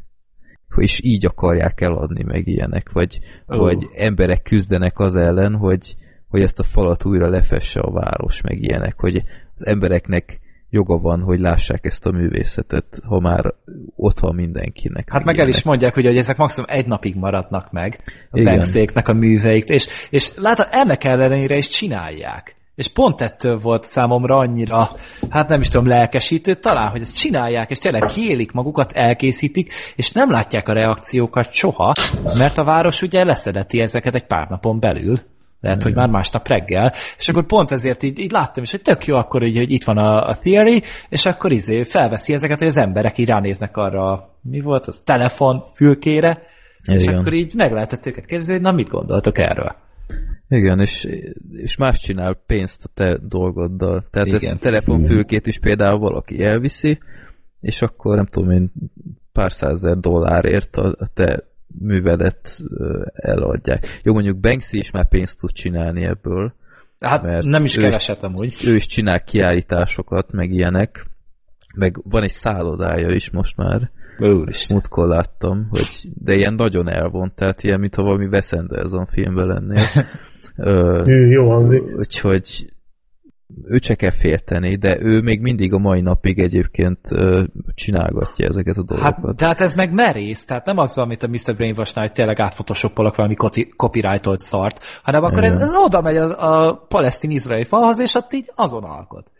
és így akarják eladni meg ilyenek, vagy, oh. vagy emberek küzdenek az ellen, hogy, hogy ezt a falat újra lefesse a város, meg ilyenek, hogy az embereknek joga van, hogy lássák ezt a művészetet, ha már ott van mindenkinek. Hát meg el ilyenek. is mondják, hogy, hogy ezek maximum egy napig maradnak meg a Igen. Bankséknek a műveik, és, és látod, ennek ellenére is csinálják. És pont ettől volt számomra annyira, hát nem is tudom, lelkesítő talán, hogy ezt csinálják, és tényleg kiélik magukat, elkészítik, és nem látják a reakciókat soha, mert a város ugye leszedeti ezeket egy pár napon belül. Lehet, hogy már másnap reggel. És akkor pont ezért így, így láttam is, hogy tök jó akkor, így, hogy itt van a, a theory, és akkor izé felveszi ezeket, hogy az emberek így ránéznek arra, mi volt, az telefon fülkére, és Igen. akkor így meg lehetett őket kérdezni, hogy na mit gondoltok erről? Igen, és, és más csinál pénzt a te dolgoddal. Tehát Igen. ezt a telefonfülkét is például valaki elviszi, és akkor nem tudom én pár százezer dollárért a, a te művedet eladják. Jó, mondjuk Banksy is már pénzt tud csinálni ebből. Hát Mert nem is keveset amúgy. Ő is csinál kiállításokat, meg ilyenek. Meg van egy szállodája is most már. Úristen. Múltkor láttam, hogy, de ilyen nagyon elvont, tehát ilyen, mintha valami Wes Anderson filmben lennél. Ö, Hű, jó hangzik. úgyhogy ő se kell félteni, de ő még mindig a mai napig egyébként ö, csinálgatja ezeket a dolgokat. Hát, de hát ez meg merész, tehát nem az, amit a Mr. Brainwash-nál, hogy tényleg átphotoshopolok valami copyrightolt szart, hanem akkor ez, ez oda megy a, a palesztin-izraeli falhoz, és ott így azon alkot.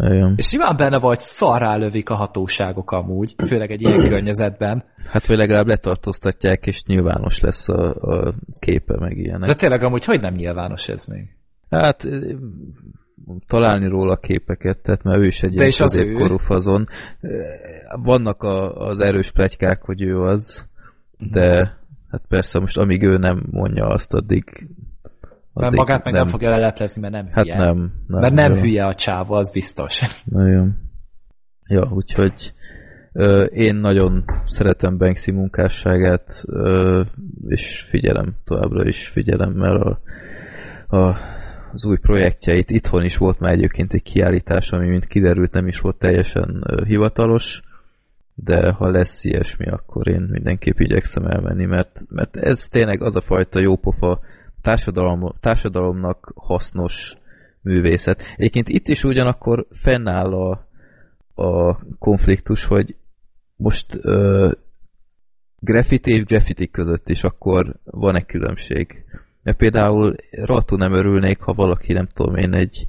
Igen. És simán benne vagy szarrá lövik a hatóságok amúgy, főleg egy ilyen környezetben. Hát vagy legalább letartóztatják, és nyilvános lesz a, a képe, meg ilyenek. De tényleg amúgy hogy nem nyilvános ez még? Hát találni róla képeket, tehát mert ő is egy De ilyen és az ő? középkorú fazon. Vannak a, az erős plegykák, hogy ő az, de hát persze most amíg ő nem mondja azt, addig, Mert magát meg nem, nem fogja leleplezni, mert nem Hát hülye. nem. nem mert nem jó. hülye a csáva, az biztos. Nagyon. Ja, úgyhogy ö, én nagyon szeretem Banksy munkásságát, ö, és figyelem, továbbra is figyelem, mert a, a, az új projektjeit. Itthon is volt már egyébként egy kiállítás, ami mint kiderült nem is volt teljesen hivatalos, de ha lesz ilyesmi, akkor én mindenképp igyekszem elmenni, mert, mert ez tényleg az a fajta jópofa társadalom, társadalomnak hasznos művészet. Egyébként itt is ugyanakkor fennáll a, a konfliktus, hogy most ö, graffiti és graffiti között is akkor van-e különbség? Mert például rohadtul nem örülnék, ha valaki, nem tudom én, egy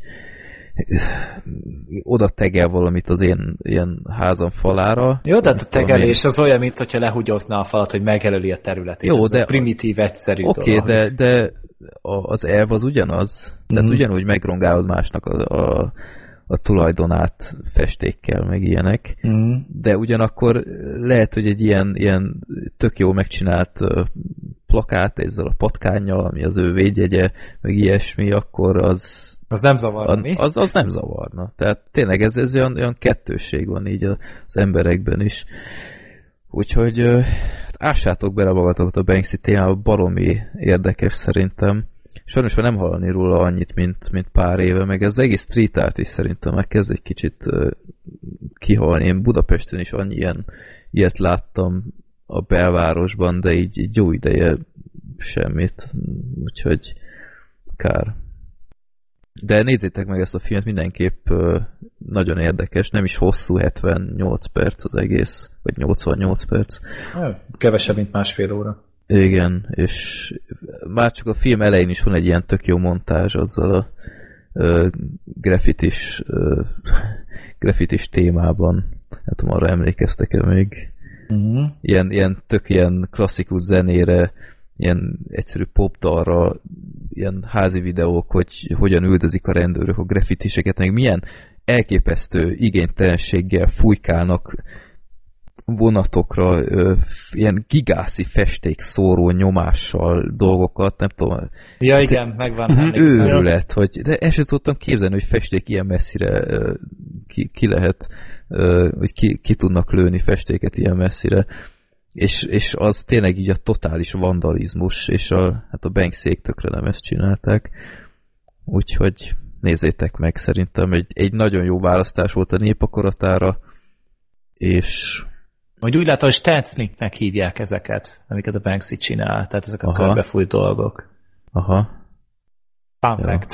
oda tegel valamit az én ilyen házam falára. Jó, de hát a tegelés az olyan, mint hogyha lehugyozná a falat, hogy megjelöli a területét. Jó, Ez de- primitív, egyszerű Oké, dolog. okay, de, de a- az elv az ugyanaz. Tehát Mhm. ugyanúgy megrongálod másnak a, a, a tulajdonát festékkel, meg ilyenek. Mm. de ugyanakkor lehet, hogy egy ilyen, ilyen tök jó megcsinált plakát ezzel a patkányjal, ami az ő védjegye, meg ilyesmi, akkor az, Az nem zavar, a, mi? az, az nem zavarna. Tehát tényleg ez, ez olyan, olyan kettőség van így az emberekben is. Úgyhogy ássátok bele magatokat a Banksy témába, baromi érdekes szerintem. Sajnos már nem hallani róla annyit, mint, mint pár éve, meg az egész street art is szerintem már kezd egy kicsit ö, kihalni. Én Budapesten is annyi ilyen, ilyet láttam a belvárosban, de így, így jó ideje semmit. Úgyhogy kár. De nézzétek meg ezt a filmet, mindenképp nagyon érdekes, nem is hosszú, 78 perc az egész, vagy 88 perc. Kevesebb, mint másfél óra. Igen, és már csak a film elején is van egy ilyen tök jó montázs azzal a ö, graffitis, ö, graffitis témában. Nem tudom, arra emlékeztek-e még? Mm. Ilyen, ilyen tök ilyen klasszikus zenére, ilyen egyszerű popdalra, ilyen házi videók, hogy hogyan üldözik a rendőrök a graffitiseket, meg milyen elképesztő igénytelenséggel fújkálnak vonatokra ilyen gigászi festék szóró nyomással dolgokat, nem tudom, Ja, igen, megvan. Mhm. őrület, hogy, de ezt sem tudtam képzelni, hogy festék ilyen messzire ki, ki lehet, hogy ki, ki tudnak lőni festéket ilyen messzire. És, és az tényleg így a totális vandalizmus, és a, hát a Bankszék tökre nem ezt csinálták. Úgyhogy nézzétek meg, szerintem egy, egy nagyon jó választás volt a népakaratára, és Hogy úgy látom, hogy Stenclingnek hívják ezeket, amiket a Banksy csinál, tehát ezek a Aha. körbefújt dolgok. aha, Fun Ja. fact.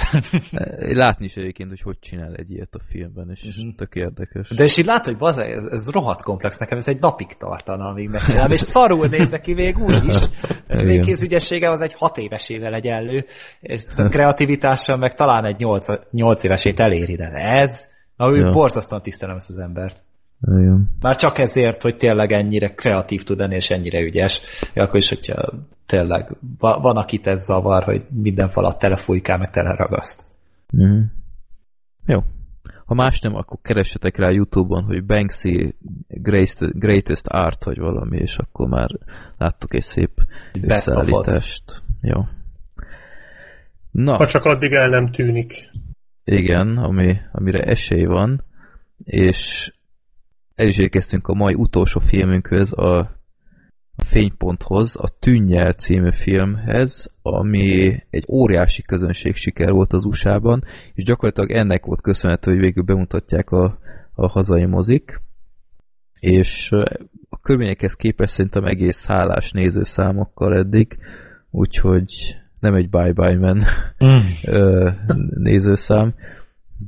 látni is egyébként, hogy hogy csinál egy ilyet a filmben, és Mhm. tök érdekes. De és így látod, hogy baza, ez, ez rohadt komplex nekem, ez egy napig tartana, amíg megcsinálom, és szarul néz neki még úgy is. Az én kézügyességem az egy hat évesével egyenlő, és a kreativitással meg talán egy nyolc, nyolc évesét eléri, de ez, ahogy Ja. ja. borzasztóan tisztelem ezt az embert. Igen. Már csak ezért, hogy tényleg ennyire kreatív tud lenni, és ennyire ügyes. Ja, akkor is, hogyha tényleg va- van, akit ez zavar, hogy minden falat telefújkál, meg teleragaszt. Mm. Jó. Ha más nem, akkor keressetek rá Youtube-on, hogy Banksy greatest, greatest art, vagy valami, és akkor már láttuk egy szép Best összeállítást. Jó. Na, Ha csak addig el nem tűnik. igen, ami, amire esély van, és el is érkeztünk a mai utolsó filmünkhöz, a a Fényponthoz, a Tűnnyel című filmhez, ami egy óriási közönség siker volt az USA-ban, és gyakorlatilag ennek volt köszönhető, hogy végül bemutatják a, a hazai mozik, és a körülményekhez képest szerintem egész hálás nézőszámokkal eddig, úgyhogy nem egy bye-bye man Mm. nézőszám,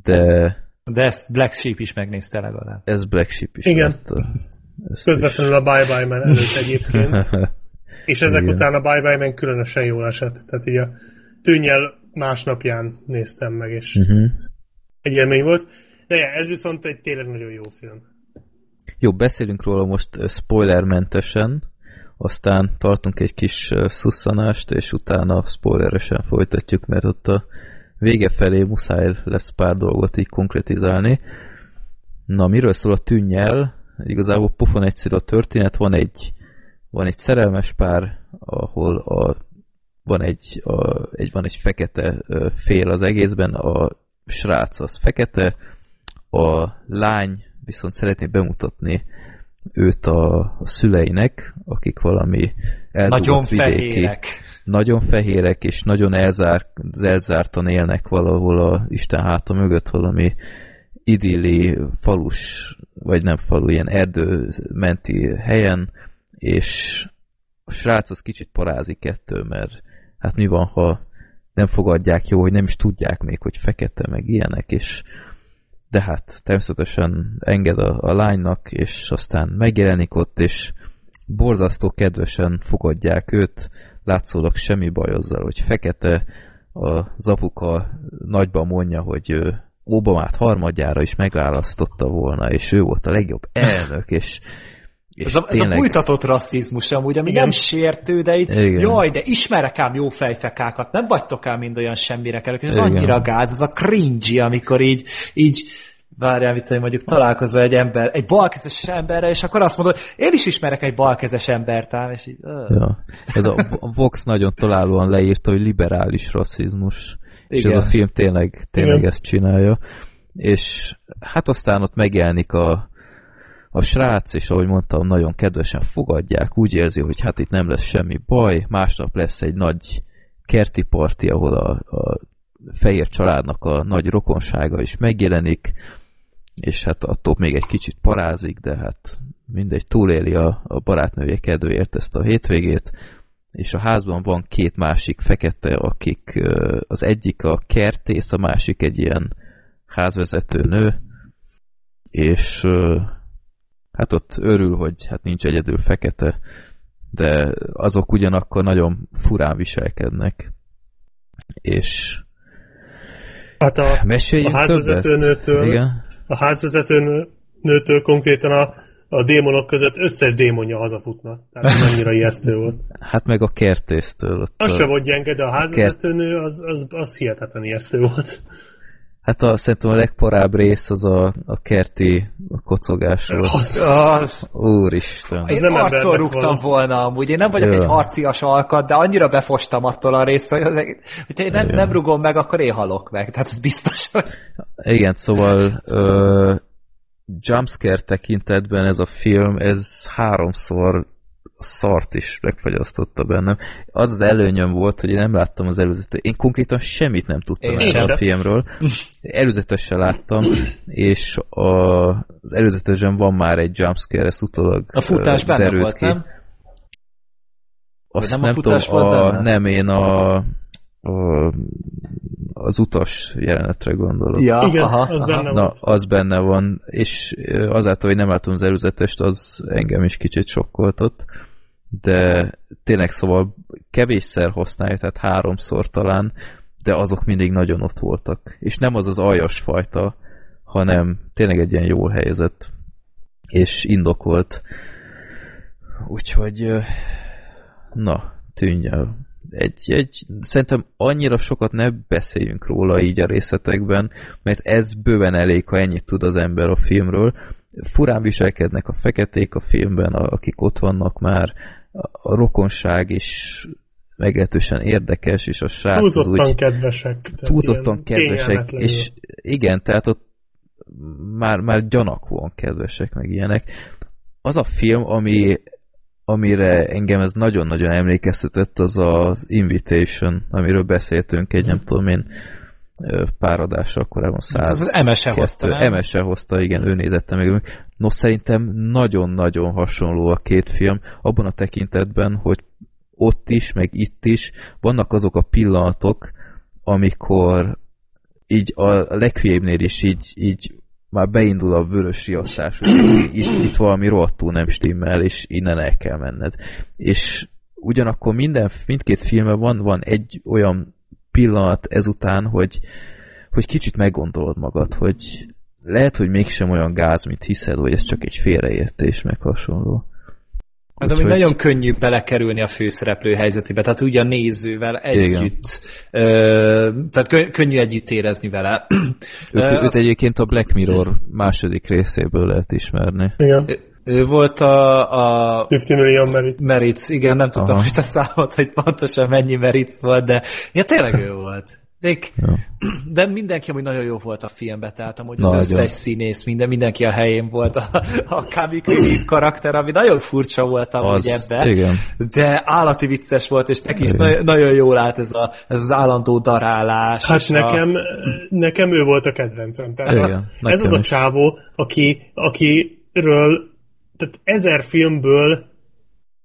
de De ezt Black Sheep is megnézte legalább. ez Black Sheep is Igen. látta. Ezt Közvetlenül a Bye Bye Man előtt egyébként. És ezek Igen. után a Bye Bye Man különösen jól esett. Tehát így a tűnnyel másnapján néztem meg, és Mhm. egy élmény volt. De ja, ez viszont egy tényleg nagyon jó film. Jó, beszélünk róla most spoilermentesen, aztán tartunk egy kis szusszanást, és utána spoileresen folytatjuk, mert ott a vége felé muszáj lesz pár dolgot így konkretizálni. Na, miről szól a tűnnyel? Igazából pofon egyszerű a történet, van egy, van egy szerelmes pár, ahol a, van, egy, a, egy, van egy fekete fél az egészben, a srác az fekete, a lány viszont szeretné bemutatni őt a, a szüleinek, akik valami Nagyon vidéki, fehérek. nagyon fehérek, és nagyon elzár, elzártan élnek valahol a Isten háta mögött valami idilli falus, vagy nem falu, ilyen erdő menti helyen, és a srác az kicsit parázik ettől, mert hát mi van, ha nem fogadják jó, hogy nem is tudják még, hogy fekete, meg ilyenek, és de hát természetesen enged a, a lánynak, és aztán megjelenik ott, és borzasztó kedvesen fogadják őt, látszólag semmi baj azzal, hogy fekete, a zapuka nagyban mondja, hogy Obamát harmadjára is megválasztotta volna, és ő volt a legjobb elnök, és, és ez, a, ez a bújtatott rasszizmus amúgy, ami Igen. nem sértő, de itt, Igen. jaj, de ismerek ám jó fejfekákat, nem vagytok ám mind olyan semmire kerülök, ez Igen. annyira gáz, ez a cringy, amikor így, így várjál, mit tudom, mondjuk találkozol egy ember, egy balkezes emberrel, és akkor azt mondod, én is ismerek egy balkezes embert ám, és így... Ja. Ez a Vox nagyon találóan leírta, hogy liberális rasszizmus. Igen. És ez a film tényleg, tényleg Igen. ezt csinálja. És hát aztán ott megjelenik a, a srác, és ahogy mondtam, nagyon kedvesen fogadják, úgy érzi, hogy hát itt nem lesz semmi baj, másnap lesz egy nagy kerti parti, ahol a, a fehér családnak a nagy rokonsága is megjelenik, és hát attól még egy kicsit parázik, de hát mindegy, túléli a, a barátnője kedvéért ezt a hétvégét, és a házban van két másik fekete, akik az egyik a kertész, a másik egy ilyen házvezető nő, és hát ott örül, hogy hát nincs egyedül fekete, de azok ugyanakkor nagyon furán viselkednek. És hát a, a házvezetőnőtől, Igen? a házvezetőnőtől konkrétan a a démonok között összes démonja hazafutna. Tehát annyira ijesztő volt. Hát meg a kertésztől. Ott az a... se volt gyenge, de a házvezetőnő az, az, az hihetetlen ijesztő volt. Hát a, szerintem a legparább rész az a, a kerti kocogásról. Az, az. Úristen. Én nem harcol rúgtam volna. volna amúgy. Én nem vagyok Jó. egy harcias alkat, de annyira befostam attól a részt, hogy az, hogyha én nem, nem rugom meg, akkor én halok meg. Tehát ez biztos, hogy... Igen, szóval ö, jumpscare tekintetben ez a film, ez háromszor szart is megfagyasztotta bennem. Az az előnyöm volt, hogy én nem láttam az előzetet. Én konkrétan semmit nem tudtam erről a filmről. Előzetesen láttam, és a, az előzetesen van már egy jumpscare, ez utólag A futás benne volt, ki. nem? Azt nem, nem tudom, a, nem, én a, a az utas jelenetre gondolok. Ja, Igen, aha, az aha. benne Na, van. az benne van, és azáltal, hogy nem látom az előzetest, az engem is kicsit sokkoltott, de tényleg szóval kevésszer használja, tehát háromszor talán, de azok mindig nagyon ott voltak. És nem az az aljas fajta, hanem tényleg egy ilyen jól helyezett és indokolt. Úgyhogy na, tűnj el egy, egy, szerintem annyira sokat ne beszéljünk róla így a részletekben, mert ez bőven elég, ha ennyit tud az ember a filmről. Furán viselkednek a feketék a filmben, akik ott vannak már, a rokonság is meglehetősen érdekes, és a srác túlzottan úgy, kedvesek. Túlzottan kedvesek, és igen, tehát ott már, már gyanakvóan kedvesek, meg ilyenek. Az a film, ami amire engem ez nagyon-nagyon emlékeztetett, az az Invitation, amiről beszéltünk egy, nem tudom én, pár adással korábban száz. Ez az Emese hozta, nem? Emese hozta, igen, ő nézette meg. No, szerintem nagyon-nagyon hasonló a két film, abban a tekintetben, hogy ott is, meg itt is vannak azok a pillanatok, amikor így a legfiébnél is így, így már beindul a vörös riasztás, hogy itt, itt valami rohadtul nem stimmel, és innen el kell menned. És ugyanakkor minden, mindkét filmben van, van egy olyan pillanat ezután, hogy, hogy kicsit meggondolod magad, hogy lehet, hogy mégsem olyan gáz, mint hiszed, hogy ez csak egy félreértés, meg hasonló. Az, ami nagyon könnyű belekerülni a főszereplő helyzetébe, tehát ugye a nézővel együtt, ö, tehát kö, könnyű együtt érezni vele. Őt, ö, őt az... egyébként a Black Mirror második részéből lehet ismerni. Igen. Ő volt a... a 50 millió Meritz. Meritz, igen, nem tudtam Aha. most a számot, hogy pontosan mennyi Meritz volt, de ja, tényleg ő volt. Dick. Ja. De mindenki, ami nagyon jó volt a filmben, tehát amúgy az összes színész, minden, mindenki a helyén volt. A, a Kamik karakter, ami nagyon furcsa volt amúgy ebbe. Igen. De állati vicces volt, és neki is na- nagyon jól állt ez, a, ez az állandó darálás. Hát nekem, a... nekem ő volt a kedvencem. Tehát igen, a, ez az a csávó, aki, akiről tehát ezer filmből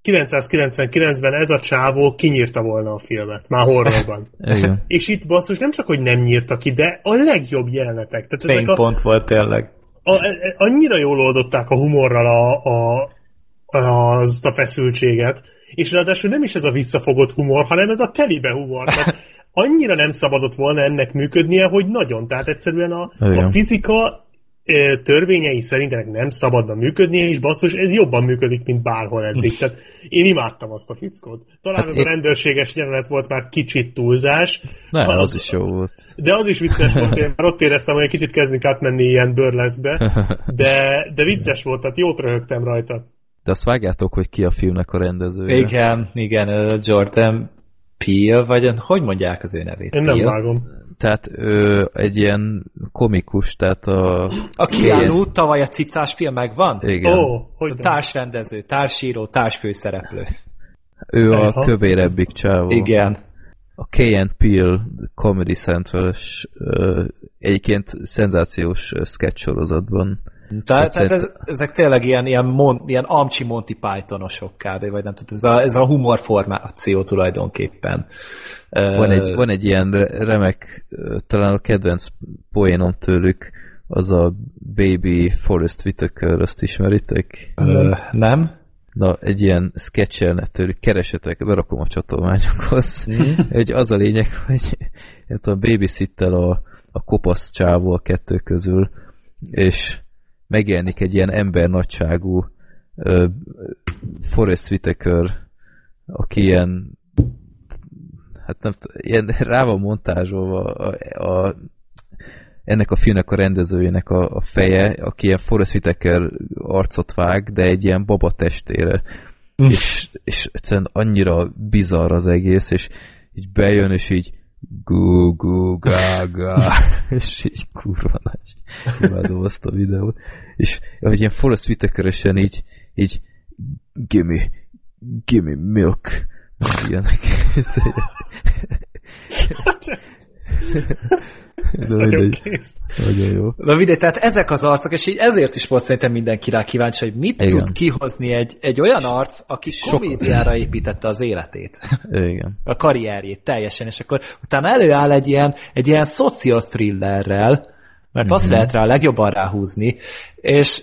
1999-ben ez a csávó kinyírta volna a filmet, már horrorban. És itt basszus nem csak, hogy nem nyírta ki, de a legjobb jelenetek. Tehát ezek a, Fénypont volt tényleg. a, a, annyira jól oldották a humorral a, a, a, azt a feszültséget, és ráadásul nem is ez a visszafogott humor, hanem ez a telibe humor. Tehát annyira nem szabadott volna ennek működnie, hogy nagyon. Tehát egyszerűen a, Igen. a fizika törvényei szerint ennek nem szabadna működnie, és basszus, ez jobban működik, mint bárhol eddig. Tehát én imádtam azt a fickót. Talán Hát ez én- a rendőrséges jelenet volt már kicsit túlzás, Ne, Az- az is jó volt. de az is vicces volt, én már ott éreztem, hogy egy kicsit kezdünk átmenni ilyen burleszbe, de, de vicces volt, tehát jót röhögtem rajta. De azt vágjátok, hogy ki a filmnek a rendezője. Igen, igen, Jordan Peele, vagy hogy mondják az ő nevét? Én nem Peele? vágom. Tehát ő egy ilyen komikus, tehát a... A Keanu tavaly a cicás film megvan? Igen. Ó, hogy A nem. társrendező, társíró, társfőszereplő. Ő a kövérebbik csávó. Igen. A K&P Peel Comedy Central-es ö, egyébként szenzációs ö, sketch sorozatban. Tehát, tehát ez, ezek tényleg ilyen, ilyen, mon, ilyen amcsi Monty Pythonosok kb. vagy nem tudom, ez a, ez a humor formáció tulajdonképpen. Van egy, van egy ilyen re- remek, talán a kedvenc poénom tőlük, az a Baby Forest Whitaker, azt ismeritek? Ö, nem? Na, egy ilyen sketchelnet tőlük, keresetek, berakom a csatolmányokhoz. hogy az a lényeg, hogy hát a babysittel a, a kopasz csávó a kettő közül, és megjelenik egy ilyen ember nagyságú uh, Forrest Whitaker, aki ilyen hát nem ilyen rá van montázsolva a, a, ennek a filmnek a rendezőjének a, a feje, aki ilyen Forrest Whitaker arcot vág, de egy ilyen baba testére. És, és egyszerűen annyira bizarr az egész, és így bejön, és így gu gu ga ga és így kurva nagy. Imádom azt a videót. És hogy ilyen Forrest Whitaker-esen így, így gimme, gimme milk. Ilyenek. Ez Nagyon mindegy. kész. Nagyon jó. Na mindegy, tehát ezek az arcok, és így ezért is volt szerintem mindenki rá kíváncsi, hogy mit Igen. tud kihozni egy, egy olyan arc, aki Sok- komédiára építette az életét. Igen. a karrierjét teljesen, és akkor utána előáll egy ilyen, egy ilyen social thrillerrel, mert azt lehet rá legjobban ráhúzni, és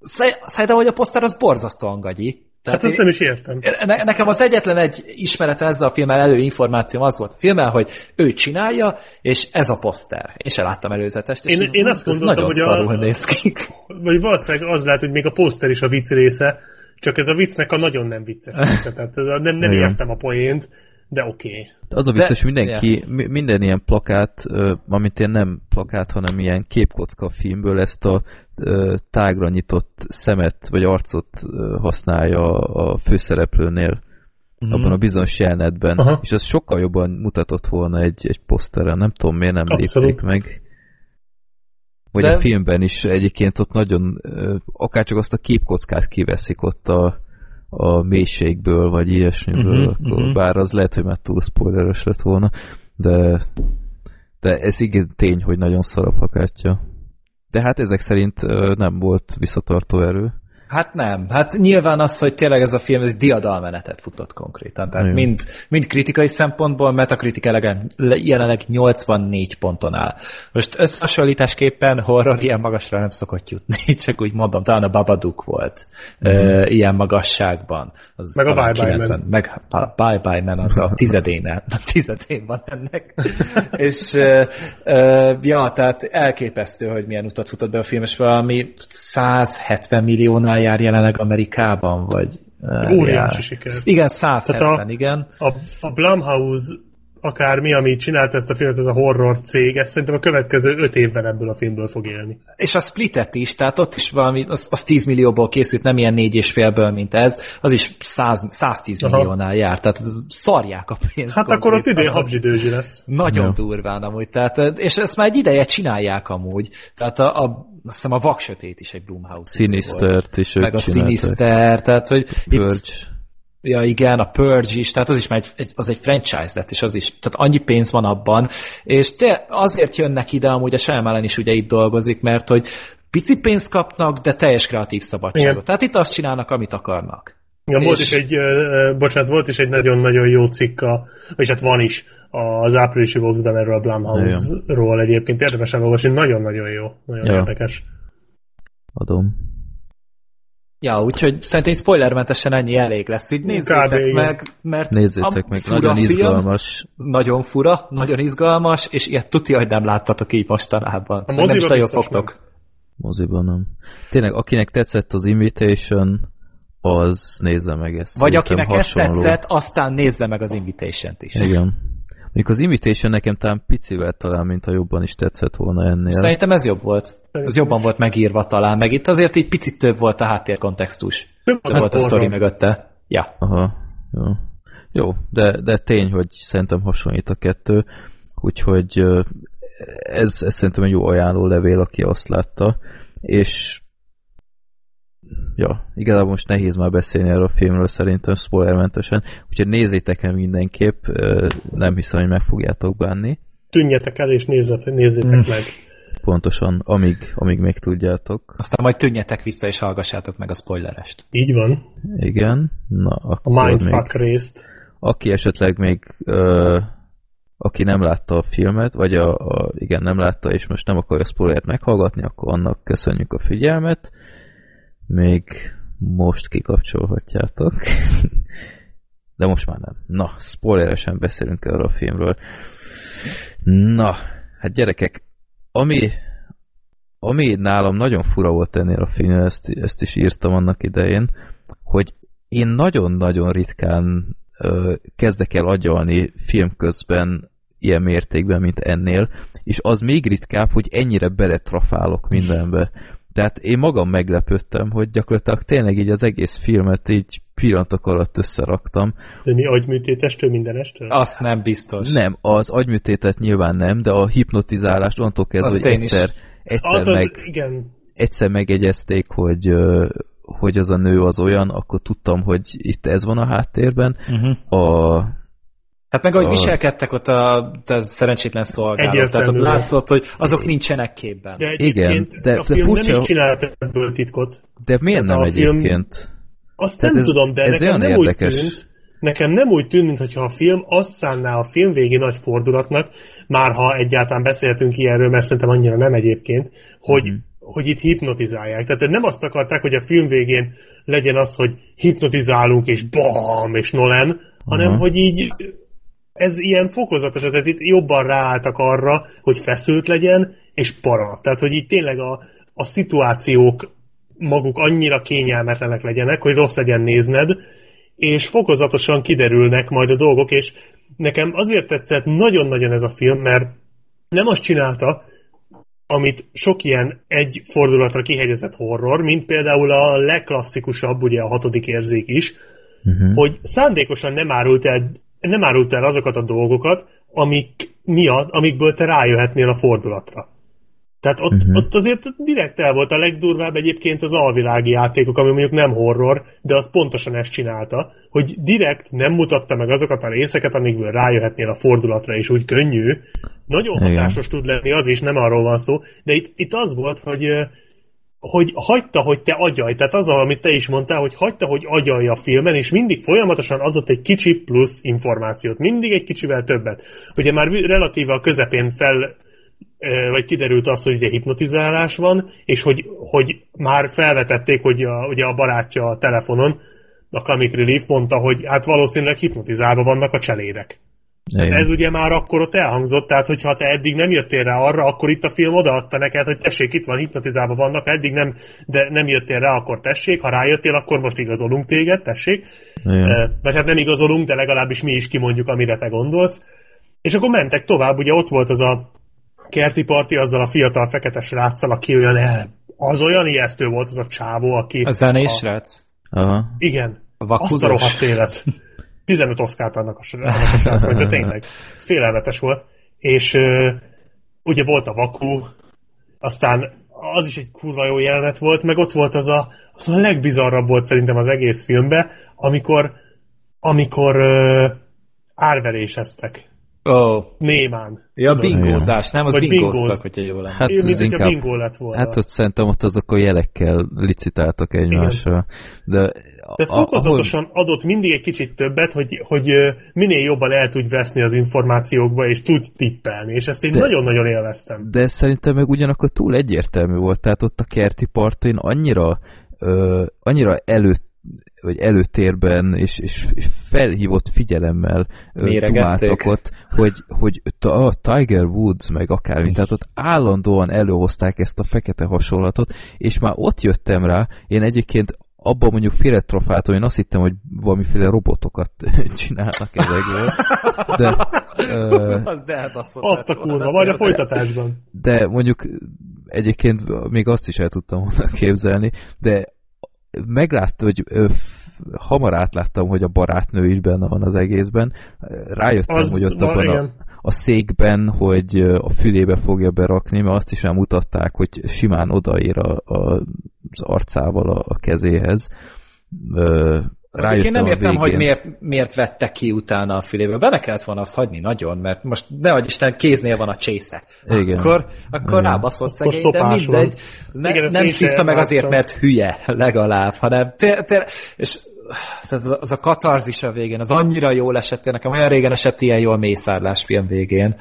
sze- szerintem, hogy a poszter az borzasztóan gagyi. Tehát Hát ezt nem is értem. ne, nekem az egyetlen egy ismerete ezzel a filmmel elő információm az volt a filmmel, hogy ő csinálja, és ez a poszter. Én sem láttam előzetest, és Én- én azt gondoltam, nagyon hogy a- szarul néz ki. Vagy valószínűleg az lehet, hogy még a poszter is a vicc része, csak ez a viccnek a nagyon nem vicces része. Tehát a- nem, nem értem a poént, de oké. Okay. Az a De- vicces, mindenki, mi- minden ilyen plakát, amit ilyen nem plakát, hanem ilyen képkocka filmből ezt a tágra nyitott szemet, vagy arcot használja a főszereplőnél abban a bizonyos jelenetben, Aha. és az sokkal jobban mutatott volna egy, egy poszteren, nem tudom miért nem Abszolút. lépték meg. Vagy De- a filmben is egyébként ott nagyon, ö, akár csak azt a képkockát kiveszik ott a, a mélységből, vagy ilyesmiből, uh-huh, akkor, mhm. bár az lehet, hogy már túl spoileres lett volna, de, de ez igen tény, hogy nagyon szar a plakátja. De hát ezek szerint nem volt visszatartó erő. Hát nem. Hát nyilván az, hogy tényleg ez a film ez diadalmenetet futott konkrétan. Tehát Igen. mind, mind kritikai szempontból Metacritic jelenleg 84 ponton áll. Most összehasonlításképpen horror ilyen magasra nem szokott jutni, csak úgy mondom, talán a Babadook volt mm. ö, ilyen magasságban. Az Meg a Bye Bye Man. Meg a Bye Bye Man az a tizedén, a tizedén van ennek. és ö, ö, ja, tehát elképesztő, hogy milyen utat futott be a film, és valami 170 milliónál jár jelenleg Amerikában, vagy... ö, Óriási jár. siker. Igen, 170, Tehát a- igen. A, a Blumhouse akármi, ami csinálta ezt a filmet, ez a horror cég, ez szerintem a következő öt évben ebből a filmből fog élni. És a Splitet is, tehát ott is valami, az, az 10 millióból készült, nem ilyen négy és félből, mint ez, az is 100, 110 Aha. milliónál jár, tehát szarják a pénzt. Hát akkor ott idén habzsidőzsi lesz. Nagyon Ja. durván amúgy, tehát, és ezt már egy ideje csinálják amúgy, tehát a, a azt hiszem a Vaksötét is egy Blumhouse Sinistert is meg a. Sinister, tehát hogy itt, Purge. Ja igen, a Purge is, tehát az is már egy, az egy franchise lett, és az is, tehát annyi pénz van abban, és te azért jönnek ide, amúgy a Shyamalan is ugye itt dolgozik, mert hogy pici pénzt kapnak, de teljes kreatív szabadságot. Igen. Tehát itt azt csinálnak, amit akarnak. Ja, volt És- is egy, uh, bocsánat, volt is egy nagyon-nagyon jó cikk, a, és hát van is, az áprilisi Vox-ben erről a Blumhouse-ról egyébként érdemes elolvasni, nagyon-nagyon jó, nagyon Ja. érdekes. Adom. Ja, úgyhogy szerintem spoilermentesen ennyi elég lesz. Így nézzétek Kb. meg, mert Nézzétek meg, nagyon film, izgalmas. Nagyon fura, nagyon izgalmas, és ilyet tuti, hogy nem láttatok így mostanában. A Meg nem is nagyon fogtok. Moziban nem. Tényleg, akinek tetszett az Invitation, az nézze meg ezt. Vagy Szerintem akinek hasonló. tetszett, aztán nézze meg az Invitation-t is. Igen. Mondjuk az Invitation nekem talán picivel talán, mint ha jobban is tetszett volna ennél. Szerintem ez jobb volt. Ez jobban volt megírva talán, meg itt azért így picit több volt a háttérkontextus. Több Több volt a sztori mögötte. Ja. Aha, jó. Jó, de, de tény, hogy szerintem hasonlít a kettő, úgyhogy ez, ez szerintem egy jó ajánló levél, aki azt látta, és ja, igazából most nehéz már beszélni erről a filmről szerintem spoilermentesen, úgyhogy nézzétek el mindenképp, nem hiszem, hogy meg fogjátok bánni, Tűnjetek el és nézzet, nézzétek Mm. meg. pontosan, amíg, amíg még tudjátok. Aztán majd tűnjetek vissza és hallgassátok meg a spoilerest. Így van. Igen, na A akkor még... mindfuck részt. aki esetleg még ö, aki nem látta a filmet, vagy a, a, igen, nem látta, és most nem akarja spoilert meghallgatni, akkor annak köszönjük a figyelmet. Még most kikapcsolhatjátok. De most már nem. Na, spoileresen beszélünk erről a filmről. Na, hát gyerekek, ami, ami nálam nagyon fura volt ennél a filmnél, ezt, ezt is írtam annak idején, hogy én nagyon-nagyon ritkán ö, kezdek el agyalni film közben ilyen mértékben, mint ennél, és az még ritkább, hogy ennyire beletrafálok mindenbe. Tehát én magam meglepődtem, hogy gyakorlatilag tényleg így az egész filmet így pillanatok alatt összeraktam. De mi agyműtétestől mindenestől? Azt nem biztos. Nem, az agyműtétet nyilván nem, de a hipnotizálást onnantól kezdve, hogy én is. egyszer, egyszer, Hát, az- meg, Igen. egyszer megegyezték, hogy, hogy az a nő az olyan, akkor tudtam, hogy itt ez van a háttérben. Uh-huh. A, Hát meg ahogy A- viselkedtek ott a, a szerencsétlen szolgálók, tehát ott látszott, hogy azok nincsenek képben. De egyébként Igen, de- a de film furcsa- nem is csinált ebből titkot. de miért Tehát nem a film- egyébként? Azt Tehát nem ez- tudom, de ez nekem olyan nem érdekes. úgy tűnt, nekem nem úgy tűnt, mintha a film azt szánná a film végi nagy fordulatnak, már ha egyáltalán beszéltünk ilyenről, mert szerintem annyira nem egyébként, hogy, Mhm. hogy itt hipnotizálják. Tehát nem azt akarták, hogy a film végén legyen az, hogy hipnotizálunk, és bam, és Nolan, hanem Aha. hogy így ez ilyen fokozatos, tehát itt jobban ráálltak arra, hogy feszült legyen, és para. Tehát, hogy itt tényleg a, a szituációk maguk annyira kényelmetlenek legyenek, hogy rossz legyen nézned, és fokozatosan kiderülnek majd a dolgok, és nekem azért tetszett nagyon-nagyon ez a film, mert nem azt csinálta, amit sok ilyen egy fordulatra kihegyezett horror, mint például a legklasszikusabb, ugye a hatodik érzék is, Uh-huh. hogy szándékosan nem árult el, nem árult el azokat a dolgokat, amik miatt, amikből te rájöhetnél a fordulatra. Tehát ott, uh-huh. ott azért direkt el volt a legdurvább egyébként az alvilági játékok, ami mondjuk nem horror, de az pontosan ezt csinálta, hogy direkt nem mutatta meg azokat a részeket, amikből rájöhetnél a fordulatra, és úgy könnyű. Nagyon Igen. hatásos tud lenni az is, nem arról van szó, de itt, itt az volt, hogy hogy hagyta, hogy te agyalj, tehát az, amit te is mondtál, hogy hagyta, hogy agyalj a filmen, és mindig folyamatosan adott egy kicsi plusz információt, mindig egy kicsivel többet. Ugye már relatíve a közepén fel, vagy kiderült az, hogy ugye hipnotizálás van, és hogy, hogy már felvetették, hogy a, ugye a barátja a telefonon, a Comic Relief mondta, hogy hát valószínűleg hipnotizálva vannak a cselédek. Igen. Ez ugye már akkor ott elhangzott, tehát hogyha te eddig nem jöttél rá arra, akkor itt a film odaadta neked, hogy tessék, itt van, hipnotizálva vannak, eddig nem, de nem jöttél rá, akkor tessék, ha rájöttél, akkor most igazolunk téged, tessék. Igen. Mert hát nem igazolunk, de legalábbis mi is kimondjuk, amire te gondolsz. És akkor mentek tovább, ugye ott volt az a kerti parti azzal a fiatal fekete sráccal, aki olyan el, az olyan ijesztő volt az a csávó, aki... A zenés srác. Aha. Igen. A Azt a rohadt élet. 15 oszkárt annak a, annak a srácnak, de tényleg félelmetes volt. És ö, ugye volt a vakú, aztán az is egy kurva jó jelenet volt, meg ott volt az a, az a legbizarrabb volt szerintem az egész filmben, amikor amikor ö, árveréseztek. Ó, Némán. ja, bingózás, nem? Az Vagy bingóztak, bingóz. hogyha jól emlékszem. Hát Én, ez inkább... bingó lett volna. Hát ott szerintem ott azok a jelekkel licitáltak egymásra. De, De fokozatosan adott mindig egy kicsit többet, hogy, hogy minél jobban el tudj veszni az információkba, és tudj tippelni, és ezt én nagyon-nagyon élveztem. de szerintem meg ugyanakkor túl egyértelmű volt, tehát ott a kerti parton annyira, ö, annyira előtt vagy előtérben és, és, és felhívott figyelemmel dumáltak ott, hogy, hogy a Tiger Woods meg akármi, tehát ott állandóan előhozták ezt a fekete hasonlatot, és már ott jöttem rá, én egyébként abban mondjuk félretrafáltam, én azt hittem, hogy valamiféle robotokat csinálnak ezekből, de, ö, Az de elbaszott. Azt a kurva, majd a folytatásban. de mondjuk egyébként még azt is el tudtam volna képzelni, de megláttam, hogy ö, hamar átláttam, hogy a barátnő is benne van az egészben. Rájöttem, Az hogy ott van, abban a. a székben, hogy a fülébe fogja berakni, mert azt is már mutatták, hogy simán odaér a, a, az arcával a, a kezéhez. Ö, Én nem értem, hogy miért, miért vette ki utána a fülébe. Bele kellett volna azt hagyni nagyon, mert most nehogy Isten kéznél van a csésze. Igen. Akkor, akkor Igen. rábaszott Akkor szegény, de mindegy. Ne, Igen, nem szívta meg azért, mert hülye legalább, hanem té- té- és tehát az a katarzis a végén, az annyira jól esett, nekem olyan régen esett ilyen jól mészárlás film végén.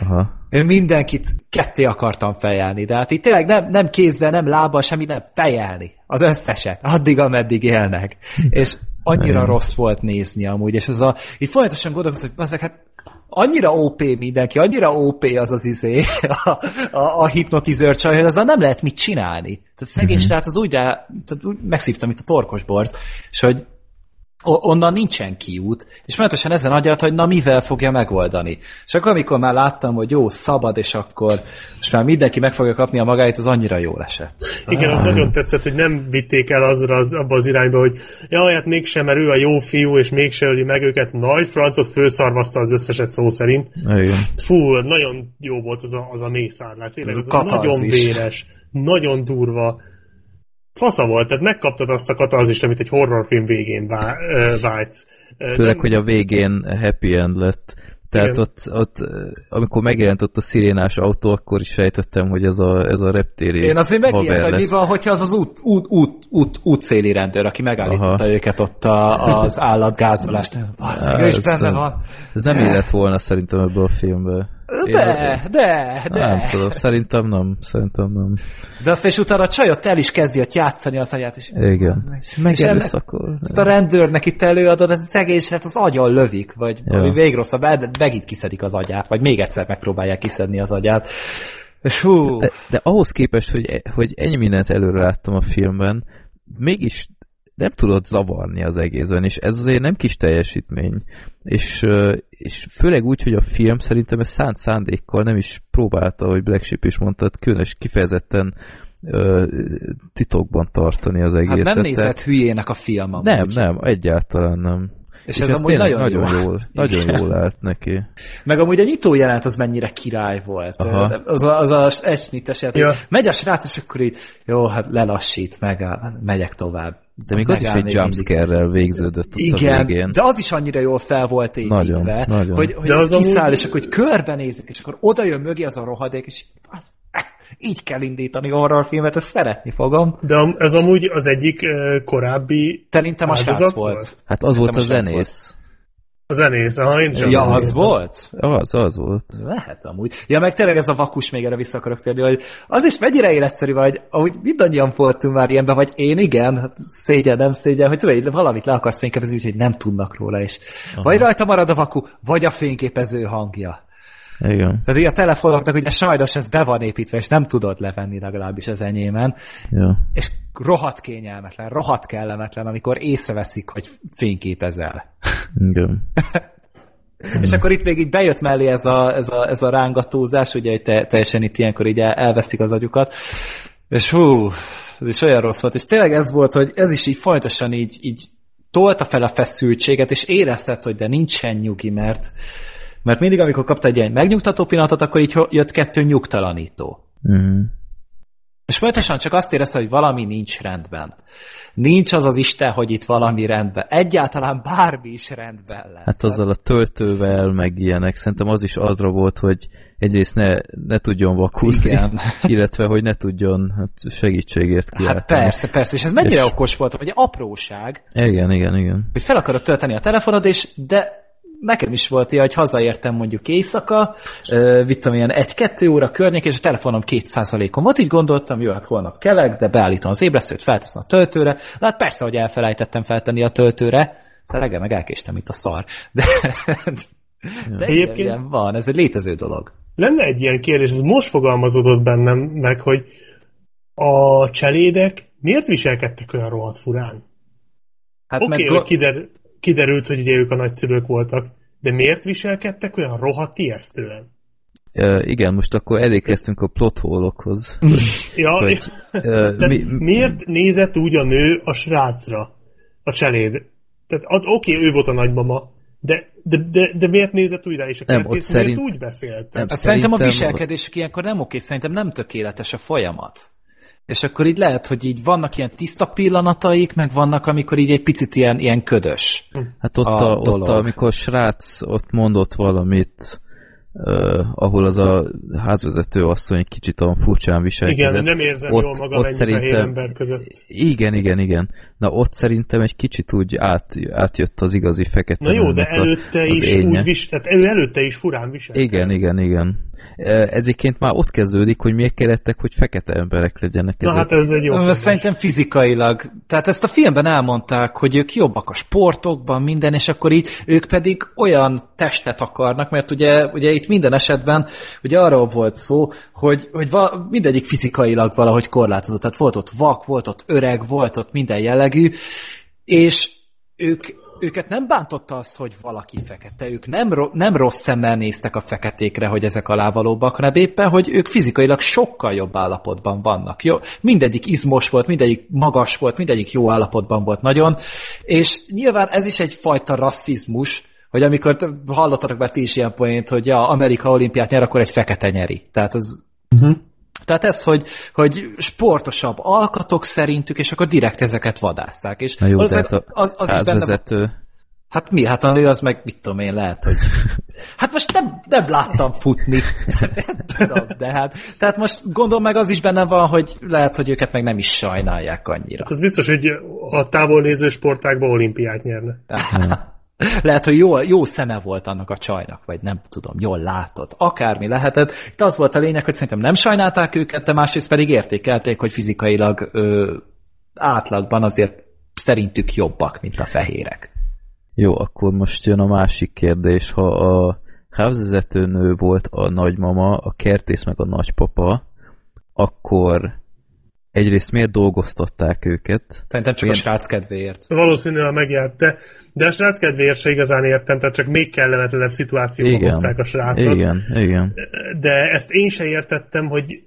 Aha. Én mindenkit ketté akartam fejelni, de hát itt tényleg nem, nem kézzel, nem lábbal, semmi, nem fejelni. Az összeset. Addig, ameddig élnek. És annyira rossz volt nézni amúgy, és ez a, így folyamatosan gondolkozom, hogy ezek hát annyira OP mindenki, annyira OP az az izé, a, a, a hipnotizőr csaj, hogy azzal nem lehet mit csinálni. Tehát szegény Mhm. srác az úgy, rá, tehát úgy megszívtam itt a torkos borz, és hogy onnan nincsen kiút, és folyamatosan ezen agyalt, hogy na mivel fogja megoldani. És akkor, amikor már láttam, hogy jó, szabad, és akkor most már mindenki meg fogja kapni a magáit, az annyira jól esett. Igen, az nagyon tetszett, hogy nem vitték el azra az, abba az irányba, hogy jaj, hát mégsem, mert ő a jó fiú, és mégse öli meg őket. Nagy francot fölszarvazta az összeset szó szerint. Igen. Fú, nagyon jó volt az a, az a mészárlás. Tényleg, Ez a az a nagyon véres, nagyon durva. Fasza volt, tehát megkaptad azt a katarzist, amit egy horrorfilm végén vá, vágysz. Főleg, nem- hogy a végén happy end lett. Tehát Igen. ott, ott, amikor megjelent ott a szirénás autó, akkor is sejtettem, hogy ez a, ez a reptéri Én azért megijedt, hogy mi van, hogyha az az út, út, út, út, útszéli rendőr, aki megállította Aha. őket ott a, az állatgázolást. Basszik, ő is benne nem- van. Ez nem illett volna szerintem ebből a filmbe. Én- De, de, de. Nem tudom, szerintem nem, szerintem nem. De azt és utána a csajot el is kezdi ott játszani az agyát, és Igen. Megerőszakol. ezt a rendőrnek itt előadod, ez az egész hát az agyon lövik, vagy Ja. ami még rosszabb, megint kiszedik az agyát, vagy még egyszer megpróbálják kiszedni az agyát. És hú, De, de ahhoz képest, hogy, hogy ennyi mindent előre láttam a filmben, mégis nem tudott zavarni az egészben, és ez azért nem kis teljesítmény. És, és főleg úgy, hogy a film szerintem ez szánt szándékkal nem is próbálta, hogy Black Sheep is mondta, különös kifejezetten ö, titokban tartani az hát egészet. nem de- nézett hülyének a film amúgy. Nem, nem, egyáltalán nem. És ez ez amúgy nagyon, nagyon jó. jól, nagyon Igen. jól állt neki. Meg amúgy a nyitó jelent az mennyire király volt. Aha. Az a, az a egysnittes jelent, Ja. megy a srác, és akkor így, jó, hát lelassít, megáll, megyek tovább. De még az is egy jumpscare-rel végződött ott a Igen, végén. de az is annyira jól fel volt építve, Nagyon, nagyon. hogy, hogy az kiszáll, amúgy- és akkor hogy körbenézik, és akkor oda jön mögé az a rohadék, és az, így kell indítani horrorfilmet, ezt szeretni fogom. De ez amúgy az egyik ö, korábbi Szerintem a srác volt. volt? Hát az volt a Szerintem srác zenész. A zenész. Aha, én Ja, az mondtam. volt? Az, az volt. Lehet amúgy. Ja, meg tényleg ez a vakus, még erre vissza akarok térni, hogy az is mennyire életszerű, vagy ahogy mindannyian voltunk már ilyenben, vagy én igen, hát szégyen, nem szégyen, hogy tudod, hogy valamit le akarsz fényképezni, úgyhogy nem tudnak róla is. Aha. Vagy rajta marad a vaku, vagy a fényképező hangja. Igen. Tehát így a telefonoknak ugye sajnos ez be van építve, és nem tudod levenni legalábbis az enyémen, Ja. és rohadt kényelmetlen, rohadt kellemetlen, amikor észreveszik, hogy fényképezel. Igen. És akkor itt még így bejött mellé ez a, ez a, ez a rángatózás, ugye hogy te, teljesen itt ilyenkor így el, elveszik az agyukat. És hú, ez is olyan rossz volt. És tényleg ez volt, hogy ez is így folyamatosan így, így tolta fel a feszültséget, és érezted, hogy de nincsen nyugi, mert, mert mindig, amikor kapta egy ilyen megnyugtató pillanatot, akkor így jött kettő nyugtalanító. Mhm. És folyamatosan csak azt érezte, hogy valami nincs rendben. Nincs az az Isten, hogy itt valami rendben. Egyáltalán bármi is rendben lesz. Hát azzal a töltővel, meg ilyenek, szerintem az is azra volt, hogy egyrészt ne, ne tudjon vakúzni, Igen. illetve hogy ne tudjon hát segítségért kiáltani. Hát persze, persze, és ez mennyire És- okos volt, hogy apróság, Igen, igen, igen. hogy fel akarod tölteni a telefonod, és de nekem is volt ilyen, hogy hazaértem mondjuk éjszaka, vittem ilyen egy-kettő óra környék, és a telefonom 2%-on volt, így gondoltam, jó, hát holnap kelek, de beállítom az ébresztőt, felteszem a töltőre, de hát persze, hogy elfelejtettem feltenni a töltőre, aztán reggel meg elkéstem, mint a szar. De, de Egyébként- ilyen van, ez egy létező dolog. Lenne egy ilyen kérdés, ez most fogalmazódott bennem meg, hogy a cselédek miért viselkedtek olyan rohadt furán? Hát Oké, meg okay, hogy kider, kiderült, hogy ugye ők a nagyszülők voltak, de miért viselkedtek olyan rohadt ijesztően? Uh, igen, most akkor elérkeztünk a plot hole-okhoz. Ja, Hogy, de mi- miért nézett úgy a nő a srácra, a cseléd? Tehát oké, ő volt a nagymama, de, de, de, de miért nézett úgy rá, és a Nem, ott szerint- miért úgy beszélt? Nem, Hát szerintem a Szerintem- viselkedésük ilyenkor nem oké, szerintem nem tökéletes a folyamat. És akkor így lehet, hogy így vannak ilyen tiszta pillanataik, meg vannak, amikor így egy picit ilyen, ilyen ködös. Hát ott, a a, ott dolog. a, amikor a srác ott mondott valamit, uh, ahol az a házvezető asszony kicsit olyan furcsán viselkedett. Igen, nem érzem ott, jól magam ott szerintem, ember között. Igen, igen, igen. Na ott szerintem egy kicsit úgy át, átjött az igazi fekete Na jó, de a- előtte az is énje. úgy vis, tehát ő előtte is furán viselkedett. Igen, igen, igen. Ezéként már ott kezdődik, hogy miért kellettek, hogy fekete emberek legyenek Na ezek. hát ez egy jó Jó, kérdés. Szerintem fizikailag. Tehát ezt a filmben elmondták, hogy ők jobbak a sportokban, minden, és akkor így ők pedig olyan testet akarnak, mert ugye, ugye itt minden esetben ugye arról volt szó, hogy, hogy val- mindegyik fizikailag valahogy korlátozott. Tehát volt ott vak, volt ott öreg, volt ott minden jellegű, és ők, őket nem bántotta az, hogy valaki fekete. Ők nem, ro- nem rossz szemmel néztek a feketékre, hogy ezek alávalóbbak, hanem éppen, hogy ők fizikailag sokkal jobb állapotban vannak. Jó, mindegyik izmos volt, mindegyik magas volt, mindegyik jó állapotban volt nagyon, és nyilván ez is egyfajta rasszizmus, hogy amikor hallottatok már ti is ilyen poént, hogy ja, Amerika olimpiát nyer, akkor egy fekete nyeri. Tehát az Uh-huh. Tehát ez, hogy, hogy sportosabb alkatok szerintük, és akkor direkt ezeket vadásszák. És Na jó, de valószínűleg hát a az, az is benne házvezető... Hát mi? Hát a nő az meg, mit tudom én, lehet, hogy... Hát most nem, nem láttam futni. De hát... Tehát most gondolom meg az is benne van, hogy lehet, hogy őket meg nem is sajnálják annyira. Az biztos, hogy a távolnéző sportákban olimpiát nyerne. Lehet, hogy jó, jó szeme volt annak a csajnak, vagy nem tudom, jól látott. Akármi lehetett. Itt az volt a lényeg, hogy szerintem nem sajnálták őket, de másrészt pedig értékelték, hogy fizikailag ö, átlagban azért szerintük jobbak, mint a fehérek. Jó, akkor most jön a másik kérdés. Ha a házvezetőnő volt a nagymama, a kertész meg a nagypapa, akkor egyrészt miért dolgoztatták őket? Szerintem csak Igen. a srác kedvéért. Valószínűleg megjárt, de, de a srác kedvéért se igazán értem, tehát csak még kellemetlenebb szituációba Igen, hozták a srácot. igen, igen. De ezt én se értettem, hogy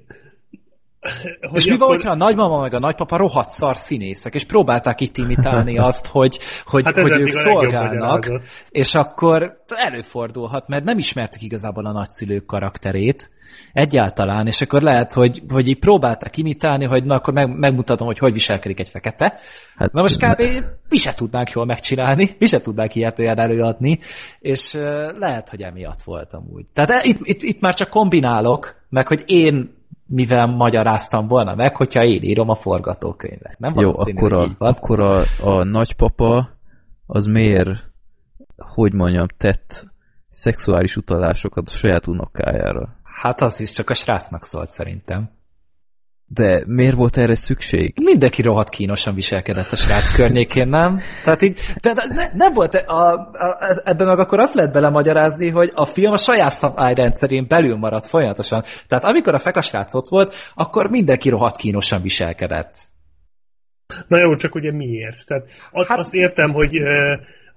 hogy És mi van, hogyha a nagymama meg a nagypapa rohadt szar színészek, és próbálták itt imitálni azt, hogy, hogy, Hát hogy ők szolgálnak, és akkor előfordulhat, mert nem ismertük igazából a nagyszülők karakterét, egyáltalán, és akkor lehet, hogy, hogy így próbálták imitálni, hogy na akkor meg, megmutatom, hogy hogy viselkedik egy fekete. Hát, Na most kb. mi se tudnánk jól megcsinálni, mi se tudnánk ilyet olyan előadni, és lehet, hogy emiatt voltam úgy. Tehát e- itt, itt, itt már csak kombinálok, meg hogy én mivel magyaráztam volna meg, hogyha én írom a forgatókönyvet. Nem Jó, akkor, a, akkor a, a nagypapa az miért, hogy mondjam, tett szexuális utalásokat a saját unokájára. Hát az is csak a srácnak szólt szerintem. De miért volt erre szükség? Mindenki rohadt kínosan viselkedett a srác környékén, nem? Tehát így, tehát ne, nem volt, a, a, ebben meg akkor azt lehet belemagyarázni, hogy a film a saját szabályrendszerén belül maradt folyamatosan. Tehát amikor a fekasrác ott volt, akkor mindenki rohadt kínosan viselkedett. Na jó, csak ugye miért? Tehát hát... Azt értem, hogy,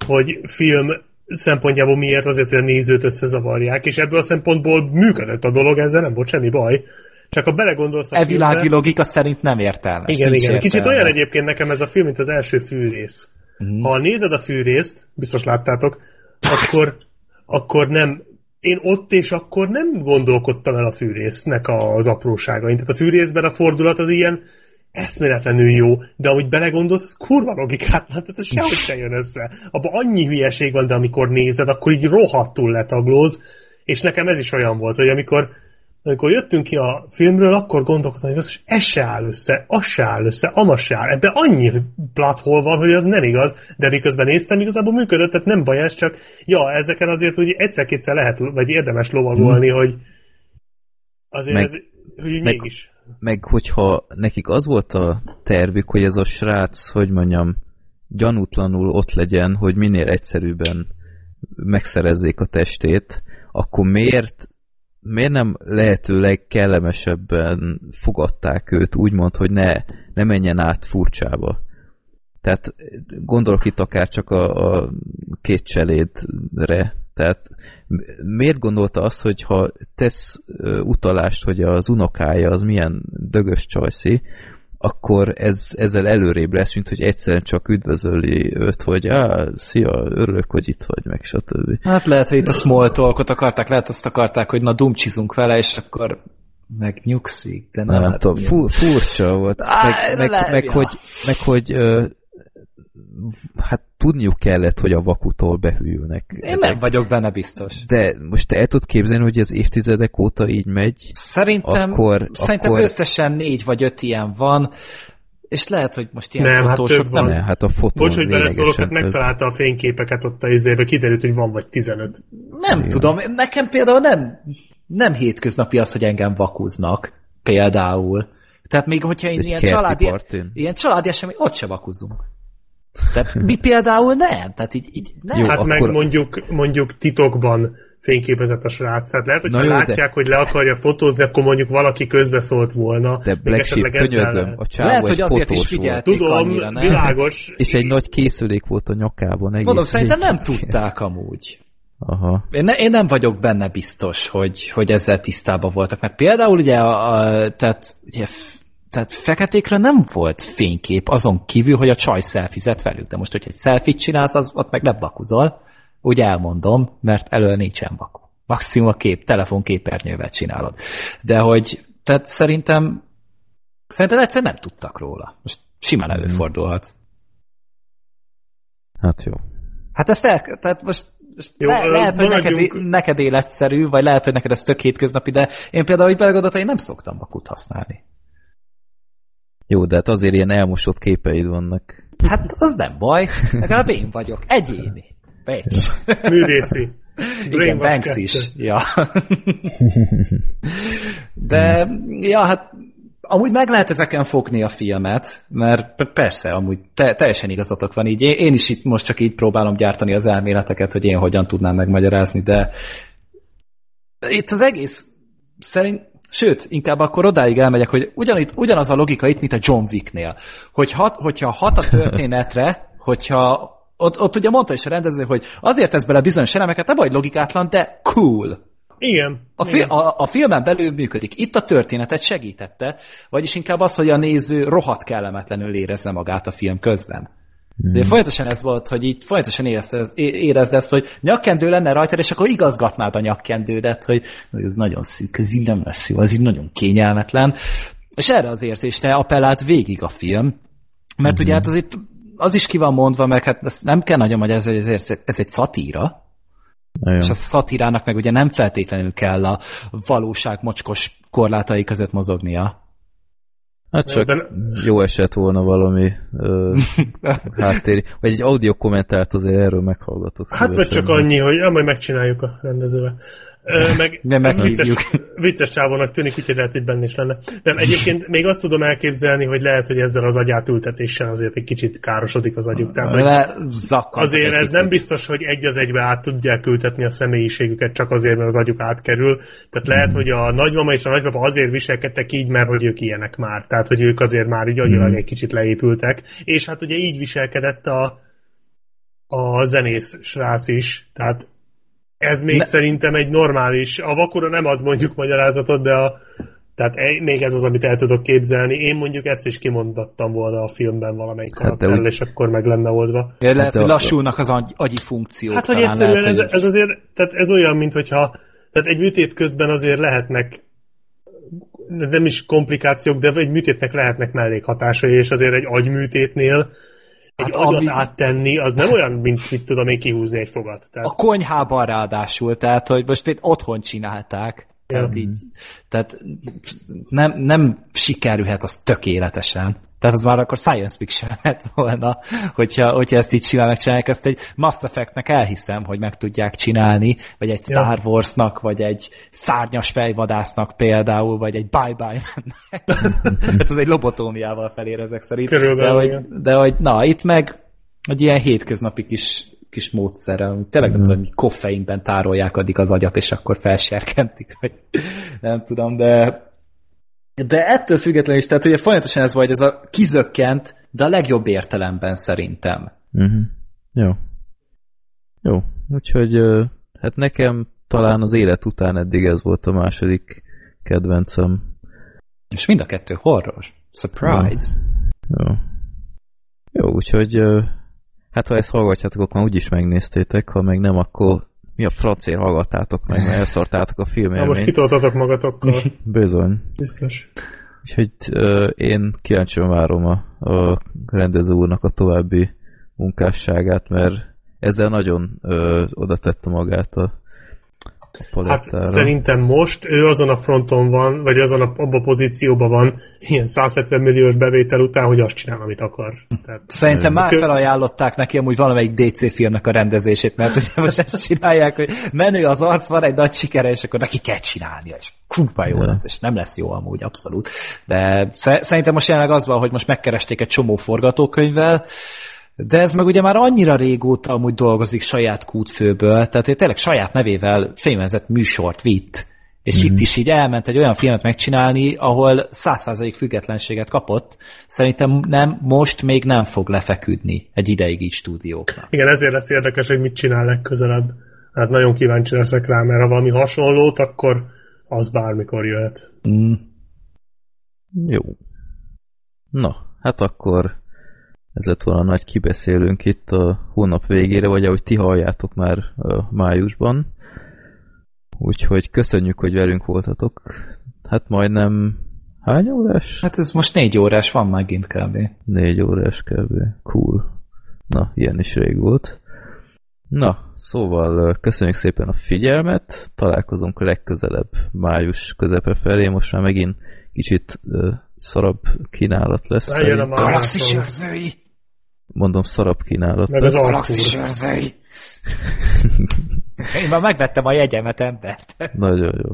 hogy film szempontjából miért azért, hogy a nézőt összezavarják, és ebből a szempontból működött a dolog, ezzel nem volt semmi baj. Csak ha belegondolsz a E filmbe- világi logika szerint nem értelmes. Igen, igen. Kicsit értelme. olyan egyébként nekem ez a film, mint az első fűrész. Mhm. Ha nézed a fűrészt, biztos láttátok, akkor, akkor nem én ott és akkor nem gondolkodtam el a fűrésznek az apróságain. Tehát a fűrészben a fordulat az ilyen eszméletlenül jó, de ahogy belegondolsz, az kurva logikát, tehát ez sehogy se jön össze. Abban annyi hülyeség van, de amikor nézed, akkor így rohadtul letaglóz, és nekem ez is olyan volt, hogy amikor amikor jöttünk ki a filmről, akkor gondolkodtam, hogy az, ez se áll össze, az se áll össze, amaz se áll. Ebben annyi plathol van, hogy az nem igaz, de miközben néztem, igazából működött, tehát nem baj ez, csak ja, ezeken azért hogy egyszer-kétszer lehet, vagy érdemes lovagolni, hmm. hogy azért Meg- ez, hogy meg- mégis. Meg hogyha nekik az volt a tervük, hogy ez a srác, hogy mondjam, gyanútlanul ott legyen, hogy minél egyszerűbben megszerezzék a testét, akkor miért, miért nem lehetőleg kellemesebben fogadták őt, úgymond, hogy ne, ne menjen át furcsába. Tehát gondolok itt akár csak a, a két cselédre. Tehát miért gondolta azt, hogy ha tesz utalást, hogy az unokája az milyen dögös csajszi, akkor ez, ezzel előrébb lesz, mint hogy egyszerűen csak üdvözöli őt, hogy á, szia, örülök, hogy itt vagy, meg stb. Hát lehet, hogy itt a small talkot akarták, lehet azt akarták, hogy na dumcsizunk vele, és akkor megnyugszik, de nem. Nem, nem hát tudom, mi- fu, furcsa volt. Á, Meg, meg, meg, hogy, meg hogy hát tudniuk kellett, hogy a vakutól behűlnek. Én nem vagyok benne biztos. De most te el tudod képzelni, hogy ez évtizedek óta így megy? Szerintem, Akkor- szerintem akkor- összesen négy vagy öt ilyen van, és lehet, hogy most ilyen Nem, hát fotósok több van. Ne, hát a fotó Bocs, hogy beleszólok, hát megtalálta a fényképeket ott a izébe, kiderült, hogy van vagy 15. Nem Igen. tudom, nekem például nem, nem hétköznapi az, hogy engem vakuznak, például. Tehát még hogyha én Egy ilyen családi, partin. ilyen családi esemény, ott se vakuzunk. Tehát mi például nem, tehát így, így nem. Jó, Hát akkor- meg mondjuk, mondjuk titokban fényképezett a srác. Tehát lehet, hogy Na jó, de- látják, hogy le akarja fotózni, akkor mondjuk valaki közbeszólt volna. De Black Sheep, könyörgöm, lehet. a csávó Lehet, hogy azért is fotós volt. figyelték Tudom, annyira, nem? világos. És egy nagy készülék volt a nyakában. Egész Mondom, szerintem nem tudták amúgy. Aha. Én, ne, én nem vagyok benne biztos, hogy, hogy ezzel tisztában voltak. Mert például ugye, a, a, tehát, ugye tehát feketékről nem volt fénykép azon kívül, hogy a csaj szelfizett velük. De most, hogyha egy selfie csinálsz, az ott meg nem vakuzol. Úgy elmondom, mert elől nincsen vaku. Maximum a kép, telefonképernyővel csinálod. De hogy, tehát szerintem szerintem egyszer nem tudtak róla. Most simán előfordulhat. Hát jó. Hát ezt el, tehát most, Jó, le, lehet, hogy neked, neked életszerű, vagy lehet, hogy neked ez tök hétköznapi, de én például így belegondoltam, én nem szoktam vakut használni. Jó, de hát azért ilyen elmosott képeid vannak. Hát az nem baj, legalább én vagyok, egyéni. Becs. Művészi. Igen, Banks is. Ja. De, ja, hát amúgy meg lehet ezeken fogni a filmet, mert persze, amúgy te, teljesen igazatok van így. Én, én is itt most csak így próbálom gyártani az elméleteket, hogy én hogyan tudnám megmagyarázni, de itt az egész szerint, sőt, inkább akkor odáig elmegyek, hogy ugyanitt, ugyanaz a logika itt, mint a John Wicknél, hogy hat, hogyha hat a történetre, hogyha ott, ott ugye mondta is a rendező, hogy azért tesz bele bizonyos elemeket, nem vagy logikátlan, de cool. Igen. A, fi- a, a filmen belül működik. Itt a történetet segítette, vagyis inkább az, hogy a néző rohadt kellemetlenül érezze magát a film közben. De folyamatosan ez volt, hogy így folyamatosan érezd, érezd ezt, hogy nyakkendő lenne rajtad, és akkor igazgatnád a nyakkendődet, hogy ez nagyon szűk, ez így nem lesz jó, ez így nagyon kényelmetlen. És erre az érzésre appellált végig a film, mert ugye hát az itt az is ki van mondva, meg hát ezt nem kell nagyon magyarázni, hogy ez egy szatíra, és a szatírának meg ugye nem feltétlenül kell a valóság mocskos korlátai között mozognia. Hát csak De- jó esett volna valami ö, háttér, vagy egy audio kommentárt azért erről meghallgatok. Hát vagy csak annyi, hogy ja, majd megcsináljuk a rendezővel. Meg meghívjuk. vicces, vicces csávónak tűnik, úgyhogy lehet, hogy benne is lenne. Nem, egyébként még azt tudom elképzelni, hogy lehet, hogy ezzel az agyátültetéssel azért egy kicsit károsodik az agyuk. Tehát, Le azért ez nem biztos, hogy egy az egybe át tudják ültetni a személyiségüket csak azért, mert az agyuk átkerül. Tehát lehet, hogy a nagymama és a nagypapa azért viselkedtek így, mert hogy ők ilyenek már. Tehát, hogy ők azért már így agyilag egy kicsit leépültek. És hát ugye így viselkedett a, a zenész srác is. Tehát ez még Ne- szerintem egy normális, a vakura nem ad mondjuk magyarázatot, de a, tehát még ez az, amit el tudok képzelni. Én mondjuk ezt is kimondattam volna a filmben valamelyik Hát karakterrel, úgy- és akkor meg lenne oldva. Lehet, Hát hogy lassulnak az agy, agyi funkciók. Hát, hogy egyszerűen lehet, ez, hogy... ez azért, tehát ez olyan, mint hogyha Tehát egy műtét közben azért lehetnek nem is komplikációk, de egy műtétnek lehetnek mellékhatásai, és azért egy agyműtétnél egy hát agyat ami... áttenni, az nem olyan, mint mit tudom én kihúzni egy fogat. Tehát... A konyhában ráadásul, tehát hogy most például otthon csinálták. Tehát, így, tehát nem, nem sikerülhet az tökéletesen. Tehát az már akkor science fiction lett volna, hogyha, hogyha ezt így simán megcsinálják, ezt egy Mass Effect-nek elhiszem, hogy meg tudják csinálni, vagy egy Star Wars-nak, vagy egy szárnyas fejvadásznak például, vagy egy Bye-Bye hát ez egy lobotómiával felér ezek szerint. de, hogy, de hogy na, itt meg egy ilyen hétköznapi kis kis módszerrel, tényleg nem mm. tudom, hogy koffeinben tárolják addig az agyat, és akkor felserkentik, vagy nem tudom, de de ettől függetlenül is, tehát ugye folyamatosan ez vagy, ez a kizökkent, de a legjobb értelemben szerintem. Uh-huh. Jó. Jó. Úgyhogy hát nekem talán az élet után eddig ez volt a második kedvencem. És mind a kettő horror. Surprise. Jó. Jó, Jó úgyhogy hát ha ezt hallgatjátok, akkor már úgyis megnéztétek, ha meg nem, akkor mi a francér hallgattátok meg, mert elszortátok a filmélményt. Na most kitoltatok magatokkal. Bizony. Biztos. Úgyhogy uh, én kíváncsian várom a, a rendező úrnak a további munkásságát, mert ezzel nagyon uh, oda tette magát a Hát szerintem most ő azon a fronton van, vagy azon a, abban a pozícióban van, ilyen 170 milliós bevétel után, hogy azt csinál, amit akar. Tehát, szerintem már kö... felajánlották neki amúgy valamelyik DC filmnek a rendezését, mert ugye most ezt csinálják, hogy menő az arc, van egy nagy sikere, és akkor neki kell csinálnia, és kurva jó lesz, és nem lesz jó amúgy, abszolút. De szerintem most jelenleg az van, hogy most megkeresték egy csomó forgatókönyvvel, de ez meg ugye már annyira régóta amúgy dolgozik saját kútfőből, tehát ő tényleg saját nevével fémezett műsort vitt, és mm-hmm. itt is így elment egy olyan filmet megcsinálni, ahol százszázalék függetlenséget kapott. Szerintem nem, most még nem fog lefeküdni egy ideig így stúdióknak. Igen, ezért lesz érdekes, hogy mit csinál legközelebb. Hát nagyon kíváncsi leszek rá, mert ha valami hasonlót, akkor az bármikor jöhet. Mm. Jó. Na, hát akkor ez lett volna nagy kibeszélünk itt a hónap végére, vagy ahogy ti halljátok már a májusban. Úgyhogy köszönjük, hogy velünk voltatok. Hát majdnem hány órás? Hát ez most négy órás van megint kb. Négy órás kb. Cool. Na, ilyen is rég volt. Na, szóval köszönjük szépen a figyelmet, találkozunk legközelebb május közepe felé, most már megint kicsit uh, szarabb kínálat lesz. Galaxis őrzői! Mondom, szarab kínálat. Meg az Galaxis őrzői. Én már megvettem a jegyemet, embert. Nagyon jó.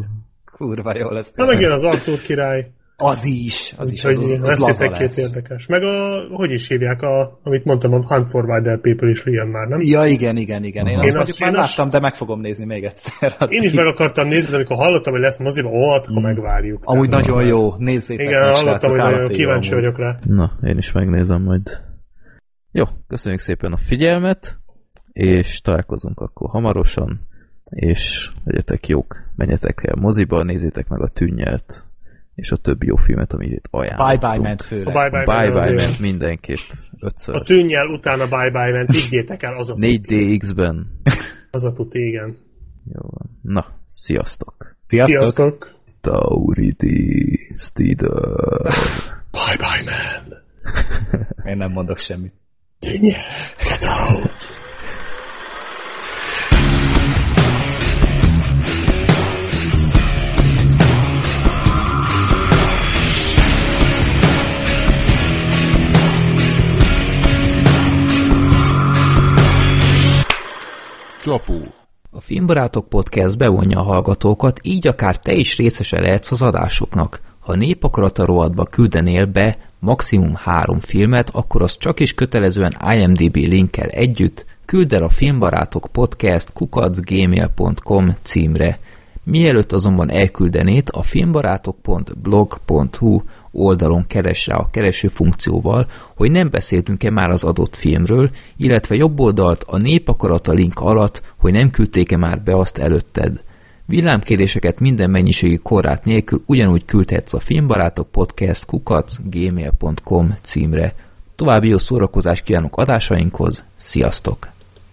Kurva jó lesz. Na megjön az Arthur király. Az is, az is, az, az, az, az laza lesz. érdekes. Meg a, hogy is hívják, a, amit mondtam, a Hunt for Wilder People is jön már, nem? Ja, igen, igen, igen. Én, én azt, azt már láttam, de meg fogom nézni még egyszer. Én is meg akartam nézni, de amikor hallottam, hogy lesz moziba, ó, hát akkor megvárjuk. Amúgy nagyon jó, nézzétek Igen, meg, hallottam, hogy nagyon kíváncsi vagyok rá. Na, én is megnézem majd. Jó, köszönjük szépen a figyelmet, és találkozunk akkor hamarosan, és legyetek jók, menjetek el moziba, nézzétek meg a tűnnyelt, és a többi jó filmet, amit itt ajánlottunk. Bye Bye ment főleg. A Bye Bye, bye, bye ment mindenképp ötször. A tűnnyel utána Bye Bye ment, ígyétek el azok. 4DX-ben. Az a tuti, igen. Jó van. Na, sziasztok. Sziasztok. sziasztok. Tauridi Steeder. Bye Bye Man. Én nem mondok semmit. Nie, to... Csapó. A Filmbarátok Podcast bevonja a hallgatókat, így akár te is részese lehetsz az adásoknak. Ha népakarata rovatba küldenél be maximum három filmet, akkor az csak is kötelezően IMDB linkkel együtt küld el a filmbarátok podcast kukacgmail.com címre. Mielőtt azonban elküldenét, a filmbarátok.blog.hu oldalon keres rá a kereső funkcióval, hogy nem beszéltünk-e már az adott filmről, illetve jobb oldalt a népakarata link alatt, hogy nem küldték-e már be azt előtted. Villámkéréseket minden mennyiségi korrát nélkül ugyanúgy küldhetsz a filmbarátok podcast kukac gmail.com címre. További jó szórakozást kívánok adásainkhoz, sziasztok!